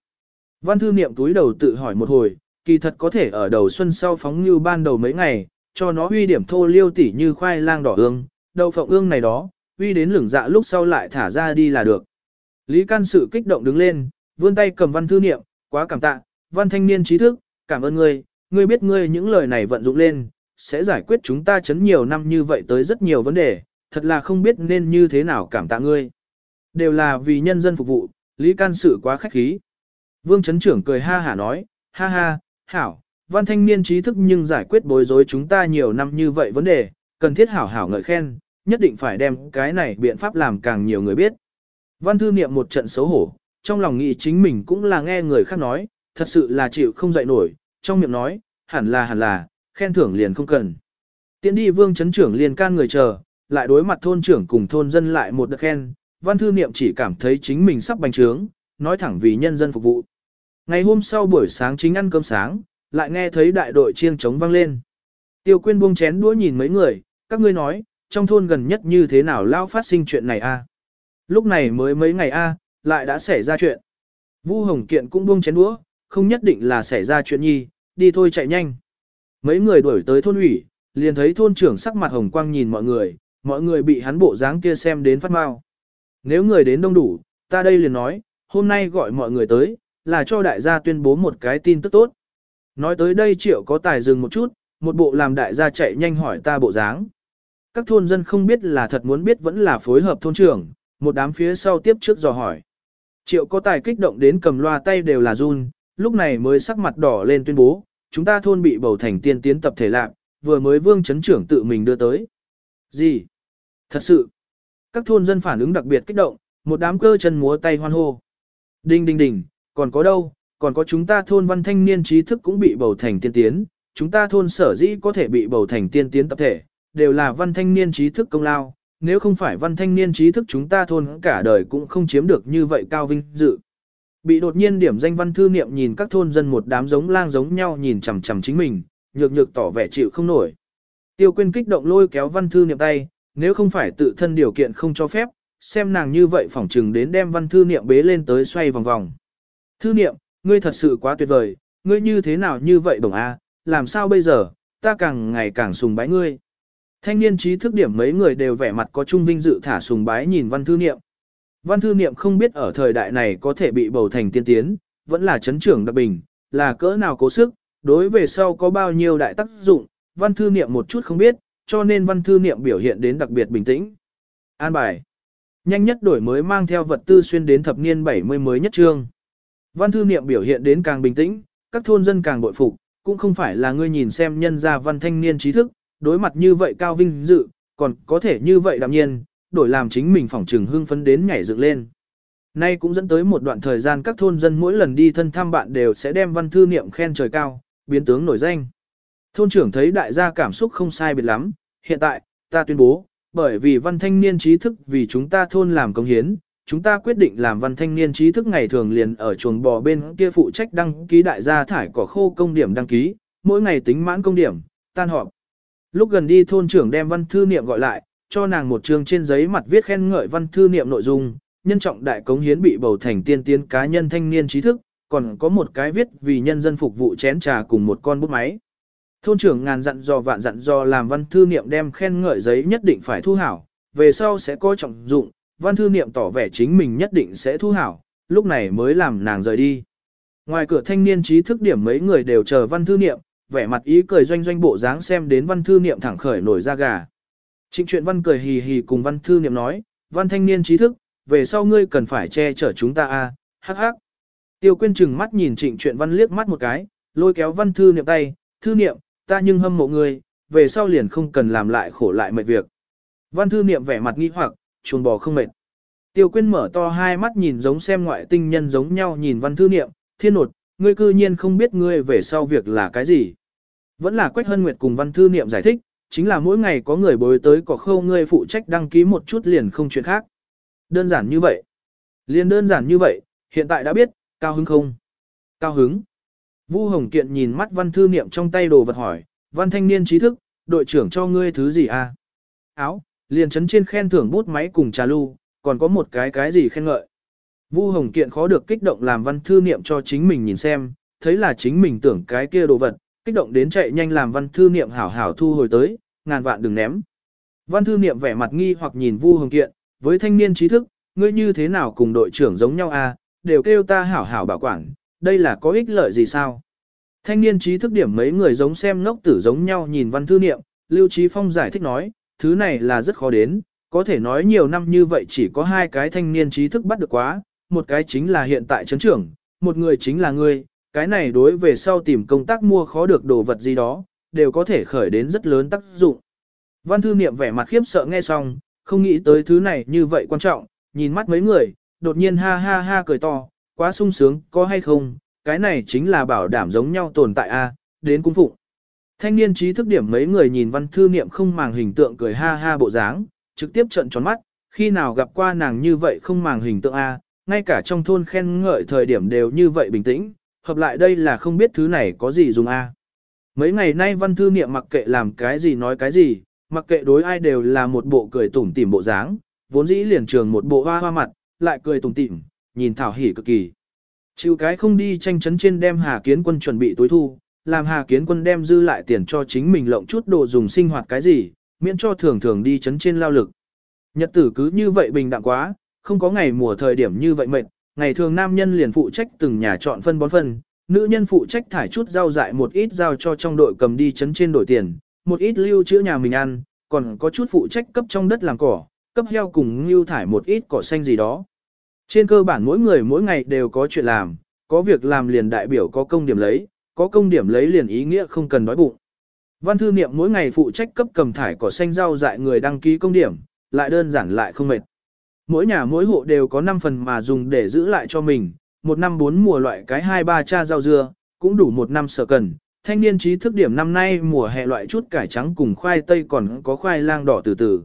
Speaker 1: Văn thư niệm túi đầu tự hỏi một hồi, kỳ thật có thể ở đầu xuân sau phóng như ban đầu mấy ngày, cho nó huy điểm thô liêu tỉ như khoai lang đỏ ương, đậu phộng ương này đó, huy đến lửng dạ lúc sau lại thả ra đi là được. Lý can sự kích động đứng lên, vươn tay cầm văn thư niệm, quá cảm tạ, văn thanh niên trí thức, cảm ơn ngươi, ngươi biết ngươi những lời này vận dụng lên, sẽ giải quyết chúng ta chấn nhiều năm như vậy tới rất nhiều vấn đề, thật là không biết nên như thế nào cảm tạ ngươi. Đều là vì nhân dân phục vụ, Lý can sự quá khách khí. Vương chấn trưởng cười ha hả nói, ha ha, hảo, văn thanh niên trí thức nhưng giải quyết bối rối chúng ta nhiều năm như vậy vấn đề, cần thiết hảo hảo ngợi khen, nhất định phải đem cái này biện pháp làm càng nhiều người biết. Văn thư niệm một trận xấu hổ, trong lòng nghĩ chính mình cũng là nghe người khác nói, thật sự là chịu không dậy nổi, trong miệng nói, hẳn là hẳn là, khen thưởng liền không cần. Tiến đi vương chấn trưởng liền can người chờ, lại đối mặt thôn trưởng cùng thôn dân lại một đợt khen, văn thư niệm chỉ cảm thấy chính mình sắp bành trướng, nói thẳng vì nhân dân phục vụ. Ngày hôm sau buổi sáng chính ăn cơm sáng, lại nghe thấy đại đội chiêng trống vang lên. Tiêu quyên buông chén đũa nhìn mấy người, các ngươi nói, trong thôn gần nhất như thế nào lao phát sinh chuyện này a? Lúc này mới mấy ngày a, lại đã xảy ra chuyện. Vu Hồng Kiện cũng buông chén đũa, không nhất định là xảy ra chuyện nhi, đi thôi chạy nhanh. Mấy người đuổi tới thôn ủy, liền thấy thôn trưởng sắc mặt hồng quang nhìn mọi người, mọi người bị hắn bộ dáng kia xem đến phát mau. Nếu người đến đông đủ, ta đây liền nói, hôm nay gọi mọi người tới, là cho đại gia tuyên bố một cái tin tức tốt. Nói tới đây triệu có tài dừng một chút, một bộ làm đại gia chạy nhanh hỏi ta bộ dáng. Các thôn dân không biết là thật muốn biết vẫn là phối hợp thôn trưởng, một đám phía sau tiếp trước dò hỏi. Triệu có tài kích động đến cầm loa tay đều là run, lúc này mới sắc mặt đỏ lên tuyên bố, chúng ta thôn bị bầu thành tiên tiến tập thể lạc, vừa mới vương chấn trưởng tự mình đưa tới. Gì? Thật sự? Các thôn dân phản ứng đặc biệt kích động, một đám cơ chân múa tay hoan hô. Đinh đinh đinh, còn có đâu, còn có chúng ta thôn văn thanh niên trí thức cũng bị bầu thành tiên tiến, chúng ta thôn sở dĩ có thể bị bầu thành tiên tiến tập thể, đều là văn thanh niên trí thức công lao, nếu không phải văn thanh niên trí thức chúng ta thôn cả đời cũng không chiếm được như vậy cao vinh dự. Bị đột nhiên điểm danh văn thư niệm nhìn các thôn dân một đám giống lang giống nhau nhìn chằm chằm chính mình, nhược nhược tỏ vẻ chịu không nổi. Tiêu quyên kích động lôi kéo văn thư niệm tay, nếu không phải tự thân điều kiện không cho phép, xem nàng như vậy phỏng chừng đến đem văn thư niệm bế lên tới xoay vòng vòng. Thư niệm, ngươi thật sự quá tuyệt vời, ngươi như thế nào như vậy đồng a? làm sao bây giờ, ta càng ngày càng sùng bái ngươi. Thanh niên trí thức điểm mấy người đều vẻ mặt có trung vinh dự thả sùng bái nhìn văn thư niệm. Văn thư niệm không biết ở thời đại này có thể bị bầu thành tiên tiến, vẫn là chấn trưởng đặc bình, là cỡ nào cố sức, đối về sau có bao nhiêu đại tác dụng, văn thư niệm một chút không biết, cho nên văn thư niệm biểu hiện đến đặc biệt bình tĩnh. An bài. Nhanh nhất đổi mới mang theo vật tư xuyên đến thập niên 70 mới nhất trương. Văn thư niệm biểu hiện đến càng bình tĩnh, các thôn dân càng bội phục, cũng không phải là ngươi nhìn xem nhân gia văn thanh niên trí thức, đối mặt như vậy cao vinh dự, còn có thể như vậy đạm nhiên, đổi làm chính mình phỏng trừng hưng phấn đến nhảy dựng lên. Nay cũng dẫn tới một đoạn thời gian các thôn dân mỗi lần đi thân thăm bạn đều sẽ đem văn thư niệm khen trời cao, biến tướng nổi danh. Thôn trưởng thấy đại gia cảm xúc không sai biệt lắm, hiện tại, ta tuyên bố, bởi vì văn thanh niên trí thức vì chúng ta thôn làm công hiến, chúng ta quyết định làm văn thanh niên trí thức ngày thường liền ở chuồng bò bên kia phụ trách đăng ký đại gia thải cỏ khô công điểm đăng ký, mỗi ngày tính mãn công điểm, tan họp. Lúc gần đi thôn trưởng đem văn thư niệm gọi lại, cho nàng một chương trên giấy mặt viết khen ngợi văn thư niệm nội dung, nhân trọng đại cống hiến bị bầu thành tiên tiến cá nhân thanh niên trí thức, còn có một cái viết vì nhân dân phục vụ chén trà cùng một con bút máy. Thôn trưởng ngàn dặn dò vạn dặn dò làm văn thư niệm đem khen ngợi giấy nhất định phải thu hảo, về sau sẽ có trọng dụng, văn thư niệm tỏ vẻ chính mình nhất định sẽ thu hảo, lúc này mới làm nàng rời đi. Ngoài cửa thanh niên trí thức điểm mấy người đều chờ văn thư niệm, vẻ mặt ý cười doanh doanh bộ dáng xem đến văn thư niệm thẳng khởi nổi da gà. Trịnh truyện văn cười hì hì cùng văn thư niệm nói, văn thanh niên trí thức, về sau ngươi cần phải che chở chúng ta a, hắc hắc. Tiêu quyên chừng mắt nhìn trịnh truyện văn liếc mắt một cái, lôi kéo văn thư niệm tay, thư niệm, ta nhưng hâm mộ ngươi, về sau liền không cần làm lại khổ lại mệt việc. Văn thư niệm vẻ mặt nghi hoặc, chuồn bò không mệt. Tiêu quyên mở to hai mắt nhìn giống xem ngoại tinh nhân giống nhau nhìn văn thư niệm, thiên nột, ngươi cư nhiên không biết ngươi về sau việc là cái gì. Vẫn là Quách Hân Nguyệt cùng văn thư niệm giải thích, chính là mỗi ngày có người bối tới có khâu ngươi phụ trách đăng ký một chút liền không chuyện khác. Đơn giản như vậy. Liền đơn giản như vậy, hiện tại đã biết, cao hứng không? Cao hứng. Vu Hồng Kiện nhìn mắt văn thư niệm trong tay đồ vật hỏi, văn thanh niên trí thức, đội trưởng cho ngươi thứ gì à? Áo, liền chấn trên khen thưởng bút máy cùng trà lưu, còn có một cái cái gì khen ngợi. Vu Hồng Kiện khó được kích động làm văn thư niệm cho chính mình nhìn xem, thấy là chính mình tưởng cái kia đồ vật, kích động đến chạy nhanh làm văn thư niệm hảo hảo thu hồi tới, ngàn vạn đừng ném. Văn thư niệm vẻ mặt nghi hoặc nhìn Vu Hồng Kiện, với thanh niên trí thức, ngươi như thế nào cùng đội trưởng giống nhau à, đều kêu ta hảo hảo bảo quản, đây là có ích lợi gì sao? Thanh niên trí thức điểm mấy người giống xem ngốc tử giống nhau nhìn văn thư niệm, Lưu Trí Phong giải thích nói, thứ này là rất khó đến, có thể nói nhiều năm như vậy chỉ có hai cái thanh niên trí thức bắt được quá, một cái chính là hiện tại chấn trưởng, một người chính là ngươi, cái này đối về sau tìm công tác mua khó được đồ vật gì đó, đều có thể khởi đến rất lớn tác dụng. Văn thư niệm vẻ mặt khiếp sợ nghe xong, không nghĩ tới thứ này như vậy quan trọng, nhìn mắt mấy người, đột nhiên ha ha ha cười to, quá sung sướng, có hay không, cái này chính là bảo đảm giống nhau tồn tại a, đến cung phụng. Thanh niên trí thức điểm mấy người nhìn văn thư niệm không màng hình tượng cười ha ha bộ dáng, trực tiếp trận tròn mắt, khi nào gặp qua nàng như vậy không màng hình tượng a, ngay cả trong thôn khen ngợi thời điểm đều như vậy bình tĩnh, hợp lại đây là không biết thứ này có gì dùng a. Mấy ngày nay văn thư niệm mặc kệ làm cái gì nói cái gì, mặc kệ đối ai đều là một bộ cười tủm tỉm bộ dáng, vốn dĩ liền trường một bộ hoa hoa mặt, lại cười tủm tỉm, nhìn thảo hỉ cực kỳ. Chịu cái không đi tranh chấn trên đem Hà Kiến Quân chuẩn bị tối thu, làm Hà Kiến Quân đem dư lại tiền cho chính mình lộng chút đồ dùng sinh hoạt cái gì, miễn cho thường thường đi chấn trên lao lực. Nhật tử cứ như vậy bình đẳng quá, không có ngày mùa thời điểm như vậy mệt, ngày thường nam nhân liền phụ trách từng nhà chọn phân bón phân, nữ nhân phụ trách thải chút rau dại một ít giao cho trong đội cầm đi chấn trên đổi tiền, một ít lưu trữ nhà mình ăn, còn có chút phụ trách cấp trong đất làm cỏ, cấp heo cùng lưu thải một ít cỏ xanh gì đó. Trên cơ bản mỗi người mỗi ngày đều có chuyện làm, có việc làm liền đại biểu có công điểm lấy, có công điểm lấy liền ý nghĩa không cần đói bụng. Văn thư niệm mỗi ngày phụ trách cấp cầm thải cỏ xanh rau dại người đăng ký công điểm, lại đơn giản lại không mệt. Mỗi nhà mỗi hộ đều có 5 phần mà dùng để giữ lại cho mình, một năm bốn mùa loại cái hai ba cha rau dưa, cũng đủ một năm sở cần. Thanh niên trí thức điểm năm nay mùa hè loại chút cải trắng cùng khoai tây còn có khoai lang đỏ từ từ.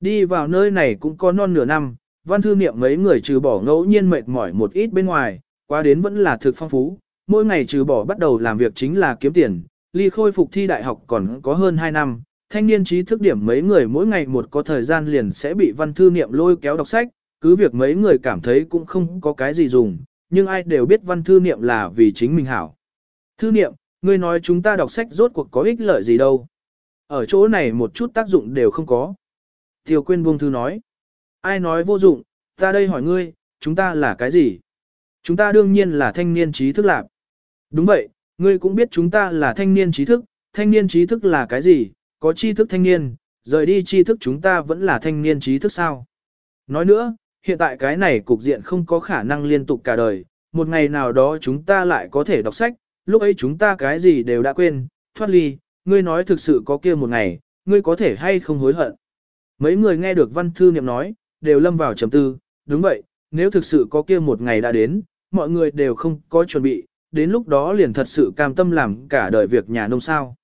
Speaker 1: Đi vào nơi này cũng có non nửa năm, văn thư niệm mấy người trừ bỏ ngẫu nhiên mệt mỏi một ít bên ngoài, qua đến vẫn là thực phong phú, mỗi ngày trừ bỏ bắt đầu làm việc chính là kiếm tiền, ly khôi phục thi đại học còn có hơn 2 năm, thanh niên trí thức điểm mấy người mỗi ngày một có thời gian liền sẽ bị văn thư niệm lôi kéo đọc sách, cứ việc mấy người cảm thấy cũng không có cái gì dùng, nhưng ai đều biết văn thư niệm là vì chính mình hảo. Thư niệm, ngươi nói chúng ta đọc sách rốt cuộc có ích lợi gì đâu. Ở chỗ này một chút tác dụng đều không có. Tiêu quyên buông thư nói. Ai nói vô dụng, ta đây hỏi ngươi, chúng ta là cái gì? Chúng ta đương nhiên là thanh niên trí thức lạc. Đúng vậy, ngươi cũng biết chúng ta là thanh niên trí thức, thanh niên trí thức là cái gì? Có tri thức thanh niên, rời đi tri thức chúng ta vẫn là thanh niên trí thức sao? Nói nữa, hiện tại cái này cục diện không có khả năng liên tục cả đời, một ngày nào đó chúng ta lại có thể đọc sách, lúc ấy chúng ta cái gì đều đã quên, thoát ly, ngươi nói thực sự có kia một ngày, ngươi có thể hay không hối hận. Mấy người nghe được văn thư niệm nói, đều lâm vào trầm tư, đúng vậy, nếu thực sự có kia một ngày đã đến, mọi người đều không có chuẩn bị, đến lúc đó liền thật sự cam tâm làm cả đời việc nhà nông sao.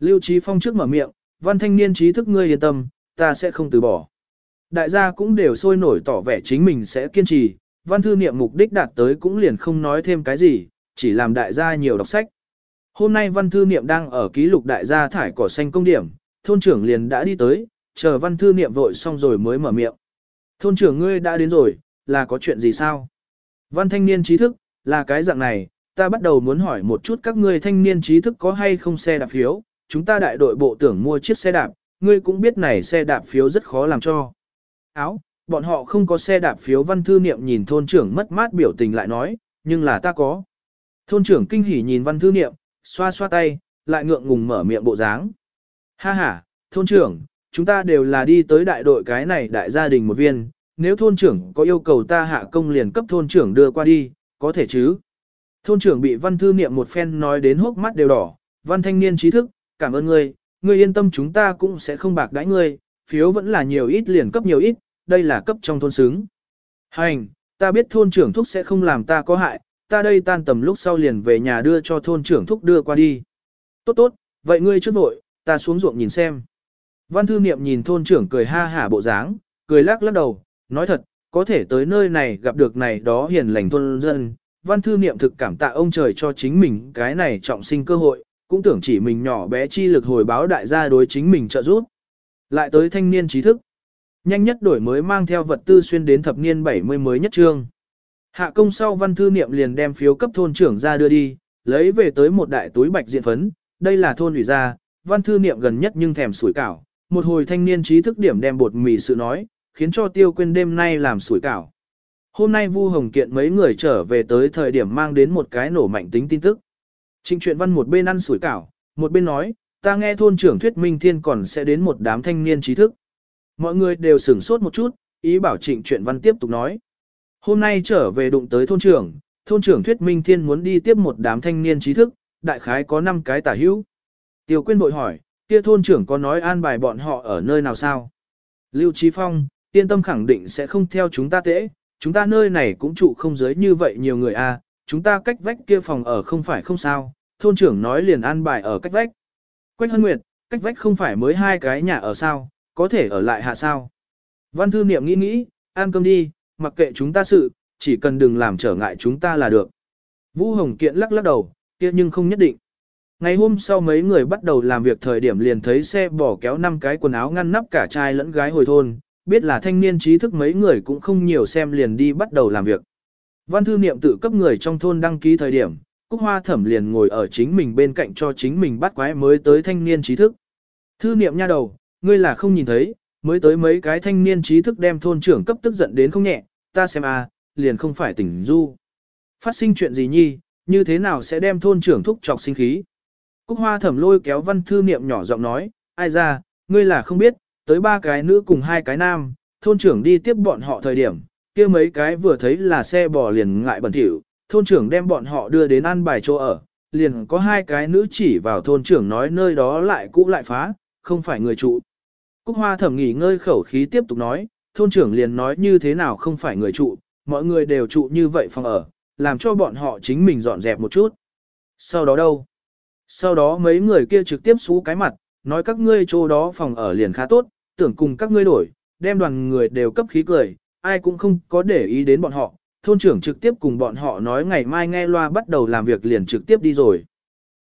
Speaker 1: Lưu Trí Phong trước mở miệng, văn thanh niên trí thức ngươi yên tâm, ta sẽ không từ bỏ. Đại gia cũng đều sôi nổi tỏ vẻ chính mình sẽ kiên trì, văn thư niệm mục đích đạt tới cũng liền không nói thêm cái gì, chỉ làm đại gia nhiều đọc sách. Hôm nay văn thư niệm đang ở ký lục đại gia thải cỏ xanh công điểm, thôn trưởng liền đã đi tới, chờ văn thư niệm vội xong rồi mới mở miệng. Thôn trưởng ngươi đã đến rồi, là có chuyện gì sao? Văn thanh niên trí thức, là cái dạng này, ta bắt đầu muốn hỏi một chút các ngươi thanh niên trí thức có hay không xe đạp phiếu, chúng ta đại đội bộ tưởng mua chiếc xe đạp, ngươi cũng biết này xe đạp phiếu rất khó làm cho. Áo, bọn họ không có xe đạp phiếu văn thư niệm nhìn thôn trưởng mất mát biểu tình lại nói, nhưng là ta có. Thôn trưởng kinh hỉ nhìn văn thư niệm, xoa xoa tay, lại ngượng ngùng mở miệng bộ dáng. Ha ha, thôn trưởng, chúng ta đều là đi tới đại đội cái này đại gia đình một viên, nếu thôn trưởng có yêu cầu ta hạ công liền cấp thôn trưởng đưa qua đi, có thể chứ. Thôn trưởng bị văn thư niệm một phen nói đến hốc mắt đều đỏ, văn thanh niên trí thức, cảm ơn ngươi, ngươi yên tâm chúng ta cũng sẽ không bạc đãi ngươi, phiếu vẫn là nhiều ít liền cấp nhiều ít, đây là cấp trong thôn xứng. Hành, ta biết thôn trưởng thúc sẽ không làm ta có hại, ta đây tan tầm lúc sau liền về nhà đưa cho thôn trưởng thúc đưa qua đi. Tốt tốt, vậy ngươi trước vội, ta xuống ruộng nhìn xem. Văn thư niệm nhìn thôn trưởng cười ha hả bộ dáng, cười lắc lắc đầu, nói thật, có thể tới nơi này gặp được này đó hiền lành thôn dân. Văn thư niệm thực cảm tạ ông trời cho chính mình cái này trọng sinh cơ hội, cũng tưởng chỉ mình nhỏ bé chi lực hồi báo đại gia đối chính mình trợ giúp. Lại tới thanh niên trí thức. Nhanh nhất đổi mới mang theo vật tư xuyên đến thập niên 70 mới nhất trương. Hạ công sau văn thư niệm liền đem phiếu cấp thôn trưởng ra đưa đi, lấy về tới một đại túi bạch diện phấn, đây là thôn ủy gia, văn thư niệm gần nhất nhưng thèm sủi cảo, một hồi thanh niên trí thức điểm đem bột mì sự nói, khiến cho tiêu quên đêm nay làm sủi cảo. Hôm nay Vu Hồng Kiện mấy người trở về tới thời điểm mang đến một cái nổ mạnh tính tin tức. Trịnh truyện văn một bên ăn sủi cảo, một bên nói, ta nghe thôn trưởng thuyết minh thiên còn sẽ đến một đám thanh niên trí thức. Mọi người đều sửng sốt một chút, ý bảo trịnh chuyện văn tiếp tục nói. Hôm nay trở về đụng tới thôn trưởng, thôn trưởng thuyết minh thiên muốn đi tiếp một đám thanh niên trí thức, đại khái có 5 cái tả hữu. Tiêu quyên bội hỏi, kia thôn trưởng có nói an bài bọn họ ở nơi nào sao? Lưu Trí Phong, yên tâm khẳng định sẽ không theo chúng ta tễ, chúng ta nơi này cũng trụ không giới như vậy nhiều người a, à, chúng ta cách vách kia phòng ở không phải không sao, thôn trưởng nói liền an bài ở cách vách. Quách Hân Nguyệt, cách vách không phải mới hai cái nhà ở sao, có thể ở lại hạ sao. Văn thư niệm nghĩ nghĩ, ăn cơm đi, mặc kệ chúng ta sự, chỉ cần đừng làm trở ngại chúng ta là được. Vũ Hồng Kiện lắc lắc đầu, kia nhưng không nhất định. Ngày hôm sau mấy người bắt đầu làm việc thời điểm liền thấy xe bỏ kéo năm cái quần áo ngăn nắp cả trai lẫn gái hồi thôn, biết là thanh niên trí thức mấy người cũng không nhiều xem liền đi bắt đầu làm việc. Văn thư niệm tự cấp người trong thôn đăng ký thời điểm, Cúc Hoa Thẩm liền ngồi ở chính mình bên cạnh cho chính mình bắt quái mới tới thanh niên trí thức. Thư niệm nha đầu, ngươi là không nhìn thấy, mới tới mấy cái thanh niên trí thức đem thôn trưởng cấp tức giận đến không nhẹ, ta xem a, liền không phải tỉnh du. Phát sinh chuyện gì nhi, như thế nào sẽ đem thôn trưởng thúc chọc sinh khí. Cúc Hoa Thẩm lôi kéo văn thư niệm nhỏ giọng nói, ai ra, ngươi là không biết, tới ba cái nữ cùng hai cái nam, thôn trưởng đi tiếp bọn họ thời điểm, kia mấy cái vừa thấy là xe bò liền ngại bẩn thỉu, thôn trưởng đem bọn họ đưa đến ăn bài chỗ ở, liền có hai cái nữ chỉ vào thôn trưởng nói nơi đó lại cũ lại phá, không phải người trụ. Cúc Hoa thẩm nghỉ ngơi khẩu khí tiếp tục nói, thôn trưởng liền nói như thế nào không phải người trụ, mọi người đều trụ như vậy phòng ở, làm cho bọn họ chính mình dọn dẹp một chút. Sau đó đâu? Sau đó mấy người kia trực tiếp xú cái mặt, nói các ngươi chỗ đó phòng ở liền khá tốt, tưởng cùng các ngươi đổi, đem đoàn người đều cấp khí cười, ai cũng không có để ý đến bọn họ, thôn trưởng trực tiếp cùng bọn họ nói ngày mai nghe loa bắt đầu làm việc liền trực tiếp đi rồi.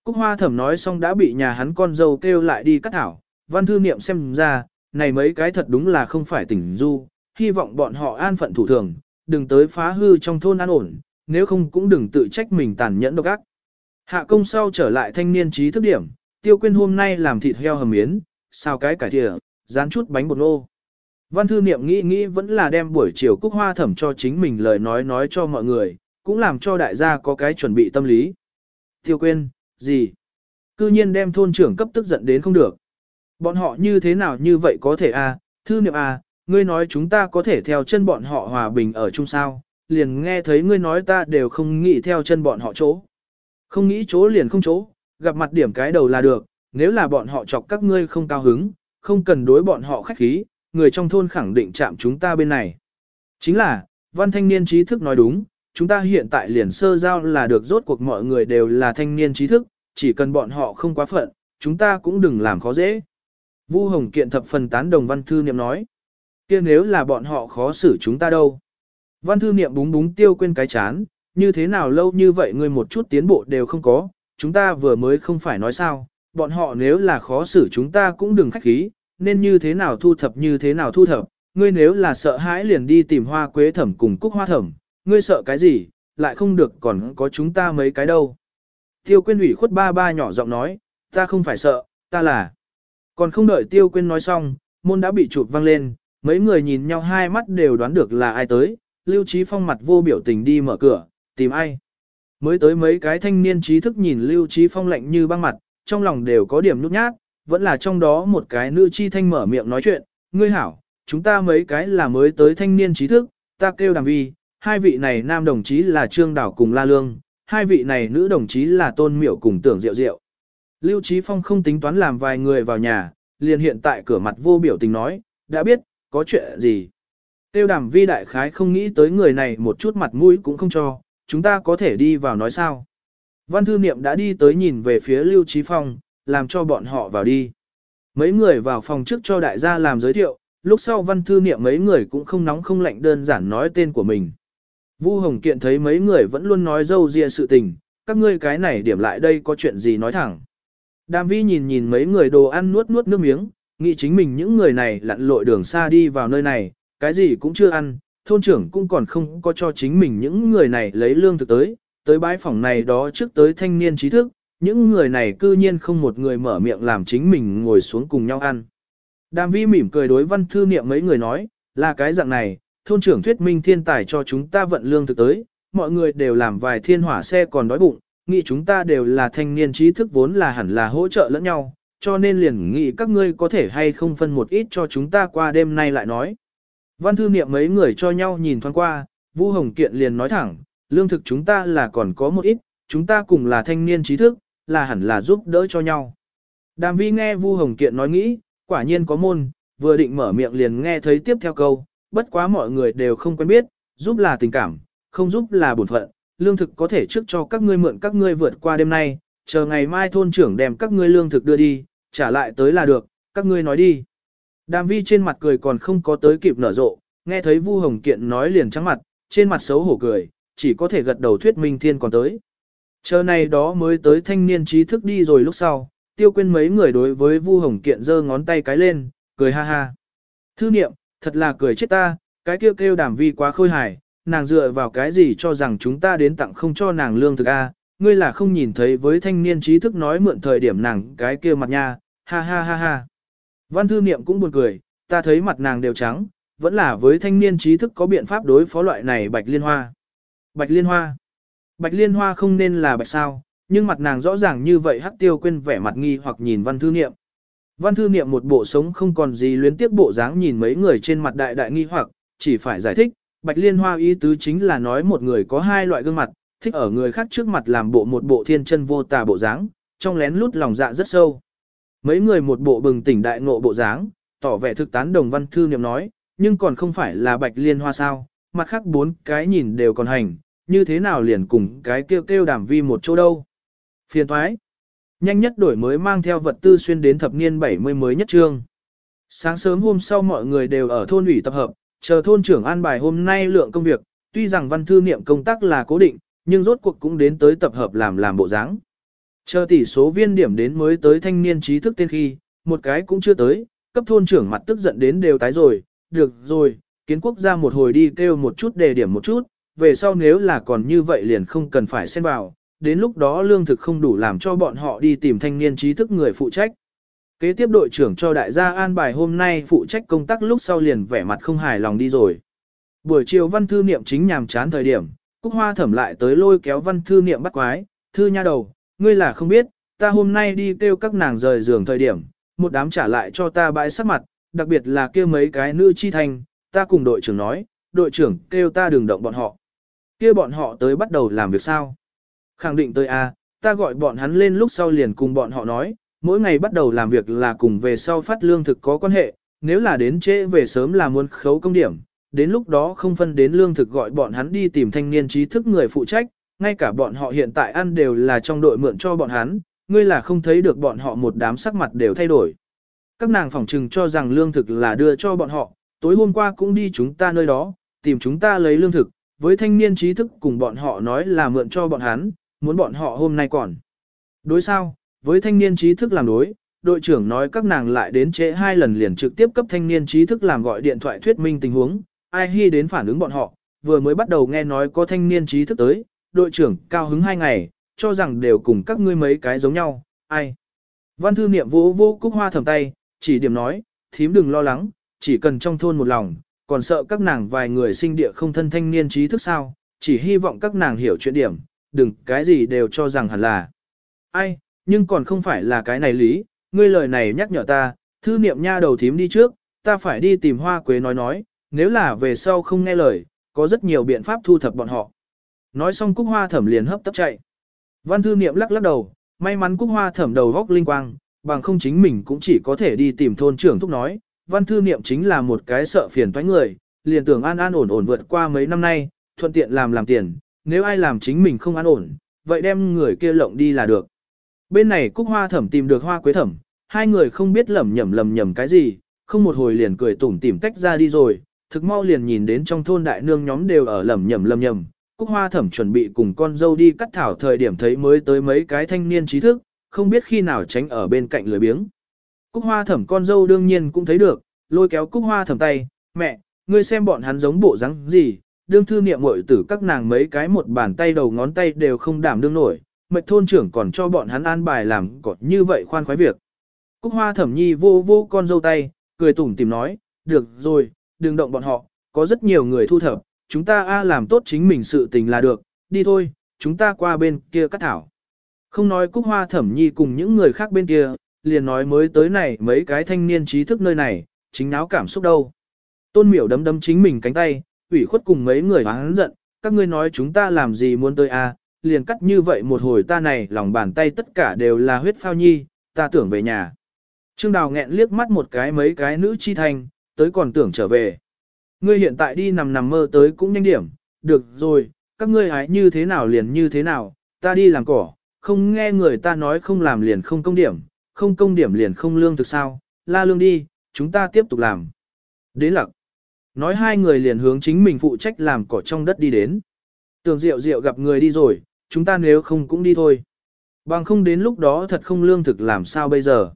Speaker 1: Cúc Hoa Thẩm nói xong đã bị nhà hắn con dâu kêu lại đi cắt thảo, văn thư niệm xem ra, này mấy cái thật đúng là không phải tỉnh du, hy vọng bọn họ an phận thủ thường, đừng tới phá hư trong thôn an ổn, nếu không cũng đừng tự trách mình tàn nhẫn độc ác. Hạ công sau trở lại thanh niên trí thức điểm, tiêu quyên hôm nay làm thịt heo hầm miến, xào cái cải thịa, rán chút bánh bột nô. Văn thư niệm nghĩ nghĩ vẫn là đem buổi chiều cúc hoa thẩm cho chính mình lời nói nói cho mọi người, cũng làm cho đại gia có cái chuẩn bị tâm lý. Tiêu Quyên, gì? Cư nhiên đem thôn trưởng cấp tức giận đến không được. Bọn họ như thế nào như vậy có thể? À? thư niệm à, ngươi nói chúng ta có thể theo chân bọn họ hòa bình ở chung sao, liền nghe thấy ngươi nói ta đều không nghĩ theo chân bọn họ chỗ. Không nghĩ chỗ liền không chỗ, gặp mặt điểm cái đầu là được, nếu là bọn họ chọc các ngươi không cao hứng, không cần đối bọn họ khách khí, người trong thôn khẳng định chạm chúng ta bên này. Chính là, văn thanh niên trí thức nói đúng, chúng ta hiện tại liền sơ giao là được rốt cuộc mọi người đều là thanh niên trí thức, chỉ cần bọn họ không quá phận, chúng ta cũng đừng làm khó dễ. Vu Hồng Kiện thập phần tán đồng văn thư niệm nói, kia nếu là bọn họ khó xử chúng ta đâu. Văn thư niệm búng búng tiêu quên cái chán, như thế nào lâu như vậy người một chút tiến bộ đều không có, chúng ta vừa mới không phải nói sao, bọn họ nếu là khó xử chúng ta cũng đừng khách khí, nên như thế nào thu thập như thế nào thu thập, ngươi nếu là sợ hãi liền đi tìm hoa quế thẩm cùng cúc hoa thẩm, ngươi sợ cái gì, lại không được còn có chúng ta mấy cái đâu. Tiêu quyên ủy khuất ba ba nhỏ giọng nói, ta không phải sợ, ta là. Còn không đợi tiêu quyên nói xong, môn đã bị chụp văng lên, mấy người nhìn nhau hai mắt đều đoán được là ai tới, Lưu Trí Phong mặt vô biểu tình đi mở cửa, tìm ai. Mới tới mấy cái thanh niên trí thức nhìn Lưu Trí Phong lạnh như băng mặt, trong lòng đều có điểm nhút nhát, vẫn là trong đó một cái nữ chi thanh mở miệng nói chuyện, ngươi hảo, chúng ta mấy cái là mới tới thanh niên trí thức, ta kêu đàm vi, hai vị này nam đồng chí là Trương Đảo cùng La Lương, hai vị này nữ đồng chí là Tôn Miểu cùng Tưởng Diệu Diệu. Lưu Trí Phong không tính toán làm vài người vào nhà, liền hiện tại cửa mặt vô biểu tình nói, đã biết, có chuyện gì. Tiêu đàm vi đại khái không nghĩ tới người này một chút mặt mũi cũng không cho, chúng ta có thể đi vào nói sao. Văn thư niệm đã đi tới nhìn về phía Lưu Trí Phong, làm cho bọn họ vào đi. Mấy người vào phòng trước cho đại gia làm giới thiệu, lúc sau văn thư niệm mấy người cũng không nóng không lạnh đơn giản nói tên của mình. Vu Hồng Kiện thấy mấy người vẫn luôn nói dâu ria sự tình, các ngươi cái này điểm lại đây có chuyện gì nói thẳng. Đàm vi nhìn nhìn mấy người đồ ăn nuốt nuốt nước miếng, nghĩ chính mình những người này lặn lội đường xa đi vào nơi này, cái gì cũng chưa ăn, thôn trưởng cũng còn không có cho chính mình những người này lấy lương thực tới, tới bãi phòng này đó trước tới thanh niên trí thức, những người này cư nhiên không một người mở miệng làm chính mình ngồi xuống cùng nhau ăn. Đàm vi mỉm cười đối văn thư niệm mấy người nói, là cái dạng này, thôn trưởng thuyết minh thiên tài cho chúng ta vận lương thực tới, mọi người đều làm vài thiên hỏa xe còn đói bụng, nghĩ chúng ta đều là thanh niên trí thức vốn là hẳn là hỗ trợ lẫn nhau, cho nên liền nghĩ các ngươi có thể hay không phân một ít cho chúng ta qua đêm nay lại nói. Văn thư niệm mấy người cho nhau nhìn thoáng qua, Vu Hồng Kiện liền nói thẳng, lương thực chúng ta là còn có một ít, chúng ta cùng là thanh niên trí thức, là hẳn là giúp đỡ cho nhau. Đàm vi nghe Vu Hồng Kiện nói nghĩ, quả nhiên có môn, vừa định mở miệng liền nghe thấy tiếp theo câu, bất quá mọi người đều không quen biết, giúp là tình cảm, không giúp là bổn phận, lương thực có thể trước cho các ngươi mượn các ngươi vượt qua đêm nay, chờ ngày mai thôn trưởng đem các ngươi lương thực đưa đi, trả lại tới là được, các ngươi nói đi. Đàm vi trên mặt cười còn không có tới kịp nở rộ, nghe thấy Vu Hồng Kiện nói liền trắng mặt, trên mặt xấu hổ cười, chỉ có thể gật đầu thuyết minh thiên còn tới. Chờ này đó mới tới thanh niên trí thức đi rồi lúc sau, tiêu quên mấy người đối với Vu Hồng Kiện giơ ngón tay cái lên, cười ha ha. Thư niệm, thật là cười chết ta, cái kêu kêu đàm vi quá khôi hài, nàng dựa vào cái gì cho rằng chúng ta đến tặng không cho nàng lương thực a ngươi là không nhìn thấy với thanh niên trí thức nói mượn thời điểm nàng cái kia mặt nha, ha ha ha ha. Văn thư niệm cũng buồn cười, ta thấy mặt nàng đều trắng, vẫn là với thanh niên trí thức có biện pháp đối phó loại này bạch liên hoa. Bạch liên hoa. Bạch liên hoa không nên là bạch sao, nhưng mặt nàng rõ ràng như vậy hắc tiêu quên vẻ mặt nghi hoặc nhìn văn thư niệm. Văn thư niệm một bộ sống không còn gì luyến tiếc bộ dáng nhìn mấy người trên mặt đại đại nghi hoặc, chỉ phải giải thích, bạch liên hoa ý tứ chính là nói một người có hai loại gương mặt, thích ở người khác trước mặt làm bộ một bộ thiên chân vô tà bộ dáng, trong lén lút lòng dạ rất sâu. Mấy người một bộ bừng tỉnh đại ngộ bộ dáng, tỏ vẻ thực tán đồng văn thư niệm nói, nhưng còn không phải là bạch liên hoa sao, mặt khác bốn cái nhìn đều còn hành, như thế nào liền cùng cái kêu kêu đàm vi một chỗ đâu. Phiền thoái. Nhanh nhất đổi mới mang theo vật tư xuyên đến thập niên 70 mới nhất trương. Sáng sớm hôm sau mọi người đều ở thôn ủy tập hợp, chờ thôn trưởng an bài hôm nay lượng công việc, tuy rằng văn thư niệm công tác là cố định, nhưng rốt cuộc cũng đến tới tập hợp làm làm bộ dáng. Chờ tỷ số viên điểm đến mới tới thanh niên trí thức tên khi, một cái cũng chưa tới, cấp thôn trưởng mặt tức giận đến đều tái rồi, được rồi, kiến quốc gia một hồi đi kêu một chút đề điểm một chút, về sau nếu là còn như vậy liền không cần phải xen vào, đến lúc đó lương thực không đủ làm cho bọn họ đi tìm thanh niên trí thức người phụ trách. Kế tiếp đội trưởng cho đại gia an bài hôm nay phụ trách công tác lúc sau liền vẻ mặt không hài lòng đi rồi. Buổi chiều văn thư niệm chính nhàm chán thời điểm, Cúc Hoa thẩm lại tới lôi kéo văn thư niệm bắt quái, thư nha đầu, ngươi là không biết, ta hôm nay đi kêu các nàng rời giường thời điểm, một đám trả lại cho ta bãi sắc mặt, đặc biệt là kêu mấy cái nữ chi thành, ta cùng đội trưởng nói, đội trưởng kêu ta đừng động bọn họ. kia bọn họ tới bắt đầu làm việc sao? Khẳng định tới a, ta gọi bọn hắn lên lúc sau liền cùng bọn họ nói, mỗi ngày bắt đầu làm việc là cùng về sau phát lương thực có quan hệ, nếu là đến trễ về sớm là muốn khấu công điểm, đến lúc đó không phân đến lương thực gọi bọn hắn đi tìm thanh niên trí thức người phụ trách, ngay cả bọn họ hiện tại ăn đều là trong đội mượn cho bọn hắn, ngươi là không thấy được bọn họ một đám sắc mặt đều thay đổi. Các nàng phỏng trừng cho rằng lương thực là đưa cho bọn họ, tối hôm qua cũng đi chúng ta nơi đó, tìm chúng ta lấy lương thực, với thanh niên trí thức cùng bọn họ nói là mượn cho bọn hắn, muốn bọn họ hôm nay còn. Đối sao, với thanh niên trí thức làm đối, đội trưởng nói các nàng lại đến trễ hai lần liền trực tiếp cấp thanh niên trí thức làm gọi điện thoại thuyết minh tình huống, ai hy đến phản ứng bọn họ, vừa mới bắt đầu nghe nói có thanh niên trí thức tới, đội trưởng cao hứng hai ngày, cho rằng đều cùng các ngươi mấy cái giống nhau, ai. Văn thư niệm vô vô cúc hoa thầm tay, chỉ điểm nói, thím đừng lo lắng, chỉ cần trong thôn một lòng, còn sợ các nàng vài người sinh địa không thân thanh niên trí thức sao, chỉ hy vọng các nàng hiểu chuyện điểm, đừng cái gì đều cho rằng hẳn là. Ai, nhưng còn không phải là cái này lý, ngươi lời này nhắc nhở ta, thư niệm nha đầu thím đi trước, ta phải đi tìm hoa quế nói nói, nếu là về sau không nghe lời, có rất nhiều biện pháp thu thập bọn họ. Nói xong cúc hoa thẩm liền hấp tấp chạy. Văn thư niệm lắc lắc đầu, may mắn cúc hoa thẩm đầu góc linh quang, bằng không chính mình cũng chỉ có thể đi tìm thôn trưởng thúc nói. Văn thư niệm chính là một cái sợ phiền toái người, liền tưởng an an ổn ổn vượt qua mấy năm nay, thuận tiện làm làm tiền, nếu ai làm chính mình không an ổn, vậy đem người kia lộng đi là được. Bên này cúc hoa thẩm tìm được hoa quế thẩm, hai người không biết lầm nhầm lầm nhầm cái gì, không một hồi liền cười tủm tỉm tách ra đi rồi, thực mau liền nhìn đến trong thôn đại nương nhóm đều ở lầm nhầm lầm nhầm. Cúc hoa thẩm chuẩn bị cùng con dâu đi cắt thảo thời điểm thấy mới tới mấy cái thanh niên trí thức, không biết khi nào tránh ở bên cạnh lười biếng. Cúc hoa thẩm con dâu đương nhiên cũng thấy được, lôi kéo cúc hoa thẩm tay, mẹ, ngươi xem bọn hắn giống bộ dáng gì, đương thư niệm muội tử các nàng mấy cái một bàn tay đầu ngón tay đều không đảm đương nổi, mệt thôn trưởng còn cho bọn hắn an bài làm cọt như vậy khoan khoái việc. Cúc hoa thẩm nhi vô vô con dâu tay, cười tủm tìm nói, được rồi, đừng động bọn họ, có rất nhiều người thu thập, chúng ta a làm tốt chính mình sự tình là được, đi thôi, chúng ta qua bên kia cắt thảo. Không nói cúc hoa thẩm nhi cùng những người khác bên kia, liền nói mới tới này mấy cái thanh niên trí thức nơi này, chính náo cảm xúc đâu. Tôn miểu đấm đấm chính mình cánh tay, ủy khuất cùng mấy người hắn giận, các ngươi nói chúng ta làm gì muốn tới a liền cắt như vậy một hồi ta này lòng bàn tay tất cả đều là huyết phao nhi, ta tưởng về nhà. Trương Đào nghẹn liếc mắt một cái mấy cái nữ chi thành tới còn tưởng trở về. Ngươi hiện tại đi nằm nằm mơ tới cũng nhanh điểm, được rồi, các ngươi hãy như thế nào liền như thế nào, ta đi làm cỏ, không nghe người ta nói không làm liền không công điểm, không công điểm liền không lương thực sao, la lương đi, chúng ta tiếp tục làm. Đến lặc. Nói hai người liền hướng chính mình phụ trách làm cỏ trong đất đi đến. tường diệu diệu gặp người đi rồi, chúng ta nếu không cũng đi thôi. Bằng không đến lúc đó thật không lương thực làm sao bây giờ.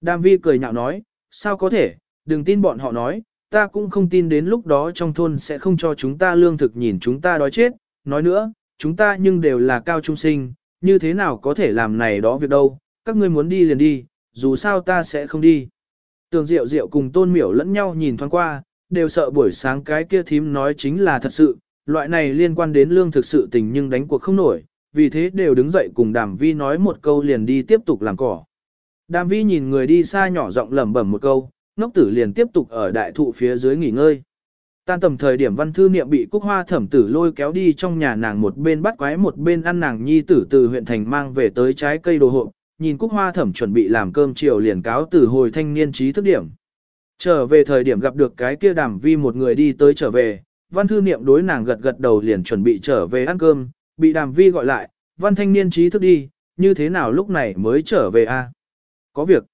Speaker 1: Đam vi cười nhạo nói, sao có thể, đừng tin bọn họ nói, ta cũng không tin đến lúc đó trong thôn sẽ không cho chúng ta lương thực nhìn chúng ta đói chết. Nói nữa, chúng ta nhưng đều là cao trung sinh, như thế nào có thể làm này đó việc đâu, các ngươi muốn đi liền đi, dù sao ta sẽ không đi. Tường Diệu Diệu cùng Tôn Miểu lẫn nhau nhìn thoáng qua, đều sợ buổi sáng cái kia thím nói chính là thật sự, loại này liên quan đến lương thực sự tình nhưng đánh cuộc không nổi, vì thế đều đứng dậy cùng Đàm Vi nói một câu liền đi tiếp tục làm cỏ. Đàm Vi nhìn người đi xa nhỏ giọng lẩm bẩm một câu, ngốc tử liền tiếp tục ở đại thụ phía dưới nghỉ ngơi. Tan tầm thời điểm văn thư niệm bị cúc hoa thẩm tử lôi kéo đi trong nhà nàng một bên bắt quái một bên ăn nàng nhi tử từ huyện thành mang về tới trái cây đồ hộp, nhìn cúc hoa thẩm chuẩn bị làm cơm chiều liền cáo từ hồi thanh niên trí thức điểm. Trở về thời điểm gặp được cái kia đàm vi một người đi tới trở về, văn thư niệm đối nàng gật gật đầu liền chuẩn bị trở về ăn cơm, bị đàm vi gọi lại, văn thanh niên trí thức đi, như thế nào lúc này mới trở về a? Có việc.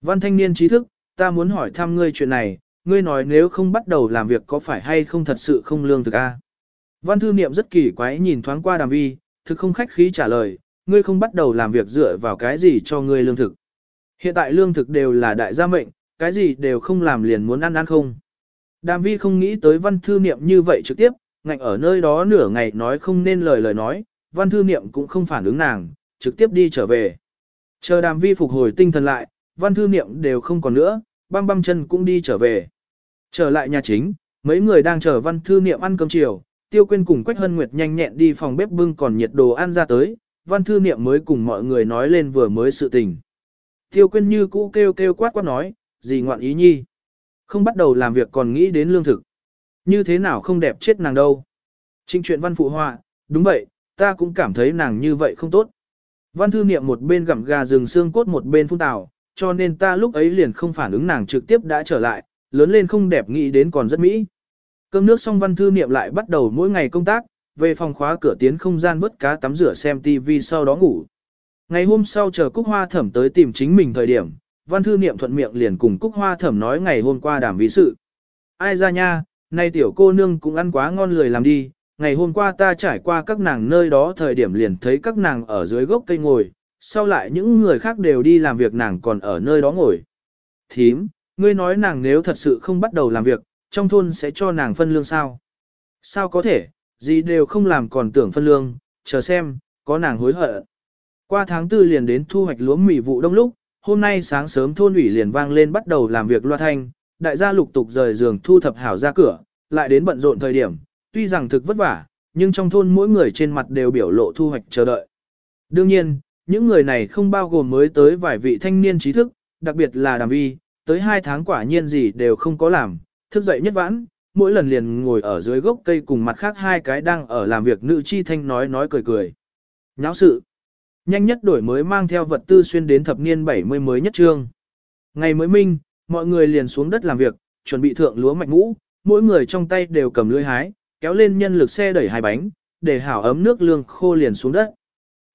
Speaker 1: Văn thanh niên trí thức, ta muốn hỏi thăm ngươi chuyện này, ngươi nói nếu không bắt đầu làm việc có phải hay không thật sự không lương thực a? Văn thư niệm rất kỳ quái nhìn thoáng qua đàm vi, thực không khách khí trả lời, ngươi không bắt đầu làm việc dựa vào cái gì cho ngươi lương thực. Hiện tại lương thực đều là đại gia mệnh, cái gì đều không làm liền muốn ăn ăn không. Đàm vi không nghĩ tới văn thư niệm như vậy trực tiếp, ngạnh ở nơi đó nửa ngày nói không nên lời lời nói, văn thư niệm cũng không phản ứng nàng, trực tiếp đi trở về. Chờ đàm vi phục hồi tinh thần lại, văn thư niệm đều không còn nữa, băm băm chân cũng đi trở về. Trở lại nhà chính, mấy người đang chờ văn thư niệm ăn cơm chiều, tiêu quên cùng Quách Hân Nguyệt nhanh nhẹn đi phòng bếp bưng còn nhiệt đồ ăn ra tới, văn thư niệm mới cùng mọi người nói lên vừa mới sự tình. Tiêu quên như cũ kêu kêu quát quát nói, gì ngoạn ý nhi. Không bắt đầu làm việc còn nghĩ đến lương thực. Như thế nào không đẹp chết nàng đâu. Trinh chuyện văn phụ họa, đúng vậy, ta cũng cảm thấy nàng như vậy không tốt. Văn thư niệm một bên gặm gà rừng xương cốt một bên phun tào, cho nên ta lúc ấy liền không phản ứng nàng trực tiếp đã trở lại, lớn lên không đẹp nghĩ đến còn rất mỹ. Cơm nước xong văn thư niệm lại bắt đầu mỗi ngày công tác, về phòng khóa cửa tiến không gian vớt cá tắm rửa xem TV sau đó ngủ. Ngày hôm sau chờ Cúc Hoa Thẩm tới tìm chính mình thời điểm, văn thư niệm thuận miệng liền cùng Cúc Hoa Thẩm nói ngày hôm qua đàm ví sự. Ai ra nha, nay tiểu cô nương cũng ăn quá ngon lười làm đi, ngày hôm qua ta trải qua các nàng nơi đó thời điểm liền thấy các nàng ở dưới gốc cây ngồi, sau lại những người khác đều đi làm việc nàng còn ở nơi đó ngồi. Thím, ngươi nói nàng nếu thật sự không bắt đầu làm việc, trong thôn sẽ cho nàng phân lương sao? Sao có thể, gì đều không làm còn tưởng phân lương, chờ xem, có nàng hối hận. Qua tháng tư liền đến thu hoạch lúa mì vụ đông lúc, hôm nay sáng sớm thôn ủy liền vang lên bắt đầu làm việc loa thanh, đại gia lục tục rời giường thu thập hảo ra cửa, lại đến bận rộn thời điểm, tuy rằng thực vất vả, nhưng trong thôn mỗi người trên mặt đều biểu lộ thu hoạch chờ đợi. Đương nhiên, những người này không bao gồm mới tới vài vị thanh niên trí thức, đặc biệt là đàm vi, tới hai tháng quả nhiên gì đều không có làm, thức dậy nhất vãn, mỗi lần liền ngồi ở dưới gốc cây cùng mặt khác hai cái đang ở làm việc nữ chi thanh nói nói cười cười. Nháo sự. Nhanh nhất đổi mới mang theo vật tư xuyên đến thập niên 70 mới nhất trương. Ngày mới minh, mọi người liền xuống đất làm việc, chuẩn bị thượng lúa mạch ngũ, mỗi người trong tay đều cầm lưới hái, kéo lên nhân lực xe đẩy hai bánh, để hảo ấm nước lương khô liền xuống đất.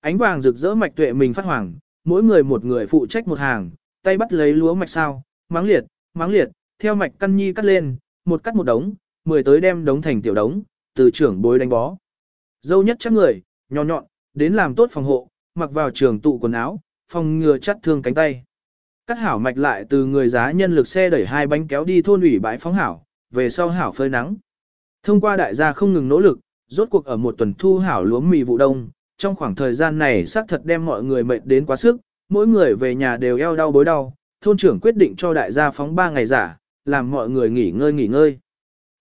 Speaker 1: Ánh vàng rực rỡ mạch tuệ mình phát hoàng, mỗi người một người phụ trách một hàng, tay bắt lấy lúa mạch sao, máng liệt, máng liệt, theo mạch căn nhi cắt lên, một cắt một đống, mười tới đem đống thành tiểu đống, từ trưởng bối đánh bó. Dâu nhất chắc người, nhỏ nhọn, đến làm tốt phòng hộ, mặc vào trường tụ quần áo, phòng ngừa chắt thương cánh tay. Cắt hảo mạch lại từ người giá nhân lực xe đẩy hai bánh kéo đi thôn ủy bãi phóng hảo, về sau hảo phơi nắng. Thông qua đại gia không ngừng nỗ lực, rốt cuộc ở một tuần thu hảo lúa mì vụ đông, trong khoảng thời gian này xác thật đem mọi người mệt đến quá sức, mỗi người về nhà đều eo đau bối đau, thôn trưởng quyết định cho đại gia phóng 3 ngày giả, làm mọi người nghỉ ngơi nghỉ ngơi.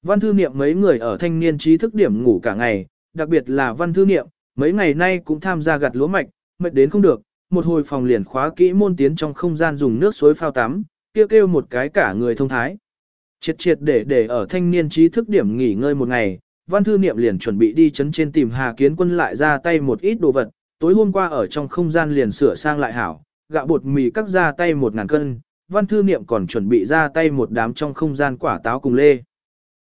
Speaker 1: Văn thư niệm mấy người ở thanh niên trí thức điểm ngủ cả ngày, đặc biệt là văn thư niệm, mấy ngày nay cũng tham gia gặt lúa mạch, mệt đến không được, một hồi phòng liền khóa kỹ môn tiến trong không gian dùng nước suối phao tắm, kêu kêu một cái cả người thông thái. Triệt triệt để để ở thanh niên trí thức điểm nghỉ ngơi một ngày, văn thư niệm liền chuẩn bị đi chấn trên tìm Hà Kiến Quân lại ra tay một ít đồ vật, tối hôm qua ở trong không gian liền sửa sang lại hảo, gạo bột mì cắt ra tay một ngàn cân, văn thư niệm còn chuẩn bị ra tay một đám trong không gian quả táo cùng lê.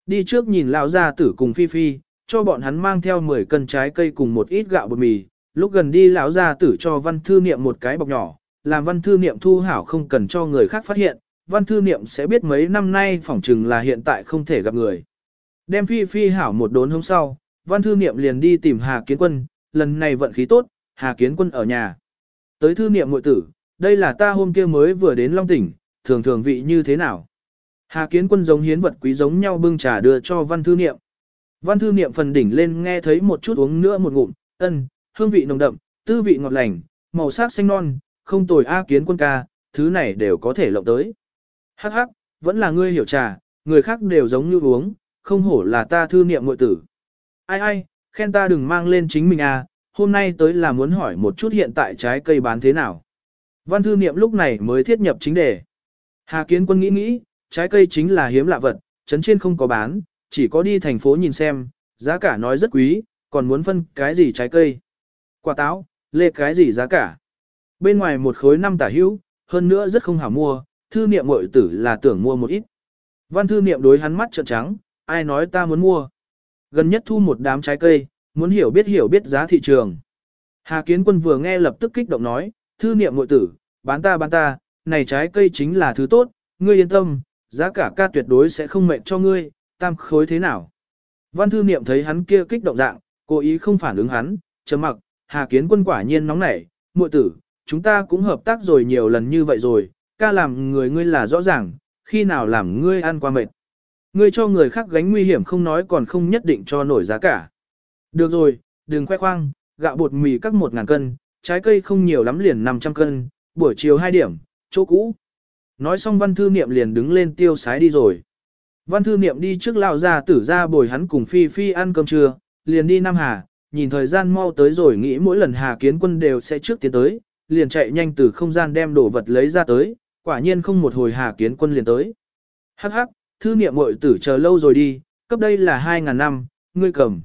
Speaker 1: Đi trước nhìn lão gia tử cùng Phi Phi, cho bọn hắn mang theo 10 cân trái cây cùng một ít gạo bột mì, lúc gần đi lão gia tử cho văn thư niệm một cái bọc nhỏ, làm văn thư niệm thu hảo không cần cho người khác phát hiện, văn thư niệm sẽ biết mấy năm nay phỏng chừng là hiện tại không thể gặp người. Đem Phi Phi hảo một đốn hôm sau, văn thư niệm liền đi tìm Hà Kiến Quân, lần này vận khí tốt, Hà Kiến Quân ở nhà. Tới thư niệm muội tử, đây là ta hôm kia mới vừa đến Long Tỉnh, thường thường vị như thế nào. Hà Kiến Quân giống hiến vật quý giống nhau bưng trà đưa cho văn thư niệm. Văn thư niệm phần đỉnh lên nghe thấy một chút uống nữa một ngụm, ân, hương vị nồng đậm, tư vị ngọt lành, màu sắc xanh non, không tồi A Kiến Quân ca, thứ này đều có thể lộng tới. Hắc hắc, vẫn là ngươi hiểu trà, người khác đều giống như uống, không hổ là ta thư niệm muội tử. Ai ai, khen ta đừng mang lên chính mình à, hôm nay tới là muốn hỏi một chút hiện tại trái cây bán thế nào. Văn thư niệm lúc này mới thiết nhập chính đề. Hà kiến quân nghĩ nghĩ, trái cây chính là hiếm lạ vật, chấn trên không có bán, chỉ có đi thành phố nhìn xem, giá cả nói rất quý, còn muốn phân cái gì trái cây. Quả táo, lê cái gì giá cả. Bên ngoài một khối năm tả hữu, hơn nữa rất không hảo mua, thư niệm mội tử là tưởng mua một ít. Văn thư niệm đối hắn mắt trợn trắng, ai nói ta muốn mua. Gần nhất thu một đám trái cây, muốn hiểu biết hiểu biết giá thị trường. Hà kiến quân vừa nghe lập tức kích động nói, thư niệm mội tử, bán ta bán ta, này trái cây chính là thứ tốt, ngươi yên tâm, giá cả ca tuyệt đối sẽ không mệnh cho ngươi, tam khối thế nào. Văn thư niệm thấy hắn kia kích động dạng, cố ý không phản ứng hắn, chấm mặc, Hà kiến quân quả nhiên nóng nảy, muội tử, chúng ta cũng hợp tác rồi nhiều lần như vậy rồi, ca làm người ngươi là rõ ràng, khi nào làm ngươi ăn qua mệt. Ngươi cho người khác gánh nguy hiểm không nói còn không nhất định cho nổi giá cả. Được rồi, đừng khoe khoang, gạo bột mì các một ngàn cân, trái cây không nhiều lắm liền 500 cân, buổi chiều 2 điểm, chỗ cũ. Nói xong văn thư niệm liền đứng lên tiêu sái đi rồi. Văn thư niệm đi trước lão ra tử ra bồi hắn cùng Phi Phi ăn cơm trưa, liền đi Nam Hà, nhìn thời gian mau tới rồi nghĩ mỗi lần Hà kiến quân đều sẽ trước tiến tới, liền chạy nhanh từ không gian đem đồ vật lấy ra tới, quả nhiên không một hồi Hà kiến quân liền tới. Hắc hắc, thư niệm muội tử chờ lâu rồi đi, cấp đây là 2.000 năm, ngươi cầm.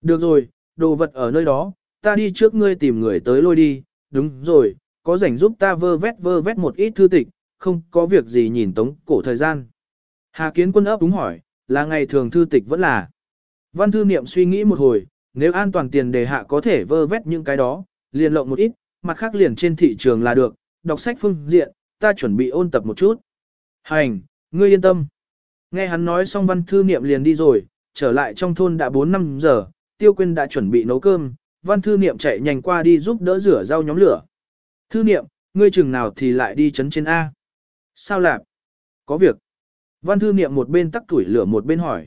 Speaker 1: Được rồi, đồ vật ở nơi đó, ta đi trước ngươi tìm người tới lôi đi, đúng rồi, có rảnh giúp ta vơ vét vơ vét một ít thư tịch, không có việc gì nhìn tống cổ thời gian. Hà kiến quân ấp đúng hỏi, là ngày thường thư tịch vẫn là. Văn thư niệm suy nghĩ một hồi, nếu an toàn tiền đề hạ có thể vơ vét những cái đó, liền lộng một ít, mặt khác liền trên thị trường là được, đọc sách phương diện, ta chuẩn bị ôn tập một chút. Hành, ngươi yên tâm. Nghe hắn nói xong văn thư niệm liền đi rồi, trở lại trong thôn đã 4 năm giờ, tiêu quyên đã chuẩn bị nấu cơm, văn thư niệm chạy nhanh qua đi giúp đỡ rửa rau nhóm lửa. Thư niệm, ngươi chừng nào thì lại đi chấn trên A. Sao lạc? Có việc. Văn thư niệm một bên tắt tuổi lửa một bên hỏi.